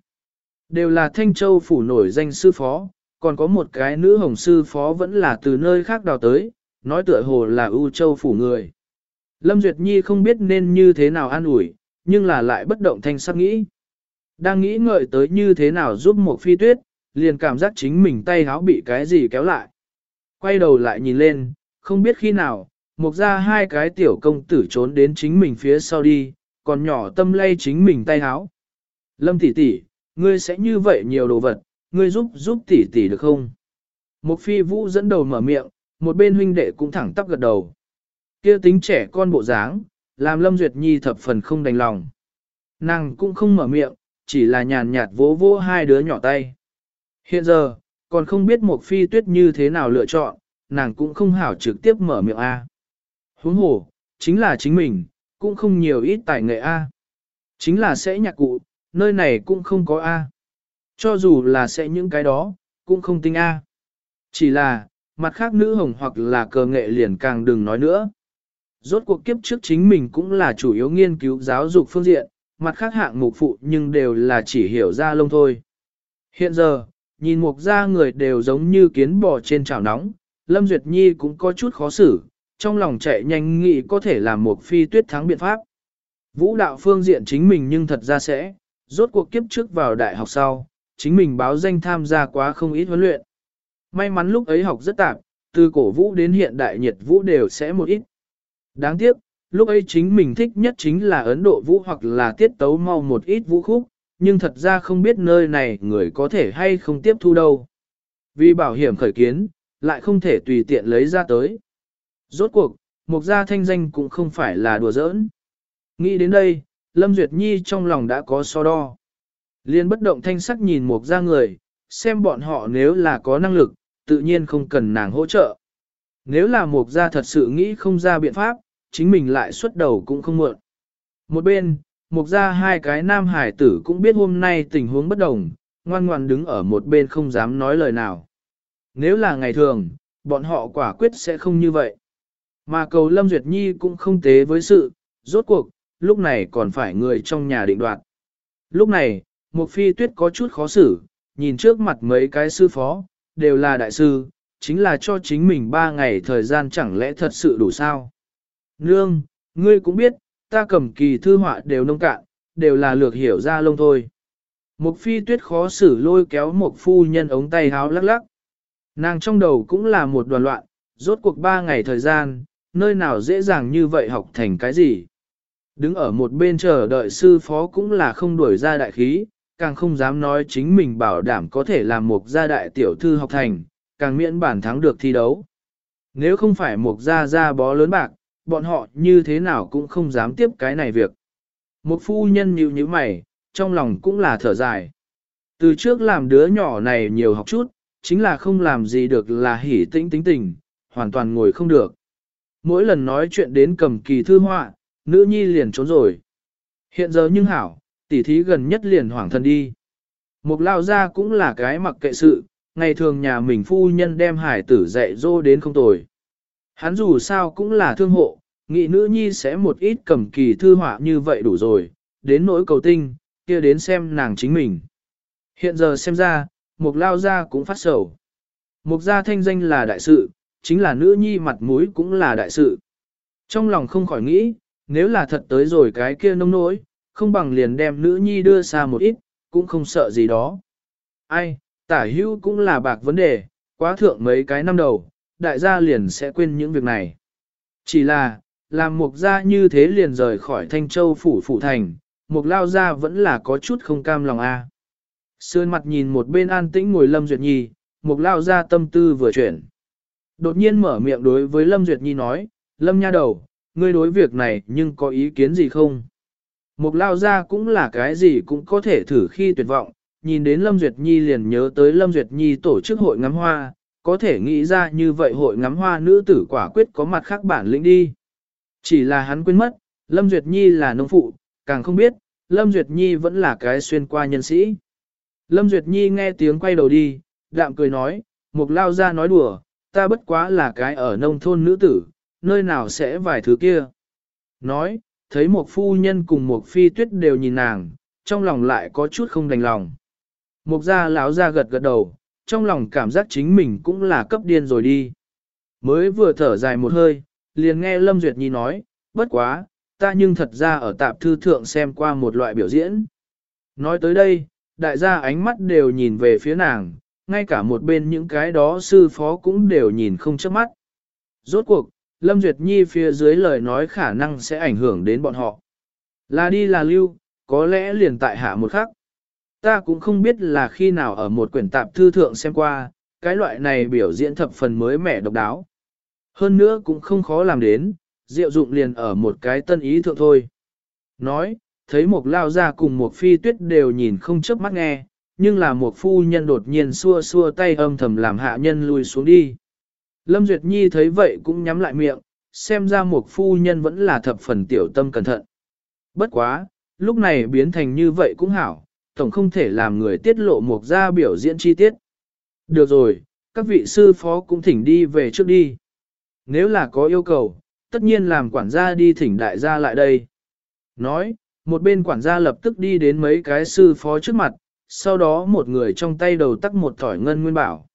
[SPEAKER 1] Đều là Thanh Châu phủ nổi danh sư phó, còn có một cái nữ hồng sư phó vẫn là từ nơi khác đào tới, nói tựa hồ là ưu châu phủ người. Lâm Duyệt Nhi không biết nên như thế nào an ủi, nhưng là lại bất động thanh sắc nghĩ. Đang nghĩ ngợi tới như thế nào giúp một phi tuyết, liền cảm giác chính mình tay háo bị cái gì kéo lại. Quay đầu lại nhìn lên, không biết khi nào, mục ra hai cái tiểu công tử trốn đến chính mình phía sau đi, còn nhỏ tâm lay chính mình tay háo. Lâm tỷ tỷ, ngươi sẽ như vậy nhiều đồ vật, ngươi giúp giúp tỷ tỷ được không? Một phi vũ dẫn đầu mở miệng, một bên huynh đệ cũng thẳng tắp gật đầu. Kia tính trẻ con bộ dáng, làm Lâm Duyệt Nhi thập phần không đành lòng. Nàng cũng không mở miệng, chỉ là nhàn nhạt vỗ vỗ hai đứa nhỏ tay. Hiện giờ, còn không biết một phi tuyết như thế nào lựa chọn, nàng cũng không hảo trực tiếp mở miệng A. Huống hồ, chính là chính mình, cũng không nhiều ít tài nghệ A. Chính là sẽ nhạc cụ, nơi này cũng không có A. Cho dù là sẽ những cái đó, cũng không tinh A. Chỉ là, mặt khác nữ hồng hoặc là cờ nghệ liền càng đừng nói nữa. Rốt cuộc kiếp trước chính mình cũng là chủ yếu nghiên cứu giáo dục phương diện, mặt khác hạng mục phụ nhưng đều là chỉ hiểu ra lông thôi. Hiện giờ, nhìn mục ra người đều giống như kiến bò trên chảo nóng, Lâm Duyệt Nhi cũng có chút khó xử, trong lòng chạy nhanh nghĩ có thể làm một phi tuyết thắng biện pháp. Vũ đạo phương diện chính mình nhưng thật ra sẽ, rốt cuộc kiếp trước vào đại học sau, chính mình báo danh tham gia quá không ít huấn luyện. May mắn lúc ấy học rất tạp, từ cổ vũ đến hiện đại nhiệt vũ đều sẽ một ít. Đáng tiếc, lúc ấy chính mình thích nhất chính là Ấn Độ vũ hoặc là tiết tấu mau một ít vũ khúc, nhưng thật ra không biết nơi này người có thể hay không tiếp thu đâu. Vì bảo hiểm khởi kiến, lại không thể tùy tiện lấy ra tới. Rốt cuộc, mục gia thanh danh cũng không phải là đùa giỡn. Nghĩ đến đây, Lâm Duyệt Nhi trong lòng đã có so đo. Liên bất động thanh sắc nhìn mục gia người, xem bọn họ nếu là có năng lực, tự nhiên không cần nàng hỗ trợ. Nếu là mục gia thật sự nghĩ không ra biện pháp, chính mình lại xuất đầu cũng không muộn. Một bên, mục gia hai cái nam hải tử cũng biết hôm nay tình huống bất đồng, ngoan ngoan đứng ở một bên không dám nói lời nào. Nếu là ngày thường, bọn họ quả quyết sẽ không như vậy. Mà cầu Lâm Duyệt Nhi cũng không tế với sự, rốt cuộc, lúc này còn phải người trong nhà định đoạt. Lúc này, Mục phi tuyết có chút khó xử, nhìn trước mặt mấy cái sư phó, đều là đại sư, chính là cho chính mình ba ngày thời gian chẳng lẽ thật sự đủ sao. Nương, ngươi cũng biết, ta cầm kỳ thư họa đều nông cạn, đều là lược hiểu ra lông thôi. Một phi tuyết khó xử lôi kéo một phu nhân ống tay háo lắc lắc. Nàng trong đầu cũng là một đoàn loạn, rốt cuộc ba ngày thời gian, nơi nào dễ dàng như vậy học thành cái gì. Đứng ở một bên chờ đợi sư phó cũng là không đuổi ra đại khí, càng không dám nói chính mình bảo đảm có thể làm một gia đại tiểu thư học thành, càng miễn bản thắng được thi đấu. Nếu không phải một gia gia bó lớn bạc, bọn họ như thế nào cũng không dám tiếp cái này việc. Một phu nhân nhíu như mày, trong lòng cũng là thở dài. Từ trước làm đứa nhỏ này nhiều học chút, chính là không làm gì được là hỉ tĩnh tính tình, hoàn toàn ngồi không được. Mỗi lần nói chuyện đến cầm kỳ thư họa, nữ nhi liền trốn rồi. Hiện giờ nhưng hảo, tỉ thí gần nhất liền hoảng thân đi. Một lao ra cũng là cái mặc kệ sự, ngày thường nhà mình phu nhân đem hải tử dạy dỗ đến không tồi. Hắn dù sao cũng là thương hộ, nghị nữ nhi sẽ một ít cầm kỳ thư họa như vậy đủ rồi, đến nỗi cầu tinh, kia đến xem nàng chính mình. Hiện giờ xem ra, mục lao gia cũng phát sầu. mục gia thanh danh là đại sự, chính là nữ nhi mặt mũi cũng là đại sự. Trong lòng không khỏi nghĩ, nếu là thật tới rồi cái kia nông nỗi, không bằng liền đem nữ nhi đưa xa một ít, cũng không sợ gì đó. Ai, tả hữu cũng là bạc vấn đề, quá thượng mấy cái năm đầu, đại gia liền sẽ quên những việc này. Chỉ là, làm mục gia như thế liền rời khỏi Thanh Châu phủ phủ thành, mục lao gia vẫn là có chút không cam lòng a. À. Mặt nhìn một bên an tĩnh ngồi Lâm Duyệt Nhi, mục lao gia tâm tư vừa chuyển. Đột nhiên mở miệng đối với Lâm Duyệt Nhi nói, Lâm nha đầu, ngươi đối việc này nhưng có ý kiến gì không? Mục lao gia cũng là cái gì cũng có thể thử khi tuyệt vọng, nhìn đến Lâm Duyệt Nhi liền nhớ tới Lâm Duyệt Nhi tổ chức hội ngắm hoa, có thể nghĩ ra như vậy hội ngắm hoa nữ tử quả quyết có mặt khác bản lĩnh đi. Chỉ là hắn quên mất, Lâm Duyệt Nhi là nông phụ, càng không biết, Lâm Duyệt Nhi vẫn là cái xuyên qua nhân sĩ. Lâm Duyệt Nhi nghe tiếng quay đầu đi, đạm cười nói, mục lao ra nói đùa, ta bất quá là cái ở nông thôn nữ tử, nơi nào sẽ vài thứ kia. Nói, thấy một phu nhân cùng một phi tuyết đều nhìn nàng, trong lòng lại có chút không đành lòng. Mục gia lão ra gật gật đầu, trong lòng cảm giác chính mình cũng là cấp điên rồi đi. Mới vừa thở dài một hơi, liền nghe Lâm Duyệt Nhi nói, bất quá, ta nhưng thật ra ở tạp thư thượng xem qua một loại biểu diễn. Nói tới đây, đại gia ánh mắt đều nhìn về phía nàng, ngay cả một bên những cái đó sư phó cũng đều nhìn không chớp mắt. Rốt cuộc, Lâm Duyệt Nhi phía dưới lời nói khả năng sẽ ảnh hưởng đến bọn họ. Là đi là lưu, có lẽ liền tại hạ một khắc. Ta cũng không biết là khi nào ở một quyển tạp thư thượng xem qua, cái loại này biểu diễn thập phần mới mẻ độc đáo. Hơn nữa cũng không khó làm đến, diệu dụng liền ở một cái tân ý thượng thôi. Nói, thấy một lao ra cùng một phi tuyết đều nhìn không chớp mắt nghe, nhưng là một phu nhân đột nhiên xua xua tay âm thầm làm hạ nhân lùi xuống đi. Lâm Duyệt Nhi thấy vậy cũng nhắm lại miệng, xem ra một phu nhân vẫn là thập phần tiểu tâm cẩn thận. Bất quá, lúc này biến thành như vậy cũng hảo, tổng không thể làm người tiết lộ một gia biểu diễn chi tiết. Được rồi, các vị sư phó cũng thỉnh đi về trước đi. Nếu là có yêu cầu, tất nhiên làm quản gia đi thỉnh đại gia lại đây. Nói, một bên quản gia lập tức đi đến mấy cái sư phó trước mặt, sau đó một người trong tay đầu tắc một thỏi ngân nguyên bảo.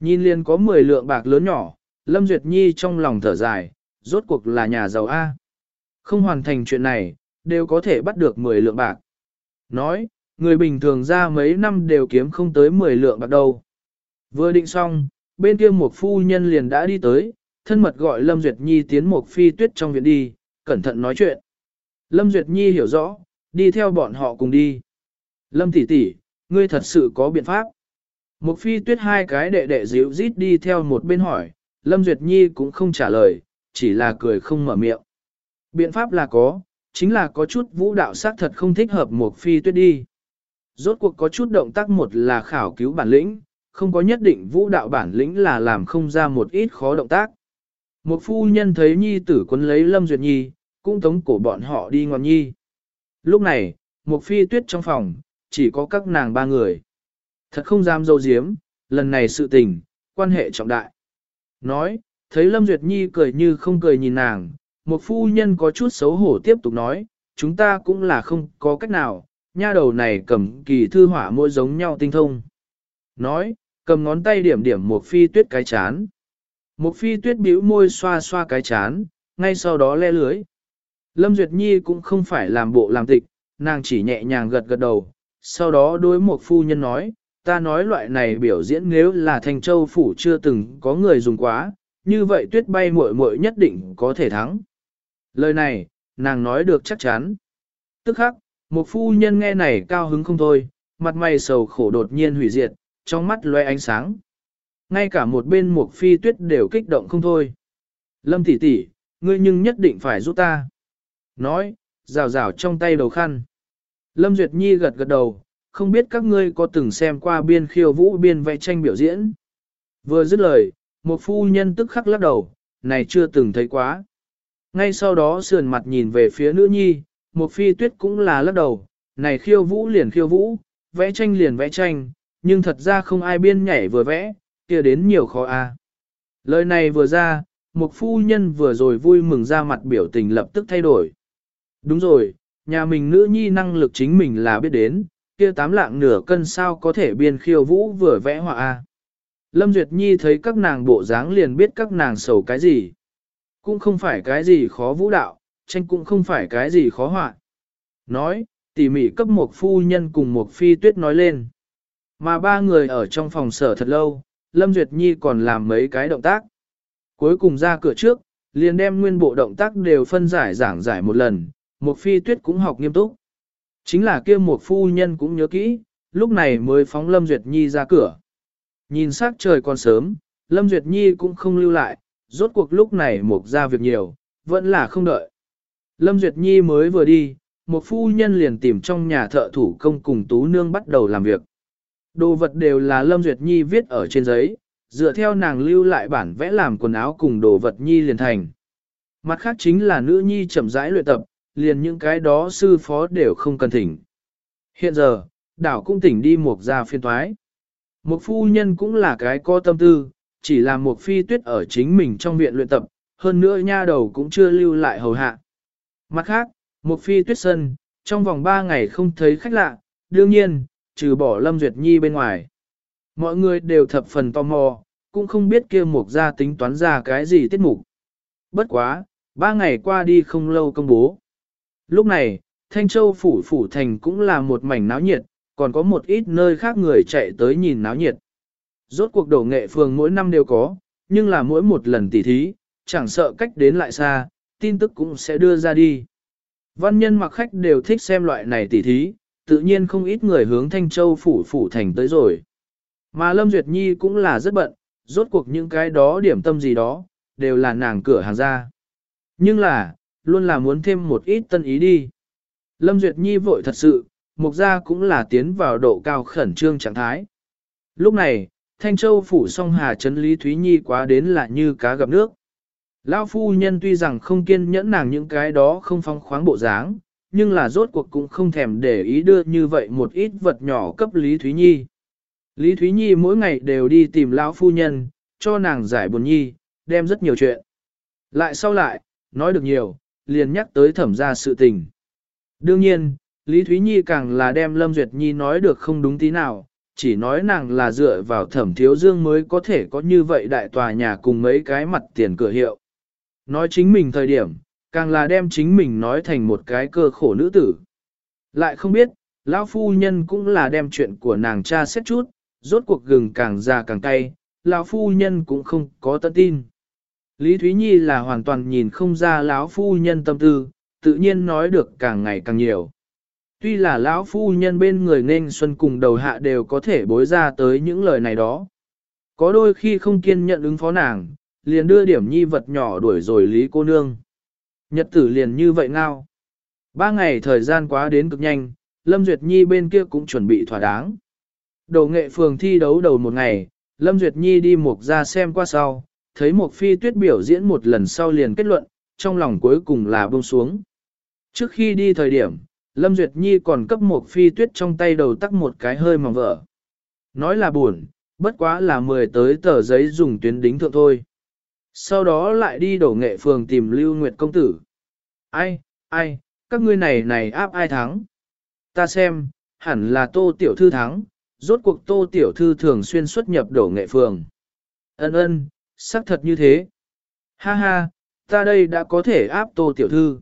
[SPEAKER 1] Nhìn liền có 10 lượng bạc lớn nhỏ, Lâm Duyệt Nhi trong lòng thở dài, rốt cuộc là nhà giàu A. Không hoàn thành chuyện này, đều có thể bắt được 10 lượng bạc. Nói, người bình thường ra mấy năm đều kiếm không tới 10 lượng bạc đâu. Vừa định xong, bên kia một phu nhân liền đã đi tới, thân mật gọi Lâm Duyệt Nhi tiến một phi tuyết trong viện đi, cẩn thận nói chuyện. Lâm Duyệt Nhi hiểu rõ, đi theo bọn họ cùng đi. Lâm tỷ tỷ, ngươi thật sự có biện pháp. Một phi tuyết hai cái đệ đệ dịu rít đi theo một bên hỏi, Lâm Duyệt Nhi cũng không trả lời, chỉ là cười không mở miệng. Biện pháp là có, chính là có chút vũ đạo sắc thật không thích hợp một phi tuyết đi. Rốt cuộc có chút động tác một là khảo cứu bản lĩnh, không có nhất định vũ đạo bản lĩnh là làm không ra một ít khó động tác. Một phu nhân thấy nhi tử quấn lấy Lâm Duyệt Nhi, cũng tống cổ bọn họ đi ngoan nhi. Lúc này, một phi tuyết trong phòng, chỉ có các nàng ba người. Thật không dám dâu diếm, lần này sự tình, quan hệ trọng đại. Nói, thấy Lâm Duyệt Nhi cười như không cười nhìn nàng, một phu nhân có chút xấu hổ tiếp tục nói, chúng ta cũng là không có cách nào, nha đầu này cầm kỳ thư hỏa môi giống nhau tinh thông. Nói, cầm ngón tay điểm điểm một phi tuyết cái chán. Một phi tuyết bĩu môi xoa xoa cái chán, ngay sau đó le lưới. Lâm Duyệt Nhi cũng không phải làm bộ làm tịch, nàng chỉ nhẹ nhàng gật gật đầu, sau đó đối một phu nhân nói, ta nói loại này biểu diễn nếu là thành châu phủ chưa từng có người dùng quá, như vậy tuyết bay muội muội nhất định có thể thắng. Lời này, nàng nói được chắc chắn. Tức khắc, một phu nhân nghe này cao hứng không thôi, mặt mày sầu khổ đột nhiên hủy diệt, trong mắt loe ánh sáng. Ngay cả một bên một phi tuyết đều kích động không thôi. Lâm tỷ tỷ, ngươi nhưng nhất định phải giúp ta. Nói, rào rào trong tay đầu khăn. Lâm Duyệt Nhi gật gật đầu, không biết các ngươi có từng xem qua biên khiêu vũ biên vẽ tranh biểu diễn. Vừa dứt lời, một phu nhân tức khắc lắc đầu, này chưa từng thấy quá. Ngay sau đó sườn mặt nhìn về phía nữ nhi, một phi tuyết cũng là lắc đầu, này khiêu vũ liền khiêu vũ, vẽ tranh liền vẽ tranh, nhưng thật ra không ai biên nhảy vừa vẽ, kia đến nhiều khó a. À. Lời này vừa ra, một phu nhân vừa rồi vui mừng ra mặt biểu tình lập tức thay đổi. Đúng rồi, nhà mình nữ nhi năng lực chính mình là biết đến, kia tám lạng nửa cân sao có thể biên khiêu vũ vừa vẽ họa a. Lâm Duyệt Nhi thấy các nàng bộ dáng liền biết các nàng sầu cái gì. Cũng không phải cái gì khó vũ đạo, tranh cũng không phải cái gì khó họa. Nói, tỉ mỉ cấp một phu nhân cùng một phi tuyết nói lên. Mà ba người ở trong phòng sở thật lâu, Lâm Duyệt Nhi còn làm mấy cái động tác. Cuối cùng ra cửa trước, liền đem nguyên bộ động tác đều phân giải giảng giải một lần, một phi tuyết cũng học nghiêm túc. Chính là kia một phu nhân cũng nhớ kỹ, lúc này mới phóng Lâm Duyệt Nhi ra cửa. Nhìn sắc trời còn sớm, Lâm Duyệt Nhi cũng không lưu lại, rốt cuộc lúc này một ra việc nhiều, vẫn là không đợi. Lâm Duyệt Nhi mới vừa đi, một phu nhân liền tìm trong nhà thợ thủ công cùng Tú Nương bắt đầu làm việc. Đồ vật đều là Lâm Duyệt Nhi viết ở trên giấy, dựa theo nàng lưu lại bản vẽ làm quần áo cùng đồ vật Nhi liền thành. Mặt khác chính là nữ Nhi chậm rãi luyện tập, liền những cái đó sư phó đều không cần thỉnh. Hiện giờ, đảo cũng tỉnh đi một ra phiên thoái. Một phu nhân cũng là cái có tâm tư, chỉ là một phi tuyết ở chính mình trong viện luyện tập, hơn nữa nha đầu cũng chưa lưu lại hầu hạ. Mặt khác, một phi tuyết sân, trong vòng 3 ngày không thấy khách lạ, đương nhiên, trừ bỏ Lâm Duyệt Nhi bên ngoài. Mọi người đều thập phần tò mò, cũng không biết kia mục ra tính toán ra cái gì tiết mục. Bất quá, ba ngày qua đi không lâu công bố. Lúc này, Thanh Châu phủ phủ thành cũng là một mảnh náo nhiệt, còn có một ít nơi khác người chạy tới nhìn náo nhiệt. Rốt cuộc đổ nghệ phường mỗi năm đều có, nhưng là mỗi một lần tỉ thí, chẳng sợ cách đến lại xa, tin tức cũng sẽ đưa ra đi. Văn nhân mặc khách đều thích xem loại này tỉ thí, tự nhiên không ít người hướng Thanh Châu phủ phủ thành tới rồi. Mà Lâm Duyệt Nhi cũng là rất bận, rốt cuộc những cái đó điểm tâm gì đó, đều là nàng cửa hàng ra. Nhưng là, luôn là muốn thêm một ít tân ý đi. Lâm Duyệt Nhi vội thật sự, mục gia cũng là tiến vào độ cao khẩn trương trạng thái. Lúc này, Thanh Châu phủ song hà trấn Lý Thúy Nhi quá đến là như cá gặp nước. Lão phu nhân tuy rằng không kiên nhẫn nàng những cái đó không phong khoáng bộ dáng, nhưng là rốt cuộc cũng không thèm để ý đưa như vậy một ít vật nhỏ cấp Lý Thúy Nhi. Lý Thúy Nhi mỗi ngày đều đi tìm lão phu nhân, cho nàng giải buồn nhi, đem rất nhiều chuyện. Lại sau lại, nói được nhiều, liền nhắc tới thẩm gia sự tình. Đương nhiên, Lý Thúy Nhi càng là đem Lâm Duyệt Nhi nói được không đúng tí nào, chỉ nói nàng là dựa vào thẩm thiếu dương mới có thể có như vậy đại tòa nhà cùng mấy cái mặt tiền cửa hiệu. Nói chính mình thời điểm, càng là đem chính mình nói thành một cái cơ khổ nữ tử. Lại không biết, lão phu nhân cũng là đem chuyện của nàng cha xét chút, rốt cuộc gừng càng già càng cay, lão phu nhân cũng không có tận tin. Lý Thúy Nhi là hoàn toàn nhìn không ra lão phu nhân tâm tư, tự nhiên nói được càng ngày càng nhiều. Tuy là lão phu nhân bên người nên xuân cùng đầu hạ đều có thể bối ra tới những lời này đó. Có đôi khi không kiên nhận ứng phó nàng, liền đưa điểm nhi vật nhỏ đuổi rồi Lý cô nương. Nhật tử liền như vậy ngao. Ba ngày thời gian quá đến cực nhanh, Lâm Duyệt Nhi bên kia cũng chuẩn bị thỏa đáng. đồ nghệ phường thi đấu đầu một ngày, Lâm Duyệt Nhi đi mục ra xem qua sau, thấy mục phi tuyết biểu diễn một lần sau liền kết luận, trong lòng cuối cùng là buông xuống. Trước khi đi thời điểm, Lâm Duyệt Nhi còn cấp mục phi tuyết trong tay đầu tắc một cái hơi mỏng vỡ. Nói là buồn, bất quá là mười tới tờ giấy dùng tuyến đính thượng thôi. Sau đó lại đi đổ nghệ phường tìm Lưu Nguyệt công tử. Ai, ai, các ngươi này này áp ai thắng? Ta xem, hẳn là tô tiểu thư thắng, rốt cuộc tô tiểu thư thường xuyên xuất nhập đổ nghệ phường. Ân ân, xác thật như thế. Ha ha, ta đây đã có thể áp tô tiểu thư.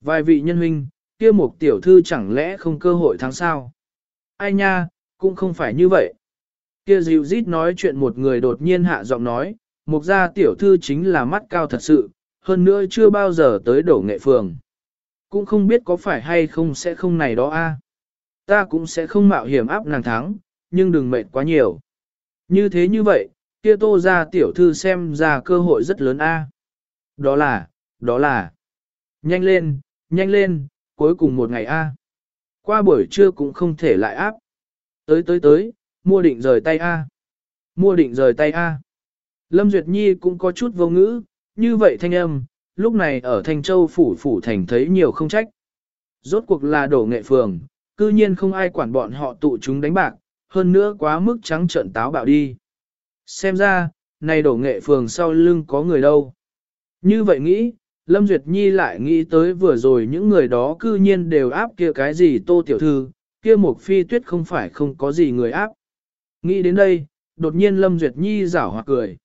[SPEAKER 1] Vài vị nhân huynh, kia một tiểu thư chẳng lẽ không cơ hội thắng sao? Ai nha, cũng không phải như vậy. Kia dịu rít nói chuyện một người đột nhiên hạ giọng nói, mục gia tiểu thư chính là mắt cao thật sự, hơn nữa chưa bao giờ tới đổ nghệ phường. Cũng không biết có phải hay không sẽ không này đó a. Ta cũng sẽ không mạo hiểm áp nàng thắng, nhưng đừng mệt quá nhiều. Như thế như vậy, kia tô ra tiểu thư xem ra cơ hội rất lớn a. Đó là, đó là. Nhanh lên, nhanh lên, cuối cùng một ngày a. Qua buổi trưa cũng không thể lại áp. Tới tới tới, mua định rời tay a. Mua định rời tay a. Lâm Duyệt Nhi cũng có chút vô ngữ, như vậy thanh âm, lúc này ở Thanh Châu phủ phủ thành thấy nhiều không trách. Rốt cuộc là đổ nghệ phường, cư nhiên không ai quản bọn họ tụ chúng đánh bạc, hơn nữa quá mức trắng trợn táo bạo đi. Xem ra, này đổ nghệ phường sau lưng có người đâu. Như vậy nghĩ, Lâm Duyệt Nhi lại nghĩ tới vừa rồi những người đó cư nhiên đều áp kia cái gì tô tiểu thư, kia một phi tuyết không phải không có gì người áp. Nghĩ đến đây, đột nhiên Lâm Duyệt Nhi rảo hoặc cười.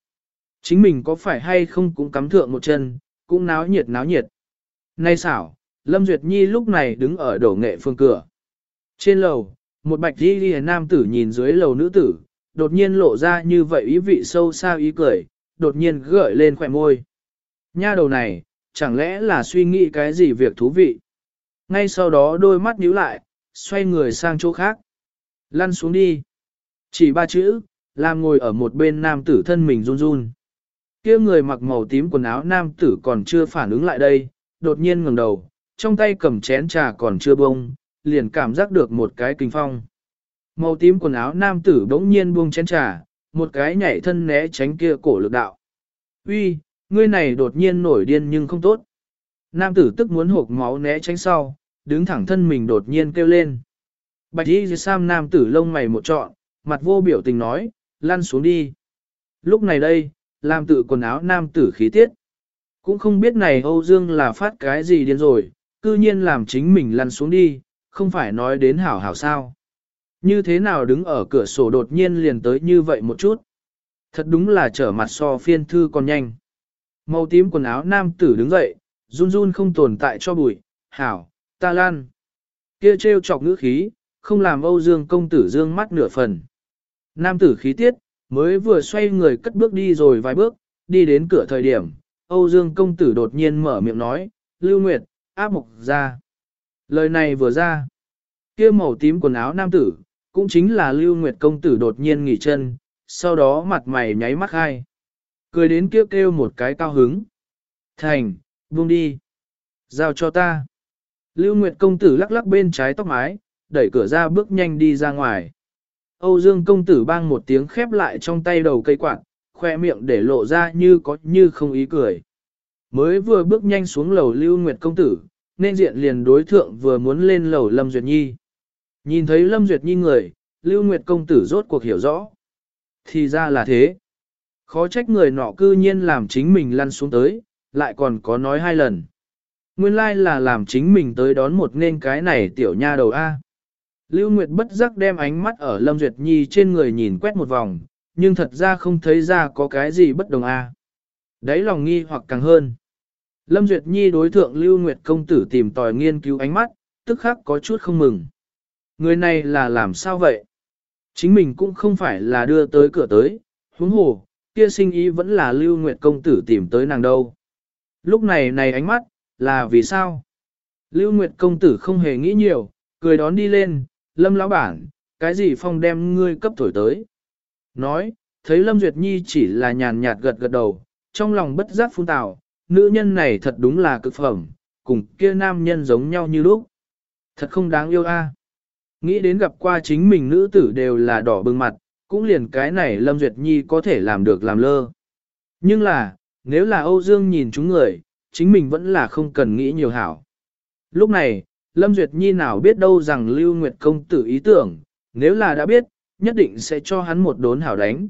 [SPEAKER 1] Chính mình có phải hay không cũng cắm thượng một chân, cũng náo nhiệt náo nhiệt. Nay xảo, Lâm Duyệt Nhi lúc này đứng ở đổ nghệ phương cửa. Trên lầu, một bạch đi ghi nam tử nhìn dưới lầu nữ tử, đột nhiên lộ ra như vậy ý vị sâu xa ý cười, đột nhiên gợi lên khỏe môi. Nha đầu này, chẳng lẽ là suy nghĩ cái gì việc thú vị. Ngay sau đó đôi mắt nhíu lại, xoay người sang chỗ khác. Lăn xuống đi. Chỉ ba chữ, làm ngồi ở một bên nam tử thân mình run run kia người mặc màu tím quần áo nam tử còn chưa phản ứng lại đây, đột nhiên ngẩng đầu, trong tay cầm chén trà còn chưa bông, liền cảm giác được một cái kinh phong. Màu tím quần áo nam tử bỗng nhiên buông chén trà, một cái nhảy thân né tránh kia cổ lực đạo. Uy, ngươi này đột nhiên nổi điên nhưng không tốt. Nam tử tức muốn hộp máu né tránh sau, đứng thẳng thân mình đột nhiên kêu lên. Bạch y sam nam tử lông mày một trọn, mặt vô biểu tình nói, lăn xuống đi. Lúc này đây, làm tự quần áo nam tử khí tiết. Cũng không biết này Âu Dương là phát cái gì điên rồi, cư nhiên làm chính mình lăn xuống đi, không phải nói đến hảo hảo sao. Như thế nào đứng ở cửa sổ đột nhiên liền tới như vậy một chút. Thật đúng là trở mặt so phiên thư còn nhanh. Màu tím quần áo nam tử đứng dậy, run run không tồn tại cho bụi, hảo, ta lan. Kia trêu chọc ngữ khí, không làm Âu Dương công tử dương mắt nửa phần. Nam tử khí tiết, mới vừa xoay người cất bước đi rồi vài bước, đi đến cửa thời điểm, Âu Dương công tử đột nhiên mở miệng nói, Lưu Nguyệt, áp mục ra. Lời này vừa ra, kia màu tím quần áo nam tử, cũng chính là Lưu Nguyệt công tử đột nhiên nghỉ chân, sau đó mặt mày nháy mắt hai. Cười đến kêu kêu một cái cao hứng. Thành, buông đi. Giao cho ta. Lưu Nguyệt công tử lắc lắc bên trái tóc mái, đẩy cửa ra bước nhanh đi ra ngoài. Âu Dương công tử bang một tiếng khép lại trong tay đầu cây quạt, khoe miệng để lộ ra như có như không ý cười. Mới vừa bước nhanh xuống lầu Lưu Nguyệt công tử, nên diện liền đối thượng vừa muốn lên lầu Lâm Duyệt Nhi. Nhìn thấy Lâm Duyệt Nhi người, Lưu Nguyệt công tử rốt cuộc hiểu rõ. Thì ra là thế. Khó trách người nọ cư nhiên làm chính mình lăn xuống tới, lại còn có nói hai lần. Nguyên lai like là làm chính mình tới đón một nên cái này tiểu nha đầu A. Lưu Nguyệt bất giác đem ánh mắt ở Lâm Duyệt Nhi trên người nhìn quét một vòng, nhưng thật ra không thấy ra có cái gì bất đồng A. Đấy lòng nghi hoặc càng hơn. Lâm Duyệt Nhi đối thượng Lưu Nguyệt công tử tìm tòi nghiên cứu ánh mắt, tức khắc có chút không mừng. Người này là làm sao vậy? Chính mình cũng không phải là đưa tới cửa tới, huống hồ, kia sinh ý vẫn là Lưu Nguyệt công tử tìm tới nàng đâu. Lúc này này ánh mắt, là vì sao? Lưu Nguyệt công tử không hề nghĩ nhiều, cười đón đi lên, Lâm lão bản, cái gì phong đem ngươi cấp thổi tới? Nói, thấy Lâm Duyệt Nhi chỉ là nhàn nhạt gật gật đầu, trong lòng bất giác phun tào, nữ nhân này thật đúng là cực phẩm, cùng kia nam nhân giống nhau như lúc. Thật không đáng yêu a. Nghĩ đến gặp qua chính mình nữ tử đều là đỏ bừng mặt, cũng liền cái này Lâm Duyệt Nhi có thể làm được làm lơ. Nhưng là, nếu là Âu Dương nhìn chúng người, chính mình vẫn là không cần nghĩ nhiều hảo. Lúc này, Lâm Duyệt Nhi nào biết đâu rằng Lưu Nguyệt công tử ý tưởng, nếu là đã biết, nhất định sẽ cho hắn một đốn hảo đánh.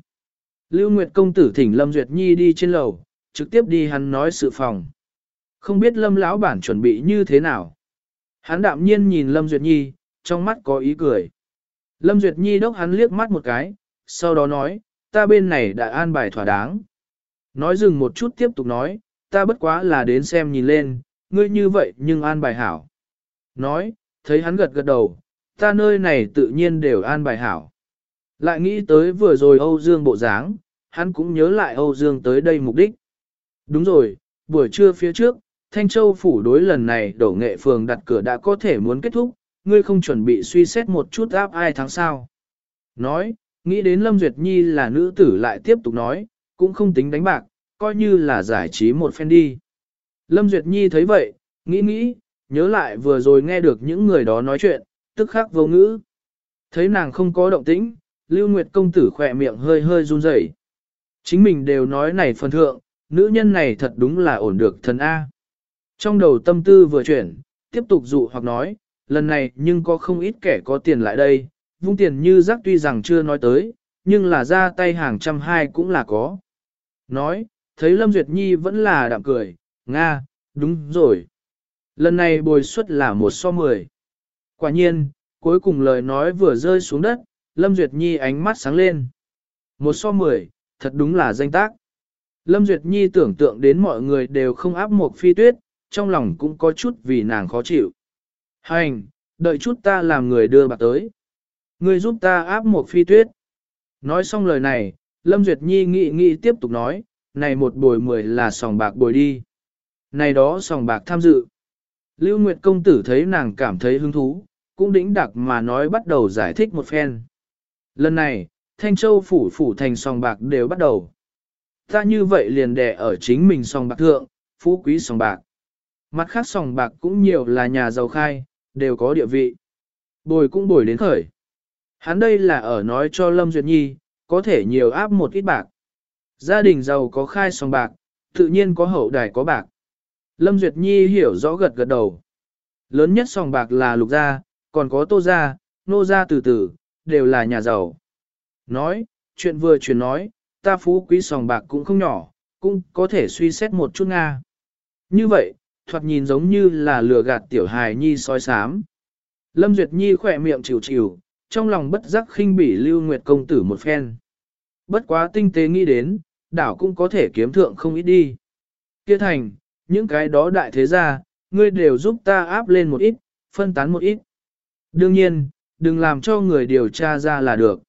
[SPEAKER 1] Lưu Nguyệt công tử thỉnh Lâm Duyệt Nhi đi trên lầu, trực tiếp đi hắn nói sự phòng. Không biết lâm lão bản chuẩn bị như thế nào. Hắn đạm nhiên nhìn Lâm Duyệt Nhi, trong mắt có ý cười. Lâm Duyệt Nhi đốc hắn liếc mắt một cái, sau đó nói, ta bên này đã an bài thỏa đáng. Nói dừng một chút tiếp tục nói, ta bất quá là đến xem nhìn lên, ngươi như vậy nhưng an bài hảo. Nói, thấy hắn gật gật đầu, ta nơi này tự nhiên đều an bài hảo. Lại nghĩ tới vừa rồi Âu Dương bộ dáng, hắn cũng nhớ lại Âu Dương tới đây mục đích. Đúng rồi, buổi trưa phía trước, Thanh Châu phủ đối lần này đổ nghệ phường đặt cửa đã có thể muốn kết thúc, ngươi không chuẩn bị suy xét một chút áp ai tháng sau. Nói, nghĩ đến Lâm Duyệt Nhi là nữ tử lại tiếp tục nói, cũng không tính đánh bạc, coi như là giải trí một phen đi. Lâm Duyệt Nhi thấy vậy, nghĩ nghĩ, nhớ lại vừa rồi nghe được những người đó nói chuyện, tức khắc vô ngữ. Thấy nàng không có động tĩnh, Lưu Nguyệt công tử khỏe miệng hơi hơi run rẩy. Chính mình đều nói này phần thượng, nữ nhân này thật đúng là ổn được thần A. Trong đầu tâm tư vừa chuyển, tiếp tục dụ hoặc nói, lần này nhưng có không ít kẻ có tiền lại đây, vung tiền như rác tuy rằng chưa nói tới, nhưng là ra tay hàng trăm hai cũng là có. Nói, thấy Lâm Duyệt Nhi vẫn là đạm cười, Nga, đúng rồi. Lần này bồi suất là một so mười. Quả nhiên, cuối cùng lời nói vừa rơi xuống đất, Lâm Duyệt Nhi ánh mắt sáng lên. Một so mười, thật đúng là danh tác. Lâm Duyệt Nhi tưởng tượng đến mọi người đều không áp một phi tuyết, trong lòng cũng có chút vì nàng khó chịu. Hành, đợi chút ta làm người đưa bạc tới. Người giúp ta áp một phi tuyết. Nói xong lời này, Lâm Duyệt Nhi nghĩ nghĩ tiếp tục nói, này một bồi mười là sòng bạc bồi đi. Này đó sòng bạc tham dự. Lưu Nguyệt công tử thấy nàng cảm thấy hứng thú, cũng đĩnh đặc mà nói bắt đầu giải thích một phen. Lần này, Thanh Châu phủ phủ thành sòng bạc đều bắt đầu. Ta như vậy liền đè ở chính mình sòng bạc thượng, phú quý sòng bạc. Mặt khác sòng bạc cũng nhiều là nhà giàu khai, đều có địa vị. Bồi cũng bồi đến khởi. Hắn đây là ở nói cho Lâm Duyệt Nhi, có thể nhiều áp một ít bạc. Gia đình giàu có khai sòng bạc, tự nhiên có hậu đài có bạc. Lâm Duyệt Nhi hiểu rõ gật gật đầu. Lớn nhất sòng bạc là lục gia, còn có tô gia, nô gia từ từ, đều là nhà giàu. Nói, chuyện vừa chuyển nói, ta phú quý sòng bạc cũng không nhỏ, cũng có thể suy xét một chút Nga. Như vậy, thoạt nhìn giống như là lừa gạt tiểu hài nhi soi sám. Lâm Duyệt Nhi khỏe miệng chịu chịu, trong lòng bất giác khinh bỉ Lưu Nguyệt công tử một phen. Bất quá tinh tế nghĩ đến, đảo cũng có thể kiếm thượng không ít đi. Kia thành, những cái đó đại thế gia, ngươi đều giúp ta áp lên một ít, phân tán một ít. Đương nhiên, đừng làm cho người điều tra ra là được.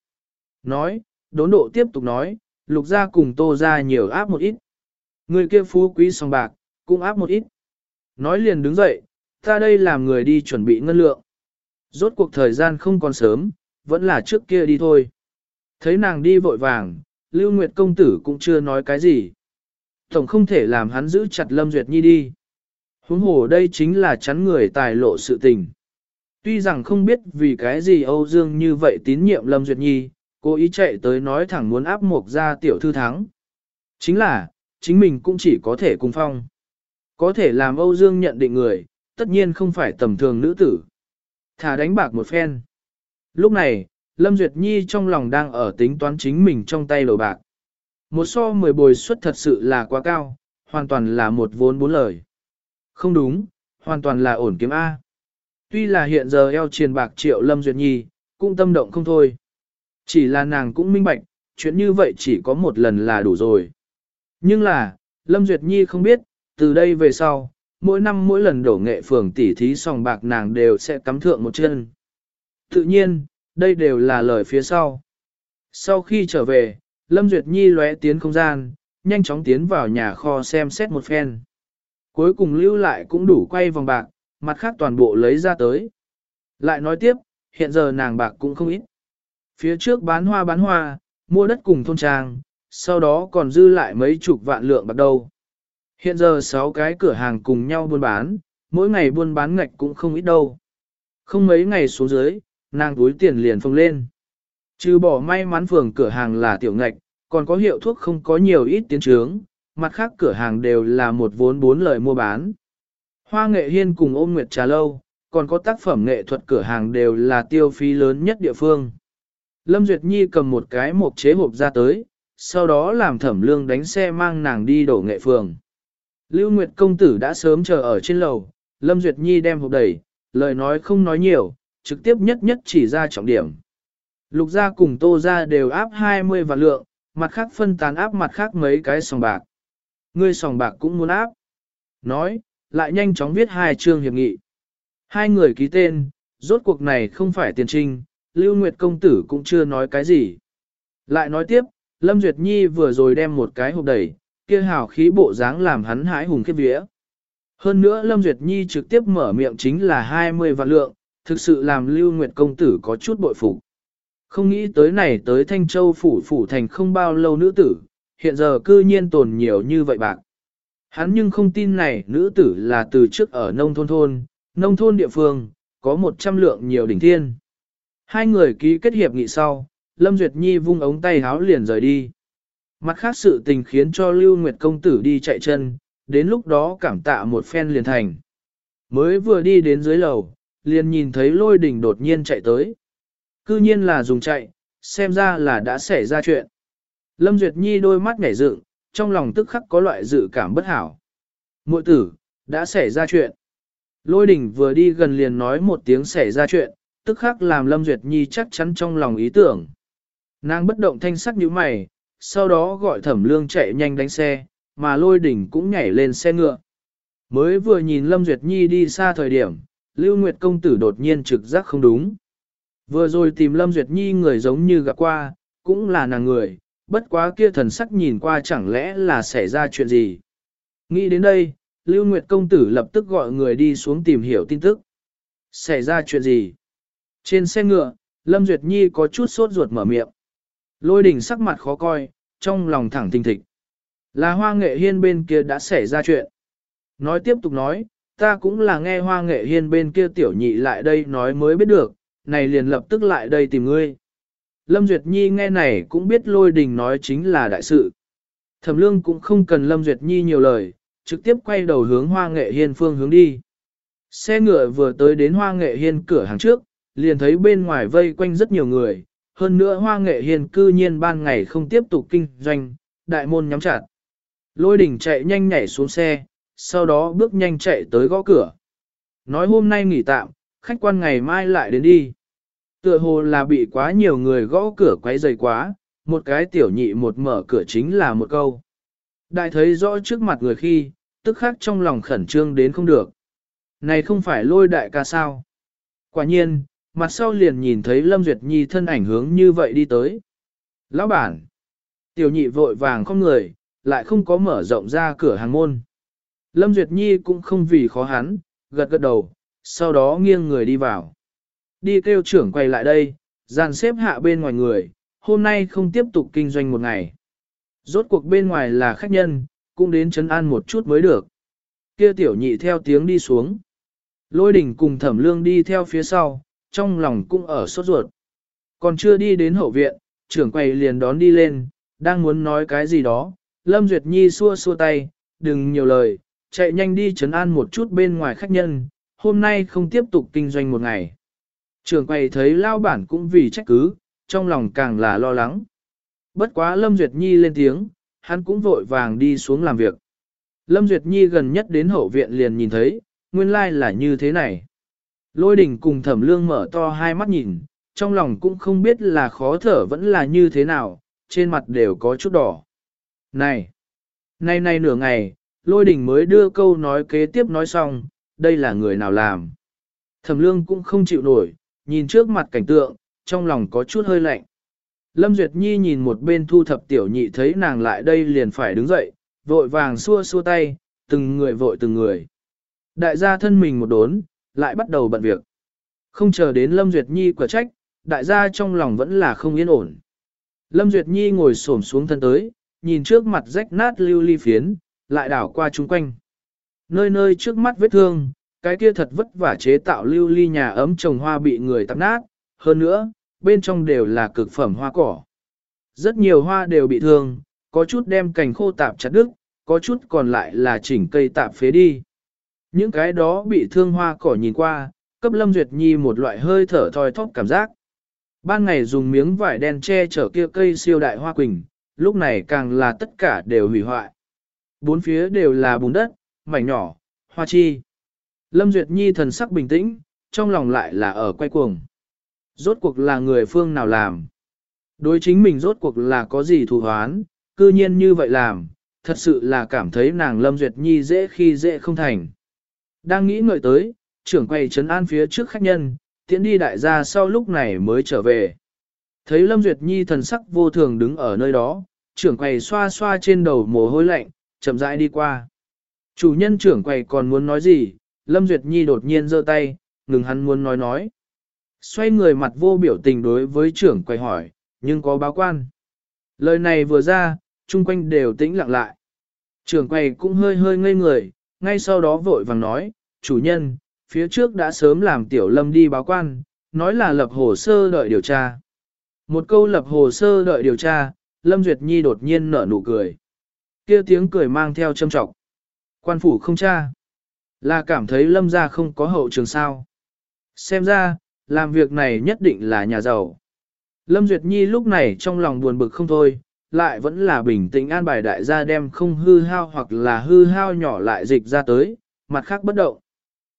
[SPEAKER 1] Nói, đốn độ tiếp tục nói, lục gia cùng tô gia nhiều áp một ít. Người kia phú quý song bạc, cũng áp một ít. Nói liền đứng dậy, ta đây làm người đi chuẩn bị ngân lượng. Rốt cuộc thời gian không còn sớm, vẫn là trước kia đi thôi. Thấy nàng đi vội vàng, Lưu Nguyệt công tử cũng chưa nói cái gì. Tổng không thể làm hắn giữ chặt Lâm Duyệt Nhi đi. Huống hồ đây chính là chắn người tài lộ sự tình. Tuy rằng không biết vì cái gì Âu Dương như vậy tín nhiệm Lâm Duyệt Nhi, cô ý chạy tới nói thẳng muốn áp mục ra tiểu thư thắng. Chính là, chính mình cũng chỉ có thể cùng phong. Có thể làm Âu Dương nhận định người, tất nhiên không phải tầm thường nữ tử. Thả đánh bạc một phen. Lúc này, Lâm Duyệt Nhi trong lòng đang ở tính toán chính mình trong tay lầu bạc. Một so mười bồi suất thật sự là quá cao, hoàn toàn là một vốn bốn lời. Không đúng, hoàn toàn là ổn kiếm A. Tuy là hiện giờ eo triền bạc triệu Lâm Duyệt Nhi, cũng tâm động không thôi. Chỉ là nàng cũng minh bạch, chuyện như vậy chỉ có một lần là đủ rồi. Nhưng là, Lâm Duyệt Nhi không biết, từ đây về sau, mỗi năm mỗi lần đổ nghệ phường tỉ thí sòng bạc nàng đều sẽ cắm thượng một chân. Tự nhiên, đây đều là lời phía sau. Sau khi trở về, Lâm Duyệt Nhi lóe tiến không gian, nhanh chóng tiến vào nhà kho xem xét một phen. Cuối cùng lưu lại cũng đủ quay vòng bạc, mặt khác toàn bộ lấy ra tới. Lại nói tiếp, hiện giờ nàng bạc cũng không ít. Phía trước bán hoa bán hoa, mua đất cùng thôn trang, sau đó còn dư lại mấy chục vạn lượng bạc đâu. Hiện giờ 6 cái cửa hàng cùng nhau buôn bán, mỗi ngày buôn bán ngạch cũng không ít đâu. Không mấy ngày xuống dưới, nàng túi tiền liền phồng lên. Trừ bỏ may mắn phường cửa hàng là tiểu ngạch, còn có hiệu thuốc không có nhiều ít tiến trướng, mặt khác cửa hàng đều là một vốn bốn lời mua bán. Hoa nghệ hiên cùng ôm nguyệt trà lâu, còn có tác phẩm nghệ thuật cửa hàng đều là tiêu phí lớn nhất địa phương. Lâm Duyệt Nhi cầm một cái mộc chế hộp ra tới, sau đó làm thẩm lương đánh xe mang nàng đi đổ nghệ phường. Lưu Nguyệt công tử đã sớm chờ ở trên lầu, Lâm Duyệt Nhi đem hộp đẩy, lời nói không nói nhiều, trực tiếp nhất nhất chỉ ra trọng điểm. Lục gia cùng tô gia đều áp 20 vạn lượng, mặt khác phân tán áp mặt khác mấy cái sòng bạc. Ngươi sòng bạc cũng muốn áp. Nói, lại nhanh chóng viết hai chương hiệp nghị. Hai người ký tên, rốt cuộc này không phải tiền trinh, Lưu Nguyệt công tử cũng chưa nói cái gì. Lại nói tiếp, Lâm Duyệt Nhi vừa rồi đem một cái hộp đẩy, kia hào khí bộ dáng làm hắn hãi hùng khiếp vía. Hơn nữa Lâm Duyệt Nhi trực tiếp mở miệng chính là 20 vạn lượng, thực sự làm Lưu Nguyệt công tử có chút bội phục. Không nghĩ tới này tới Thanh Châu phủ phủ thành không bao lâu nữ tử, hiện giờ cư nhiên tồn nhiều như vậy bạc. Hắn nhưng không tin này nữ tử là từ trước ở nông thôn thôn, nông thôn địa phương, có 100 lượng nhiều đỉnh thiên. Hai người ký kết hiệp nghị sau, Lâm Duyệt Nhi vung ống tay háo liền rời đi. Mặt khác sự tình khiến cho Lưu Nguyệt công tử đi chạy chân, đến lúc đó cảm tạ một phen liền thành. Mới vừa đi đến dưới lầu, liền nhìn thấy lôi đỉnh đột nhiên chạy tới. Cư nhiên là dùng chạy, xem ra là đã xảy ra chuyện. Lâm Duyệt Nhi đôi mắt nhảy dựng, trong lòng tức khắc có loại dự cảm bất hảo. Muội tử, đã xảy ra chuyện. Lôi đỉnh vừa đi gần liền nói một tiếng xảy ra chuyện, tức khắc làm Lâm Duyệt Nhi chắc chắn trong lòng ý tưởng. Nàng bất động thanh sắc như mày, sau đó gọi thẩm lương chạy nhanh đánh xe, mà lôi đỉnh cũng nhảy lên xe ngựa. Mới vừa nhìn Lâm Duyệt Nhi đi xa thời điểm, Lưu Nguyệt công tử đột nhiên trực giác không đúng. Vừa rồi tìm Lâm Duyệt Nhi người giống như gặp qua, cũng là nàng người, bất quá kia thần sắc nhìn qua chẳng lẽ là xảy ra chuyện gì. Nghĩ đến đây, Lưu Nguyệt công tử lập tức gọi người đi xuống tìm hiểu tin tức. Xảy ra chuyện gì? Trên xe ngựa, Lâm Duyệt Nhi có chút sốt ruột mở miệng. Lôi đình sắc mặt khó coi, trong lòng thẳng thình thịch. Là hoa nghệ hiên bên kia đã xảy ra chuyện. Nói tiếp tục nói, ta cũng là nghe hoa nghệ hiên bên kia tiểu nhị lại đây nói mới biết được, này liền lập tức lại đây tìm ngươi. Lâm Duyệt Nhi nghe này cũng biết lôi đình nói chính là đại sự. Thẩm lương cũng không cần Lâm Duyệt Nhi nhiều lời, trực tiếp quay đầu hướng hoa nghệ hiên phương hướng đi. Xe ngựa vừa tới đến hoa nghệ hiên cửa hàng trước, liền thấy bên ngoài vây quanh rất nhiều người, hơn nữa hoa nghệ hiên cư nhiên ban ngày không tiếp tục kinh doanh, đại môn nhắm chặt. Lôi đỉnh chạy nhanh nhảy xuống xe, sau đó bước nhanh chạy tới gõ cửa. Nói hôm nay nghỉ tạm, khách quan ngày mai lại đến đi. Tựa hồ là bị quá nhiều người gõ cửa quấy rầy quá, một cái tiểu nhị một mở cửa chính là một câu. Đại thấy rõ trước mặt người khi, tức khắc trong lòng khẩn trương đến không được. Này không phải lôi đại ca sao? Quả nhiên, mặt sau liền nhìn thấy Lâm Duyệt Nhi thân ảnh hướng như vậy đi tới. Lão bản! Tiểu nhị vội vàng không người, lại không có mở rộng ra cửa hàng môn. Lâm Duyệt Nhi cũng không vì khó hắn, gật gật đầu, sau đó nghiêng người đi vào. Đi kêu trưởng quay lại đây, dàn xếp hạ bên ngoài người, hôm nay không tiếp tục kinh doanh một ngày. Rốt cuộc bên ngoài là khách nhân, cũng đến chấn an một chút mới được. Kia tiểu nhị theo tiếng đi xuống. Lôi đỉnh cùng thẩm lương đi theo phía sau, trong lòng cũng ở sốt ruột. Còn chưa đi đến hậu viện, trưởng quầy liền đón đi lên, đang muốn nói cái gì đó. Lâm Duyệt Nhi xua xua tay, đừng nhiều lời, chạy nhanh đi chấn an một chút bên ngoài khách nhân, hôm nay không tiếp tục kinh doanh một ngày. Trường quầy thấy lao bản cũng vì trách cứ, trong lòng càng là lo lắng. Bất quá Lâm Duyệt Nhi lên tiếng, hắn cũng vội vàng đi xuống làm việc. Lâm Duyệt Nhi gần nhất đến hậu viện liền nhìn thấy, nguyên lai là như thế này. Lôi đình cùng thẩm lương mở to hai mắt nhìn, trong lòng cũng không biết là khó thở vẫn là như thế nào, trên mặt đều có chút đỏ. Này! Nay nay nửa ngày, lôi đình mới đưa câu nói kế tiếp nói xong, đây là người nào làm. Thẩm lương cũng không chịu nổi, nhìn trước mặt cảnh tượng, trong lòng có chút hơi lạnh. Lâm Duyệt Nhi nhìn một bên thu thập tiểu nhị thấy nàng lại đây liền phải đứng dậy, vội vàng xua xua tay, từng người vội từng người. Đại gia thân mình một đốn, lại bắt đầu bận việc. Không chờ đến Lâm Duyệt Nhi quả trách, đại gia trong lòng vẫn là không yên ổn. Lâm Duyệt Nhi ngồi xổm xuống thân tới, nhìn trước mặt rách nát lưu ly phiến, lại đảo qua chúng quanh. Nơi nơi trước mắt vết thương, cái kia thật vất vả chế tạo lưu ly nhà ấm trồng hoa bị người tạp nát, hơn nữa, bên trong đều là cực phẩm hoa cỏ. Rất nhiều hoa đều bị thương, có chút đem cành khô tạp chặt đứt, có chút còn lại là chỉnh cây tạp phế đi. Những cái đó bị thương hoa cỏ nhìn qua, cấp Lâm Duyệt Nhi một loại hơi thở thoi thóp cảm giác. Ban ngày dùng miếng vải đen che chở kia cây siêu đại hoa quỳnh, lúc này càng là tất cả đều hủy hoại. Bốn phía đều là bùn đất, mảnh nhỏ, hoa chi. Lâm Duyệt Nhi thần sắc bình tĩnh, trong lòng lại là ở quay cuồng. Rốt cuộc là người phương nào làm? Đối chính mình rốt cuộc là có gì thù hoán, cư nhiên như vậy làm, thật sự là cảm thấy nàng Lâm Duyệt Nhi dễ khi dễ không thành. Đang nghĩ ngợi tới, trưởng quay trấn an phía trước khách nhân, tiễn đi đại gia sau lúc này mới trở về. Thấy Lâm Duyệt Nhi thần sắc vô thường đứng ở nơi đó, trưởng quầy xoa xoa trên đầu mồ hôi lạnh, chậm rãi đi qua. Chủ nhân trưởng quầy còn muốn nói gì, Lâm Duyệt Nhi đột nhiên giơ tay, ngừng hắn muốn nói nói. Xoay người mặt vô biểu tình đối với trưởng quầy hỏi, nhưng có báo quan. Lời này vừa ra, chung quanh đều tĩnh lặng lại. Trưởng quầy cũng hơi hơi ngây người, ngay sau đó vội vàng nói, chủ nhân, phía trước đã sớm làm tiểu lâm đi báo quan, nói là lập hồ sơ đợi điều tra. Một câu lập hồ sơ đợi điều tra, Lâm Duyệt Nhi đột nhiên nở nụ cười. kia tiếng cười mang theo châm trọng. Quan phủ không tra. Là cảm thấy Lâm gia không có hậu trường sao. Xem ra, làm việc này nhất định là nhà giàu. Lâm Duyệt Nhi lúc này trong lòng buồn bực không thôi, lại vẫn là bình tĩnh an bài đại gia đem không hư hao hoặc là hư hao nhỏ lại dịch ra tới, mặt khác bất động.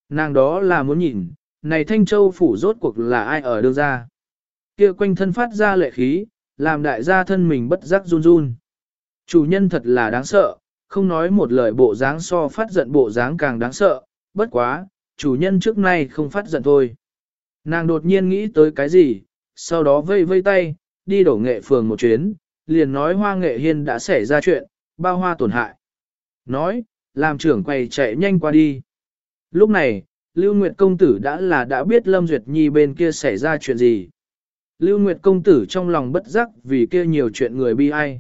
[SPEAKER 1] Nàng đó là muốn nhìn, này Thanh Châu phủ rốt cuộc là ai ở đương ra. kia quanh thân phát ra lệ khí, làm đại gia thân mình bất giác run run. Chủ nhân thật là đáng sợ, không nói một lời bộ dáng so phát giận bộ dáng càng đáng sợ, bất quá, chủ nhân trước nay không phát giận thôi. Nàng đột nhiên nghĩ tới cái gì, sau đó vây vây tay, đi đổ nghệ phường một chuyến, liền nói hoa nghệ hiên đã xảy ra chuyện, bao hoa tổn hại. Nói, làm trưởng quầy chạy nhanh qua đi. Lúc này, Lưu Nguyệt Công Tử đã là đã biết Lâm Duyệt Nhi bên kia xảy ra chuyện gì. Lưu Nguyệt Công Tử trong lòng bất giác vì kia nhiều chuyện người bi ai.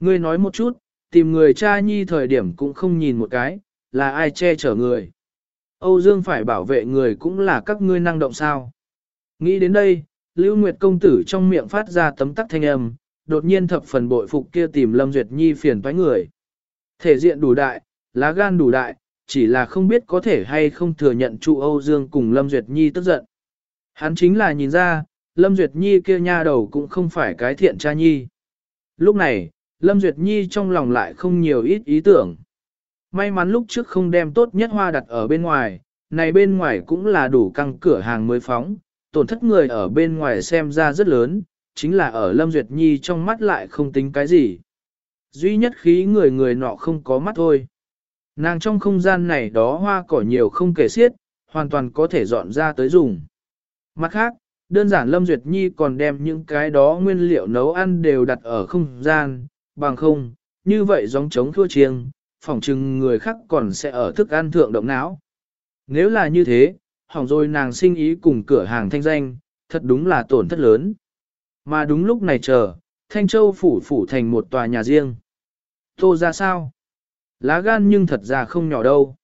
[SPEAKER 1] Ngươi nói một chút, tìm người cha Nhi thời điểm cũng không nhìn một cái, là ai che chở người. Âu Dương phải bảo vệ người cũng là các ngươi năng động sao. Nghĩ đến đây, Lưu Nguyệt Công Tử trong miệng phát ra tấm tắc thanh âm, đột nhiên thập phần bội phục kia tìm Lâm Duyệt Nhi phiền toái người. Thể diện đủ đại, lá gan đủ đại, chỉ là không biết có thể hay không thừa nhận trụ Âu Dương cùng Lâm Duyệt Nhi tức giận. Hắn chính là nhìn ra, Lâm Duyệt Nhi kia nha đầu cũng không phải cái thiện cha nhi. Lúc này, Lâm Duyệt Nhi trong lòng lại không nhiều ít ý tưởng. May mắn lúc trước không đem tốt nhất hoa đặt ở bên ngoài, này bên ngoài cũng là đủ căng cửa hàng mới phóng, tổn thất người ở bên ngoài xem ra rất lớn, chính là ở Lâm Duyệt Nhi trong mắt lại không tính cái gì. Duy nhất khí người người nọ không có mắt thôi. Nàng trong không gian này đó hoa cỏ nhiều không kể xiết, hoàn toàn có thể dọn ra tới dùng. Mặt khác, đơn giản Lâm Duyệt Nhi còn đem những cái đó nguyên liệu nấu ăn đều đặt ở không gian, bằng không, như vậy giống chống thua chiêng, phỏng chừng người khác còn sẽ ở thức ăn thượng động não. Nếu là như thế, hỏng rồi nàng sinh ý cùng cửa hàng thanh danh, thật đúng là tổn thất lớn. Mà đúng lúc này chờ, Thanh Châu phủ phủ thành một tòa nhà riêng. Tô ra sao? Lá gan nhưng thật ra không nhỏ đâu.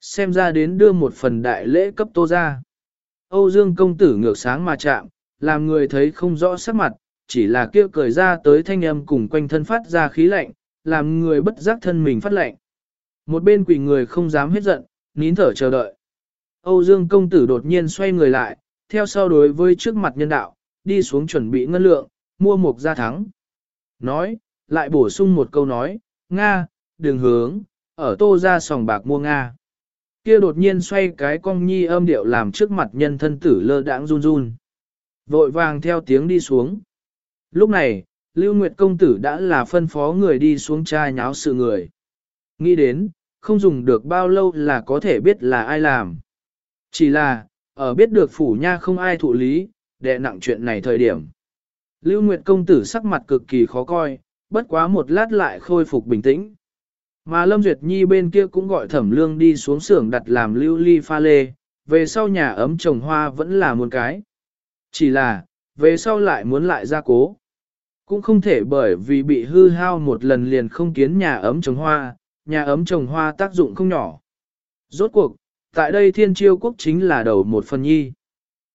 [SPEAKER 1] Xem ra đến đưa một phần đại lễ cấp tô ra. Âu Dương công tử ngược sáng mà chạm, làm người thấy không rõ sắc mặt, chỉ là kêu cười ra tới thanh âm cùng quanh thân phát ra khí lạnh, làm người bất giác thân mình phát lạnh. Một bên quỷ người không dám hết giận, nín thở chờ đợi. Âu Dương công tử đột nhiên xoay người lại, theo sau đối với trước mặt nhân đạo, đi xuống chuẩn bị ngân lượng, mua mục gia thắng. Nói, lại bổ sung một câu nói, Nga, đường hướng, ở tô ra sòng bạc mua Nga. Kia đột nhiên xoay cái cong nhi âm điệu làm trước mặt nhân thân tử lơ đãng run run. Vội vàng theo tiếng đi xuống. Lúc này, Lưu Nguyệt công tử đã là phân phó người đi xuống trai nháo sự người. Nghĩ đến, không dùng được bao lâu là có thể biết là ai làm. Chỉ là, ở biết được phủ nha không ai thụ lý, đệ nặng chuyện này thời điểm. Lưu Nguyệt công tử sắc mặt cực kỳ khó coi, bất quá một lát lại khôi phục bình tĩnh. Mà Lâm Duyệt Nhi bên kia cũng gọi thẩm lương đi xuống xưởng đặt làm lưu ly pha lê, về sau nhà ấm trồng hoa vẫn là một cái. Chỉ là, về sau lại muốn lại ra cố. Cũng không thể bởi vì bị hư hao một lần liền không kiến nhà ấm trồng hoa, nhà ấm trồng hoa tác dụng không nhỏ. Rốt cuộc, tại đây thiên chiêu quốc chính là đầu một phần nhi.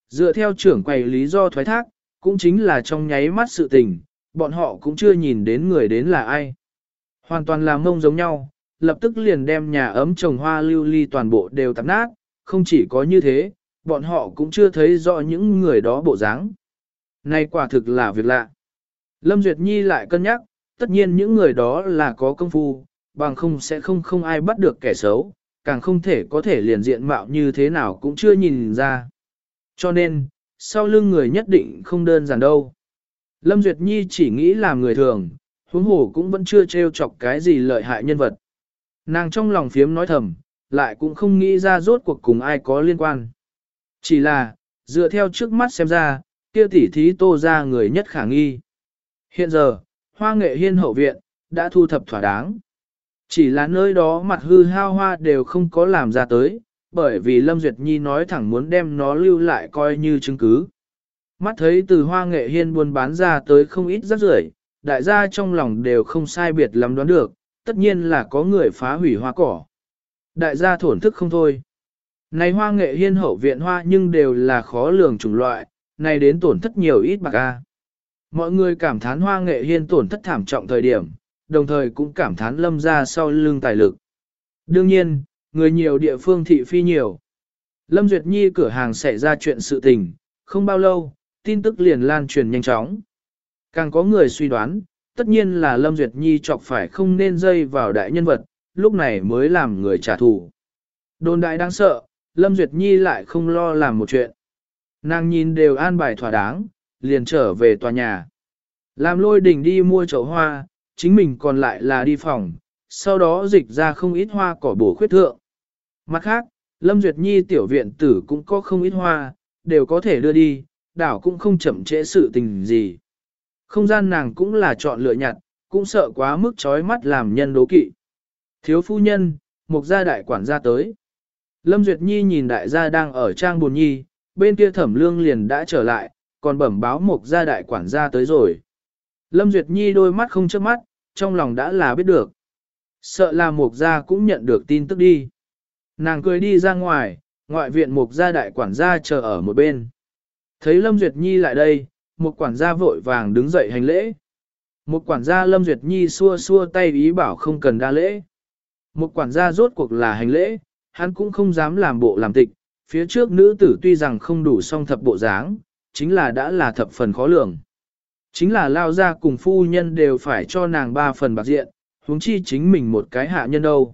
[SPEAKER 1] Dựa theo trưởng quầy lý do thoái thác, cũng chính là trong nháy mắt sự tình, bọn họ cũng chưa nhìn đến người đến là ai. Hoàn toàn là mông giống nhau, lập tức liền đem nhà ấm trồng hoa lưu ly toàn bộ đều tạp nát, không chỉ có như thế, bọn họ cũng chưa thấy rõ những người đó bộ dáng. Này quả thực là việc lạ. Lâm Duyệt Nhi lại cân nhắc, tất nhiên những người đó là có công phu, bằng không sẽ không không ai bắt được kẻ xấu, càng không thể có thể liền diện mạo như thế nào cũng chưa nhìn ra. Cho nên, sau lưng người nhất định không đơn giản đâu. Lâm Duyệt Nhi chỉ nghĩ làm người thường, huống hồ cũng vẫn chưa trêu chọc cái gì lợi hại nhân vật. Nàng trong lòng phiếm nói thầm, lại cũng không nghĩ ra rốt cuộc cùng ai có liên quan. Chỉ là, dựa theo trước mắt xem ra, kia tỉ thí tô ra người nhất khả nghi. Hiện giờ, hoa nghệ hiên hậu viện, đã thu thập thỏa đáng. Chỉ là nơi đó mặt hư hao hoa đều không có làm ra tới, bởi vì Lâm Duyệt Nhi nói thẳng muốn đem nó lưu lại coi như chứng cứ. Mắt thấy từ hoa nghệ hiên buôn bán ra tới không ít rất rưởi, đại gia trong lòng đều không sai biệt lắm đoán được, tất nhiên là có người phá hủy hoa cỏ. Đại gia thổn thức không thôi. Này hoa nghệ hiên hậu viện hoa nhưng đều là khó lường chủng loại, này đến tổn thất nhiều ít bạc a. Mọi người cảm thán hoa nghệ hiên tổn thất thảm trọng thời điểm, đồng thời cũng cảm thán lâm ra sau lưng tài lực. Đương nhiên, người nhiều địa phương thị phi nhiều. Lâm Duyệt Nhi cửa hàng xảy ra chuyện sự tình, không bao lâu, tin tức liền lan truyền nhanh chóng. Càng có người suy đoán, tất nhiên là Lâm Duyệt Nhi chọc phải không nên dây vào đại nhân vật, lúc này mới làm người trả thù. Đồn đại đang sợ, Lâm Duyệt Nhi lại không lo làm một chuyện. Nàng nhìn đều an bài thỏa đáng, liền trở về tòa nhà. Làm lôi đỉnh đi mua chậu hoa, chính mình còn lại là đi phòng, sau đó dịch ra không ít hoa cỏ bổ khuyết thượng. Mặt khác, Lâm Duyệt Nhi tiểu viện tử cũng có không ít hoa, đều có thể đưa đi, đảo cũng không chậm trễ sự tình gì. Không gian nàng cũng là chọn lựa nhặt, cũng sợ quá mức chói mắt làm nhân đố kỵ. Thiếu phu nhân, một gia đại quản gia tới. Lâm Duyệt Nhi nhìn đại gia đang ở trang buồn nhi, bên kia thẩm lương liền đã trở lại, còn bẩm báo mục gia đại quản gia tới rồi. Lâm Duyệt Nhi đôi mắt không chớp mắt, trong lòng đã là biết được. Sợ là mục gia cũng nhận được tin tức đi. Nàng cười đi ra ngoài, ngoại viện mục gia đại quản gia chờ ở một bên. Thấy Lâm Duyệt Nhi lại đây, một quản gia vội vàng đứng dậy hành lễ. Một quản gia Lâm Duyệt Nhi xua xua tay ý bảo không cần đa lễ. Một quản gia rốt cuộc là hành lễ, hắn cũng không dám làm bộ làm tịch, phía trước nữ tử tuy rằng không đủ song thập bộ dáng, chính là đã là thập phần khó lường. Chính là lao ra cùng phu nhân đều phải cho nàng ba phần bạc diện, huống chi chính mình một cái hạ nhân đâu.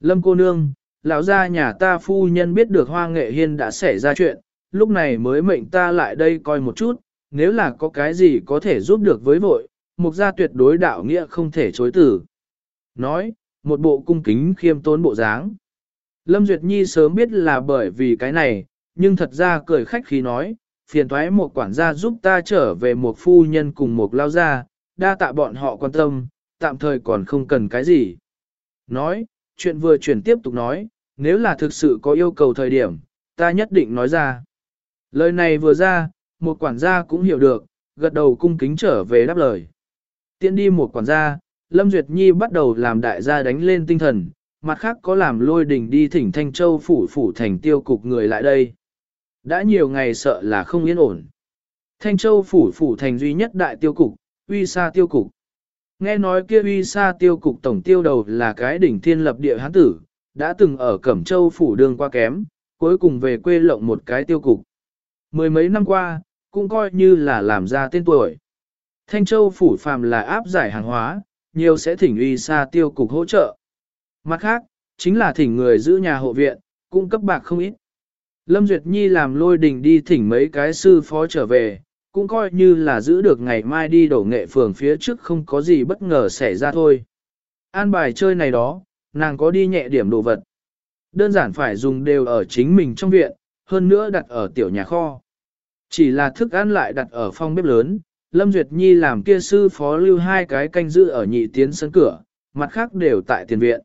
[SPEAKER 1] Lâm cô nương, lão gia nhà ta phu nhân biết được hoa nghệ hiên đã xảy ra chuyện, lúc này mới mệnh ta lại đây coi một chút, nếu là có cái gì có thể giúp được với vội, mục gia tuyệt đối đạo nghĩa không thể chối tử. Nói, một bộ cung kính khiêm tốn bộ dáng. Lâm Duyệt Nhi sớm biết là bởi vì cái này, nhưng thật ra cười khách khí nói, phiền thoái một quản gia giúp ta trở về một phu nhân cùng một lao gia, đa tạ bọn họ quan tâm, tạm thời còn không cần cái gì. Nói, chuyện vừa chuyển tiếp tục nói, nếu là thực sự có yêu cầu thời điểm, ta nhất định nói ra. Lời này vừa ra, một quản gia cũng hiểu được, gật đầu cung kính trở về đáp lời. Tiến đi một quản gia, Lâm Duyệt Nhi bắt đầu làm đại gia đánh lên tinh thần, mặt khác có làm lôi đình đi thỉnh Thanh Châu phủ phủ thành tiêu cục người lại đây. Đã nhiều ngày sợ là không yên ổn. Thanh Châu phủ phủ thành duy nhất đại tiêu cục, uy sa tiêu cục. Nghe nói kia uy sa tiêu cục tổng tiêu đầu là cái đỉnh thiên lập địa hán tử, đã từng ở Cẩm Châu phủ đường qua kém, cuối cùng về quê lộng một cái tiêu cục. Mười mấy năm qua, cũng coi như là làm ra tên tuổi. Thanh Châu phủ phàm là áp giải hàng hóa, nhiều sẽ thỉnh uy sa tiêu cục hỗ trợ. Mặt khác, chính là thỉnh người giữ nhà hộ viện, cung cấp bạc không ít. Lâm Duyệt Nhi làm lôi đình đi thỉnh mấy cái sư phó trở về, cũng coi như là giữ được ngày mai đi đổ nghệ phường phía trước không có gì bất ngờ xảy ra thôi. An bài chơi này đó, nàng có đi nhẹ điểm đồ vật. Đơn giản phải dùng đều ở chính mình trong viện, hơn nữa đặt ở tiểu nhà kho. Chỉ là thức ăn lại đặt ở phòng bếp lớn, Lâm Duyệt Nhi làm kia sư phó lưu hai cái canh giữ ở nhị tiến sân cửa, mặt khác đều tại tiền viện.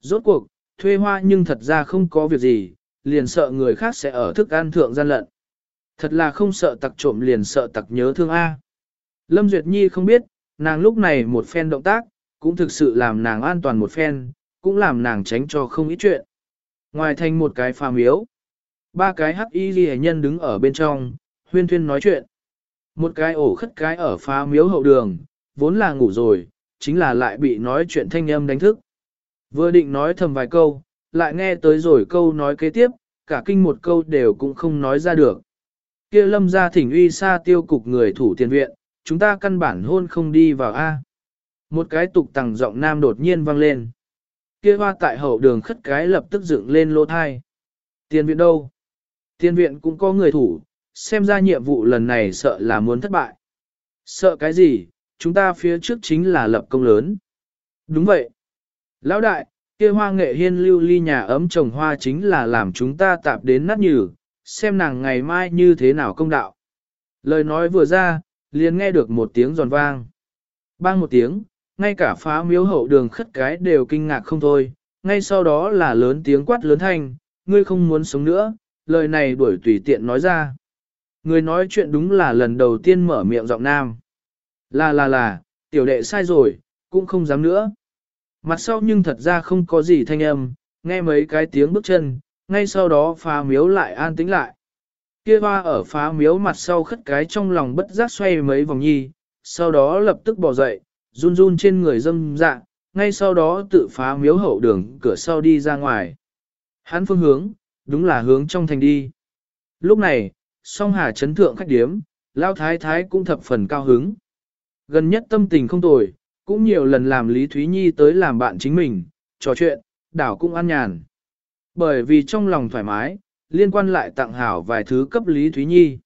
[SPEAKER 1] Rốt cuộc, thuê hoa nhưng thật ra không có việc gì, liền sợ người khác sẽ ở thức ăn thượng gian lận. Thật là không sợ tặc trộm liền sợ tặc nhớ thương A. Lâm Duyệt Nhi không biết, nàng lúc này một phen động tác, cũng thực sự làm nàng an toàn một phen, cũng làm nàng tránh cho không ít chuyện. Ngoài thành một cái phàm yếu, ba cái hắc y ghi nhân đứng ở bên trong, huyên thuyên nói chuyện. Một cái ổ khất cái ở phá miếu hậu đường, vốn là ngủ rồi, chính là lại bị nói chuyện thanh âm đánh thức. Vừa định nói thầm vài câu, lại nghe tới rồi câu nói kế tiếp, cả kinh một câu đều cũng không nói ra được. kia lâm ra thỉnh uy xa tiêu cục người thủ tiền viện, chúng ta căn bản hôn không đi vào A. một cái tục tằng giọng nam đột nhiên vang lên. Kia hoa tại hậu đường khất cái lập tức dựng lên lô thai. Tiền viện đâu? Tiền viện cũng có người thủ, xem ra nhiệm vụ lần này sợ là muốn thất bại. Sợ cái gì, chúng ta phía trước chính là lập công lớn. Đúng vậy. Lão đại, kia hoa nghệ hiên lưu ly nhà ấm trồng hoa chính là làm chúng ta tạp đến nát nhừ, xem nàng ngày mai như thế nào công đạo. Lời nói vừa ra, liền nghe được một tiếng giòn vang. Bang một tiếng, ngay cả phá miếu hậu đường khất cái đều kinh ngạc không thôi, ngay sau đó là lớn tiếng quát lớn thanh, ngươi không muốn sống nữa, lời này đuổi tùy tiện nói ra. Người nói chuyện đúng là lần đầu tiên mở miệng giọng nam. Là là là, tiểu đệ sai rồi, cũng không dám nữa. Mặt sau nhưng thật ra không có gì thanh âm, nghe mấy cái tiếng bước chân, ngay sau đó phá miếu lại an tĩnh lại. Kia hoa ở phá miếu mặt sau khất cái trong lòng bất giác xoay mấy vòng nhi, sau đó lập tức bỏ dậy, run run trên người dâm dạ, ngay sau đó tự phá miếu hậu đường cửa sau đi ra ngoài. Hắn phương hướng, đúng là hướng trong thành đi. Lúc này, song hà chấn thượng khách điếm, lao thái thái cũng thập phần cao hứng. Gần nhất tâm tình không tồi, cũng nhiều lần làm Lý Thúy Nhi tới làm bạn chính mình, trò chuyện, đảo cũng an nhàn. Bởi vì trong lòng thoải mái, liên quan lại tặng hảo vài thứ cấp Lý Thúy Nhi.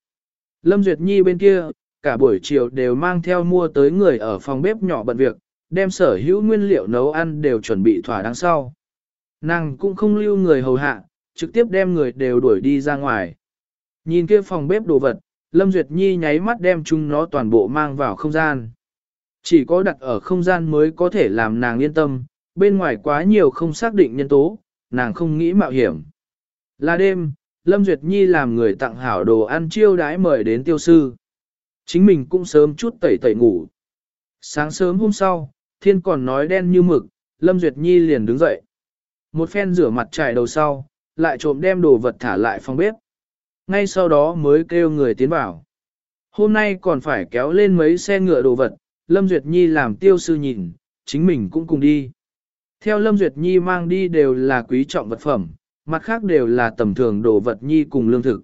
[SPEAKER 1] Lâm Duyệt Nhi bên kia, cả buổi chiều đều mang theo mua tới người ở phòng bếp nhỏ bận việc, đem sở hữu nguyên liệu nấu ăn đều chuẩn bị thỏa đáng sau. Nàng cũng không lưu người hầu hạ, trực tiếp đem người đều đuổi đi ra ngoài. Nhìn kia phòng bếp đồ vật, Lâm Duyệt Nhi nháy mắt đem chúng nó toàn bộ mang vào không gian. Chỉ có đặt ở không gian mới có thể làm nàng yên tâm, bên ngoài quá nhiều không xác định nhân tố, nàng không nghĩ mạo hiểm. Là đêm, Lâm Duyệt Nhi làm người tặng hảo đồ ăn chiêu đãi mời đến tiêu sư. Chính mình cũng sớm chút tẩy tẩy ngủ. Sáng sớm hôm sau, thiên còn nói đen như mực, Lâm Duyệt Nhi liền đứng dậy. Một phen rửa mặt trải đầu sau, lại trộm đem đồ vật thả lại phòng bếp. Ngay sau đó mới kêu người tiến vào. Hôm nay còn phải kéo lên mấy xe ngựa đồ vật, Lâm Duyệt Nhi làm tiêu sư nhìn, chính mình cũng cùng đi. Theo Lâm Duyệt Nhi mang đi đều là quý trọng vật phẩm, mặt khác đều là tầm thường đồ vật Nhi cùng lương thực.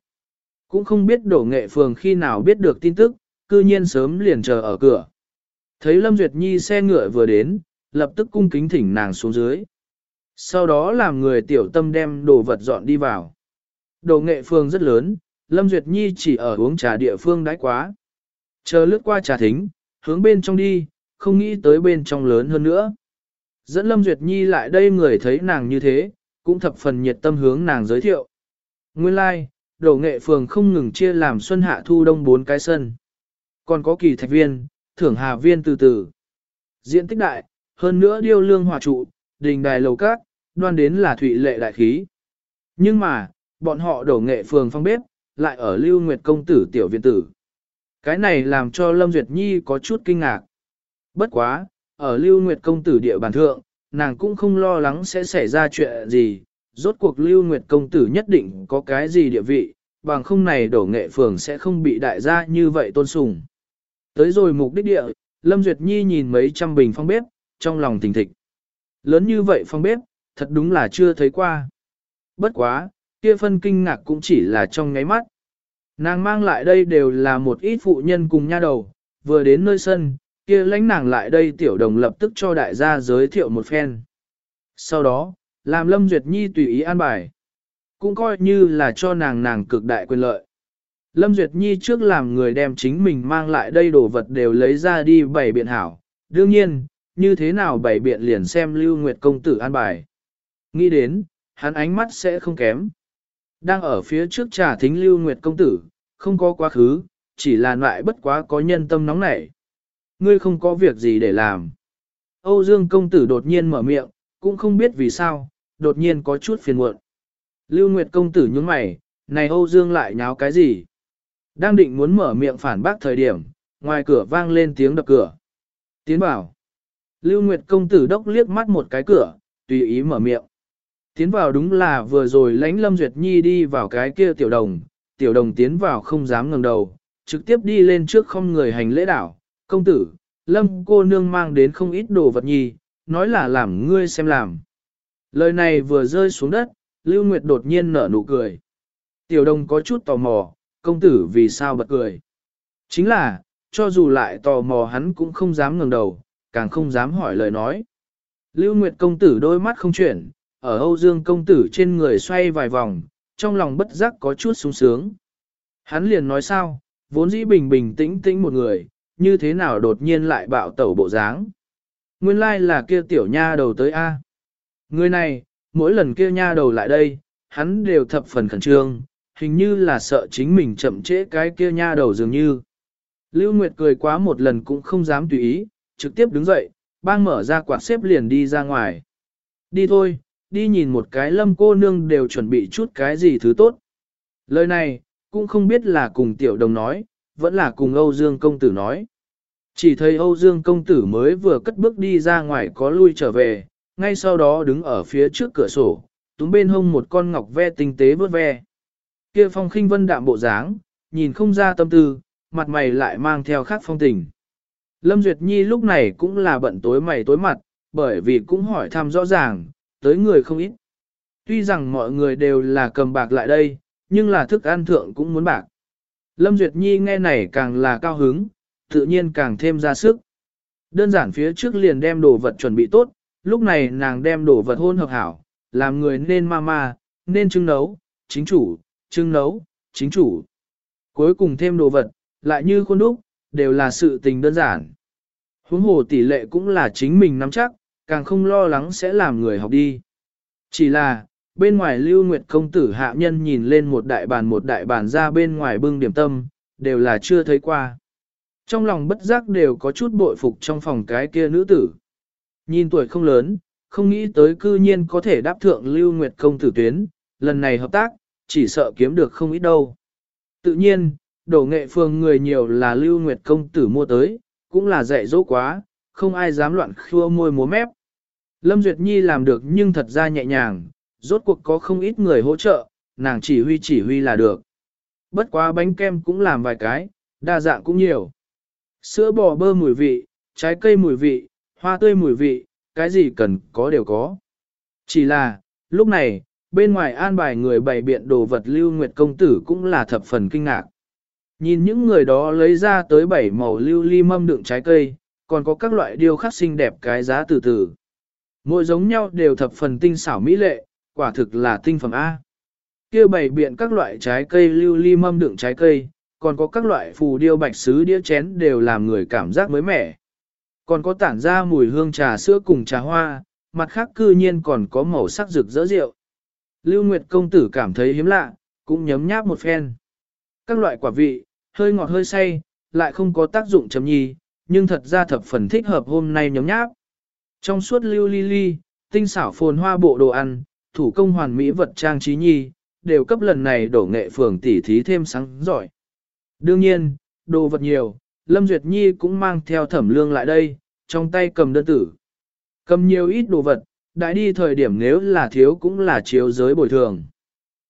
[SPEAKER 1] Cũng không biết đổ nghệ phường khi nào biết được tin tức, cư nhiên sớm liền chờ ở cửa. Thấy Lâm Duyệt Nhi xe ngựa vừa đến, lập tức cung kính thỉnh nàng xuống dưới. Sau đó làm người tiểu tâm đem đồ vật dọn đi vào. Đồ nghệ phường rất lớn, Lâm Duyệt Nhi chỉ ở uống trà địa phương đãi quá. Chờ lướt qua trà thính, hướng bên trong đi, không nghĩ tới bên trong lớn hơn nữa. Dẫn Lâm Duyệt Nhi lại đây người thấy nàng như thế, cũng thập phần nhiệt tâm hướng nàng giới thiệu. Nguyên lai, like, đồ nghệ phường không ngừng chia làm xuân hạ thu đông bốn cái sân. Còn có kỳ thạch viên, thưởng hà viên từ từ. Diện tích đại, hơn nữa điêu lương hòa trụ, đình đài lầu cát, đoan đến là thụy lệ đại khí. Nhưng mà, bọn họ đổ nghệ phường phong bếp, lại ở lưu nguyệt công tử tiểu viện tử. Cái này làm cho Lâm Duyệt Nhi có chút kinh ngạc. Bất quá, ở lưu nguyệt công tử địa bàn thượng, nàng cũng không lo lắng sẽ xảy ra chuyện gì, rốt cuộc lưu nguyệt công tử nhất định có cái gì địa vị, bằng không này đổ nghệ phường sẽ không bị đại gia như vậy tôn sùng. Tới rồi mục đích địa, Lâm Duyệt Nhi nhìn mấy trăm bình phong bếp, trong lòng thình thịch. Lớn như vậy phong bếp, thật đúng là chưa thấy qua. Bất quá, kia phân kinh ngạc cũng chỉ là trong ngáy mắt. Nàng mang lại đây đều là một ít phụ nhân cùng nha đầu, vừa đến nơi sân, kia lãnh nàng lại đây tiểu đồng lập tức cho đại gia giới thiệu một phen. Sau đó, làm Lâm Duyệt Nhi tùy ý an bài. Cũng coi như là cho nàng nàng cực đại quyền lợi. Lâm Duyệt Nhi trước làm người đem chính mình mang lại đây đồ vật đều lấy ra đi bày biện hảo. Đương nhiên, như thế nào bày biện liền xem Lưu Nguyệt công tử an bài. Nghĩ đến, hắn ánh mắt sẽ không kém. Đang ở phía trước trà thính Lưu Nguyệt công tử, không có quá khứ, chỉ là loại bất quá có nhân tâm nóng nảy. Ngươi không có việc gì để làm. Âu Dương công tử đột nhiên mở miệng, cũng không biết vì sao, đột nhiên có chút phiền muộn. Lưu Nguyệt công tử nhướng mày, này Âu Dương lại nháo cái gì? Đang định muốn mở miệng phản bác thời điểm, ngoài cửa vang lên tiếng đập cửa. Tiến bảo. Lưu Nguyệt công tử đốc liếc mắt một cái cửa, tùy ý mở miệng. Tiến vào đúng là vừa rồi lãnh Lâm Duyệt Nhi đi vào cái kia tiểu đồng, tiểu đồng tiến vào không dám ngẩng đầu, trực tiếp đi lên trước không người hành lễ đảo. Công tử, Lâm cô nương mang đến không ít đồ vật nhi, nói là làm ngươi xem làm. Lời này vừa rơi xuống đất, Lưu Nguyệt đột nhiên nở nụ cười. Tiểu đồng có chút tò mò, công tử vì sao bật cười. Chính là, cho dù lại tò mò hắn cũng không dám ngẩng đầu, càng không dám hỏi lời nói. Lưu Nguyệt công tử đôi mắt không chuyển, ở Âu Dương công tử trên người xoay vài vòng, trong lòng bất giác có chút sung sướng. Hắn liền nói sao, vốn dĩ bình bình tĩnh tĩnh một người, như thế nào đột nhiên lại bạo tẩu bộ dáng. Nguyên lai like là kia tiểu nha đầu tới A. Người này, mỗi lần kia nha đầu lại đây, hắn đều thập phần khẩn trương, hình như là sợ chính mình chậm trễ cái kia nha đầu dường như. Lưu Nguyệt cười quá một lần cũng không dám tùy ý, trực tiếp đứng dậy, bang mở ra quạt xếp liền đi ra ngoài. Đi thôi, đi nhìn một cái lâm cô nương đều chuẩn bị chút cái gì thứ tốt. Lời này, cũng không biết là cùng tiểu đồng nói, vẫn là cùng Âu Dương công tử nói. Chỉ thấy Âu Dương công tử mới vừa cất bước đi ra ngoài có lui trở về, ngay sau đó đứng ở phía trước cửa sổ, túm bên hông một con ngọc ve tinh tế vớt ve. Kia phong khinh vân đạm bộ dáng, nhìn không ra tâm tư, mặt mày lại mang theo khác phong tình. Lâm Duyệt Nhi lúc này cũng là bận tối mày tối mặt, bởi vì cũng hỏi thăm rõ ràng, tới người không ít. Tuy rằng mọi người đều là cầm bạc lại đây, nhưng là thức ăn thượng cũng muốn bạc. Lâm Duyệt Nhi nghe này càng là cao hứng, tự nhiên càng thêm ra sức. Đơn giản phía trước liền đem đồ vật chuẩn bị tốt, lúc này nàng đem đồ vật hôn hợp hảo, làm người nên ma ma, nên trưng nấu, chính chủ, trưng nấu, chính chủ. Cuối cùng thêm đồ vật, lại như khuôn đúc, đều là sự tình đơn giản. Huống hồ tỷ lệ cũng là chính mình nắm chắc, càng không lo lắng sẽ làm người học đi. Chỉ là, bên ngoài lưu nguyệt công tử hạ nhân nhìn lên một đại bàn một đại bàn ra bên ngoài bưng điểm tâm, đều là chưa thấy qua. Trong lòng bất giác đều có chút bội phục trong phòng cái kia nữ tử. Nhìn tuổi không lớn, không nghĩ tới cư nhiên có thể đáp thượng lưu nguyệt công tử tuyến, lần này hợp tác, chỉ sợ kiếm được không ít đâu. Tự nhiên, đổ nghệ phường người nhiều là lưu nguyệt công tử mua tới, cũng là dạy dỗ quá, không ai dám loạn khua môi múa mép. Lâm Duyệt Nhi làm được nhưng thật ra nhẹ nhàng, rốt cuộc có không ít người hỗ trợ, nàng chỉ huy chỉ huy là được. Bất quá bánh kem cũng làm vài cái, đa dạng cũng nhiều. Sữa bò bơ mùi vị, trái cây mùi vị, hoa tươi mùi vị, cái gì cần có đều có. Chỉ là, lúc này, bên ngoài an bài người bày biện đồ vật lưu nguyệt công tử cũng là thập phần kinh ngạc. Nhìn những người đó lấy ra tới bảy màu lưu ly mâm đựng trái cây, còn có các loại điêu khắc xinh đẹp cái giá từ từ. Mỗi giống nhau đều thập phần tinh xảo mỹ lệ, quả thực là tinh phẩm A. kia bày biện các loại trái cây lưu ly mâm đựng trái cây, còn có các loại phù điêu bạch sứ đĩa chén đều làm người cảm giác mới mẻ. Còn có tản ra mùi hương trà sữa cùng trà hoa, mặt khác cư nhiên còn có màu sắc rực rỡ rượu. Lưu Nguyệt công tử cảm thấy hiếm lạ, cũng nhấm nháp một phen. Các loại quả vị, hơi ngọt hơi say, lại không có tác dụng chấm nhi, nhưng thật ra thập phần thích hợp hôm nay nhấm nháp. Trong suốt lưu ly ly, tinh xảo phồn hoa bộ đồ ăn, thủ công hoàn mỹ vật trang trí nhi, đều cấp lần này đổ nghệ phường tỉ thí thêm sáng giỏi. Đương nhiên, đồ vật nhiều, Lâm Duyệt Nhi cũng mang theo thẩm lương lại đây, trong tay cầm đơn tử. Cầm nhiều ít đồ vật, đại đi thời điểm nếu là thiếu cũng là chiếu giới bồi thường.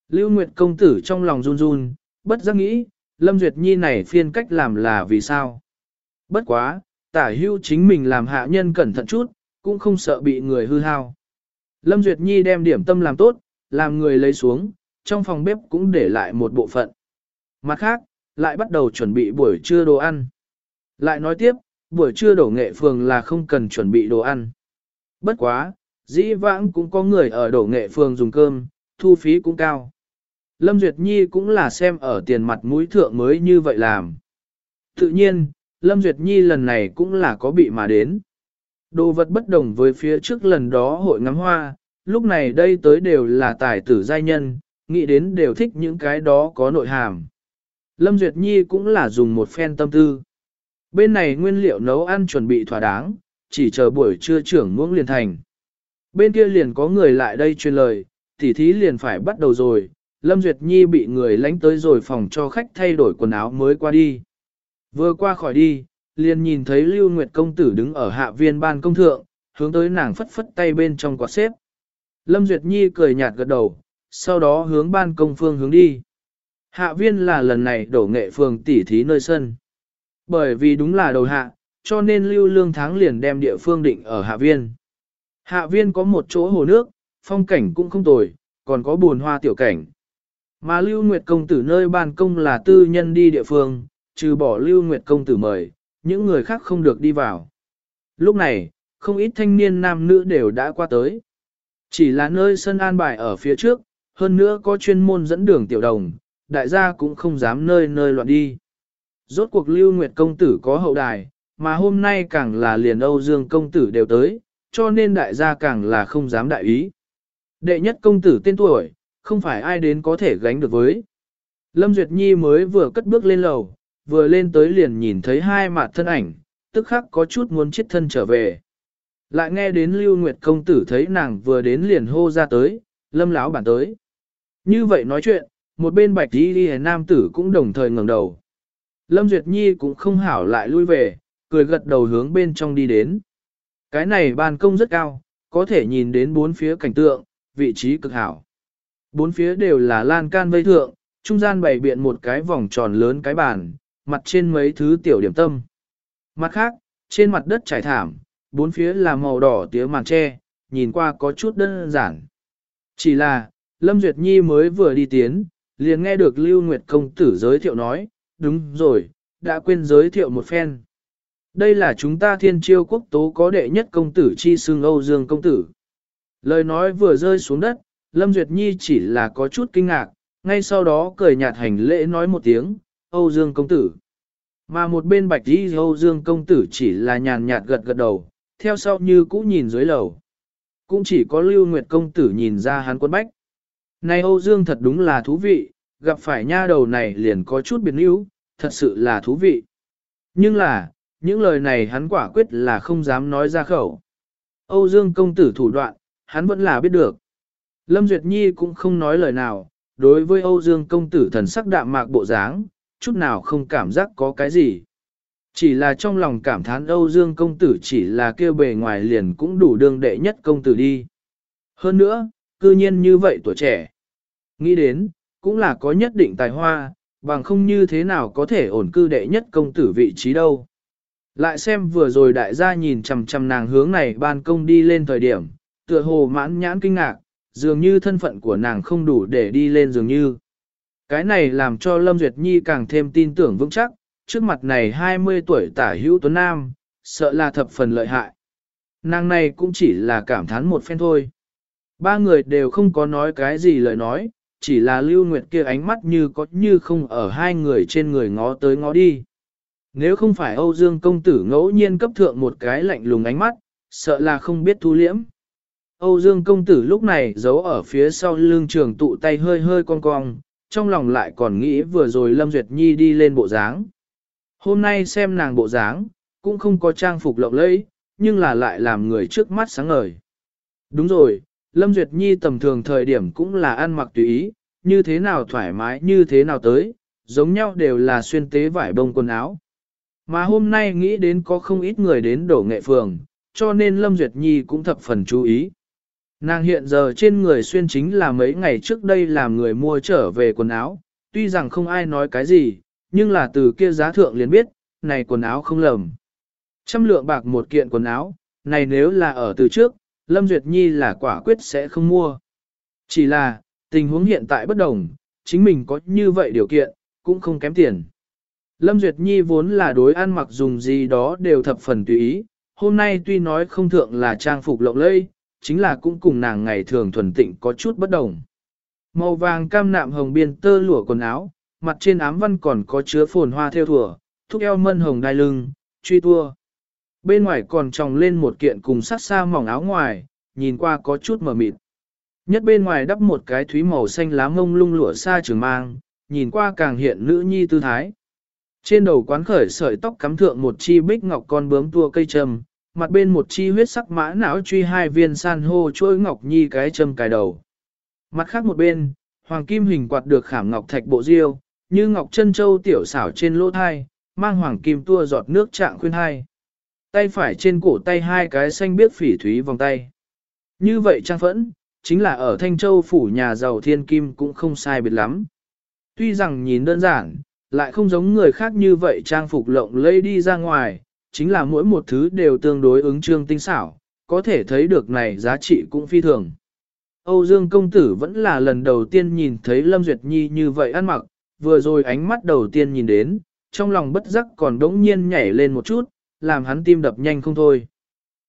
[SPEAKER 1] Lưu Nguyệt công tử trong lòng run run, bất giác nghĩ, Lâm Duyệt Nhi này phiên cách làm là vì sao? Bất quá, tả hưu chính mình làm hạ nhân cẩn thận chút, cũng không sợ bị người hư hao. Lâm Duyệt Nhi đem điểm tâm làm tốt, làm người lấy xuống, trong phòng bếp cũng để lại một bộ phận. Mặt khác, lại bắt đầu chuẩn bị buổi trưa đồ ăn. Lại nói tiếp, buổi trưa đổ nghệ phường là không cần chuẩn bị đồ ăn. Bất quá, dĩ vãng cũng có người ở đổ nghệ phường dùng cơm, thu phí cũng cao. Lâm Duyệt Nhi cũng là xem ở tiền mặt mũi thượng mới như vậy làm. Tự nhiên, Lâm Duyệt Nhi lần này cũng là có bị mà đến. Đồ vật bất đồng với phía trước lần đó hội ngắm hoa, lúc này đây tới đều là tài tử giai nhân, nghĩ đến đều thích những cái đó có nội hàm. Lâm Duyệt Nhi cũng là dùng một phen tâm tư. Bên này nguyên liệu nấu ăn chuẩn bị thỏa đáng, chỉ chờ buổi trưa trưởng muỗng liền thành. Bên kia liền có người lại đây truyền lời, tỉ thí liền phải bắt đầu rồi, Lâm Duyệt Nhi bị người lánh tới rồi phòng cho khách thay đổi quần áo mới qua đi. Vừa qua khỏi đi, liền nhìn thấy Lưu Nguyệt Công Tử đứng ở hạ viên ban công thượng, hướng tới nàng phất phất tay bên trong quạt xếp. Lâm Duyệt Nhi cười nhạt gật đầu, sau đó hướng ban công phương hướng đi. Hạ viên là lần này đổ nghệ phường tỉ thí nơi sân. Bởi vì đúng là đầu hạ, cho nên lưu lương tháng liền đem địa phương định ở hạ viên. Hạ viên có một chỗ hồ nước, phong cảnh cũng không tồi, còn có buồn hoa tiểu cảnh. Mà Lưu Nguyệt Công Tử nơi ban công là tư nhân đi địa phương, trừ bỏ Lưu Nguyệt Công Tử mời, những người khác không được đi vào. Lúc này, không ít thanh niên nam nữ đều đã qua tới. Chỉ là nơi sân an bài ở phía trước, hơn nữa có chuyên môn dẫn đường tiểu đồng, đại gia cũng không dám nơi nơi loạn đi. Rốt cuộc lưu nguyệt công tử có hậu đài, mà hôm nay càng là liền Âu Dương công tử đều tới, cho nên đại gia càng là không dám đại ý. Đệ nhất công tử tên tuổi, không phải ai đến có thể gánh được với. Lâm Duyệt Nhi mới vừa cất bước lên lầu, vừa lên tới liền nhìn thấy hai mặt thân ảnh, tức khắc có chút muốn chết thân trở về. Lại nghe đến Lưu Nguyệt công tử thấy nàng vừa đến liền hô ra tới, Lâm lão bản tới. Như vậy nói chuyện, một bên bạch đi đi nam tử cũng đồng thời ngẩng đầu. Lâm Duyệt Nhi cũng không hảo lại lui về, cười gật đầu hướng bên trong đi đến. Cái này ban công rất cao, có thể nhìn đến bốn phía cảnh tượng, vị trí cực hảo. Bốn phía đều là lan can vây thượng, trung gian bày biện một cái vòng tròn lớn cái bàn, mặt trên mấy thứ tiểu điểm tâm. Mặt khác, trên mặt đất trải thảm, bốn phía là màu đỏ tía màn tre, nhìn qua có chút đơn giản. Chỉ là, Lâm Duyệt Nhi mới vừa đi tiến, liền nghe được Lưu Nguyệt Công Tử giới thiệu nói, đúng rồi, đã quên giới thiệu một phen. Đây là chúng ta thiên chiêu quốc tố có đệ nhất công tử chi xương Âu Dương Công Tử. Lời nói vừa rơi xuống đất, Lâm Duyệt Nhi chỉ là có chút kinh ngạc, ngay sau đó cười nhạt hành lễ nói một tiếng, Âu Dương Công Tử. Mà một bên bạch đi Âu Dương Công Tử chỉ là nhàn nhạt gật gật đầu, theo sau như cũ nhìn dưới lầu. Cũng chỉ có Lưu Nguyệt Công Tử nhìn ra hắn quân bách. Này Âu Dương thật đúng là thú vị, gặp phải nha đầu này liền có chút biến yếu, thật sự là thú vị. Nhưng là, những lời này hắn quả quyết là không dám nói ra khẩu. Âu Dương công tử thủ đoạn, hắn vẫn là biết được. Lâm Duyệt Nhi cũng không nói lời nào, đối với Âu Dương công tử thần sắc đạm mạc bộ dáng, chút nào không cảm giác có cái gì. Chỉ là trong lòng cảm thán Âu Dương công tử chỉ là kêu bề ngoài liền cũng đủ đương đệ nhất công tử đi. Hơn nữa, cư nhiên như vậy tuổi trẻ. Nghĩ đến, cũng là có nhất định tài hoa, bằng không như thế nào có thể ổn cư đệ nhất công tử vị trí đâu. Lại xem vừa rồi đại gia nhìn chằm chằm nàng hướng này ban công đi lên thời điểm, tựa hồ mãn nhãn kinh ngạc, dường như thân phận của nàng không đủ để đi lên dường như. Cái này làm cho Lâm Duyệt Nhi càng thêm tin tưởng vững chắc, trước mặt này 20 tuổi tả hữu tuấn nam, sợ là thập phần lợi hại. Nàng này cũng chỉ là cảm thán một phen thôi. Ba người đều không có nói cái gì lời nói, chỉ là Lưu Nguyệt kia ánh mắt như có như không ở hai người trên người ngó tới ngó đi. Nếu không phải Âu Dương công tử ngẫu nhiên cấp thượng một cái lạnh lùng ánh mắt, sợ là không biết thu liễm. Âu Dương công tử lúc này giấu ở phía sau lưng trường tụ tay hơi hơi cong cong, trong lòng lại còn nghĩ vừa rồi Lâm Duyệt Nhi đi lên bộ dáng. Hôm nay xem nàng bộ dáng, cũng không có trang phục lộng lẫy, nhưng là lại làm người trước mắt sáng ngời. Đúng rồi, Lâm Duyệt Nhi tầm thường thời điểm cũng là ăn mặc tùy ý, như thế nào thoải mái như thế nào tới, giống nhau đều là xuyên tế vải bông quần áo. Mà hôm nay nghĩ đến có không ít người đến đổ nghệ phường, cho nên Lâm Duyệt Nhi cũng thập phần chú ý. Nàng hiện giờ trên người xuyên chính là mấy ngày trước đây làm người mua trở về quần áo, tuy rằng không ai nói cái gì, nhưng là từ kia giá thượng liền biết, này quần áo không lầm. Trăm lượng bạc một kiện quần áo, này nếu là ở từ trước, Lâm Duyệt Nhi là quả quyết sẽ không mua. Chỉ là, tình huống hiện tại bất đồng, chính mình có như vậy điều kiện, cũng không kém tiền. Lâm Duyệt Nhi vốn là đối ăn mặc dùng gì đó đều thập phần tùy ý, hôm nay tuy nói không thượng là trang phục lộng lẫy, chính là cũng cùng nàng ngày thường thuần tịnh có chút bất đồng. Màu vàng cam nạm hồng biên tơ lụa quần áo, mặt trên ám văn còn có chứa phồn hoa theo thủa, thúc eo mân hồng đai lưng, truy tua. Bên ngoài còn tròng lên một kiện cùng sát xa mỏng áo ngoài, nhìn qua có chút mờ mịt. Nhất bên ngoài đắp một cái thúy màu xanh lá mông lung lụa xa trường mang, nhìn qua càng hiện nữ nhi tư thái. Trên đầu quán khởi sợi tóc cắm thượng một chi bích ngọc con bướm tua cây trầm, mặt bên một chi huyết sắc mã não truy hai viên san hô chuỗi ngọc nhi cái châm cài đầu. Mặt khác một bên, hoàng kim hình quạt được khảm ngọc thạch bộ diêu, như ngọc chân châu tiểu xảo trên lỗ thai, mang hoàng kim tua giọt nước trạng khuyên hai. Tay phải trên cổ tay hai cái xanh biếc phỉ thúy vòng tay. Như vậy trang phẫn, chính là ở Thanh Châu phủ nhà giàu thiên kim cũng không sai biệt lắm. Tuy rằng nhìn đơn giản, lại không giống người khác như vậy trang phục lộng lẫy đi ra ngoài, chính là mỗi một thứ đều tương đối ứng trương tinh xảo, có thể thấy được này giá trị cũng phi thường. Âu Dương công tử vẫn là lần đầu tiên nhìn thấy Lâm Duyệt Nhi như vậy ăn mặc, vừa rồi ánh mắt đầu tiên nhìn đến, trong lòng bất giác còn đống nhiên nhảy lên một chút, làm hắn tim đập nhanh không thôi.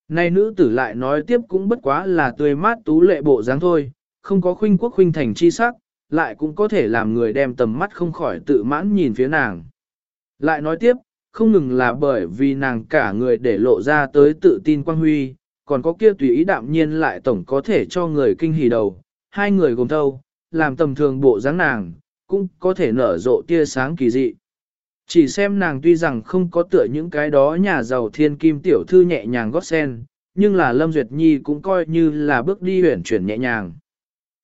[SPEAKER 1] Này nữ tử lại nói tiếp cũng bất quá là tươi mát tú lệ bộ dáng thôi, không có khuynh quốc khuynh thành chi sắc, lại cũng có thể làm người đem tầm mắt không khỏi tự mãn nhìn phía nàng. Lại nói tiếp, không ngừng là bởi vì nàng cả người để lộ ra tới tự tin quang huy, còn có kia tùy ý đạm nhiên lại tổng có thể cho người kinh hỉ đầu, hai người gồm thâu, làm tầm thường bộ dáng nàng, cũng có thể nở rộ tia sáng kỳ dị. Chỉ xem nàng tuy rằng không có tựa những cái đó nhà giàu thiên kim tiểu thư nhẹ nhàng gót sen, nhưng là Lâm Duyệt Nhi cũng coi như là bước đi huyển chuyển nhẹ nhàng.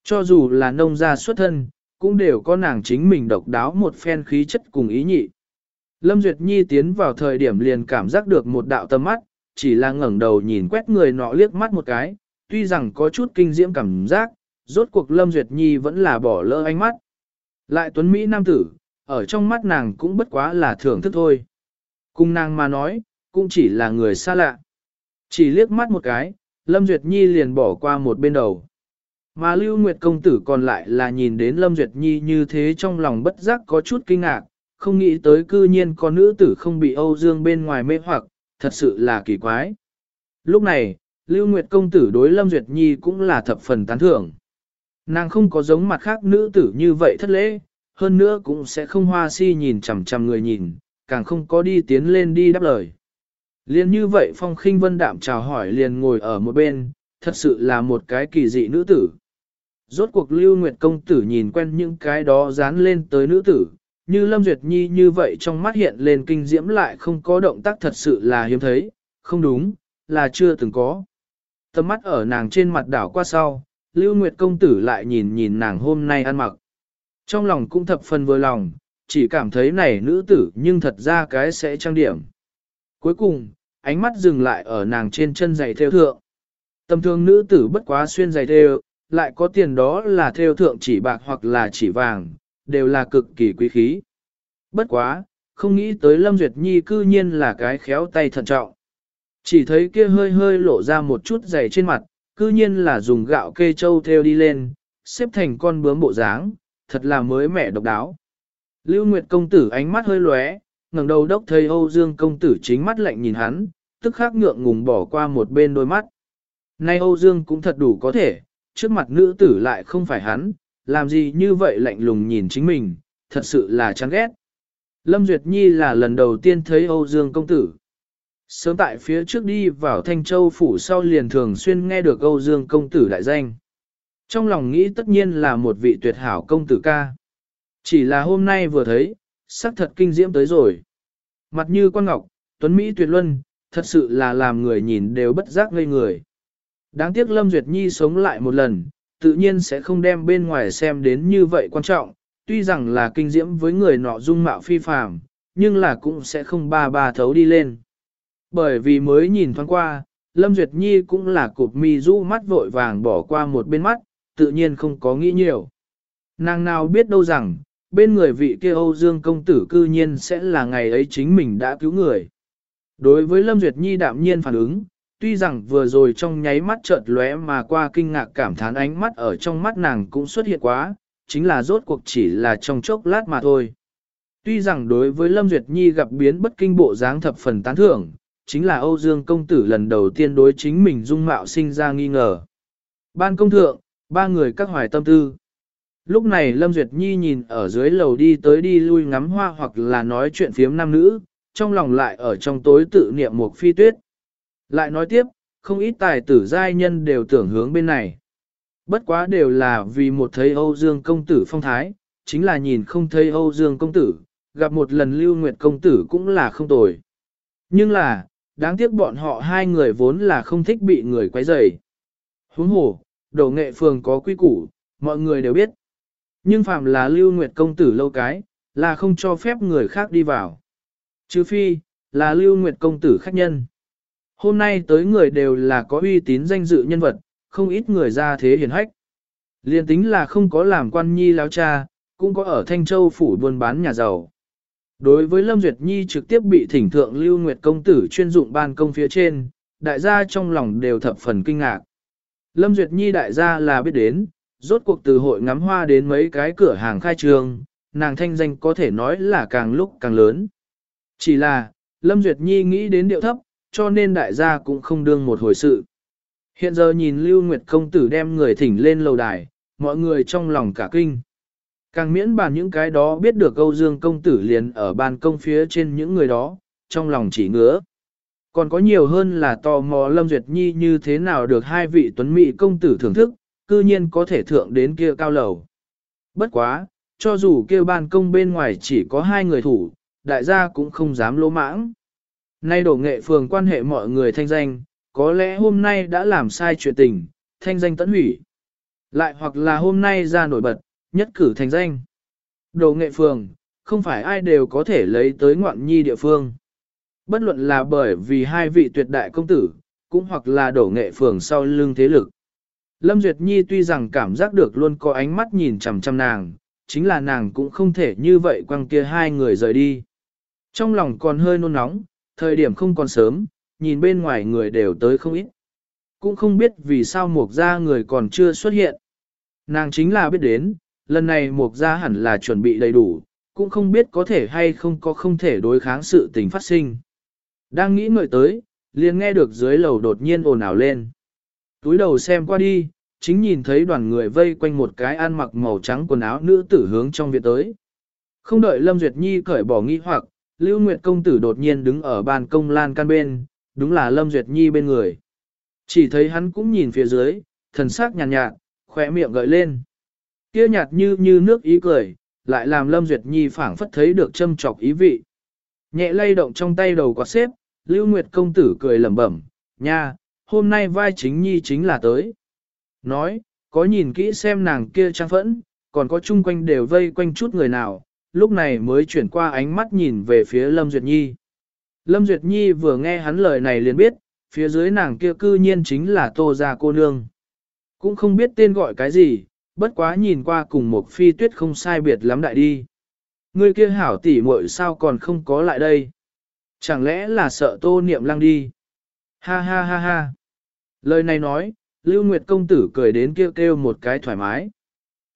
[SPEAKER 1] Cho dù là nông gia xuất thân, cũng đều có nàng chính mình độc đáo một phen khí chất cùng ý nhị. Lâm Duyệt Nhi tiến vào thời điểm liền cảm giác được một đạo tâm mắt, chỉ là ngẩng đầu nhìn quét người nọ liếc mắt một cái, tuy rằng có chút kinh diễm cảm giác, rốt cuộc Lâm Duyệt Nhi vẫn là bỏ lỡ ánh mắt. Lại tuấn Mỹ nam tử, ở trong mắt nàng cũng bất quá là thưởng thức thôi. Cùng nàng mà nói, cũng chỉ là người xa lạ. Chỉ liếc mắt một cái, Lâm Duyệt Nhi liền bỏ qua một bên đầu. Mà Lưu Nguyệt công tử còn lại là nhìn đến Lâm Duyệt Nhi như thế trong lòng bất giác có chút kinh ngạc, không nghĩ tới cư nhiên có nữ tử không bị Âu Dương bên ngoài mê hoặc, thật sự là kỳ quái. Lúc này, Lưu Nguyệt công tử đối Lâm Duyệt Nhi cũng là thập phần tán thưởng. Nàng không có giống mặt khác nữ tử như vậy thất lễ, hơn nữa cũng sẽ không hoa si nhìn chằm chằm người nhìn, càng không có đi tiến lên đi đáp lời. Liên như vậy Phong khinh Vân đạm chào hỏi liền ngồi ở một bên, thật sự là một cái kỳ dị nữ tử. Rốt cuộc Lưu Nguyệt công tử nhìn quen những cái đó dán lên tới nữ tử, như Lâm Duyệt Nhi như vậy trong mắt hiện lên kinh diễm lại không có động tác thật sự là hiếm thấy, không đúng, là chưa từng có. Tầm mắt ở nàng trên mặt đảo qua sau, Lưu Nguyệt công tử lại nhìn nhìn nàng hôm nay ăn mặc. Trong lòng cũng thập phần vừa lòng, chỉ cảm thấy này nữ tử nhưng thật ra cái sẽ trang điểm. Cuối cùng, ánh mắt dừng lại ở nàng trên chân giày theo thượng. Tầm thường nữ tử bất quá xuyên giày theo, lại có tiền đó là theo thượng chỉ bạc hoặc là chỉ vàng, đều là cực kỳ quý khí. Bất quá, không nghĩ tới Lâm Duyệt Nhi cư nhiên là cái khéo tay thận trọng. Chỉ thấy kia hơi hơi lộ ra một chút dày trên mặt, cư nhiên là dùng gạo kê châu theo đi lên, xếp thành con bướm bộ dáng, thật là mới mẻ độc đáo. Lưu Nguyệt công tử ánh mắt hơi lóe, ngẩng đầu đốc thấy Âu Dương công tử chính mắt lạnh nhìn hắn, tức khắc ngượng ngùng bỏ qua một bên đôi mắt. Nay Âu Dương cũng thật đủ có thể, trước mặt nữ tử lại không phải hắn, làm gì như vậy lạnh lùng nhìn chính mình, thật sự là chán ghét. Lâm Duyệt Nhi là lần đầu tiên thấy Âu Dương công tử. Sớm tại phía trước đi vào Thanh Châu phủ sau liền thường xuyên nghe được Âu Dương công tử đại danh. Trong lòng nghĩ tất nhiên là một vị tuyệt hảo công tử ca. Chỉ là hôm nay vừa thấy, sắc thật kinh diễm tới rồi. Mặt như quan ngọc, tuấn Mỹ tuyệt luân, thật sự là làm người nhìn đều bất giác ngây người. Đáng tiếc Lâm Duyệt Nhi sống lại một lần, tự nhiên sẽ không đem bên ngoài xem đến như vậy quan trọng, tuy rằng là kinh diễm với người nọ dung mạo phi phàm, nhưng là cũng sẽ không ba ba thấu đi lên. Bởi vì mới nhìn thoáng qua, Lâm Duyệt Nhi cũng là cụp mi rũ mắt vội vàng bỏ qua một bên mắt, tự nhiên không có nghĩ nhiều. Nàng nào biết đâu rằng, bên người vị kia Âu Dương công tử cư nhiên sẽ là ngày ấy chính mình đã cứu người. Đối với Lâm Duyệt Nhi đạm nhiên phản ứng, tuy rằng vừa rồi trong nháy mắt chợt lóe mà qua kinh ngạc cảm thán ánh mắt ở trong mắt nàng cũng xuất hiện quá, chính là rốt cuộc chỉ là trong chốc lát mà thôi. Tuy rằng đối với Lâm Duyệt Nhi gặp biến bất kinh bộ dáng thập phần tán thưởng, chính là Âu Dương công tử lần đầu tiên đối chính mình dung mạo sinh ra nghi ngờ. Ban công thượng, ba người các hoài tâm tư. Lúc này Lâm Duyệt Nhi nhìn ở dưới lầu đi tới đi lui ngắm hoa hoặc là nói chuyện phiếm nam nữ, trong lòng lại ở trong tối tự niệm một phi tuyết. Lại nói tiếp, không ít tài tử giai nhân đều tưởng hướng bên này. Bất quá đều là vì một thấy Âu Dương công tử phong thái, chính là nhìn không thấy Âu Dương công tử, gặp một lần Lưu Nguyệt công tử cũng là không tồi. Nhưng là, đáng tiếc bọn họ hai người vốn là không thích bị người quấy rầy. Huống hồ, đồ nghệ phường có quy củ, mọi người đều biết. Nhưng phạm là Lưu Nguyệt công tử lâu cái, là không cho phép người khác đi vào. Chứ phi, là Lưu Nguyệt công tử khách nhân. Hôm nay tới người đều là có uy tín danh dự nhân vật, không ít người ra thế hiển hách. Liên tính là không có làm quan nhi láo cha, cũng có ở Thanh Châu phủ buôn bán nhà giàu. Đối với Lâm Duyệt Nhi trực tiếp bị thỉnh thượng Lưu Nguyệt công tử chuyên dụng ban công phía trên, đại gia trong lòng đều thập phần kinh ngạc. Lâm Duyệt Nhi đại gia là biết đến, rốt cuộc từ hội ngắm hoa đến mấy cái cửa hàng khai trường, nàng thanh danh có thể nói là càng lúc càng lớn. Chỉ là, Lâm Duyệt Nhi nghĩ đến điệu thấp, cho nên đại gia cũng không đương một hồi sự. Hiện giờ nhìn Lưu Nguyệt công tử đem người thỉnh lên lầu đài, mọi người trong lòng cả kinh. Càng miễn bàn những cái đó biết được Âu Dương công tử liền ở ban công phía trên những người đó, trong lòng chỉ ngứa. Còn có nhiều hơn là tò mò Lâm Duyệt Nhi như thế nào được hai vị tuấn mỹ công tử thưởng thức, cư nhiên có thể thượng đến kia cao lầu. Bất quá, cho dù kêu ban công bên ngoài chỉ có hai người thủ, đại gia cũng không dám lỗ mãng. Nay đổ nghệ phường quan hệ mọi người thanh danh, có lẽ hôm nay đã làm sai chuyện tình, thanh danh tận hủy. Lại hoặc là hôm nay ra nổi bật, nhất cử thành danh. Đồ nghệ phường, không phải ai đều có thể lấy tới ngoạn nhi địa phương. Bất luận là bởi vì hai vị tuyệt đại công tử, cũng hoặc là đổ nghệ phường sau lưng thế lực. Lâm Duyệt Nhi tuy rằng cảm giác được luôn có ánh mắt nhìn chằm chằm nàng, chính là nàng cũng không thể như vậy quăng kia hai người rời đi. Trong lòng còn hơi nôn nóng, thời điểm không còn sớm, nhìn bên ngoài người đều tới không ít. Cũng không biết vì sao mục gia người còn chưa xuất hiện. Nàng chính là biết đến, lần này mục gia hẳn là chuẩn bị đầy đủ, cũng không biết có thể hay không có không thể đối kháng sự tình phát sinh. Đang nghĩ ngợi tới, liền nghe được dưới lầu đột nhiên ồn ào lên. Túi đầu xem qua đi, chính nhìn thấy đoàn người vây quanh một cái ăn mặc màu trắng quần áo nữ tử hướng trong viện tới. Không đợi Lâm Duyệt Nhi cởi bỏ nghi hoặc, Lưu Nguyệt công tử đột nhiên đứng ở ban công lan can bên, đúng là Lâm Duyệt Nhi bên người. Chỉ thấy hắn cũng nhìn phía dưới, thần sắc nhàn nhạt, nhạt, khỏe miệng gợi lên. Kia nhạt như như nước ý cười, lại làm Lâm Duyệt Nhi phảng phất thấy được châm trọc ý vị. Nhẹ lay động trong tay đầu quạt xếp, Lưu Nguyệt công tử cười lẩm bẩm, nha, hôm nay vai chính Nhi chính là tới. Nói, có nhìn kỹ xem nàng kia trang phẫn, còn có chung quanh đều vây quanh chút người nào, lúc này mới chuyển qua ánh mắt nhìn về phía Lâm Duyệt Nhi. Lâm Duyệt Nhi vừa nghe hắn lời này liền biết, phía dưới nàng kia cư nhiên chính là Tô Gia cô nương. Cũng không biết tên gọi cái gì, bất quá nhìn qua cùng một phi tuyết không sai biệt lắm đại đi. Người kia hảo tỉ muội sao còn không có lại đây? Chẳng lẽ là sợ tô niệm lăng đi? Ha ha ha ha. Lời này nói, Lưu Nguyệt công tử cười đến kêu kêu một cái thoải mái.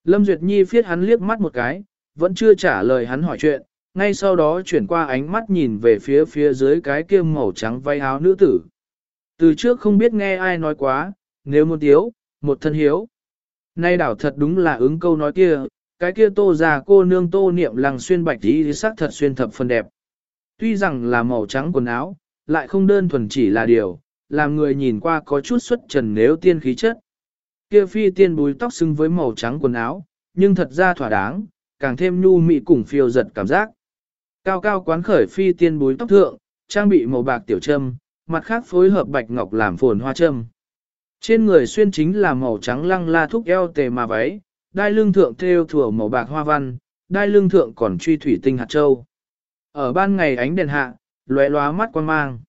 [SPEAKER 1] Lâm Duyệt Nhi phiết hắn liếc mắt một cái, vẫn chưa trả lời hắn hỏi chuyện, ngay sau đó chuyển qua ánh mắt nhìn về phía phía dưới cái kia màu trắng váy áo nữ tử. Từ trước không biết nghe ai nói quá, nếu muốn tiếu, một thân hiếu. Nay đảo thật đúng là ứng câu nói kia, cái kia tô già cô nương tô niệm lăng xuyên bạch tí sắc thật xuyên thập phần đẹp. Tuy rằng là màu trắng quần áo, lại không đơn thuần chỉ là điều, làm người nhìn qua có chút xuất trần nếu tiên khí chất. Kia phi tiên búi tóc xứng với màu trắng quần áo, nhưng thật ra thỏa đáng, càng thêm nhu mị cùng phiêu giật cảm giác. Cao cao quán khởi phi tiên búi tóc thượng, trang bị màu bạc tiểu trâm, mặt khác phối hợp bạch ngọc làm phồn hoa trâm. Trên người xuyên chính là màu trắng lăng la thúc eo tề mà váy, đai lưng thượng thêu thủa màu bạc hoa văn, đai lưng thượng còn truy thủy tinh hạt châu. Ở ban ngày ánh đèn hạ, lóe lóa mắt quan mang.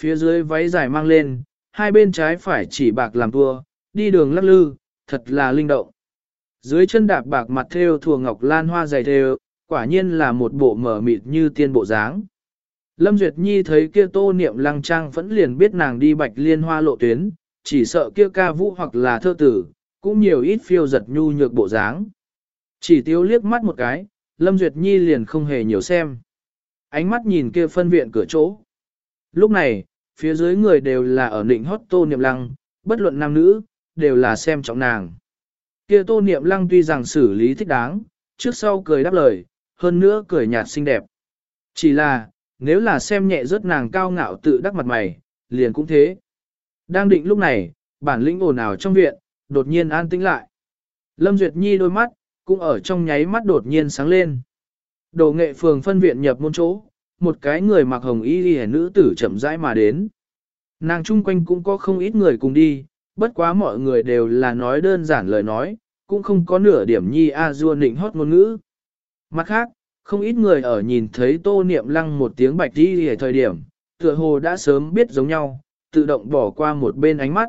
[SPEAKER 1] Phía dưới váy dài mang lên, hai bên trái phải chỉ bạc làm tua, đi đường lắc lư, thật là linh động. Dưới chân đạp bạc mặt thêu thùa ngọc lan hoa dày thêu, quả nhiên là một bộ mở mịt như tiên bộ dáng. Lâm Duyệt Nhi thấy kia tô niệm lăng trang vẫn liền biết nàng đi bạch liên hoa lộ tuyến, chỉ sợ kia ca vũ hoặc là thơ tử, cũng nhiều ít phiêu giật nhu nhược bộ dáng. Chỉ tiêu liếc mắt một cái, Lâm Duyệt Nhi liền không hề nhiều xem. Ánh mắt nhìn kia phân viện cửa chỗ. Lúc này, phía dưới người đều là ở nịnh hót tô niệm lăng, bất luận nam nữ, đều là xem trọng nàng. Kia tô niệm lăng tuy rằng xử lý thích đáng, trước sau cười đáp lời, hơn nữa cười nhạt xinh đẹp. Chỉ là, nếu là xem nhẹ rớt nàng cao ngạo tự đắc mặt mày, liền cũng thế. Đang định lúc này, bản lĩnh ồn ào trong viện, đột nhiên an tĩnh lại. Lâm Duyệt Nhi đôi mắt, cũng ở trong nháy mắt đột nhiên sáng lên. Đồ nghệ phường phân viện nhập môn chỗ, một cái người mặc hồng y ghi nữ tử chậm rãi mà đến. Nàng chung quanh cũng có không ít người cùng đi, bất quá mọi người đều là nói đơn giản lời nói, cũng không có nửa điểm nhi a dua nịnh hót ngôn ngữ. Mặt khác, không ít người ở nhìn thấy tô niệm lăng một tiếng bạch đi ở thời điểm, tựa hồ đã sớm biết giống nhau, tự động bỏ qua một bên ánh mắt.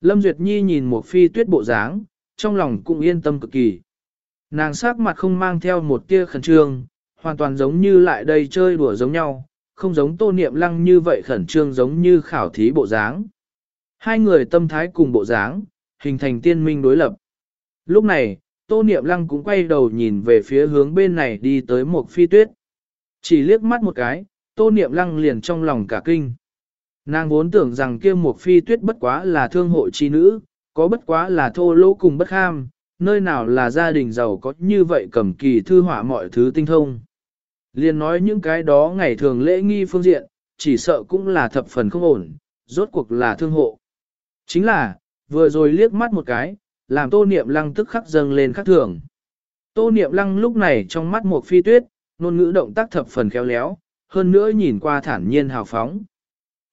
[SPEAKER 1] Lâm Duyệt Nhi nhìn một phi tuyết bộ dáng, trong lòng cũng yên tâm cực kỳ. Nàng sắc mặt không mang theo một tia khẩn trương, hoàn toàn giống như lại đây chơi đùa giống nhau, không giống tô niệm lăng như vậy khẩn trương giống như khảo thí bộ dáng. Hai người tâm thái cùng bộ dáng, hình thành tiên minh đối lập. Lúc này, tô niệm lăng cũng quay đầu nhìn về phía hướng bên này đi tới một phi tuyết. Chỉ liếc mắt một cái, tô niệm lăng liền trong lòng cả kinh. Nàng vốn tưởng rằng kia một phi tuyết bất quá là thương hộ chi nữ, có bất quá là thô lỗ cùng bất ham, nơi nào là gia đình giàu có như vậy cầm kỳ thư họa mọi thứ tinh thông. liền nói những cái đó ngày thường lễ nghi phương diện, chỉ sợ cũng là thập phần không ổn, rốt cuộc là thương hộ. Chính là, vừa rồi liếc mắt một cái, làm tô niệm lăng tức khắc dâng lên khắc thường. Tô niệm lăng lúc này trong mắt một phi tuyết, ngôn ngữ động tác thập phần khéo léo, hơn nữa nhìn qua thản nhiên hào phóng.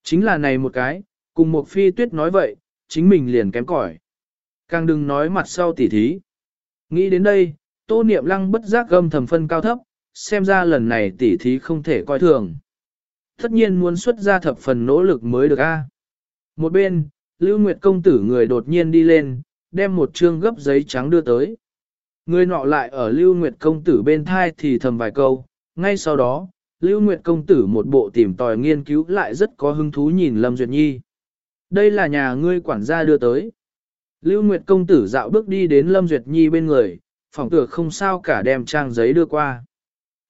[SPEAKER 1] Chính là này một cái, cùng một phi tuyết nói vậy, chính mình liền kém cỏi. Càng đừng nói mặt sau tỉ thí. Nghĩ đến đây, tô niệm lăng bất giác gâm thầm phân cao thấp, xem ra lần này tỉ thí không thể coi thường. Tất nhiên muốn xuất ra thập phần nỗ lực mới được a. Một bên, Lưu Nguyệt công tử người đột nhiên đi lên, đem một trương gấp giấy trắng đưa tới. Người nọ lại ở Lưu Nguyệt công tử bên thai thì thầm vài câu, ngay sau đó, Lưu Nguyệt công tử một bộ tìm tòi nghiên cứu lại rất có hứng thú nhìn Lâm Duyệt Nhi. Đây là nhà ngươi quản gia đưa tới. Lưu Nguyệt công tử dạo bước đi đến Lâm Duyệt Nhi bên người, phòng tựa không sao cả đem trang giấy đưa qua.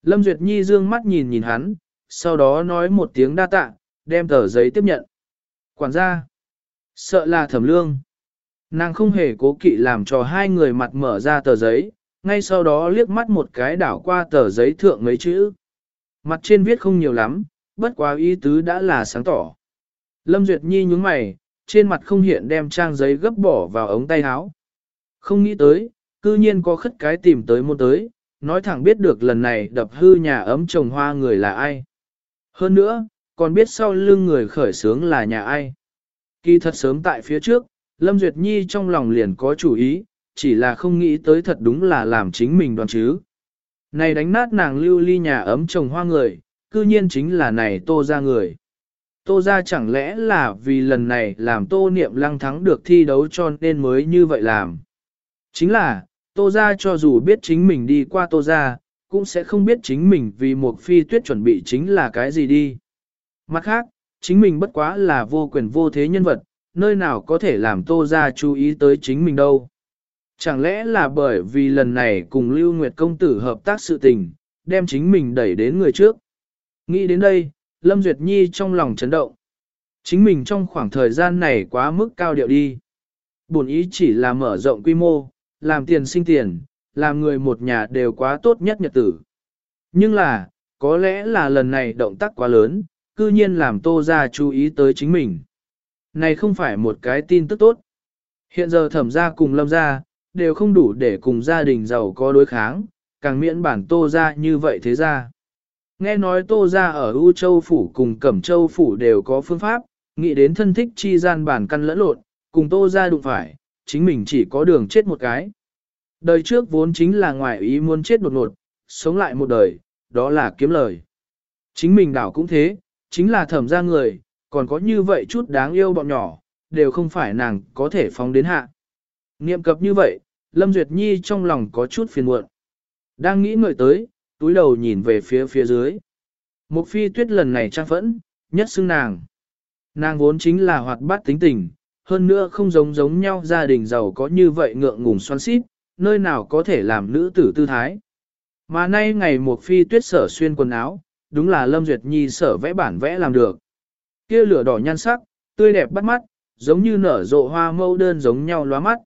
[SPEAKER 1] Lâm Duyệt Nhi dương mắt nhìn nhìn hắn, sau đó nói một tiếng đa tạ, đem tờ giấy tiếp nhận. Quản gia, sợ là thẩm lương. Nàng không hề cố kỵ làm cho hai người mặt mở ra tờ giấy, ngay sau đó liếc mắt một cái đảo qua tờ giấy thượng mấy chữ. Mặt trên viết không nhiều lắm, bất quá ý tứ đã là sáng tỏ. Lâm Duyệt Nhi nhúng mày, trên mặt không hiện đem trang giấy gấp bỏ vào ống tay áo. Không nghĩ tới, cư nhiên có khất cái tìm tới môn tới, nói thẳng biết được lần này đập hư nhà ấm trồng hoa người là ai. Hơn nữa, còn biết sau lưng người khởi sướng là nhà ai. Kỳ thật sớm tại phía trước, Lâm Duyệt Nhi trong lòng liền có chủ ý, chỉ là không nghĩ tới thật đúng là làm chính mình đoán chứ. Này đánh nát nàng lưu ly nhà ấm trồng hoa người, cư nhiên chính là này tô ra người. Tô ra chẳng lẽ là vì lần này làm tô niệm lăng thắng được thi đấu cho nên mới như vậy làm. Chính là, tô ra cho dù biết chính mình đi qua tô ra, cũng sẽ không biết chính mình vì một phi tuyết chuẩn bị chính là cái gì đi. Mặt khác, chính mình bất quá là vô quyền vô thế nhân vật, nơi nào có thể làm tô ra chú ý tới chính mình đâu. Chẳng lẽ là bởi vì lần này cùng Lưu Nguyệt Công Tử hợp tác sự tình, đem chính mình đẩy đến người trước. Nghĩ đến đây, Lâm Duyệt Nhi trong lòng chấn động. Chính mình trong khoảng thời gian này quá mức cao điệu đi. Bổn ý chỉ là mở rộng quy mô, làm tiền sinh tiền, làm người một nhà đều quá tốt nhất nhật tử. Nhưng là, có lẽ là lần này động tác quá lớn, cư nhiên làm tô ra chú ý tới chính mình. Này không phải một cái tin tức tốt. Hiện giờ thẩm gia cùng lâm gia đều không đủ để cùng gia đình giàu có đối kháng, càng miễn bản tô gia như vậy thế gia. Nghe nói tô gia ở U Châu Phủ cùng Cẩm Châu Phủ đều có phương pháp, nghĩ đến thân thích chi gian bản căn lẫn lộn, cùng tô gia đụng phải, chính mình chỉ có đường chết một cái. Đời trước vốn chính là ngoại ý muốn chết đột ngột, sống lại một đời, đó là kiếm lời. Chính mình đảo cũng thế, chính là thẩm ra người, còn có như vậy chút đáng yêu bọn nhỏ, đều không phải nàng có thể phóng đến hạ. Niệm cập như vậy, Lâm Duyệt Nhi trong lòng có chút phiền muộn. Đang nghĩ ngợi tới, túi đầu nhìn về phía phía dưới. Một phi tuyết lần này trang phẫn, nhất xưng nàng. Nàng vốn chính là hoạt bát tính tình, hơn nữa không giống giống nhau gia đình giàu có như vậy ngượng ngùng xoắn xít, nơi nào có thể làm nữ tử tư thái. Mà nay ngày một phi tuyết sở xuyên quần áo, đúng là Lâm Duyệt Nhi sở vẽ bản vẽ làm được. Kia lửa đỏ nhan sắc, tươi đẹp bắt mắt, giống như nở rộ hoa mâu đơn giống nhau lóa mắt.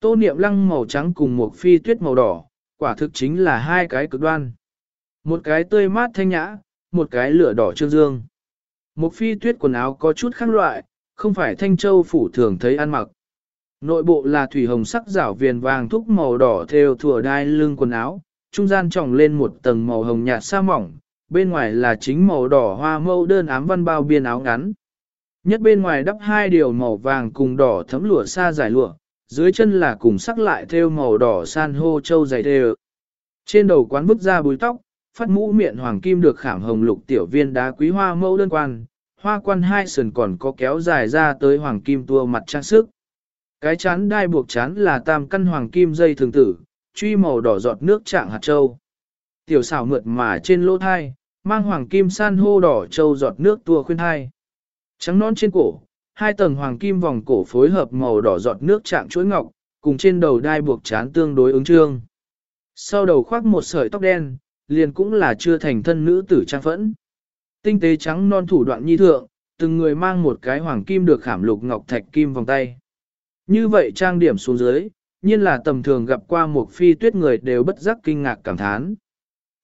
[SPEAKER 1] Tô niệm lăng màu trắng cùng một phi tuyết màu đỏ, quả thực chính là hai cái cực đoan. Một cái tươi mát thanh nhã, một cái lửa đỏ trương dương. Một phi tuyết quần áo có chút khác loại, không phải thanh châu phủ thường thấy ăn mặc. Nội bộ là thủy hồng sắc rảo viền vàng thúc màu đỏ theo thủa đai lưng quần áo, trung gian tròng lên một tầng màu hồng nhạt sa mỏng, bên ngoài là chính màu đỏ hoa mâu đơn ám văn bao biên áo ngắn. Nhất bên ngoài đắp hai điều màu vàng cùng đỏ thấm lụa xa dài lụa, dưới chân là cùng sắc lại theo màu đỏ san hô châu dày đều. Trên đầu quán vứt ra búi tóc, phát mũ miệng hoàng kim được khảm hồng lục tiểu viên đá quý hoa mẫu đơn quan, hoa quan hai sườn còn có kéo dài ra tới hoàng kim tua mặt trang sức. Cái chán đai buộc chán là tam căn hoàng kim dây thường tử, truy màu đỏ giọt nước trạng hạt châu. Tiểu xảo mượt mà trên lỗ thai, mang hoàng kim san hô đỏ trâu giọt nước tua khuyên thai. Trắng non trên cổ, hai tầng hoàng kim vòng cổ phối hợp màu đỏ giọt nước trạng chuỗi ngọc, cùng trên đầu đai buộc chán tương đối ứng trương. Sau đầu khoác một sợi tóc đen, liền cũng là chưa thành thân nữ tử trang phẫn. Tinh tế trắng non thủ đoạn nhi thượng, từng người mang một cái hoàng kim được khảm lục ngọc thạch kim vòng tay. Như vậy trang điểm xuống dưới, nhiên là tầm thường gặp qua một phi tuyết người đều bất giác kinh ngạc cảm thán.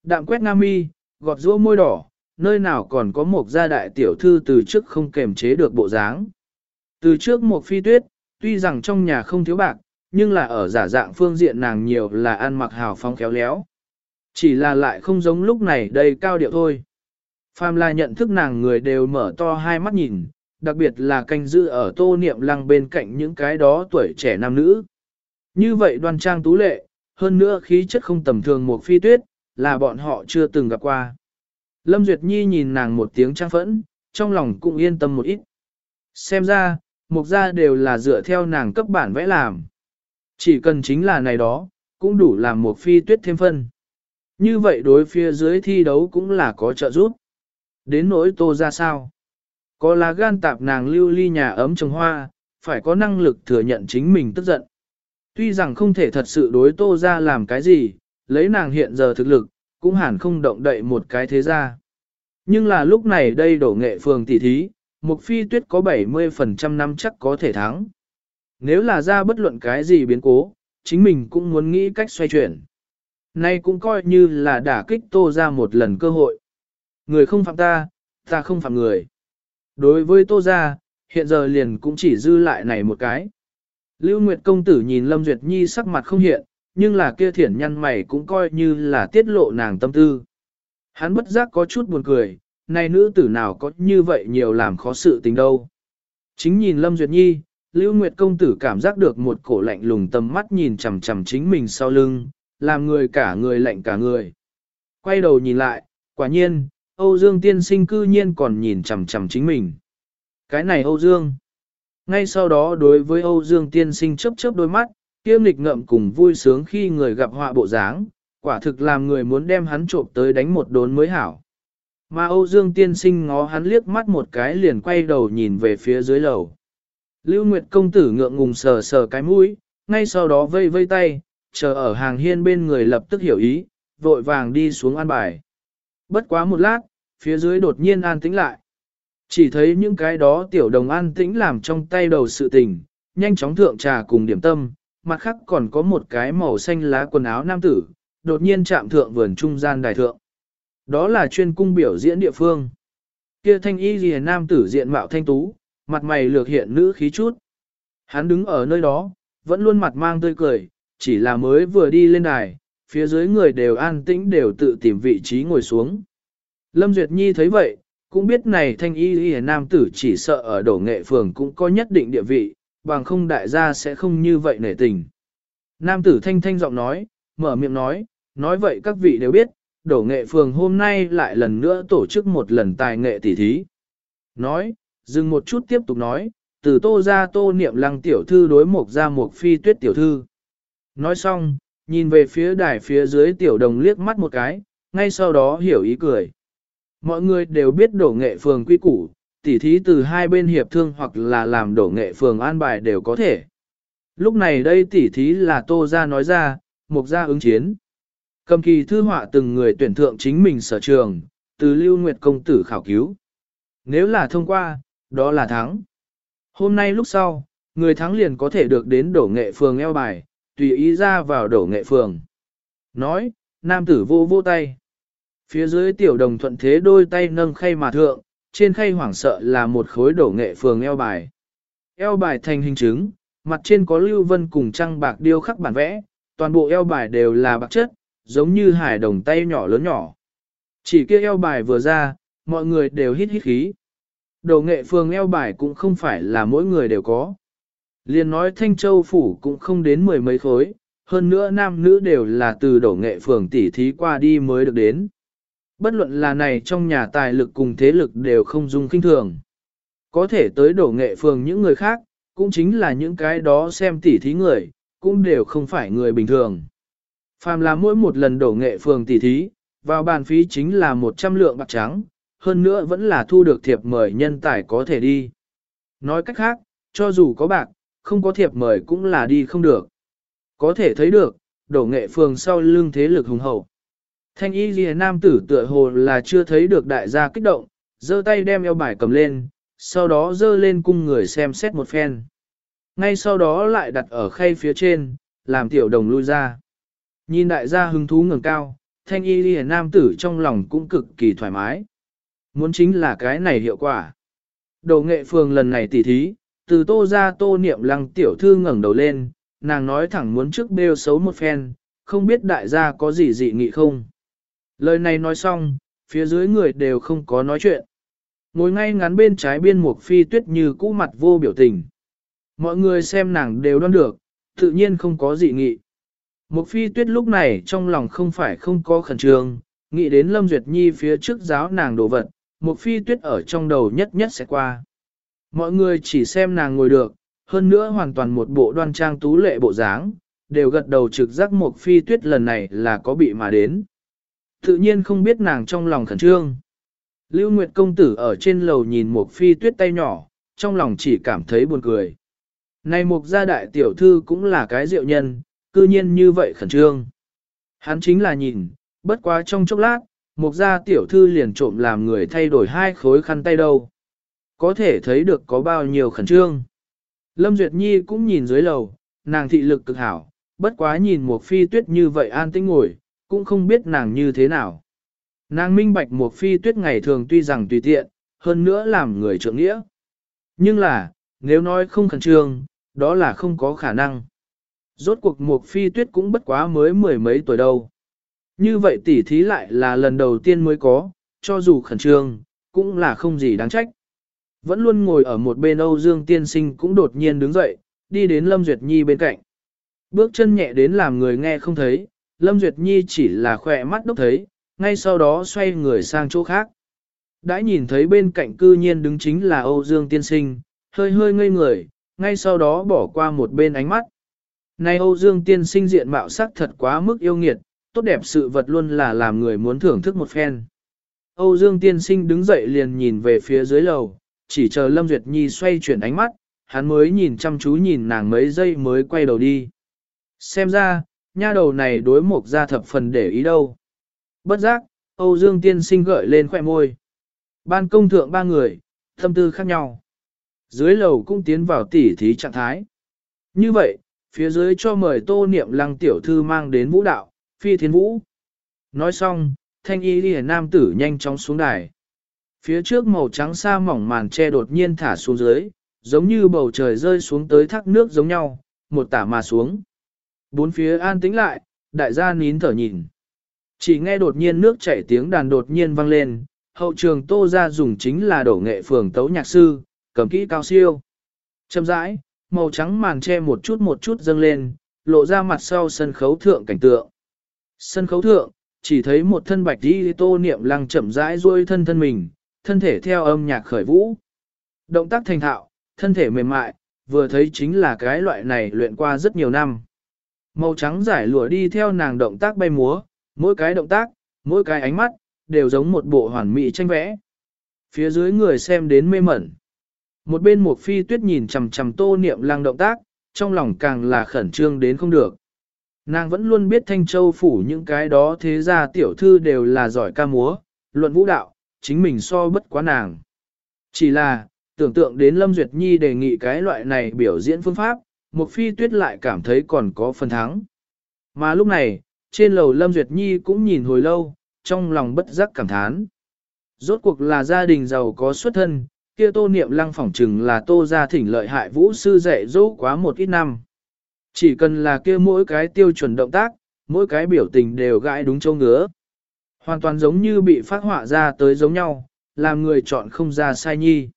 [SPEAKER 1] Đạm quét nam mi, gọt rũa môi đỏ, nơi nào còn có một gia đại tiểu thư từ trước không kềm chế được bộ dáng. Từ trước một phi tuyết, tuy rằng trong nhà không thiếu bạc, nhưng là ở giả dạng phương diện nàng nhiều là ăn mặc hào phong khéo léo. Chỉ là lại không giống lúc này đây cao điệu thôi. Phàm là nhận thức nàng người đều mở to hai mắt nhìn, đặc biệt là canh giữ ở tô niệm lăng bên cạnh những cái đó tuổi trẻ nam nữ. Như vậy đoan trang tú lệ, hơn nữa khí chất không tầm thường một phi tuyết, là bọn họ chưa từng gặp qua. Lâm Duyệt Nhi nhìn nàng một tiếng trang phẫn, trong lòng cũng yên tâm một ít. Xem ra, mục gia đều là dựa theo nàng cấp bản vẽ làm. Chỉ cần chính là này đó, cũng đủ làm một phi tuyết thêm phân. Như vậy đối phía dưới thi đấu cũng là có trợ giúp. Đến nỗi tô ra sao? Có lá gan tạp nàng lưu ly nhà ấm trồng hoa, phải có năng lực thừa nhận chính mình tức giận. Tuy rằng không thể thật sự đối tô ra làm cái gì, lấy nàng hiện giờ thực lực, cũng hẳn không động đậy một cái thế gia Nhưng là lúc này đây đổ nghệ phường tỷ thí, Mục phi tuyết có 70% năm chắc có thể thắng. Nếu là ra bất luận cái gì biến cố, chính mình cũng muốn nghĩ cách xoay chuyển. Nay cũng coi như là đả kích tô ra một lần cơ hội. Người không phạm ta, ta không phạm người. Đối với tô ra, hiện giờ liền cũng chỉ dư lại này một cái. Lưu Nguyệt công tử nhìn Lâm Duyệt Nhi sắc mặt không hiện, nhưng là kia thiển nhăn mày cũng coi như là tiết lộ nàng tâm tư. Hắn bất giác có chút buồn cười, này nữ tử nào có như vậy nhiều làm khó sự tình đâu. Chính nhìn Lâm Duyệt Nhi, Lưu Nguyệt công tử cảm giác được một cổ lạnh lùng tầm mắt nhìn chằm chằm chính mình sau lưng, làm người cả người lạnh cả người. Quay đầu nhìn lại, quả nhiên, Âu Dương tiên sinh cư nhiên còn nhìn chằm chằm chính mình. Cái này Âu Dương. Ngay sau đó đối với Âu Dương tiên sinh chớp chớp đôi mắt, kiêm lịch ngậm cùng vui sướng khi người gặp họa bộ dáng, quả thực làm người muốn đem hắn trộm tới đánh một đốn mới hảo. Mà Âu Dương tiên sinh ngó hắn liếc mắt một cái liền quay đầu nhìn về phía dưới lầu. Lưu Nguyệt công tử ngượng ngùng sờ sờ cái mũi, ngay sau đó vây vây tay, chờ ở hàng hiên bên người lập tức hiểu ý, vội vàng đi xuống an bài. Bất quá một lát, phía dưới đột nhiên an tĩnh lại. Chỉ thấy những cái đó tiểu đồng an tĩnh làm trong tay đầu sự tình, nhanh chóng thượng trà cùng điểm tâm, mặt khác còn có một cái màu xanh lá quần áo nam tử, đột nhiên chạm thượng vườn trung gian đài thượng. Đó là chuyên cung biểu diễn địa phương. Kia thanh y lìa nam tử diện mạo thanh tú, mặt mày lược hiện nữ khí chút. Hắn đứng ở nơi đó, vẫn luôn mặt mang tươi cười, chỉ là mới vừa đi lên đài, phía dưới người đều an tĩnh đều tự tìm vị trí ngồi xuống. Lâm Duyệt Nhi thấy vậy, cũng biết này thanh y lìa nam tử chỉ sợ ở đổ nghệ phường cũng có nhất định địa vị, bằng không đại gia sẽ không như vậy nể tình. Nam tử thanh thanh giọng nói, mở miệng nói, nói vậy các vị đều biết, đổ nghệ phường hôm nay lại lần nữa tổ chức một lần tài nghệ tỉ thí. Nói, dừng một chút tiếp tục nói, từ tô ra tô niệm lăng tiểu thư đối mục ra mộc phi tuyết tiểu thư. Nói xong, nhìn về phía đài phía dưới tiểu đồng liếc mắt một cái, ngay sau đó hiểu ý cười. Mọi người đều biết đổ nghệ phường quy củ, tỉ thí từ hai bên hiệp thương hoặc là làm đổ nghệ phường an bài đều có thể. Lúc này đây tỉ thí là tô ra nói ra, mục gia ứng chiến. Cầm kỳ thư họa từng người tuyển thượng chính mình sở trường, từ lưu nguyệt công tử khảo cứu. Nếu là thông qua, đó là thắng. Hôm nay lúc sau, người thắng liền có thể được đến đổ nghệ phường eo bài, tùy ý ra vào đổ nghệ phường. Nói, nam tử vô vô tay. Phía dưới tiểu đồng thuận thế đôi tay nâng khay mà thượng, trên khay hoảng sợ là một khối đổ nghệ phường eo bài. Eo bài thành hình chứng, mặt trên có lưu vân cùng trăng bạc điêu khắc bản vẽ, toàn bộ eo bài đều là bạc chất, giống như hải đồng tay nhỏ lớn nhỏ. Chỉ kia eo bài vừa ra, mọi người đều hít hít khí. Đồ nghệ phường eo bài cũng không phải là mỗi người đều có. Liên nói Thanh Châu Phủ cũng không đến mười mấy khối, hơn nữa nam nữ đều là từ đổ nghệ phường tỉ thí qua đi mới được đến. Bất luận là này trong nhà tài lực cùng thế lực đều không dung kinh thường. Có thể tới đổ nghệ phường những người khác, cũng chính là những cái đó xem tỉ thí người, cũng đều không phải người bình thường. Phàm là mỗi một lần đổ nghệ phường tỉ thí, vào bàn phí chính là 100 lượng bạc trắng, hơn nữa vẫn là thu được thiệp mời nhân tài có thể đi. Nói cách khác, cho dù có bạc, không có thiệp mời cũng là đi không được. Có thể thấy được, đổ nghệ phường sau lưng thế lực hùng hậu. Thanh y ghi nam tử tựa hồ là chưa thấy được đại gia kích động, giơ tay đem eo bài cầm lên, sau đó giơ lên cung người xem xét một phen. Ngay sau đó lại đặt ở khay phía trên, làm tiểu đồng lui ra. Nhìn đại gia hứng thú ngẩng cao, thanh y lìa nam tử trong lòng cũng cực kỳ thoải mái. Muốn chính là cái này hiệu quả. Đồ nghệ phường lần này tỉ thí, từ tô ra tô niệm lăng tiểu thư ngẩng đầu lên, nàng nói thẳng muốn trước bêu xấu một phen, không biết đại gia có gì dị nghị không. Lời này nói xong, phía dưới người đều không có nói chuyện. Ngồi ngay ngắn bên trái biên mục phi tuyết như cũ mặt vô biểu tình. Mọi người xem nàng đều đoán được, tự nhiên không có dị nghị. Mục phi tuyết lúc này trong lòng không phải không có khẩn trương, nghĩ đến Lâm Duyệt Nhi phía trước giáo nàng đồ vật, mục phi tuyết ở trong đầu nhất nhất sẽ qua. Mọi người chỉ xem nàng ngồi được, hơn nữa hoàn toàn một bộ đoan trang tú lệ bộ dáng, đều gật đầu trực giác mục phi tuyết lần này là có bị mà đến. Tự nhiên không biết nàng trong lòng khẩn trương. Lưu Nguyệt công tử ở trên lầu nhìn mục phi tuyết tay nhỏ, trong lòng chỉ cảm thấy buồn cười. Này mục gia đại tiểu thư cũng là cái diệu nhân, cư nhiên như vậy khẩn trương. Hắn chính là nhìn, bất quá trong chốc lát, mục gia tiểu thư liền trộm làm người thay đổi hai khối khăn tay đâu. Có thể thấy được có bao nhiêu khẩn trương. Lâm Duyệt Nhi cũng nhìn dưới lầu, nàng thị lực cực hảo, bất quá nhìn mục phi tuyết như vậy an tĩnh ngồi, cũng không biết nàng như thế nào. Nàng minh bạch một phi tuyết ngày thường tuy rằng tùy tiện, hơn nữa làm người trưởng nghĩa. Nhưng là, nếu nói không khẩn trương, đó là không có khả năng. Rốt cuộc một phi tuyết cũng bất quá mới mười mấy tuổi đâu. Như vậy tỉ thí lại là lần đầu tiên mới có, cho dù khẩn trương, cũng là không gì đáng trách. Vẫn luôn ngồi ở một bên Âu Dương tiên sinh cũng đột nhiên đứng dậy, đi đến Lâm Duyệt Nhi bên cạnh. Bước chân nhẹ đến làm người nghe không thấy, Lâm Duyệt Nhi chỉ là khỏe mắt đốc thấy, ngay sau đó xoay người sang chỗ khác. Đã nhìn thấy bên cạnh cư nhiên đứng chính là Âu Dương tiên sinh, hơi hơi ngây người, ngay sau đó bỏ qua một bên ánh mắt. Này Âu Dương tiên sinh diện mạo sắc thật quá mức yêu nghiệt, tốt đẹp sự vật luôn là làm người muốn thưởng thức một phen. Âu Dương tiên sinh đứng dậy liền nhìn về phía dưới lầu, chỉ chờ Lâm Duyệt Nhi xoay chuyển ánh mắt, hắn mới nhìn chăm chú nhìn nàng mấy giây mới quay đầu đi. Xem ra, nha đầu này đối mục ra thập phần để ý đâu. Bất giác, Âu Dương tiên sinh gợi lên khỏe môi. Ban công thượng ba người, tâm tư khác nhau. Dưới lầu cũng tiến vào tỉ thí trạng thái. Như vậy, phía dưới cho mời tô niệm lăng tiểu thư mang đến vũ đạo, phi thiên vũ. Nói xong, thanh y đi nam tử nhanh chóng xuống đài. Phía trước màu trắng xa mỏng màn che đột nhiên thả xuống dưới, giống như bầu trời rơi xuống tới thác nước giống nhau, một tả mà xuống. Bốn phía an tĩnh lại, đại gia nín thở nhìn. Chỉ nghe đột nhiên nước chảy tiếng đàn đột nhiên vang lên, hậu trường tô ra dùng chính là đổ nghệ phường tấu nhạc sư, cầm kỹ cao siêu. Châm rãi, màu trắng màn che một chút một chút dâng lên, lộ ra mặt sau sân khấu thượng cảnh tượng. Sân khấu thượng, chỉ thấy một thân bạch đi tô niệm lăng chậm rãi duỗi thân thân mình, thân thể theo âm nhạc khởi vũ. Động tác thành thạo, thân thể mềm mại, vừa thấy chính là cái loại này luyện qua rất nhiều năm. Màu trắng giải lụa đi theo nàng động tác bay múa, mỗi cái động tác, mỗi cái ánh mắt, đều giống một bộ hoàn mỹ tranh vẽ. Phía dưới người xem đến mê mẩn. Một bên một phi tuyết nhìn chằm chằm tô niệm lăng động tác, trong lòng càng là khẩn trương đến không được. Nàng vẫn luôn biết Thanh Châu phủ những cái đó thế ra tiểu thư đều là giỏi ca múa, luận vũ đạo, chính mình so bất quá nàng. Chỉ là, tưởng tượng đến Lâm Duyệt Nhi đề nghị cái loại này biểu diễn phương pháp, một phi tuyết lại cảm thấy còn có phần thắng. Mà lúc này, trên lầu Lâm Duyệt Nhi cũng nhìn hồi lâu, trong lòng bất giác cảm thán. Rốt cuộc là gia đình giàu có xuất thân, kia tô niệm lăng phỏng chừng là tô gia thỉnh lợi hại vũ sư dạy dỗ quá một ít năm. Chỉ cần là kia mỗi cái tiêu chuẩn động tác, mỗi cái biểu tình đều gãi đúng châu ngứa. Hoàn toàn giống như bị phát họa ra tới giống nhau, làm người chọn không ra sai nhi.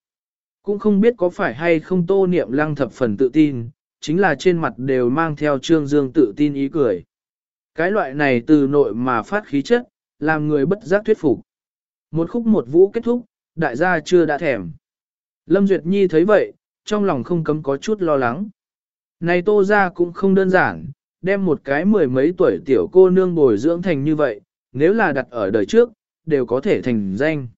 [SPEAKER 1] Cũng không biết có phải hay không tô niệm lăng thập phần tự tin, chính là trên mặt đều mang theo trương dương tự tin ý cười. Cái loại này từ nội mà phát khí chất, làm người bất giác thuyết phục. Một khúc một vũ kết thúc, đại gia chưa đã thèm. Lâm Duyệt Nhi thấy vậy, trong lòng không cấm có chút lo lắng. Này tô ra cũng không đơn giản, đem một cái mười mấy tuổi tiểu cô nương bồi dưỡng thành như vậy, nếu là đặt ở đời trước, đều có thể thành danh.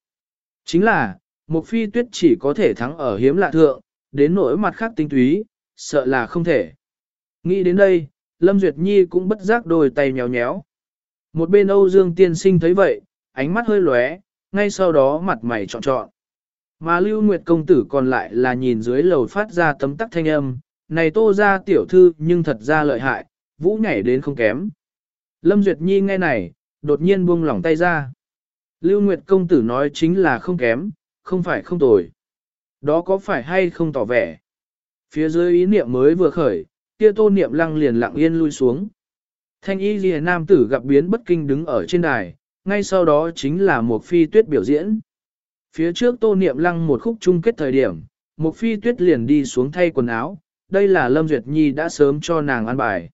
[SPEAKER 1] Chính là, một phi tuyết chỉ có thể thắng ở hiếm lạ thượng, đến nỗi mặt khác tinh túy, sợ là không thể. Nghĩ đến đây, Lâm Duyệt Nhi cũng bất giác đôi tay nhéo nhéo. Một bên Âu Dương tiên sinh thấy vậy, ánh mắt hơi lóe, ngay sau đó mặt mày trọn trọn. Mà Lưu Nguyệt công tử còn lại là nhìn dưới lầu phát ra tấm tắc thanh âm, này tô ra tiểu thư nhưng thật ra lợi hại, vũ nhảy đến không kém. Lâm Duyệt Nhi nghe này, đột nhiên buông lỏng tay ra. Lưu Nguyệt công tử nói chính là không kém, không phải không tồi. Đó có phải hay không tỏ vẻ? Phía dưới ý niệm mới vừa khởi, kia tô niệm lăng liền lặng yên lui xuống. Thanh y ghi nam tử gặp biến bất kinh đứng ở trên đài, ngay sau đó chính là một phi tuyết biểu diễn. Phía trước tô niệm lăng một khúc chung kết thời điểm, một phi tuyết liền đi xuống thay quần áo, đây là Lâm Duyệt Nhi đã sớm cho nàng ăn bài.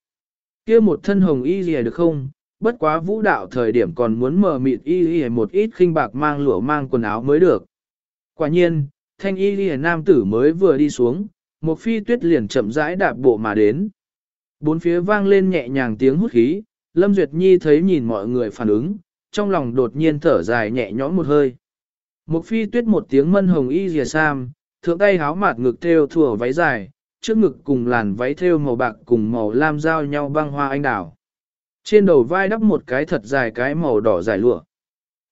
[SPEAKER 1] kia một thân hồng y gì được không, bất quá vũ đạo thời điểm còn muốn mở mịt y y một ít khinh bạc mang lụa mang quần áo mới được. Quả nhiên, thanh y y nam tử mới vừa đi xuống, một phi tuyết liền chậm rãi đạp bộ mà đến. Bốn phía vang lên nhẹ nhàng tiếng hút khí, Lâm Duyệt Nhi thấy nhìn mọi người phản ứng, trong lòng đột nhiên thở dài nhẹ nhõm một hơi. Một phi tuyết một tiếng mân hồng y dìa sam, thượng tay háo mạt ngực theo thủa váy dài, trước ngực cùng làn váy thêu màu bạc cùng màu lam giao nhau băng hoa anh đào. Trên đầu vai đắp một cái thật dài cái màu đỏ dài lụa.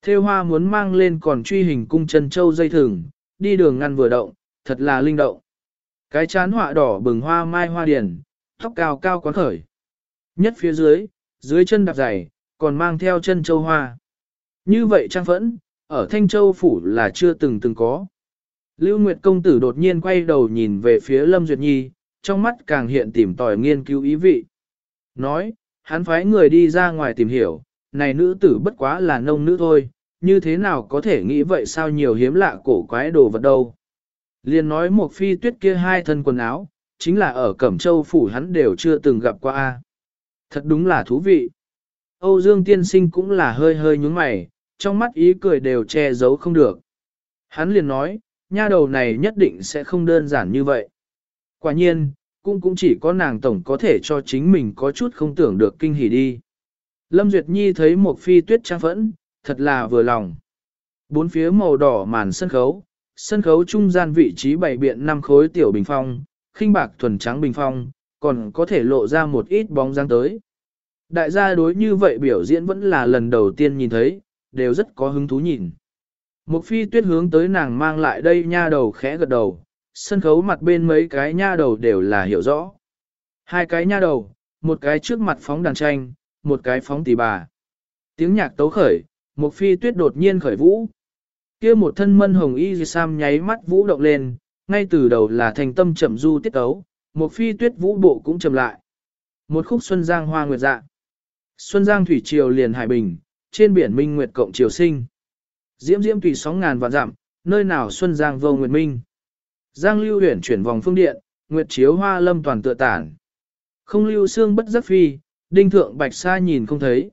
[SPEAKER 1] Thêu hoa muốn mang lên còn truy hình cung chân châu dây thừng, đi đường ngăn vừa động, thật là linh động. Cái chán họa đỏ bừng hoa mai hoa điển, tóc cao cao quán khởi. Nhất phía dưới, dưới chân đạp dày, còn mang theo chân châu hoa. Như vậy trang phẫn, ở Thanh Châu Phủ là chưa từng từng có. Lưu Nguyệt Công Tử đột nhiên quay đầu nhìn về phía Lâm Duyệt Nhi, trong mắt càng hiện tìm tòi nghiên cứu ý vị. Nói, hắn phái người đi ra ngoài tìm hiểu, này nữ tử bất quá là nông nữ thôi, như thế nào có thể nghĩ vậy sao nhiều hiếm lạ cổ quái đồ vật đâu. Liên nói một phi tuyết kia hai thân quần áo, chính là ở Cẩm Châu Phủ hắn đều chưa từng gặp qua. a Thật đúng là thú vị. Âu Dương Tiên Sinh cũng là hơi hơi nhúng mày, trong mắt ý cười đều che giấu không được. Hắn liền nói, nha đầu này nhất định sẽ không đơn giản như vậy. Quả nhiên, cũng cũng chỉ có nàng tổng có thể cho chính mình có chút không tưởng được kinh hỉ đi. Lâm Duyệt Nhi thấy một phi tuyết trang phẫn, thật là vừa lòng. Bốn phía màu đỏ màn sân khấu, sân khấu trung gian vị trí bảy biện năm khối tiểu bình phong, khinh bạc thuần trắng bình phong, còn có thể lộ ra một ít bóng dáng tới. Đại gia đối như vậy biểu diễn vẫn là lần đầu tiên nhìn thấy, đều rất có hứng thú nhìn. Một phi tuyết hướng tới nàng mang lại đây nha đầu khẽ gật đầu, sân khấu mặt bên mấy cái nha đầu đều là hiểu rõ. Hai cái nha đầu, một cái trước mặt phóng đàn tranh, một cái phóng tỷ bà. Tiếng nhạc tấu khởi, một phi tuyết đột nhiên khởi vũ kia một thân mân hồng y sam nháy mắt vũ động lên, ngay từ đầu là thành tâm chậm du tiết ấu, một phi tuyết vũ bộ cũng chậm lại. Một khúc xuân giang hoa nguyệt dạ. Xuân giang thủy triều liền hải bình, trên biển minh nguyệt cộng triều sinh. Diễm diễm tùy sóng ngàn vạn dặm, nơi nào xuân giang vô nguyệt minh. Giang lưu huyển chuyển vòng phương điện, nguyệt chiếu hoa lâm toàn tựa tản. Không lưu xương bất giác phi, đinh thượng bạch sa nhìn không thấy.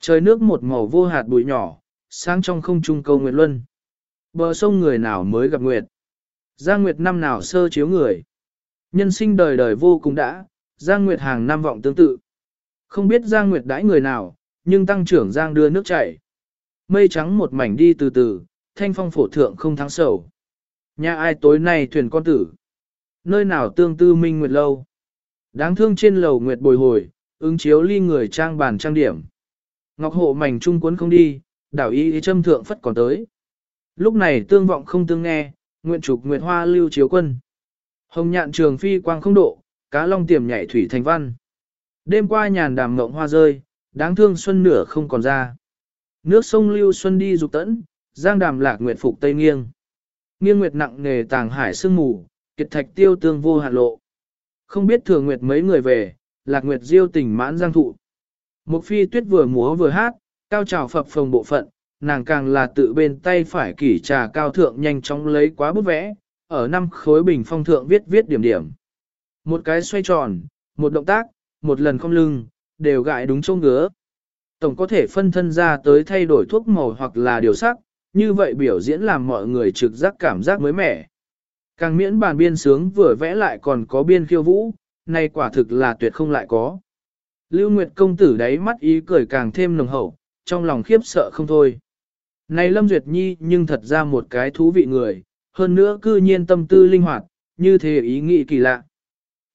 [SPEAKER 1] Trời nước một màu vô hạt bụi nhỏ, sáng trong không trung câu nguyệt luân. Bờ sông người nào mới gặp nguyệt. Giang nguyệt năm nào sơ chiếu người. Nhân sinh đời đời vô cùng đã, Giang nguyệt hàng năm vọng tương tự. Không biết Giang nguyệt đãi người nào, nhưng tăng trưởng Giang đưa nước chảy. Mây trắng một mảnh đi từ từ, thanh phong phổ thượng không thắng sầu. Nhà ai tối nay thuyền con tử? Nơi nào tương tư minh nguyệt lâu? Đáng thương trên lầu nguyệt bồi hồi, ứng chiếu ly người trang bàn trang điểm. Ngọc hộ mảnh trung cuốn không đi, đảo y châm thượng phất còn tới. Lúc này tương vọng không tương nghe, nguyện trục nguyệt hoa lưu chiếu quân. Hồng nhạn trường phi quang không độ, cá long tiềm nhảy thủy thành văn. Đêm qua nhàn đàm ngộng hoa rơi, đáng thương xuân nửa không còn ra. Nước sông lưu xuân đi dục tẫn, giang đàm lạc nguyệt phục tây nghiêng. Nghiêng nguyệt nặng nề tàng hải sương mù, kiệt thạch tiêu tương vô hạn lộ. Không biết thường nguyệt mấy người về, lạc nguyệt diêu tình mãn giang thụ. Một phi tuyết vừa múa vừa hát, cao trào phập phồng bộ phận, nàng càng là tự bên tay phải kỷ trà cao thượng nhanh chóng lấy quá bút vẽ, ở năm khối bình phong thượng viết viết điểm điểm. Một cái xoay tròn, một động tác, một lần không lưng, đều gại đúng chỗ ngứa. Tổng có thể phân thân ra tới thay đổi thuốc màu hoặc là điều sắc, như vậy biểu diễn làm mọi người trực giác cảm giác mới mẻ. Càng miễn bàn biên sướng vừa vẽ lại còn có biên khiêu vũ, nay quả thực là tuyệt không lại có. Lưu Nguyệt công tử đáy mắt ý cười càng thêm nồng hậu, trong lòng khiếp sợ không thôi. Này Lâm Duyệt Nhi nhưng thật ra một cái thú vị người, hơn nữa cư nhiên tâm tư linh hoạt, như thế ý nghĩ kỳ lạ.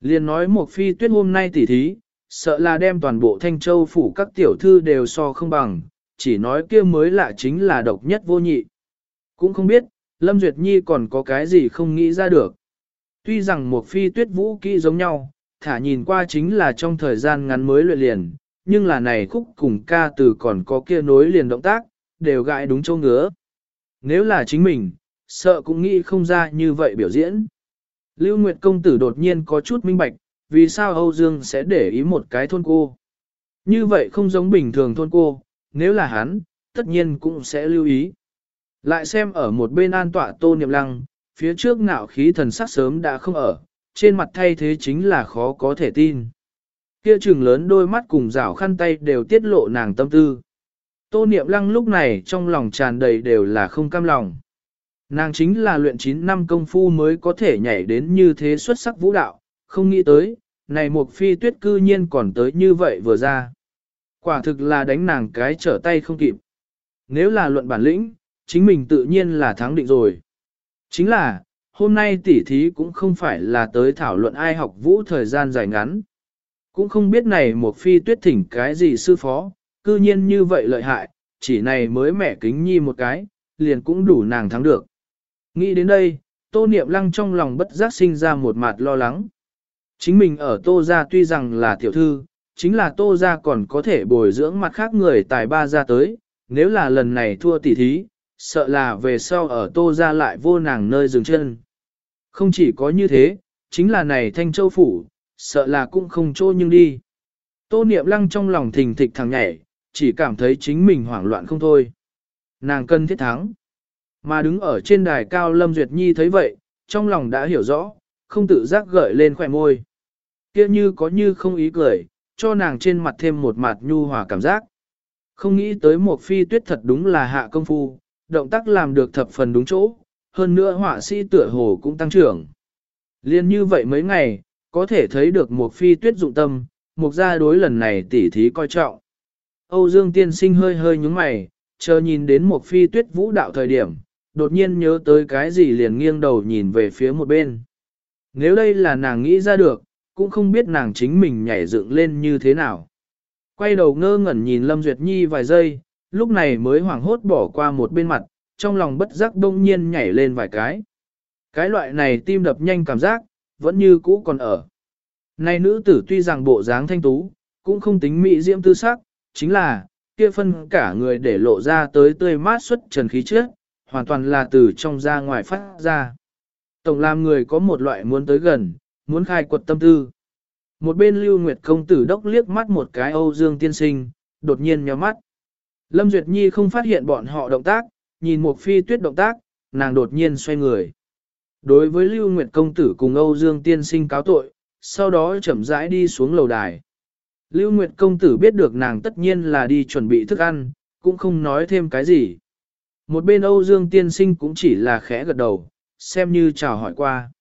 [SPEAKER 1] Liên nói một phi tuyết hôm nay tỉ thí, sợ là đem toàn bộ Thanh Châu phủ các tiểu thư đều so không bằng, chỉ nói kia mới lạ chính là độc nhất vô nhị. Cũng không biết, Lâm Duyệt Nhi còn có cái gì không nghĩ ra được. Tuy rằng một phi tuyết vũ kỹ giống nhau, thả nhìn qua chính là trong thời gian ngắn mới luyện liền, nhưng là này khúc cùng ca từ còn có kia nối liền động tác, đều gãi đúng châu ngứa. Nếu là chính mình, sợ cũng nghĩ không ra như vậy biểu diễn. Lưu Nguyệt công tử đột nhiên có chút minh bạch, vì sao Âu Dương sẽ để ý một cái thôn cô. Như vậy không giống bình thường thôn cô, nếu là hắn, tất nhiên cũng sẽ lưu ý. Lại xem ở một bên an tọa tô niệm lăng, phía trước ngạo khí thần sắc sớm đã không ở, trên mặt thay thế chính là khó có thể tin. Kia trừng lớn đôi mắt cùng rảo khăn tay đều tiết lộ nàng tâm tư. Tô niệm lăng lúc này trong lòng tràn đầy đều là không cam lòng. Nàng chính là luyện 9 năm công phu mới có thể nhảy đến như thế xuất sắc vũ đạo, không nghĩ tới, này một phi tuyết cư nhiên còn tới như vậy vừa ra. Quả thực là đánh nàng cái trở tay không kịp. Nếu là luận bản lĩnh, chính mình tự nhiên là thắng định rồi. Chính là, hôm nay tỉ thí cũng không phải là tới thảo luận ai học vũ thời gian dài ngắn. Cũng không biết này một phi tuyết thỉnh cái gì sư phó, cư nhiên như vậy lợi hại, chỉ này mới mẻ kính nhi một cái, liền cũng đủ nàng thắng được. Nghĩ đến đây, tô niệm lăng trong lòng bất giác sinh ra một mặt lo lắng. Chính mình ở tô gia tuy rằng là tiểu thư, chính là tô gia còn có thể bồi dưỡng mặt khác người tài ba ra tới, nếu là lần này thua tỷ thí, sợ là về sau ở tô gia lại vô nàng nơi dừng chân. Không chỉ có như thế, chính là này thanh châu phủ, sợ là cũng không trô nhưng đi. Tô niệm lăng trong lòng thình thịch thằng nhảy, chỉ cảm thấy chính mình hoảng loạn không thôi. Nàng cân thiết thắng. Mà đứng ở trên đài cao Lâm Duyệt Nhi thấy vậy, trong lòng đã hiểu rõ, không tự giác gợi lên khỏe môi. Kia như có như không ý cười, cho nàng trên mặt thêm một mặt nhu hòa cảm giác. Không nghĩ tới một phi tuyết thật đúng là hạ công phu, động tác làm được thập phần đúng chỗ, hơn nữa họa sĩ tựa hồ cũng tăng trưởng. Liên như vậy mấy ngày, có thể thấy được một phi tuyết dụng tâm, một gia đối lần này tỉ thí coi trọng. Âu Dương tiên sinh hơi hơi nhúng mày, chờ nhìn đến một phi tuyết vũ đạo thời điểm, đột nhiên nhớ tới cái gì liền nghiêng đầu nhìn về phía một bên. Nếu đây là nàng nghĩ ra được, cũng không biết nàng chính mình nhảy dựng lên như thế nào. Quay đầu ngơ ngẩn nhìn Lâm Duyệt Nhi vài giây, lúc này mới hoảng hốt bỏ qua một bên mặt, trong lòng bất giác đông nhiên nhảy lên vài cái. Cái loại này tim đập nhanh cảm giác, vẫn như cũ còn ở. Này nữ tử tuy rằng bộ dáng thanh tú, cũng không tính mỹ diễm tư sắc, chính là, kia phân cả người để lộ ra tới tươi mát xuất trần khí trước, hoàn toàn là từ trong ra ngoài phát ra. Tổng làm người có một loại muốn tới gần, muốn khai quật tâm tư. Một bên Lưu Nguyệt công tử đốc liếc mắt một cái Âu Dương tiên sinh, đột nhiên nhíu mắt. Lâm Duyệt Nhi không phát hiện bọn họ động tác, nhìn một phi tuyết động tác, nàng đột nhiên xoay người. Đối với Lưu Nguyệt công tử cùng Âu Dương tiên sinh cáo tội, sau đó chậm rãi đi xuống lầu đài. Lưu Nguyệt công tử biết được nàng tất nhiên là đi chuẩn bị thức ăn, cũng không nói thêm cái gì. Một bên Âu Dương tiên sinh cũng chỉ là khẽ gật đầu, xem như chào hỏi qua.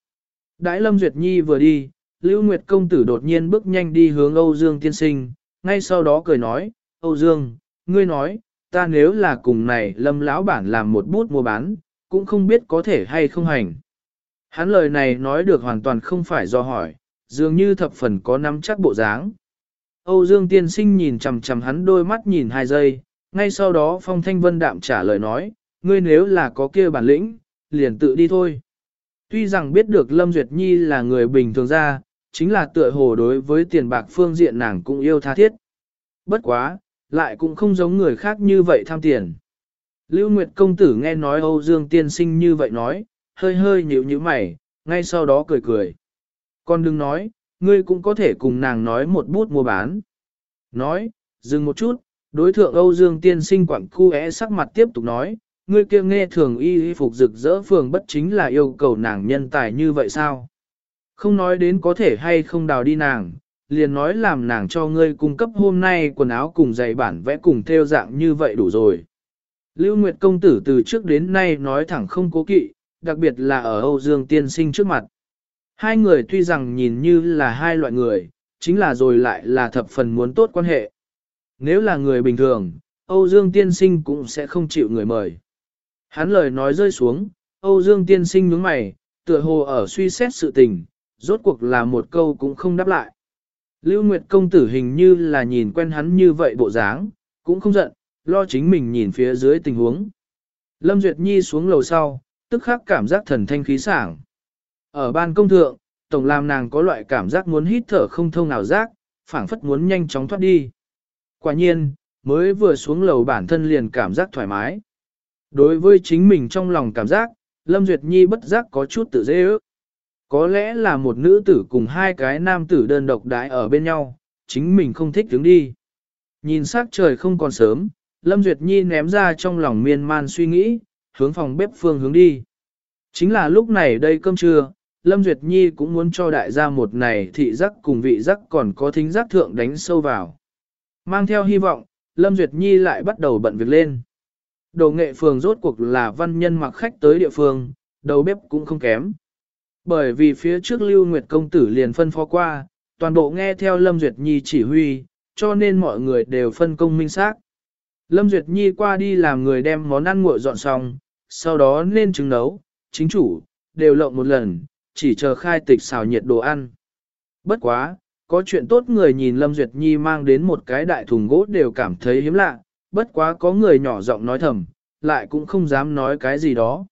[SPEAKER 1] Đãi Lâm Duyệt Nhi vừa đi, Lưu Nguyệt công tử đột nhiên bước nhanh đi hướng Âu Dương tiên sinh, ngay sau đó cười nói, Âu Dương, ngươi nói, ta nếu là cùng này Lâm lão bản làm một bút mua bán, cũng không biết có thể hay không hành. Hắn lời này nói được hoàn toàn không phải do hỏi, dường như thập phần có nắm chắc bộ dáng. Âu Dương tiên sinh nhìn chằm chằm hắn đôi mắt nhìn hai giây, ngay sau đó Phong Thanh Vân đạm trả lời nói, ngươi nếu là có kia bản lĩnh, liền tự đi thôi. Tuy rằng biết được Lâm Duyệt Nhi là người bình thường ra, chính là tựa hồ đối với tiền bạc phương diện nàng cũng yêu tha thiết. Bất quá, lại cũng không giống người khác như vậy tham tiền. Lưu Nguyệt công tử nghe nói Âu Dương tiên sinh như vậy nói, hơi hơi nhíu nhíu mày, ngay sau đó cười cười. Con đừng nói, ngươi cũng có thể cùng nàng nói một bút mua bán. Nói, dừng một chút, đối thượng Âu Dương tiên sinh quặng khu é sắc mặt tiếp tục nói, ngươi kia nghe thường y y phục rực rỡ phường bất chính là yêu cầu nàng nhân tài như vậy sao? Không nói đến có thể hay không đào đi nàng, liền nói làm nàng cho ngươi cung cấp hôm nay quần áo cùng giày bản vẽ cùng theo dạng như vậy đủ rồi. Lưu Nguyệt công tử từ trước đến nay nói thẳng không cố kỵ, đặc biệt là ở Âu Dương tiên sinh trước mặt. Hai người tuy rằng nhìn như là hai loại người, chính là rồi lại là thập phần muốn tốt quan hệ. Nếu là người bình thường, Âu Dương tiên sinh cũng sẽ không chịu người mời. Hắn lời nói rơi xuống, Âu Dương tiên sinh nhướng mày, tựa hồ ở suy xét sự tình, rốt cuộc là một câu cũng không đáp lại. Lưu Nguyệt công tử hình như là nhìn quen hắn như vậy bộ dáng, cũng không giận, lo chính mình nhìn phía dưới tình huống. Lâm Duyệt Nhi xuống lầu sau, tức khắc cảm giác thần thanh khí sảng. Ở ban công thượng, tổng làm nàng có loại cảm giác muốn hít thở không thông nào giác, phảng phất muốn nhanh chóng thoát đi. Quả nhiên, mới vừa xuống lầu bản thân liền cảm giác thoải mái. Đối với chính mình trong lòng cảm giác, Lâm Duyệt Nhi bất giác có chút tự dễ ước. Có lẽ là một nữ tử cùng hai cái nam tử đơn độc đái ở bên nhau, chính mình không thích đứng đi. Nhìn sắc trời không còn sớm, Lâm Duyệt Nhi ném ra trong lòng miên man suy nghĩ, hướng phòng bếp phương hướng đi. Chính là lúc này đây cơm trưa, Lâm Duyệt Nhi cũng muốn cho đại gia một này thị giác cùng vị giác còn có thính giác thượng đánh sâu vào. Mang theo hy vọng, Lâm Duyệt Nhi lại bắt đầu bận việc lên. Đồ nghệ phường rốt cuộc là văn nhân mặc khách tới địa phương, đầu bếp cũng không kém. Bởi vì phía trước Lưu Nguyệt Công Tử liền phân phó qua, toàn bộ nghe theo Lâm Duyệt Nhi chỉ huy, cho nên mọi người đều phân công minh xác. Lâm Duyệt Nhi qua đi làm người đem món ăn nguội dọn xong, sau đó nên trứng nấu, chính chủ, đều lộng một lần, chỉ chờ khai tịch xào nhiệt đồ ăn. Bất quá, có chuyện tốt người nhìn Lâm Duyệt Nhi mang đến một cái đại thùng gỗ đều cảm thấy hiếm lạ, bất quá có người nhỏ giọng nói thầm, lại cũng không dám nói cái gì đó.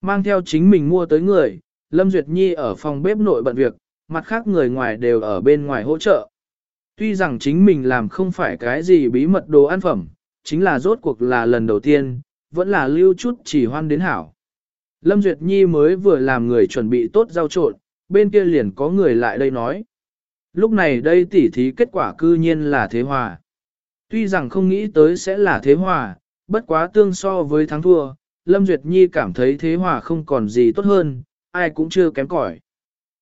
[SPEAKER 1] Mang theo chính mình mua tới người, Lâm Duyệt Nhi ở phòng bếp nội bận việc, mặt khác người ngoài đều ở bên ngoài hỗ trợ. Tuy rằng chính mình làm không phải cái gì bí mật đồ ăn phẩm, chính là rốt cuộc là lần đầu tiên, vẫn là lưu chút chỉ hoan đến hảo. Lâm Duyệt Nhi mới vừa làm người chuẩn bị tốt rau trộn, bên kia liền có người lại đây nói. Lúc này đây tỉ thí kết quả cư nhiên là thế hòa. Tuy rằng không nghĩ tới sẽ là thế hòa, bất quá tương so với thắng thua, Lâm Duyệt Nhi cảm thấy thế hòa không còn gì tốt hơn, ai cũng chưa kém cỏi.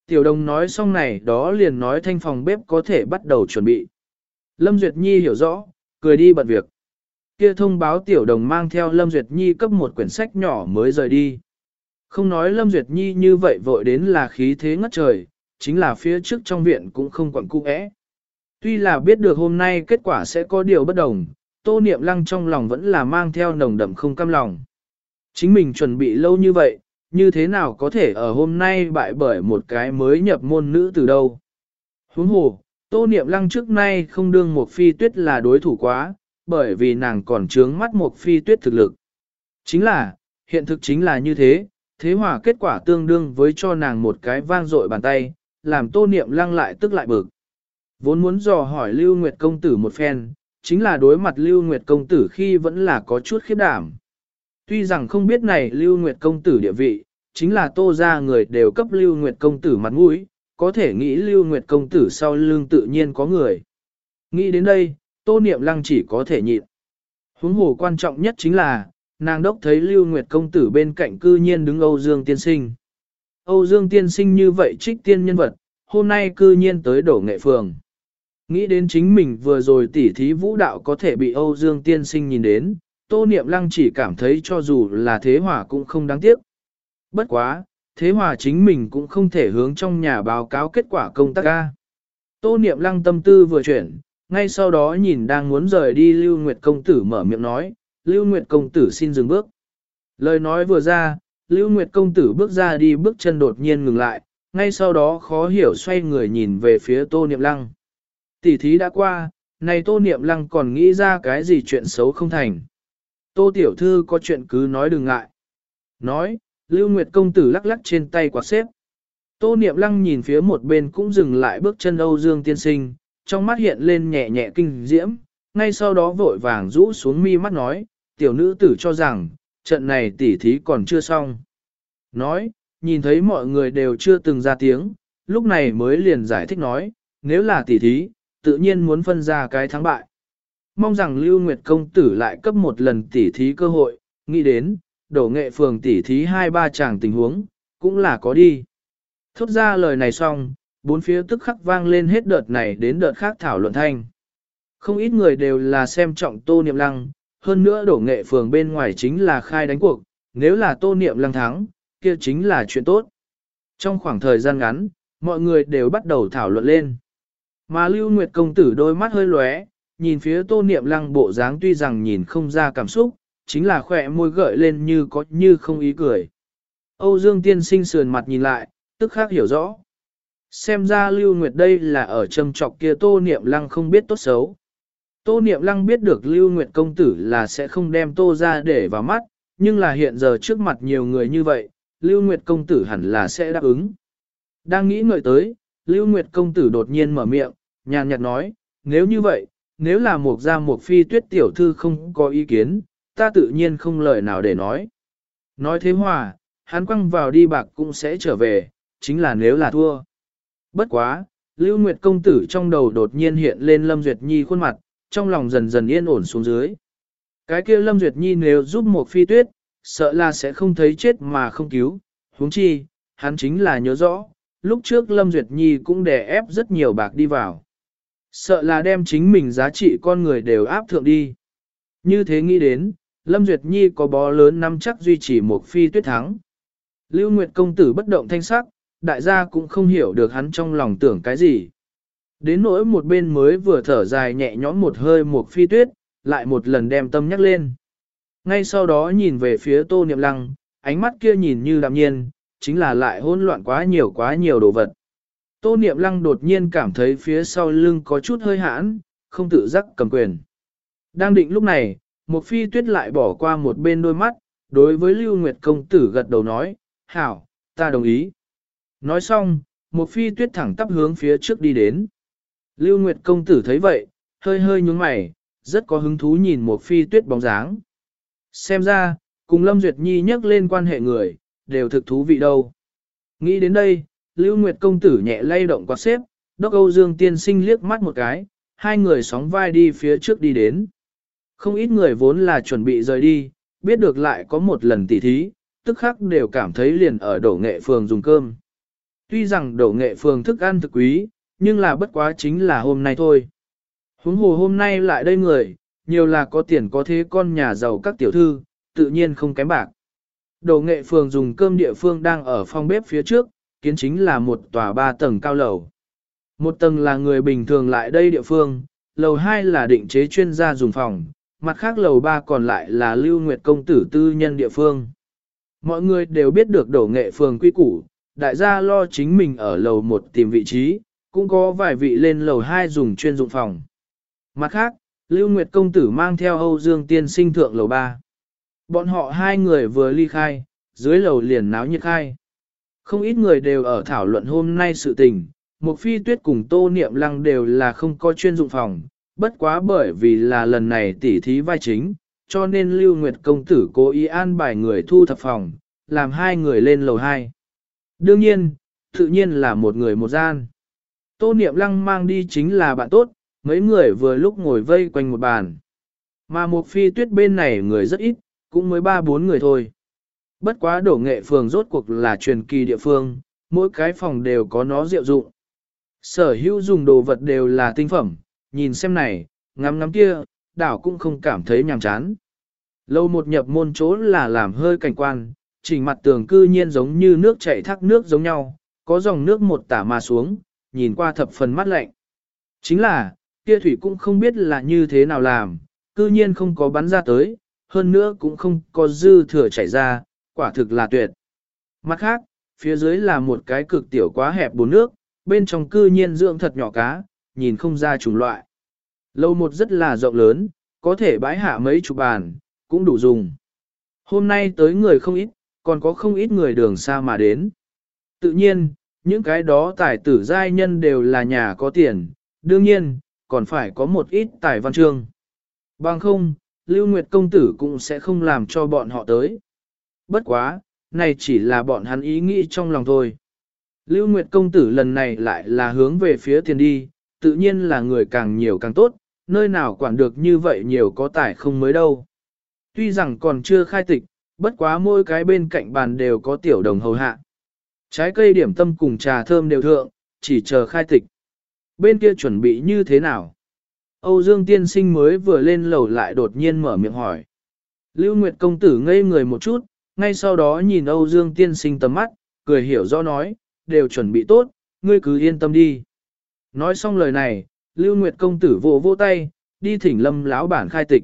[SPEAKER 1] Tiểu đồng nói xong này đó liền nói thanh phòng bếp có thể bắt đầu chuẩn bị. Lâm Duyệt Nhi hiểu rõ, cười đi bận việc. Kia thông báo tiểu đồng mang theo Lâm Duyệt Nhi cấp một quyển sách nhỏ mới rời đi. Không nói Lâm Duyệt Nhi như vậy vội đến là khí thế ngất trời, chính là phía trước trong viện cũng không quặn cung ẽ. Tuy là biết được hôm nay kết quả sẽ có điều bất đồng, tô niệm lăng trong lòng vẫn là mang theo nồng đậm không cam lòng. Chính mình chuẩn bị lâu như vậy, như thế nào có thể ở hôm nay bại bởi một cái mới nhập môn nữ từ đâu. Huống hồ, tô niệm lăng trước nay không đương một phi tuyết là đối thủ quá, bởi vì nàng còn trướng mắt một phi tuyết thực lực. Chính là, hiện thực chính là như thế, thế hòa kết quả tương đương với cho nàng một cái vang dội bàn tay, làm tô niệm lăng lại tức lại bực. Vốn muốn dò hỏi Lưu Nguyệt Công Tử một phen, chính là đối mặt Lưu Nguyệt Công Tử khi vẫn là có chút khiếp đảm. Tuy rằng không biết này Lưu Nguyệt Công Tử địa vị, chính là tô ra người đều cấp Lưu Nguyệt Công Tử mặt mũi, có thể nghĩ Lưu Nguyệt Công Tử sau lưng tự nhiên có người. Nghĩ đến đây, tô niệm lăng chỉ có thể nhịn. Huống hồ quan trọng nhất chính là, nàng đốc thấy Lưu Nguyệt Công Tử bên cạnh cư nhiên đứng Âu Dương Tiên Sinh. Âu Dương Tiên Sinh như vậy trích tiên nhân vật, hôm nay cư nhiên tới đổ nghệ phường. Nghĩ đến chính mình vừa rồi tỉ thí vũ đạo có thể bị Âu Dương Tiên Sinh nhìn đến, Tô Niệm Lăng chỉ cảm thấy cho dù là thế hòa cũng không đáng tiếc. Bất quá, thế hòa chính mình cũng không thể hướng trong nhà báo cáo kết quả công tác ca. Tô Niệm Lăng tâm tư vừa chuyển, ngay sau đó nhìn đang muốn rời đi Lưu Nguyệt Công Tử mở miệng nói, Lưu Nguyệt Công Tử xin dừng bước. Lời nói vừa ra, Lưu Nguyệt Công Tử bước ra đi bước chân đột nhiên ngừng lại, ngay sau đó khó hiểu xoay người nhìn về phía Tô Niệm Lăng. Tỷ thí đã qua, này Tô Niệm Lăng còn nghĩ ra cái gì chuyện xấu không thành. Tô Tiểu Thư có chuyện cứ nói đừng ngại. Nói, Lưu Nguyệt Công Tử lắc lắc trên tay quạt xếp. Tô Niệm Lăng nhìn phía một bên cũng dừng lại bước chân Âu Dương Tiên Sinh, trong mắt hiện lên nhẹ nhẹ kinh diễm, ngay sau đó vội vàng rũ xuống mi mắt nói, tiểu nữ tử cho rằng, trận này tỉ thí còn chưa xong. Nói, nhìn thấy mọi người đều chưa từng ra tiếng, lúc này mới liền giải thích nói, nếu là tỉ thí, tự nhiên muốn phân ra cái thắng bại. Mong rằng Lưu Nguyệt Công Tử lại cấp một lần tỉ thí cơ hội, nghĩ đến, đổ nghệ phường tỉ thí hai ba chàng tình huống, cũng là có đi. Thốt ra lời này xong, bốn phía tức khắc vang lên hết đợt này đến đợt khác thảo luận thanh. Không ít người đều là xem trọng tô niệm lăng, hơn nữa đổ nghệ phường bên ngoài chính là khai đánh cuộc, nếu là tô niệm lăng thắng, kia chính là chuyện tốt. Trong khoảng thời gian ngắn, mọi người đều bắt đầu thảo luận lên. Mà Lưu Nguyệt công tử đôi mắt hơi lóe, nhìn phía tô niệm lăng bộ dáng tuy rằng nhìn không ra cảm xúc, chính là khỏe môi gợi lên như có như không ý cười. Âu Dương tiên sinh sườn mặt nhìn lại, tức khác hiểu rõ. Xem ra Lưu Nguyệt đây là ở châm trọc kia tô niệm lăng không biết tốt xấu. Tô Niệm Lăng biết được Lưu Nguyệt Công Tử là sẽ không đem tô ra để vào mắt, nhưng là hiện giờ trước mặt nhiều người như vậy, Lưu Nguyệt công tử hẳn là sẽ đáp ứng. Đang nghĩ ngợi tới, Lưu Nguyệt công tử đột nhiên mở miệng, nhàn nhạt nói, nếu như vậy, nếu là một gia một phi tuyết tiểu thư không có ý kiến, ta tự nhiên không lời nào để nói. Nói thế hòa, hắn quăng vào đi bạc cũng sẽ trở về, chính là nếu là thua. Bất quá, Lưu Nguyệt công tử trong đầu đột nhiên hiện lên Lâm Duyệt Nhi khuôn mặt, trong lòng dần dần yên ổn xuống dưới. Cái kia Lâm Duyệt Nhi nếu giúp một phi tuyết, sợ là sẽ không thấy chết mà không cứu, huống chi, hắn chính là nhớ rõ, lúc trước Lâm Duyệt Nhi cũng đè ép rất nhiều bạc đi vào. Sợ là đem chính mình giá trị con người đều áp thượng đi. Như thế nghĩ đến, Lâm Duyệt Nhi có bó lớn năm chắc duy trì một phi tuyết thắng. Lưu Nguyệt công tử bất động thanh sắc, đại gia cũng không hiểu được hắn trong lòng tưởng cái gì. Đến nỗi một bên mới vừa thở dài nhẹ nhõm một hơi một phi tuyết, lại một lần đem tâm nhắc lên. Ngay sau đó nhìn về phía tô niệm lăng, ánh mắt kia nhìn như đạm nhiên, chính là lại hỗn loạn quá nhiều quá nhiều đồ vật. Tô niệm lăng đột nhiên cảm thấy phía sau lưng có chút hơi hãn, không tự giác cầm quyền. Đang định lúc này, một phi tuyết lại bỏ qua một bên đôi mắt, đối với Lưu Nguyệt công tử gật đầu nói, hảo, ta đồng ý. Nói xong, một phi tuyết thẳng tắp hướng phía trước đi đến. Lưu Nguyệt công tử thấy vậy, hơi hơi nhướng mày, rất có hứng thú nhìn một phi tuyết bóng dáng. Xem ra, cùng Lâm Duyệt Nhi nhắc lên quan hệ người, đều thực thú vị đâu. Nghĩ đến đây, Lưu Nguyệt công tử nhẹ lay động quạt xếp, đốc Âu Dương tiên sinh liếc mắt một cái, hai người sóng vai đi phía trước đi đến. Không ít người vốn là chuẩn bị rời đi, biết được lại có một lần tỉ thí, tức khắc đều cảm thấy liền ở đổ nghệ phường dùng cơm. Tuy rằng đổ nghệ phường thức ăn thực quý, nhưng là bất quá chính là hôm nay thôi. Huống hồ hôm nay lại đây người, nhiều là có tiền có thế con nhà giàu các tiểu thư, tự nhiên không kém bạc. Đồ nghệ phường dùng cơm địa phương đang ở phòng bếp phía trước, kiến chính là một tòa ba tầng cao lầu. Một tầng là người bình thường lại đây địa phương, lầu hai là định chế chuyên gia dùng phòng, mặt khác lầu ba còn lại là lưu nguyệt công tử tư nhân địa phương. Mọi người đều biết được đổ nghệ phường quy củ, đại gia lo chính mình ở lầu một tìm vị trí, cũng có vài vị lên lầu hai dùng chuyên dụng phòng. Mặt khác, Lưu Nguyệt công tử mang theo Âu Dương tiên sinh thượng lầu ba. Bọn họ hai người vừa ly khai, dưới lầu liền náo nhiệt khai. Không ít người đều ở thảo luận hôm nay sự tình, một phi tuyết cùng tô niệm lăng đều là không có chuyên dụng phòng, bất quá bởi vì là lần này tỉ thí vai chính, cho nên Lưu Nguyệt công tử cố ý an bài người thu thập phòng, làm hai người lên lầu hai. Đương nhiên, tự nhiên là một người một gian. Tô niệm lăng mang đi chính là bạn tốt, mấy người vừa lúc ngồi vây quanh một bàn. Mà một phi tuyết bên này người rất ít, cũng mới ba bốn người thôi. Bất quá đổ nghệ phường rốt cuộc là truyền kỳ địa phương, mỗi cái phòng đều có nó diệu dụng. Sở hữu dùng đồ vật đều là tinh phẩm, nhìn xem này, ngắm ngắm kia, đảo cũng không cảm thấy nhàm chán. Lâu một nhập môn chỗ là làm hơi cảnh quan, chỉnh mặt tường cư nhiên giống như nước chảy thác nước giống nhau, có dòng nước một tả mà xuống, nhìn qua thập phần mắt lạnh. Chính là, kia thủy cũng không biết là như thế nào làm, cư nhiên không có bắn ra tới, hơn nữa cũng không có dư thừa chảy ra, quả thực là tuyệt. Mặt khác, phía dưới là một cái cực tiểu quá hẹp bồn nước, bên trong cư nhiên dưỡng thật nhỏ cá, nhìn không ra chủng loại. Lâu một rất là rộng lớn, có thể bãi hạ mấy chục bàn, cũng đủ dùng. Hôm nay tới người không ít, còn có không ít người đường xa mà đến. Tự nhiên, những cái đó tài tử giai nhân đều là nhà có tiền, đương nhiên, còn phải có một ít tài văn chương. Bằng không, Lưu Nguyệt công tử cũng sẽ không làm cho bọn họ tới. Bất quá, này chỉ là bọn hắn ý nghĩ trong lòng thôi. Lưu Nguyệt công tử lần này lại là hướng về phía tiền đi, tự nhiên là người càng nhiều càng tốt, nơi nào quản được như vậy nhiều có tài không mới đâu. Tuy rằng còn chưa khai tịch, bất quá mỗi cái bên cạnh bàn đều có tiểu đồng hầu hạ. Trái cây điểm tâm cùng trà thơm đều thượng, chỉ chờ khai tịch. Bên kia chuẩn bị như thế nào? Âu Dương tiên sinh mới vừa lên lầu lại đột nhiên mở miệng hỏi. Lưu Nguyệt công tử ngây người một chút, ngay sau đó nhìn Âu Dương tiên sinh tầm mắt, cười hiểu rõ nói, đều chuẩn bị tốt, ngươi cứ yên tâm đi. Nói xong lời này, Lưu Nguyệt công tử vỗ vỗ tay, đi thỉnh lâm lão bản khai tịch.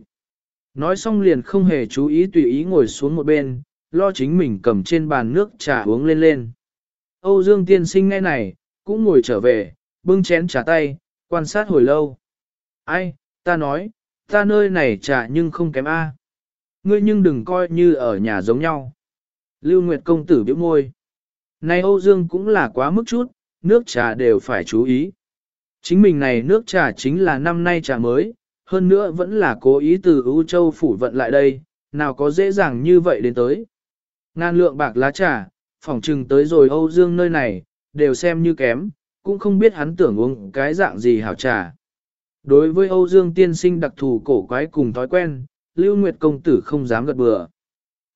[SPEAKER 1] Nói xong liền không hề chú ý tùy ý ngồi xuống một bên, lo chính mình cầm trên bàn nước trà uống lên lên. Âu Dương tiên sinh ngay này, cũng ngồi trở về, bưng chén trà tay, quan sát hồi lâu. Ai, ta nói, ta nơi này trà nhưng không kém A. Ngươi nhưng đừng coi như ở nhà giống nhau. Lưu Nguyệt công tử biểu môi. Này Âu Dương cũng là quá mức chút, nước trà đều phải chú ý. Chính mình này nước trà chính là năm nay trà mới, hơn nữa vẫn là cố ý từ ưu châu phủ vận lại đây, nào có dễ dàng như vậy đến tới. Ngàn lượng bạc lá trà, phỏng trừng tới rồi Âu Dương nơi này, đều xem như kém, cũng không biết hắn tưởng uống cái dạng gì hảo trà. Đối với Âu Dương tiên sinh đặc thù cổ quái cùng thói quen, Lưu Nguyệt công tử không dám gật bừa.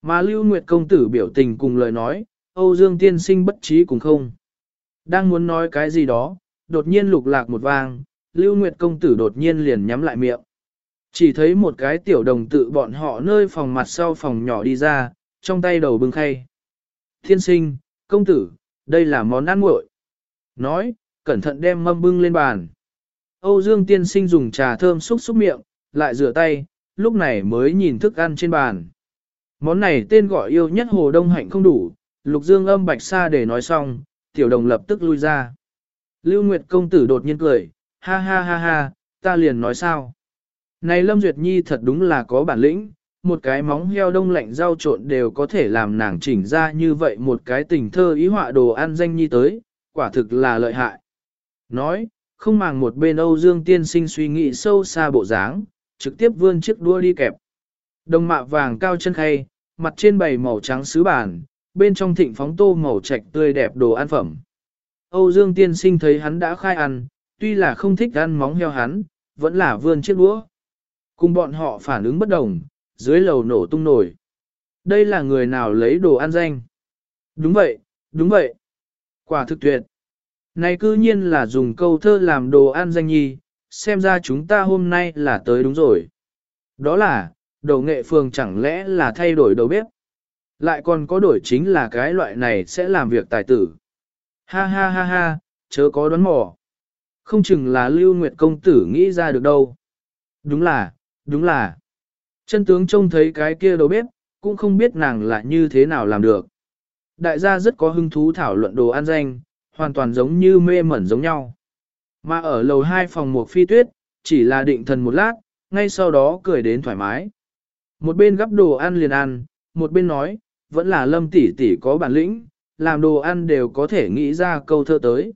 [SPEAKER 1] Mà Lưu Nguyệt công tử biểu tình cùng lời nói, Âu Dương tiên sinh bất trí cùng không. Đang muốn nói cái gì đó, đột nhiên lục lạc một vang, Lưu Nguyệt công tử đột nhiên liền nhắm lại miệng. Chỉ thấy một cái tiểu đồng tự bọn họ nơi phòng mặt sau phòng nhỏ đi ra, trong tay đầu bưng khay. Thiên sinh, công tử, đây là món ăn nguội. Nói, cẩn thận đem mâm bưng lên bàn. Âu Dương tiên sinh dùng trà thơm xúc xúc miệng, lại rửa tay, lúc này mới nhìn thức ăn trên bàn. Món này tên gọi yêu nhất hồ đông hạnh không đủ, lục dương âm bạch xa để nói xong, tiểu đồng lập tức lui ra. Lưu Nguyệt công tử đột nhiên cười, ha ha ha ha, ta liền nói sao. Này Lâm Duyệt Nhi thật đúng là có bản lĩnh, một cái móng heo đông lạnh rau trộn đều có thể làm nàng chỉnh ra như vậy một cái tình thơ ý họa đồ ăn danh nhi tới, quả thực là lợi hại. Nói, không màng một bên Âu Dương tiên sinh suy nghĩ sâu xa bộ dáng, trực tiếp vươn chiếc đua đi kẹp. Đồng mạ vàng cao chân khay, mặt trên bày màu trắng sứ bản, bên trong thịnh phóng tô màu trạch tươi đẹp đồ ăn phẩm. Âu Dương tiên sinh thấy hắn đã khai ăn, tuy là không thích ăn móng heo hắn, vẫn là vươn chiếc đũa. Cùng bọn họ phản ứng bất đồng, dưới lầu nổ tung nổi. Đây là người nào lấy đồ ăn danh? Đúng vậy, đúng vậy. Quả thực tuyệt. Này cư nhiên là dùng câu thơ làm đồ ăn danh nhi, xem ra chúng ta hôm nay là tới đúng rồi. Đó là, đầu nghệ phường chẳng lẽ là thay đổi đầu bếp. Lại còn có đổi chính là cái loại này sẽ làm việc tài tử. Ha ha ha ha, chớ có đoán mò. Không chừng là Lưu Nguyệt công tử nghĩ ra được đâu. Đúng là, đúng là. Chân tướng trông thấy cái kia đầu bếp, cũng không biết nàng là như thế nào làm được. Đại gia rất có hứng thú thảo luận đồ ăn danh, hoàn toàn giống như mê mẩn giống nhau. Mà ở lầu hai phòng một phi tuyết, chỉ là định thần một lát, ngay sau đó cười đến thoải mái. Một bên gắp đồ ăn liền ăn, một bên nói, vẫn là lâm tỷ tỷ có bản lĩnh, làm đồ ăn đều có thể nghĩ ra câu thơ tới.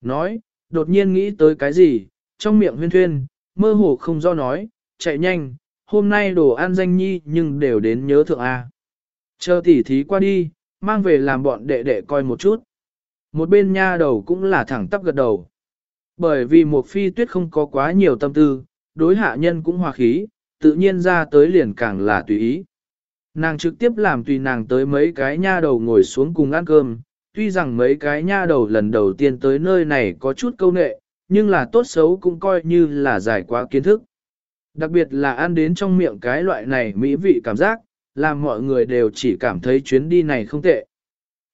[SPEAKER 1] Nói, đột nhiên nghĩ tới cái gì, trong miệng huyên thuyên, mơ hồ không do nói, chạy nhanh, hôm nay đồ ăn danh nhi nhưng đều đến nhớ thượng A. Chờ tỉ thí qua đi, mang về làm bọn đệ đệ coi một chút. Một bên nha đầu cũng là thẳng tắp gật đầu. Bởi vì một phi tuyết không có quá nhiều tâm tư, đối hạ nhân cũng hòa khí, tự nhiên ra tới liền càng là tùy ý. Nàng trực tiếp làm tùy nàng tới mấy cái nha đầu ngồi xuống cùng ăn cơm, tuy rằng mấy cái nha đầu lần đầu tiên tới nơi này có chút câu nệ, nhưng là tốt xấu cũng coi như là giải quá kiến thức. Đặc biệt là ăn đến trong miệng cái loại này mỹ vị cảm giác, làm mọi người đều chỉ cảm thấy chuyến đi này không tệ.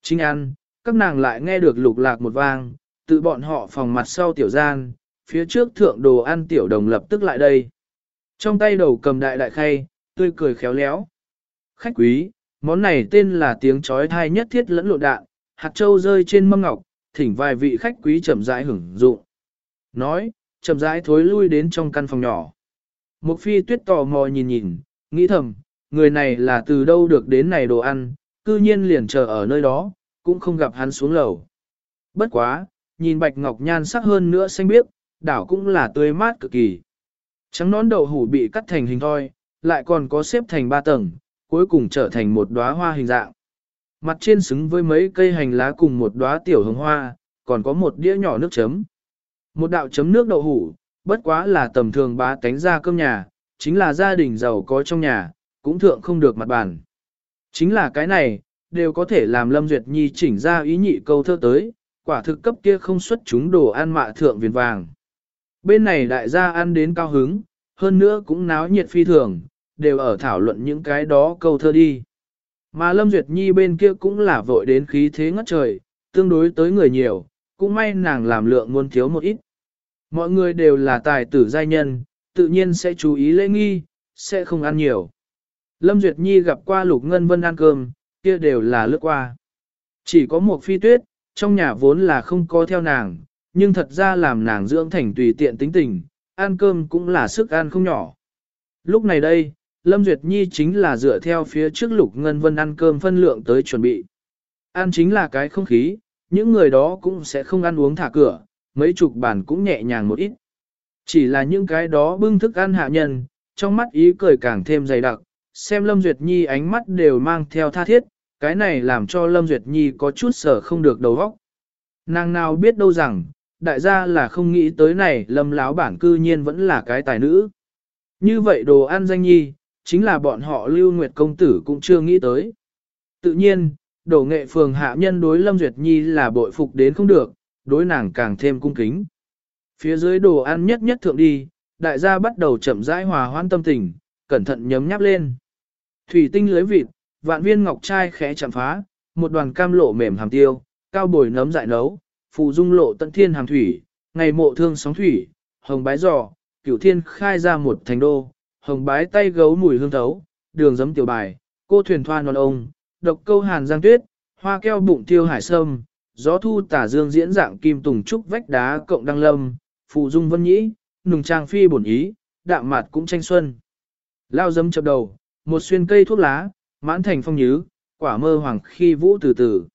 [SPEAKER 1] Chính ăn, các nàng lại nghe được lục lạc một vang, tự bọn họ phòng mặt sau tiểu gian, phía trước thượng đồ ăn tiểu đồng lập tức lại đây. Trong tay đầu cầm đại đại khay, tươi cười khéo léo. Khách quý, món này tên là tiếng chói thai nhất thiết lẫn lộn đạn, hạt châu rơi trên mâm ngọc, thỉnh vài vị khách quý chậm rãi hưởng dụng. Nói, chậm rãi thối lui đến trong căn phòng nhỏ. Một phi tuyết tò mò nhìn nhìn, nghĩ thầm, người này là từ đâu được đến này đồ ăn, cư nhiên liền chờ ở nơi đó, cũng không gặp hắn xuống lầu. Bất quá, nhìn bạch ngọc nhan sắc hơn nữa xanh biếc, đảo cũng là tươi mát cực kỳ. Trắng nón đậu hủ bị cắt thành hình thoi, lại còn có xếp thành ba tầng, cuối cùng trở thành một đóa hoa hình dạng. Mặt trên xứng với mấy cây hành lá cùng một đóa tiểu hồng hoa, còn có một đĩa nhỏ nước chấm. Một đạo chấm nước đậu hủ, bất quá là tầm thường bá tánh ra cơm nhà, chính là gia đình giàu có trong nhà, cũng thượng không được mặt bàn. Chính là cái này, đều có thể làm Lâm Duyệt Nhi chỉnh ra ý nhị câu thơ tới, quả thực cấp kia không xuất chúng đồ ăn mạ thượng viền vàng. Bên này đại gia ăn đến cao hứng, hơn nữa cũng náo nhiệt phi thường, đều ở thảo luận những cái đó câu thơ đi. Mà Lâm Duyệt Nhi bên kia cũng là vội đến khí thế ngất trời, tương đối tới người nhiều, cũng may nàng làm lượng muốn thiếu một ít. Mọi người đều là tài tử giai nhân, tự nhiên sẽ chú ý lễ nghi, sẽ không ăn nhiều. Lâm Duyệt Nhi gặp qua Lục Ngân Vân ăn cơm, kia đều là lướt qua. Chỉ có một phi tuyết, trong nhà vốn là không có theo nàng, nhưng thật ra làm nàng dưỡng thành tùy tiện tính tình, ăn cơm cũng là sức ăn không nhỏ. Lúc này đây, Lâm Duyệt Nhi chính là dựa theo phía trước Lục Ngân Vân ăn cơm phân lượng tới chuẩn bị. Ăn chính là cái không khí, những người đó cũng sẽ không ăn uống thả cửa, mấy chục bản cũng nhẹ nhàng một ít. Chỉ là những cái đó bưng thức ăn hạ nhân, trong mắt ý cười càng thêm dày đặc, xem Lâm Duyệt Nhi ánh mắt đều mang theo tha thiết, cái này làm cho Lâm Duyệt Nhi có chút sở không được đầu óc. Nàng nào biết đâu rằng, đại gia là không nghĩ tới này Lâm láo bản cư nhiên vẫn là cái tài nữ. Như vậy đồ ăn danh nhi, chính là bọn họ Lưu Nguyệt Công Tử cũng chưa nghĩ tới. Tự nhiên, đồ nghệ phường hạ nhân đối Lâm Duyệt Nhi là bội phục đến không được, đối nàng càng thêm cung kính. Phía dưới đồ ăn nhất nhất thượng đi, đại gia bắt đầu chậm rãi hòa hoan tâm tình, cẩn thận nhấm nháp lên. Thủy tinh lưới vịt, vạn viên ngọc trai khẽ chạm phá, một đoàn cam lộ mềm hàm tiêu, cao bồi nấm dại nấu, phù dung lộ tận thiên hàm thủy, ngày mộ thương sóng thủy, hồng bái giò, cửu thiên khai ra một thành đô, hồng bái tay gấu mùi hương thấu, đường giấm tiểu bài, cô thuyền thoa non ông, độc câu hàn giang tuyết, hoa keo bụng tiêu hải sâm, gió thu tả dương diễn dạng kim tùng trúc vách đá cộng đăng lâm, phụ dung vân nhĩ, nùng trang phi bổn ý, đạm mạt cũng tranh xuân. Lao dấm chập đầu, một xuyên cây thuốc lá, mãn thành phong nhứ, quả mơ hoàng khi vũ từ từ.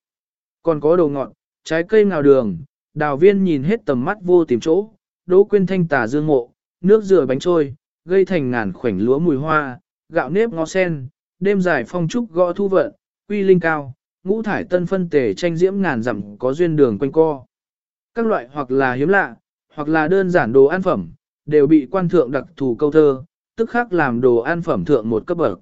[SPEAKER 1] Còn có đồ ngọn, trái cây ngào đường, đào viên nhìn hết tầm mắt vô tìm chỗ, đỗ quyên thanh tà dương mộ, nước rửa bánh trôi, gây thành ngàn khoảnh lúa mùi hoa, gạo nếp ngó sen, đêm dài phong trúc gõ thu vận, quy linh cao, ngũ thải tân phân tề tranh diễm ngàn dặm có duyên đường quanh co. Các loại hoặc là hiếm lạ, hoặc là đơn giản đồ ăn phẩm, đều bị quan thượng đặc thù câu thơ, tức khác làm đồ ăn phẩm thượng một cấp bậc.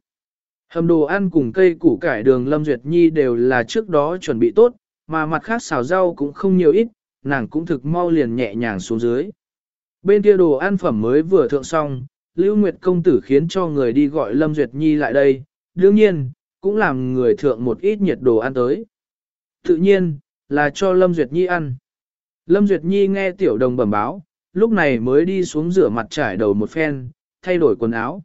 [SPEAKER 1] Hầm đồ ăn cùng cây củ cải đường Lâm Duyệt Nhi đều là trước đó chuẩn bị tốt, mà mặt khác xào rau cũng không nhiều ít, nàng cũng thực mau liền nhẹ nhàng xuống dưới. Bên kia đồ ăn phẩm mới vừa thượng xong, Lưu Nguyệt công tử khiến cho người đi gọi Lâm Duyệt Nhi lại đây, đương nhiên, cũng làm người thượng một ít nhiệt đồ ăn tới. Tự nhiên, là cho Lâm Duyệt Nhi ăn. Lâm Duyệt Nhi nghe tiểu đồng bẩm báo, lúc này mới đi xuống rửa mặt trải đầu một phen, thay đổi quần áo.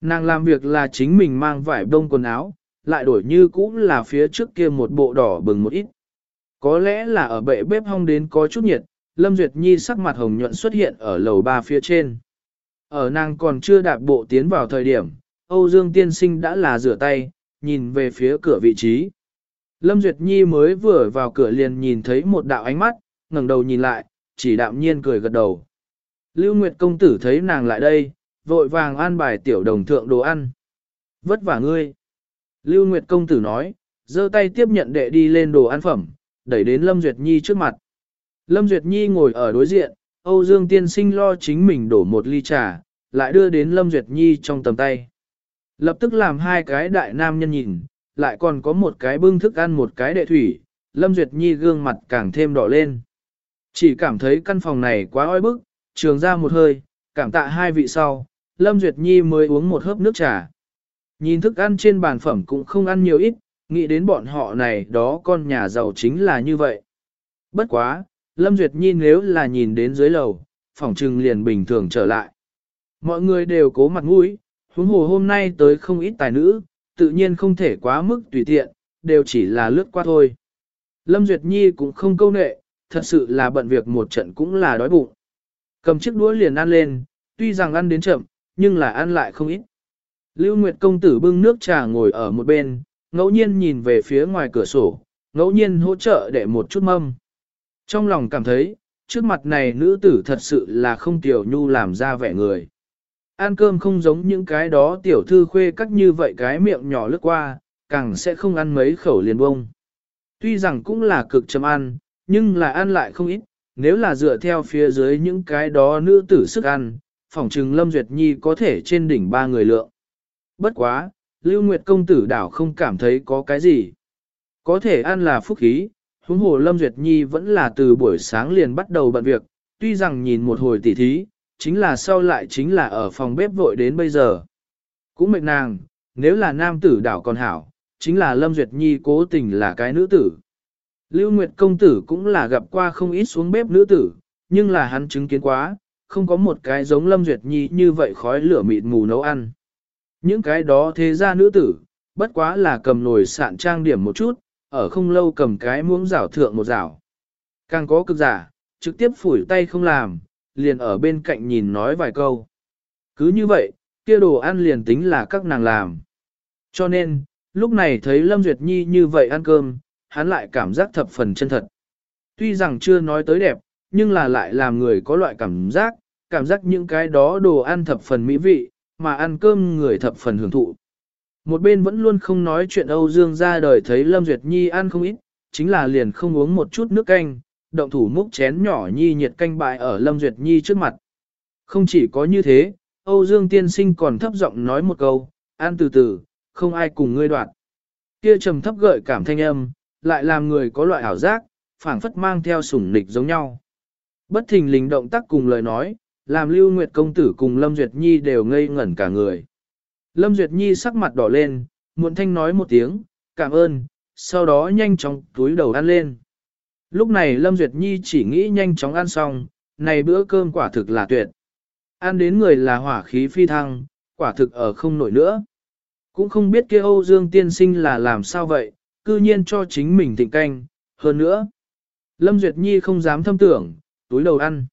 [SPEAKER 1] Nàng làm việc là chính mình mang vải đông quần áo, lại đổi như cũ là phía trước kia một bộ đỏ bừng một ít. Có lẽ là ở bệ bếp hong đến có chút nhiệt, Lâm Duyệt Nhi sắc mặt hồng nhuận xuất hiện ở lầu ba phía trên. Ở nàng còn chưa đạp bộ tiến vào thời điểm, Âu Dương tiên sinh đã là rửa tay, nhìn về phía cửa vị trí. Lâm Duyệt Nhi mới vừa vào cửa liền nhìn thấy một đạo ánh mắt, ngẩng đầu nhìn lại, chỉ đạm nhiên cười gật đầu. Lưu Nguyệt công tử thấy nàng lại đây, vội vàng an bài tiểu đồng thượng đồ ăn. Vất vả ngươi. Lưu Nguyệt công tử nói, giơ tay tiếp nhận đệ đi lên đồ ăn phẩm, đẩy đến Lâm Duyệt Nhi trước mặt. Lâm Duyệt Nhi ngồi ở đối diện, Âu Dương tiên sinh lo chính mình đổ một ly trà, lại đưa đến Lâm Duyệt Nhi trong tầm tay. Lập tức làm hai cái đại nam nhân nhìn, lại còn có một cái bưng thức ăn một cái đệ thủy, Lâm Duyệt Nhi gương mặt càng thêm đỏ lên. Chỉ cảm thấy căn phòng này quá oi bức, trường ra một hơi, cảm tạ hai vị sau, Lâm Duyệt Nhi mới uống một hớp nước trà. Nhìn thức ăn trên bàn phẩm cũng không ăn nhiều ít, nghĩ đến bọn họ này đó con nhà giàu chính là như vậy. Bất quá, Lâm Duyệt Nhi nếu là nhìn đến dưới lầu, phòng trừng liền bình thường trở lại. Mọi người đều cố mặt mũi, huống hồ hôm nay tới không ít tài nữ, tự nhiên không thể quá mức tùy tiện, đều chỉ là lướt qua thôi. Lâm Duyệt Nhi cũng không câu nệ, thật sự là bận việc một trận cũng là đói bụng. Cầm chiếc đũa liền ăn lên, tuy rằng ăn đến chậm, nhưng là ăn lại không ít. Lưu Nguyệt công tử bưng nước trà ngồi ở một bên, ngẫu nhiên nhìn về phía ngoài cửa sổ, ngẫu nhiên hỗ trợ để một chút mâm. Trong lòng cảm thấy, trước mặt này nữ tử thật sự là không tiểu nhu làm ra vẻ người. Ăn cơm không giống những cái đó tiểu thư khuê cắt như vậy cái miệng nhỏ lướt qua, càng sẽ không ăn mấy khẩu liền bông. Tuy rằng cũng là cực chấm ăn, nhưng là ăn lại không ít, nếu là dựa theo phía dưới những cái đó nữ tử sức ăn, phỏng trừng Lâm Duyệt Nhi có thể trên đỉnh ba người lượng. Bất quá, Lưu Nguyệt công tử đảo không cảm thấy có cái gì. Có thể ăn là phúc khí, huống hồ Lâm Duyệt Nhi vẫn là từ buổi sáng liền bắt đầu bận việc, tuy rằng nhìn một hồi tỉ thí, chính là sau lại chính là ở phòng bếp vội đến bây giờ. Cũng mệt nàng, nếu là nam tử đảo còn hảo, chính là Lâm Duyệt Nhi cố tình là cái nữ tử. Lưu Nguyệt công tử cũng là gặp qua không ít xuống bếp nữ tử, nhưng là hắn chứng kiến quá, không có một cái giống Lâm Duyệt Nhi như vậy khói lửa mịt mù nấu ăn. Những cái đó thế ra nữ tử, bất quá là cầm nồi sạn trang điểm một chút, ở không lâu cầm cái muỗng rảo thượng một rảo. Càng có cực giả, trực tiếp phủi tay không làm, liền ở bên cạnh nhìn nói vài câu. Cứ như vậy, kia đồ ăn liền tính là các nàng làm. Cho nên, lúc này thấy Lâm Duyệt Nhi như vậy ăn cơm, hắn lại cảm giác thập phần chân thật. Tuy rằng chưa nói tới đẹp, nhưng là lại làm người có loại cảm giác, cảm giác những cái đó đồ ăn thập phần mỹ vị, mà ăn cơm người thập phần hưởng thụ. Một bên vẫn luôn không nói chuyện Âu Dương ra đời thấy Lâm Duyệt Nhi ăn không ít, chính là liền không uống một chút nước canh, động thủ múc chén nhỏ Nhi nhiệt canh bại ở Lâm Duyệt Nhi trước mặt. Không chỉ có như thế, Âu Dương tiên sinh còn thấp giọng nói một câu, ăn từ từ, không ai cùng ngươi đoạn. Kia trầm thấp gợi cảm thanh âm, lại làm người có loại ảo giác, phảng phất mang theo sủng nịch giống nhau. Bất thình lình động tác cùng lời nói, làm Lưu Nguyệt công tử cùng Lâm Duyệt Nhi đều ngây ngẩn cả người. Lâm Duyệt Nhi sắc mặt đỏ lên, muộn thanh nói một tiếng, cảm ơn, sau đó nhanh chóng túi đầu ăn lên. Lúc này Lâm Duyệt Nhi chỉ nghĩ nhanh chóng ăn xong, này bữa cơm quả thực là tuyệt. Ăn đến người là hỏa khí phi thăng, quả thực ở không nổi nữa. Cũng không biết kia Âu Dương tiên sinh là làm sao vậy, cư nhiên cho chính mình thịnh canh, hơn nữa. Lâm Duyệt Nhi không dám thâm tưởng, túi đầu ăn.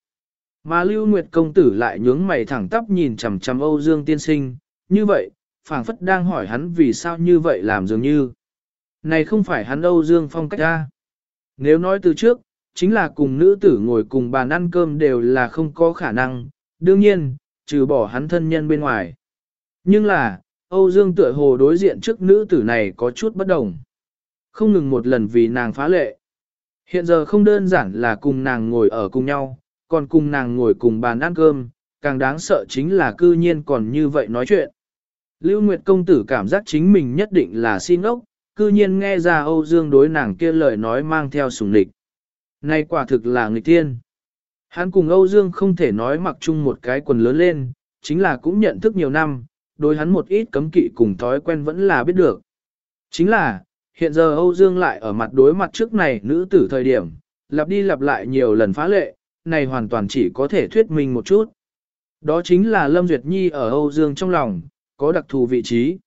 [SPEAKER 1] Mà Lưu Nguyệt công tử lại nhướng mày thẳng tắp nhìn chằm chằm Âu Dương tiên sinh, như vậy, phảng phất đang hỏi hắn vì sao như vậy làm dường như. Này không phải hắn Âu Dương phong cách ra. Nếu nói từ trước, chính là cùng nữ tử ngồi cùng bàn ăn cơm đều là không có khả năng, đương nhiên, trừ bỏ hắn thân nhân bên ngoài. Nhưng là, Âu Dương tựa hồ đối diện trước nữ tử này có chút bất đồng. Không ngừng một lần vì nàng phá lệ. Hiện giờ không đơn giản là cùng nàng ngồi ở cùng nhau, còn cùng nàng ngồi cùng bàn ăn cơm, càng đáng sợ chính là cư nhiên còn như vậy nói chuyện. Lưu Nguyệt công tử cảm giác chính mình nhất định là xin ốc, cư nhiên nghe ra Âu Dương đối nàng kia lời nói mang theo sùng lịch. Này quả thực là người tiên. Hắn cùng Âu Dương không thể nói mặc chung một cái quần lớn lên, chính là cũng nhận thức nhiều năm, đối hắn một ít cấm kỵ cùng thói quen vẫn là biết được. Chính là, hiện giờ Âu Dương lại ở mặt đối mặt trước này nữ tử thời điểm, lặp đi lặp lại nhiều lần phá lệ, này hoàn toàn chỉ có thể thuyết minh một chút. Đó chính là Lâm Duyệt Nhi ở Âu Dương trong lòng, có đặc thù vị trí.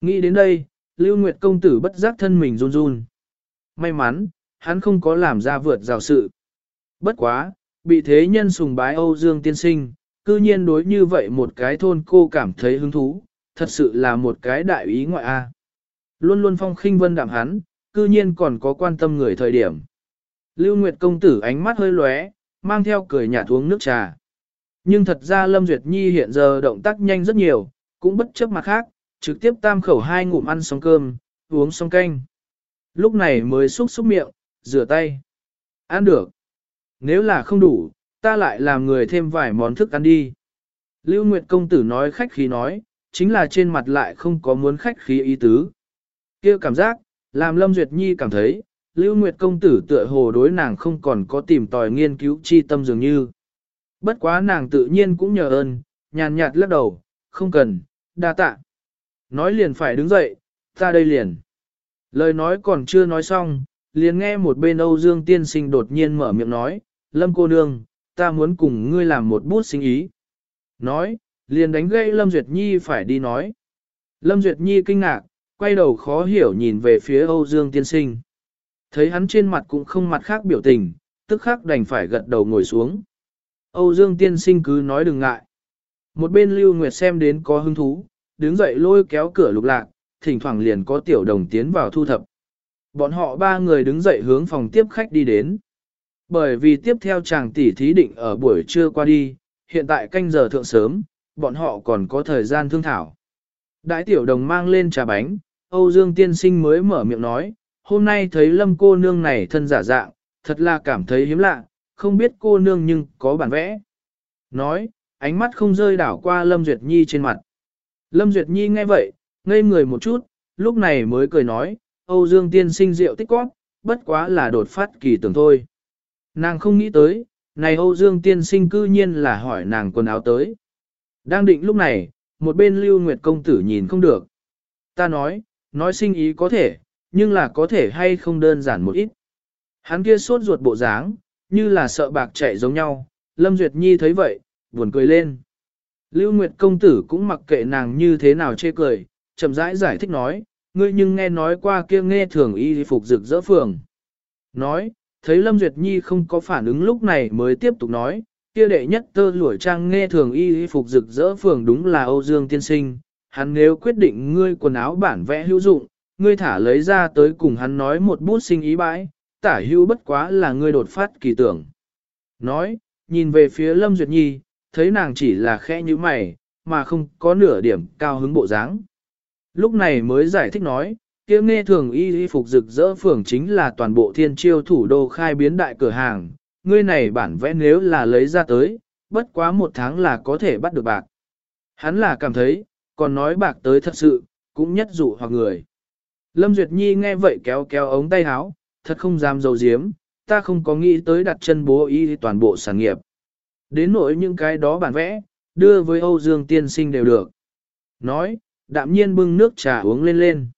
[SPEAKER 1] Nghĩ đến đây, Lưu Nguyệt công tử bất giác thân mình run run. May mắn, hắn không có làm ra vượt rào sự. Bất quá, bị thế nhân sùng bái Âu Dương tiên sinh, cư nhiên đối như vậy một cái thôn cô cảm thấy hứng thú, thật sự là một cái đại ý ngoại a. Luôn luôn phong khinh vân đạm hắn, cư nhiên còn có quan tâm người thời điểm. Lưu Nguyệt công tử ánh mắt hơi lóe, mang theo cười nhạt uống nước trà. Nhưng thật ra Lâm Duyệt Nhi hiện giờ động tác nhanh rất nhiều, cũng bất chấp mặt khác, trực tiếp tam khẩu hai ngụm ăn xong cơm, uống xong canh. Lúc này mới xúc xúc miệng, rửa tay. Ăn được. Nếu là không đủ, ta lại làm người thêm vài món thức ăn đi. Lưu Nguyệt công tử nói khách khí nói, chính là trên mặt lại không có muốn khách khí ý tứ. kia cảm giác, làm Lâm Duyệt Nhi cảm thấy, Lưu Nguyệt công tử tựa hồ đối nàng không còn có tìm tòi nghiên cứu chi tâm dường như. Bất quá nàng tự nhiên cũng nhờ ơn, nhàn nhạt lắc đầu, không cần, đa tạ. Nói liền phải đứng dậy, ta đây liền. Lời nói còn chưa nói xong, liền nghe một bên Âu Dương tiên sinh đột nhiên mở miệng nói, Lâm cô nương, ta muốn cùng ngươi làm một bút sinh ý. Nói, liền đánh gây Lâm Duyệt Nhi phải đi nói. Lâm Duyệt Nhi kinh ngạc, quay đầu khó hiểu nhìn về phía Âu Dương tiên sinh. Thấy hắn trên mặt cũng không mặt khác biểu tình, tức khắc đành phải gật đầu ngồi xuống. Âu Dương tiên sinh cứ nói đừng ngại. Một bên Lưu Nguyệt xem đến có hứng thú, đứng dậy lôi kéo cửa lục lạc, thỉnh thoảng liền có tiểu đồng tiến vào thu thập. Bọn họ ba người đứng dậy hướng phòng tiếp khách đi đến. Bởi vì tiếp theo chàng tỷ thí định ở buổi trưa qua đi, hiện tại canh giờ thượng sớm, bọn họ còn có thời gian thương thảo. Đại tiểu đồng mang lên trà bánh, Âu Dương tiên sinh mới mở miệng nói, hôm nay thấy lâm cô nương này thân giả dạng, thật là cảm thấy hiếm lạ, không biết cô nương nhưng có bản vẽ. Nói, ánh mắt không rơi đảo qua Lâm Duyệt Nhi trên mặt. Lâm Duyệt Nhi nghe vậy, ngây người một chút, lúc này mới cười nói, Âu Dương tiên sinh rượu tích quát, bất quá là đột phát kỳ tưởng thôi. Nàng không nghĩ tới, này Âu Dương tiên sinh cư nhiên là hỏi nàng quần áo tới. Đang định lúc này, một bên Lưu Nguyệt công tử nhìn không được. Ta nói, nói sinh ý có thể, nhưng là có thể hay không đơn giản một ít. Hắn kia sốt ruột bộ dáng, như là sợ bạc chạy giống nhau, Lâm Duyệt Nhi thấy vậy, buồn cười lên. Lưu Nguyệt công tử cũng mặc kệ nàng như thế nào chê cười, chậm rãi giải thích nói, ngươi nhưng nghe nói qua kia nghe thường y phục rực rỡ phường. Nói, thấy Lâm Duyệt Nhi không có phản ứng lúc này mới tiếp tục nói, kia đệ nhất tơ lụa trang nghe thường y y phục rực rỡ phường đúng là Âu Dương tiên sinh, hắn nếu quyết định ngươi quần áo bản vẽ hữu dụng, ngươi thả lấy ra tới cùng hắn nói một bút sinh ý bãi, tả hữu bất quá là ngươi đột phát kỳ tưởng. Nói, nhìn về phía Lâm Duyệt Nhi, thấy nàng chỉ là khẽ như mày, mà không có nửa điểm cao hứng bộ dáng. Lúc này mới giải thích nói, kia nghe thường y y phục rực rỡ phường chính là toàn bộ thiên chiêu thủ đô khai biến đại cửa hàng, ngươi này bản vẽ nếu là lấy ra tới, bất quá một tháng là có thể bắt được bạc. Hắn là cảm thấy, còn nói bạc tới thật sự, cũng nhất dụ hoặc người. Lâm Duyệt Nhi nghe vậy kéo kéo ống tay áo, thật không dám dầu diếm, ta không có nghĩ tới đặt chân bố y toàn bộ sản nghiệp. Đến nỗi những cái đó bản vẽ, đưa với Âu Dương tiên sinh đều được. Nói, đạm nhiên bưng nước trà uống lên lên.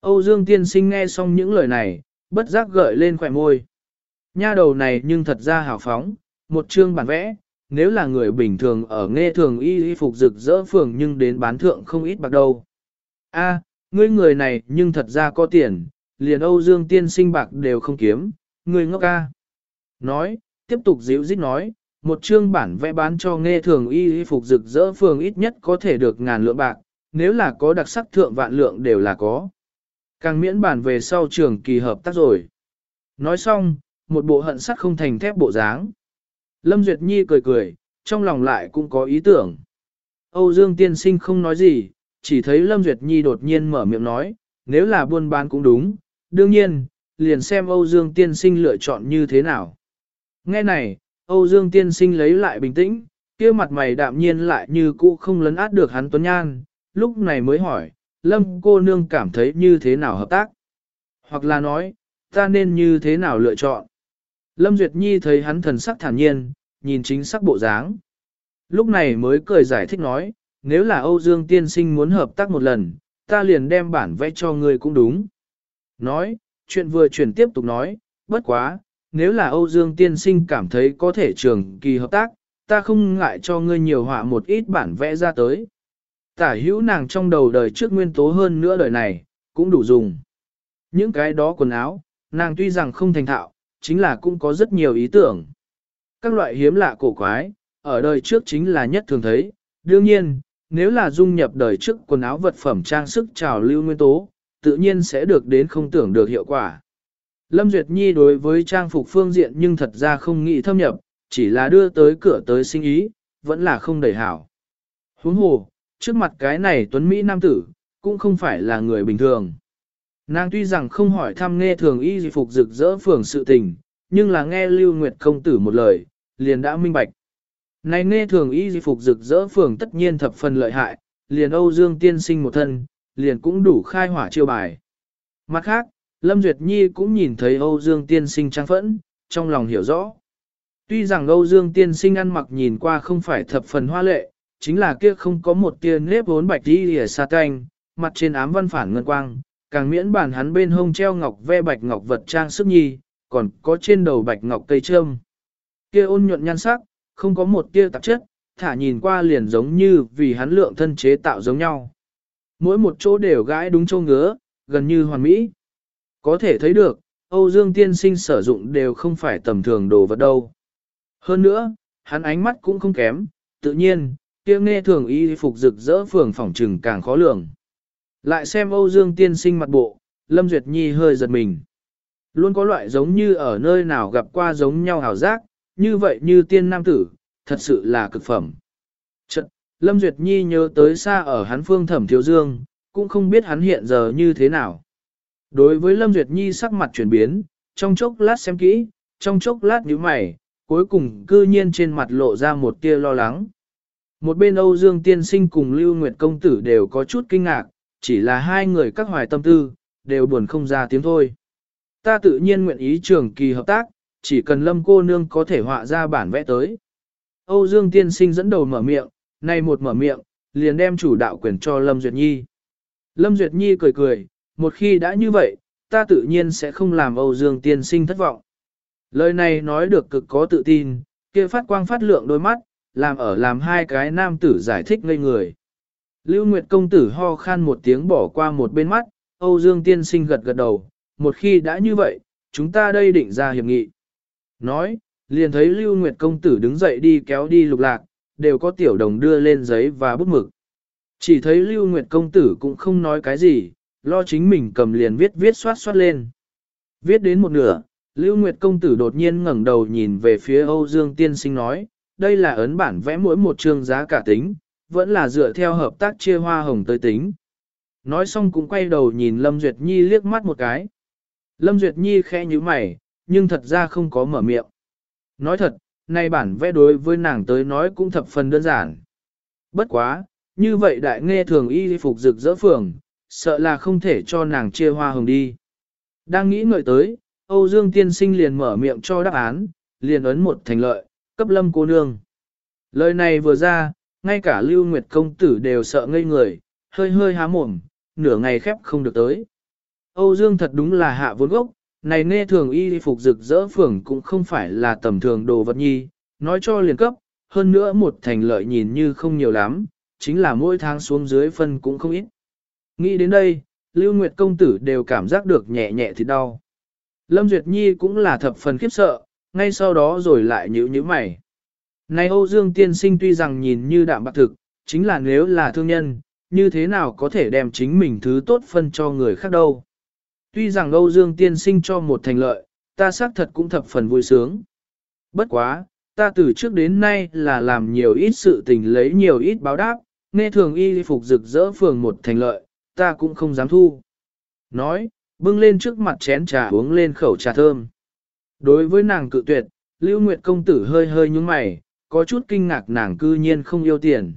[SPEAKER 1] Âu Dương tiên sinh nghe xong những lời này, bất giác gợi lên khỏe môi. Nha đầu này nhưng thật ra hào phóng, một chương bản vẽ, nếu là người bình thường ở nghe thường y y phục rực rỡ phường nhưng đến bán thượng không ít bạc đâu. A, ngươi người này nhưng thật ra có tiền, liền Âu Dương tiên sinh bạc đều không kiếm, ngươi ngốc ca. Nói, tiếp tục dịu dít nói, một chương bản vẽ bán cho nghe thường y y phục rực rỡ phường ít nhất có thể được ngàn lượng bạc, nếu là có đặc sắc thượng vạn lượng đều là có. Càng miễn bản về sau trường kỳ hợp tác rồi. Nói xong, một bộ hận sắt không thành thép bộ dáng. Lâm Duyệt Nhi cười cười, trong lòng lại cũng có ý tưởng. Âu Dương tiên sinh không nói gì, chỉ thấy Lâm Duyệt Nhi đột nhiên mở miệng nói, nếu là buôn bán cũng đúng, đương nhiên, liền xem Âu Dương tiên sinh lựa chọn như thế nào. Nghe này, Âu Dương tiên sinh lấy lại bình tĩnh, kia mặt mày đạm nhiên lại như cũ không lấn át được hắn tuấn nhan, lúc này mới hỏi, Lâm cô nương cảm thấy như thế nào hợp tác? Hoặc là nói, ta nên như thế nào lựa chọn? Lâm Duyệt Nhi thấy hắn thần sắc thản nhiên, nhìn chính sắc bộ dáng. Lúc này mới cười giải thích nói, nếu là Âu Dương tiên sinh muốn hợp tác một lần, ta liền đem bản vẽ cho ngươi cũng đúng. Nói, chuyện vừa chuyển tiếp tục nói, bất quá, nếu là Âu Dương tiên sinh cảm thấy có thể trường kỳ hợp tác, ta không ngại cho ngươi nhiều họa một ít bản vẽ ra tới. Tả hữu nàng trong đầu đời trước nguyên tố hơn nữa đời này, cũng đủ dùng. Những cái đó quần áo, nàng tuy rằng không thành thạo, chính là cũng có rất nhiều ý tưởng. Các loại hiếm lạ cổ quái, ở đời trước chính là nhất thường thấy. Đương nhiên, nếu là dung nhập đời trước quần áo vật phẩm trang sức trào lưu nguyên tố, tự nhiên sẽ được đến không tưởng được hiệu quả. Lâm Duyệt Nhi đối với trang phục phương diện nhưng thật ra không nghĩ thâm nhập, chỉ là đưa tới cửa tới sinh ý, vẫn là không đầy hảo. Huống hồ, trước mặt cái này tuấn Mỹ nam tử, cũng không phải là người bình thường. Nàng tuy rằng không hỏi thăm nghe thường y phục rực rỡ phường sự tình, nhưng là nghe Lưu Nguyệt công tử một lời, liền đã minh bạch. Này nghe thường y phục rực rỡ phường tất nhiên thập phần lợi hại, liền Âu Dương tiên sinh một thân, liền cũng đủ khai hỏa chiêu bài. Mặt khác, Lâm Duyệt Nhi cũng nhìn thấy Âu Dương tiên sinh trang phẫn, trong lòng hiểu rõ. Tuy rằng Âu Dương tiên sinh ăn mặc nhìn qua không phải thập phần hoa lệ, chính là kia không có một tia nếp vốn bạch đi lìa xa canh, mặt trên ám văn phản ngân quang, càng miễn bản hắn bên hông treo ngọc ve bạch ngọc vật trang sức nhi, còn có trên đầu bạch ngọc cây trâm. Kia ôn nhuận nhan sắc, không có một tia tạp chất, thả nhìn qua liền giống như vì hắn lượng thân chế tạo giống nhau. Mỗi một chỗ đều gãi đúng châu ngứa, gần như hoàn mỹ. Có thể thấy được, Âu Dương tiên sinh sử dụng đều không phải tầm thường đồ vật đâu. Hơn nữa, hắn ánh mắt cũng không kém, tự nhiên, kia nghe thường y phục rực rỡ phường phỏng trừng càng khó lường. Lại xem Âu Dương tiên sinh mặt bộ, Lâm Duyệt Nhi hơi giật mình. Luôn có loại giống như ở nơi nào gặp qua giống nhau hào giác, như vậy như tiên nam tử, thật sự là cực phẩm. Chật, Lâm Duyệt Nhi nhớ tới xa ở hắn phương thẩm thiếu dương, cũng không biết hắn hiện giờ như thế nào. Đối với Lâm Duyệt Nhi sắc mặt chuyển biến, trong chốc lát xem kỹ, trong chốc lát nhíu mày, cuối cùng cư nhiên trên mặt lộ ra một tia lo lắng. Một bên Âu Dương Tiên Sinh cùng Lưu Nguyệt Công Tử đều có chút kinh ngạc, chỉ là hai người các hoài tâm tư, đều buồn không ra tiếng thôi. Ta tự nhiên nguyện ý trường kỳ hợp tác, chỉ cần lâm cô nương có thể họa ra bản vẽ tới. Âu Dương tiên sinh dẫn đầu mở miệng, nay một mở miệng, liền đem chủ đạo quyền cho Lâm Duyệt Nhi. Lâm Duyệt Nhi cười cười, một khi đã như vậy, ta tự nhiên sẽ không làm Âu Dương tiên sinh thất vọng. Lời này nói được cực có tự tin, kia phát quang phát lượng đôi mắt, làm ở làm hai cái nam tử giải thích ngây người. Lưu Nguyệt công tử ho khan một tiếng bỏ qua một bên mắt, Âu Dương tiên sinh gật gật đầu, một khi đã như vậy, chúng ta đây định ra hiệp nghị. Nói, liền thấy Lưu Nguyệt công tử đứng dậy đi kéo đi lục lạc, đều có tiểu đồng đưa lên giấy và bút mực. Chỉ thấy Lưu Nguyệt công tử cũng không nói cái gì, lo chính mình cầm liền viết viết soát soát lên. Viết đến một nửa, Lưu Nguyệt công tử đột nhiên ngẩng đầu nhìn về phía Âu Dương tiên sinh nói, đây là ấn bản vẽ mỗi một chương giá cả tính, vẫn là dựa theo hợp tác chia hoa hồng tới tính. Nói xong cũng quay đầu nhìn Lâm Duyệt Nhi liếc mắt một cái. Lâm Duyệt Nhi khẽ như mày, nhưng thật ra không có mở miệng. Nói thật, nay bản vẽ đối với nàng tới nói cũng thập phần đơn giản. Bất quá, như vậy đại nghe thường y phục rực rỡ phường, sợ là không thể cho nàng chia hoa hồng đi. Đang nghĩ ngợi tới, Âu Dương tiên sinh liền mở miệng cho đáp án, liền ấn một thành lợi, cấp lâm cô nương. Lời này vừa ra, ngay cả Lưu Nguyệt công tử đều sợ ngây người, hơi hơi há mồm, nửa ngày khép không được tới. Âu Dương thật đúng là hạ vốn gốc, này nghe thường y phục rực rỡ phường cũng không phải là tầm thường đồ vật nhi, nói cho liền cấp, hơn nữa một thành lợi nhìn như không nhiều lắm, chính là mỗi tháng xuống dưới phân cũng không ít. Nghĩ đến đây, Lưu Nguyệt công tử đều cảm giác được nhẹ nhẹ thì đau. Lâm Duyệt Nhi cũng là thập phần khiếp sợ, ngay sau đó rồi lại nhíu nhíu mày. Này Âu Dương tiên sinh tuy rằng nhìn như đạm bạc thực, chính là nếu là thương nhân, như thế nào có thể đem chính mình thứ tốt phân cho người khác đâu. Tuy rằng Âu Dương tiên sinh cho một thành lợi, ta xác thật cũng thập phần vui sướng. Bất quá, ta từ trước đến nay là làm nhiều ít sự tình lấy nhiều ít báo đáp, nghe thường y phục rực rỡ phường một thành lợi, ta cũng không dám thu. Nói, bưng lên trước mặt chén trà uống lên khẩu trà thơm. Đối với nàng cự tuyệt, Lưu Nguyệt công tử hơi hơi nhúng mày, có chút kinh ngạc nàng cư nhiên không yêu tiền.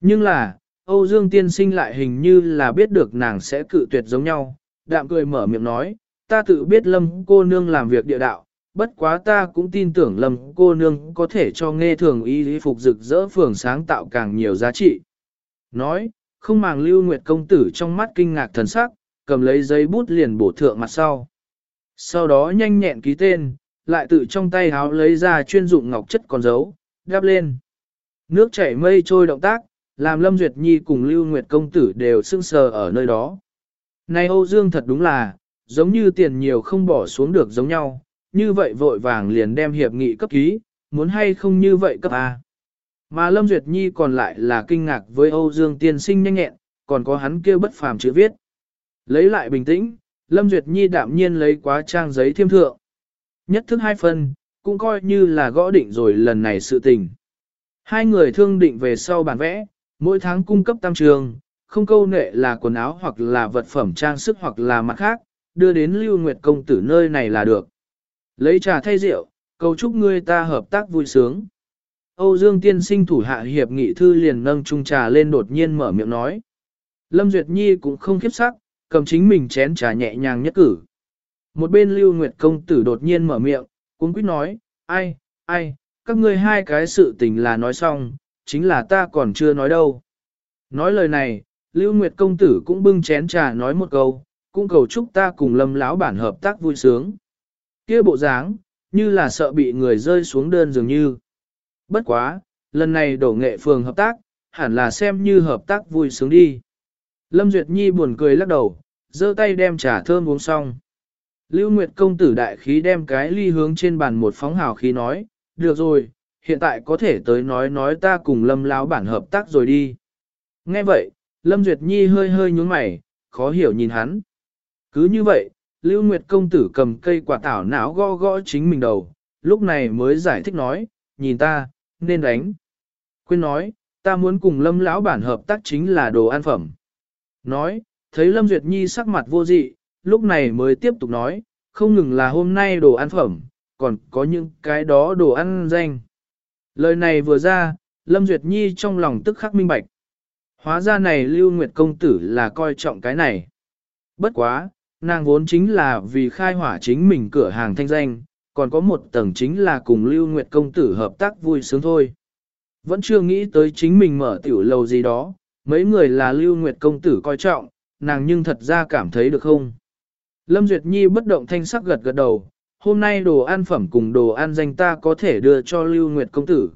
[SPEAKER 1] Nhưng là, Âu Dương tiên sinh lại hình như là biết được nàng sẽ cự tuyệt giống nhau, đạm cười mở miệng nói, ta tự biết lâm cô nương làm việc địa đạo, bất quá ta cũng tin tưởng lâm cô nương có thể cho nghe thường y lý phục rực rỡ phường sáng tạo càng nhiều giá trị. Nói, không màng lưu nguyệt công tử trong mắt kinh ngạc thần sắc, cầm lấy giấy bút liền bổ thượng mặt sau. Sau đó nhanh nhẹn ký tên, lại tự trong tay háo lấy ra chuyên dụng ngọc chất còn dấu, đáp lên. Nước chảy mây trôi động tác, làm Lâm Duyệt Nhi cùng Lưu Nguyệt công tử đều sưng sờ ở nơi đó. Này Âu Dương thật đúng là, giống như tiền nhiều không bỏ xuống được giống nhau, như vậy vội vàng liền đem hiệp nghị cấp ký, muốn hay không như vậy cấp A. Mà Lâm Duyệt Nhi còn lại là kinh ngạc với Âu Dương tiên sinh nhanh nhẹn, còn có hắn kêu bất phàm chữ viết. Lấy lại bình tĩnh, Lâm Duyệt Nhi đạm nhiên lấy quá trang giấy thiêm thượng. Nhất thức hai phần, cũng coi như là gõ định rồi lần này sự tình. Hai người thương định về sau bản vẽ, mỗi tháng cung cấp tam trường, không câu nệ là quần áo hoặc là vật phẩm trang sức hoặc là mặt khác, đưa đến Lưu Nguyệt công tử nơi này là được. Lấy trà thay rượu, cầu chúc ngươi ta hợp tác vui sướng. Âu Dương tiên sinh thủ hạ hiệp nghị thư liền nâng chung trà lên đột nhiên mở miệng nói. Lâm Duyệt Nhi cũng không khiếp sắc, cầm chính mình chén trà nhẹ nhàng nhất cử. Một bên Lưu Nguyệt công tử đột nhiên mở miệng, cũng quyết nói, ai, ai, các ngươi hai cái sự tình là nói xong, chính là ta còn chưa nói đâu. Nói lời này, Lưu Nguyệt công tử cũng bưng chén trà nói một câu, cũng cầu chúc ta cùng lâm lão bản hợp tác vui sướng. kia bộ dáng, như là sợ bị người rơi xuống đơn dường như. Bất quá, lần này đổ nghệ phường hợp tác, hẳn là xem như hợp tác vui sướng đi. Lâm Duyệt Nhi buồn cười lắc đầu, giơ tay đem trà thơm uống xong. Lưu Nguyệt công tử đại khí đem cái ly hướng trên bàn một phóng hào khí nói, được rồi, hiện tại có thể tới nói nói ta cùng Lâm lão bản hợp tác rồi đi. Nghe vậy, Lâm Duyệt Nhi hơi hơi nhún mày, khó hiểu nhìn hắn. Cứ như vậy, Lưu Nguyệt công tử cầm cây quả tảo não gõ gõ chính mình đầu, lúc này mới giải thích nói, nhìn ta, nên đánh. Quyên nói, ta muốn cùng Lâm lão bản hợp tác chính là đồ ăn phẩm. Nói, thấy Lâm Duyệt Nhi sắc mặt vô dị, lúc này mới tiếp tục nói, không ngừng là hôm nay đồ ăn phẩm, còn có những cái đó đồ ăn danh. Lời này vừa ra, Lâm Duyệt Nhi trong lòng tức khắc minh bạch. Hóa ra này Lưu Nguyệt Công Tử là coi trọng cái này. Bất quá, nàng vốn chính là vì khai hỏa chính mình cửa hàng thanh danh, còn có một tầng chính là cùng Lưu Nguyệt Công Tử hợp tác vui sướng thôi. Vẫn chưa nghĩ tới chính mình mở tiểu lầu gì đó, mấy người là Lưu Nguyệt Công Tử coi trọng, nàng nhưng thật ra cảm thấy được không? Lâm Duyệt Nhi bất động thanh sắc gật gật đầu, hôm nay đồ ăn phẩm cùng đồ ăn danh ta có thể đưa cho Lưu Nguyệt Công Tử.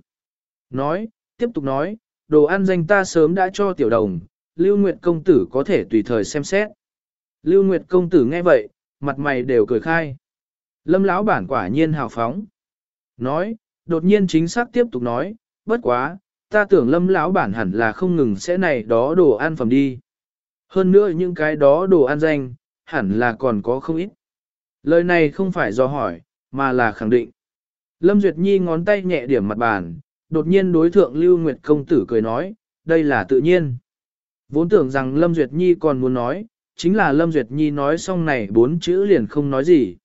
[SPEAKER 1] Nói, tiếp tục nói, đồ ăn danh ta sớm đã cho tiểu đồng, Lưu Nguyệt công tử có thể tùy thời xem xét. Lưu Nguyệt công tử nghe vậy, mặt mày đều cười khai. Lâm lão bản quả nhiên hào phóng. Nói, đột nhiên chính xác tiếp tục nói, bất quá, ta tưởng lâm lão bản hẳn là không ngừng sẽ này đó đồ ăn phẩm đi. Hơn nữa những cái đó đồ ăn danh, hẳn là còn có không ít. Lời này không phải do hỏi, mà là khẳng định. Lâm Duyệt Nhi ngón tay nhẹ điểm mặt bàn, đột nhiên đối thượng Lưu Nguyệt Công Tử cười nói, đây là tự nhiên. Vốn tưởng rằng Lâm Duyệt Nhi còn muốn nói, chính là Lâm Duyệt Nhi nói xong này bốn chữ liền không nói gì.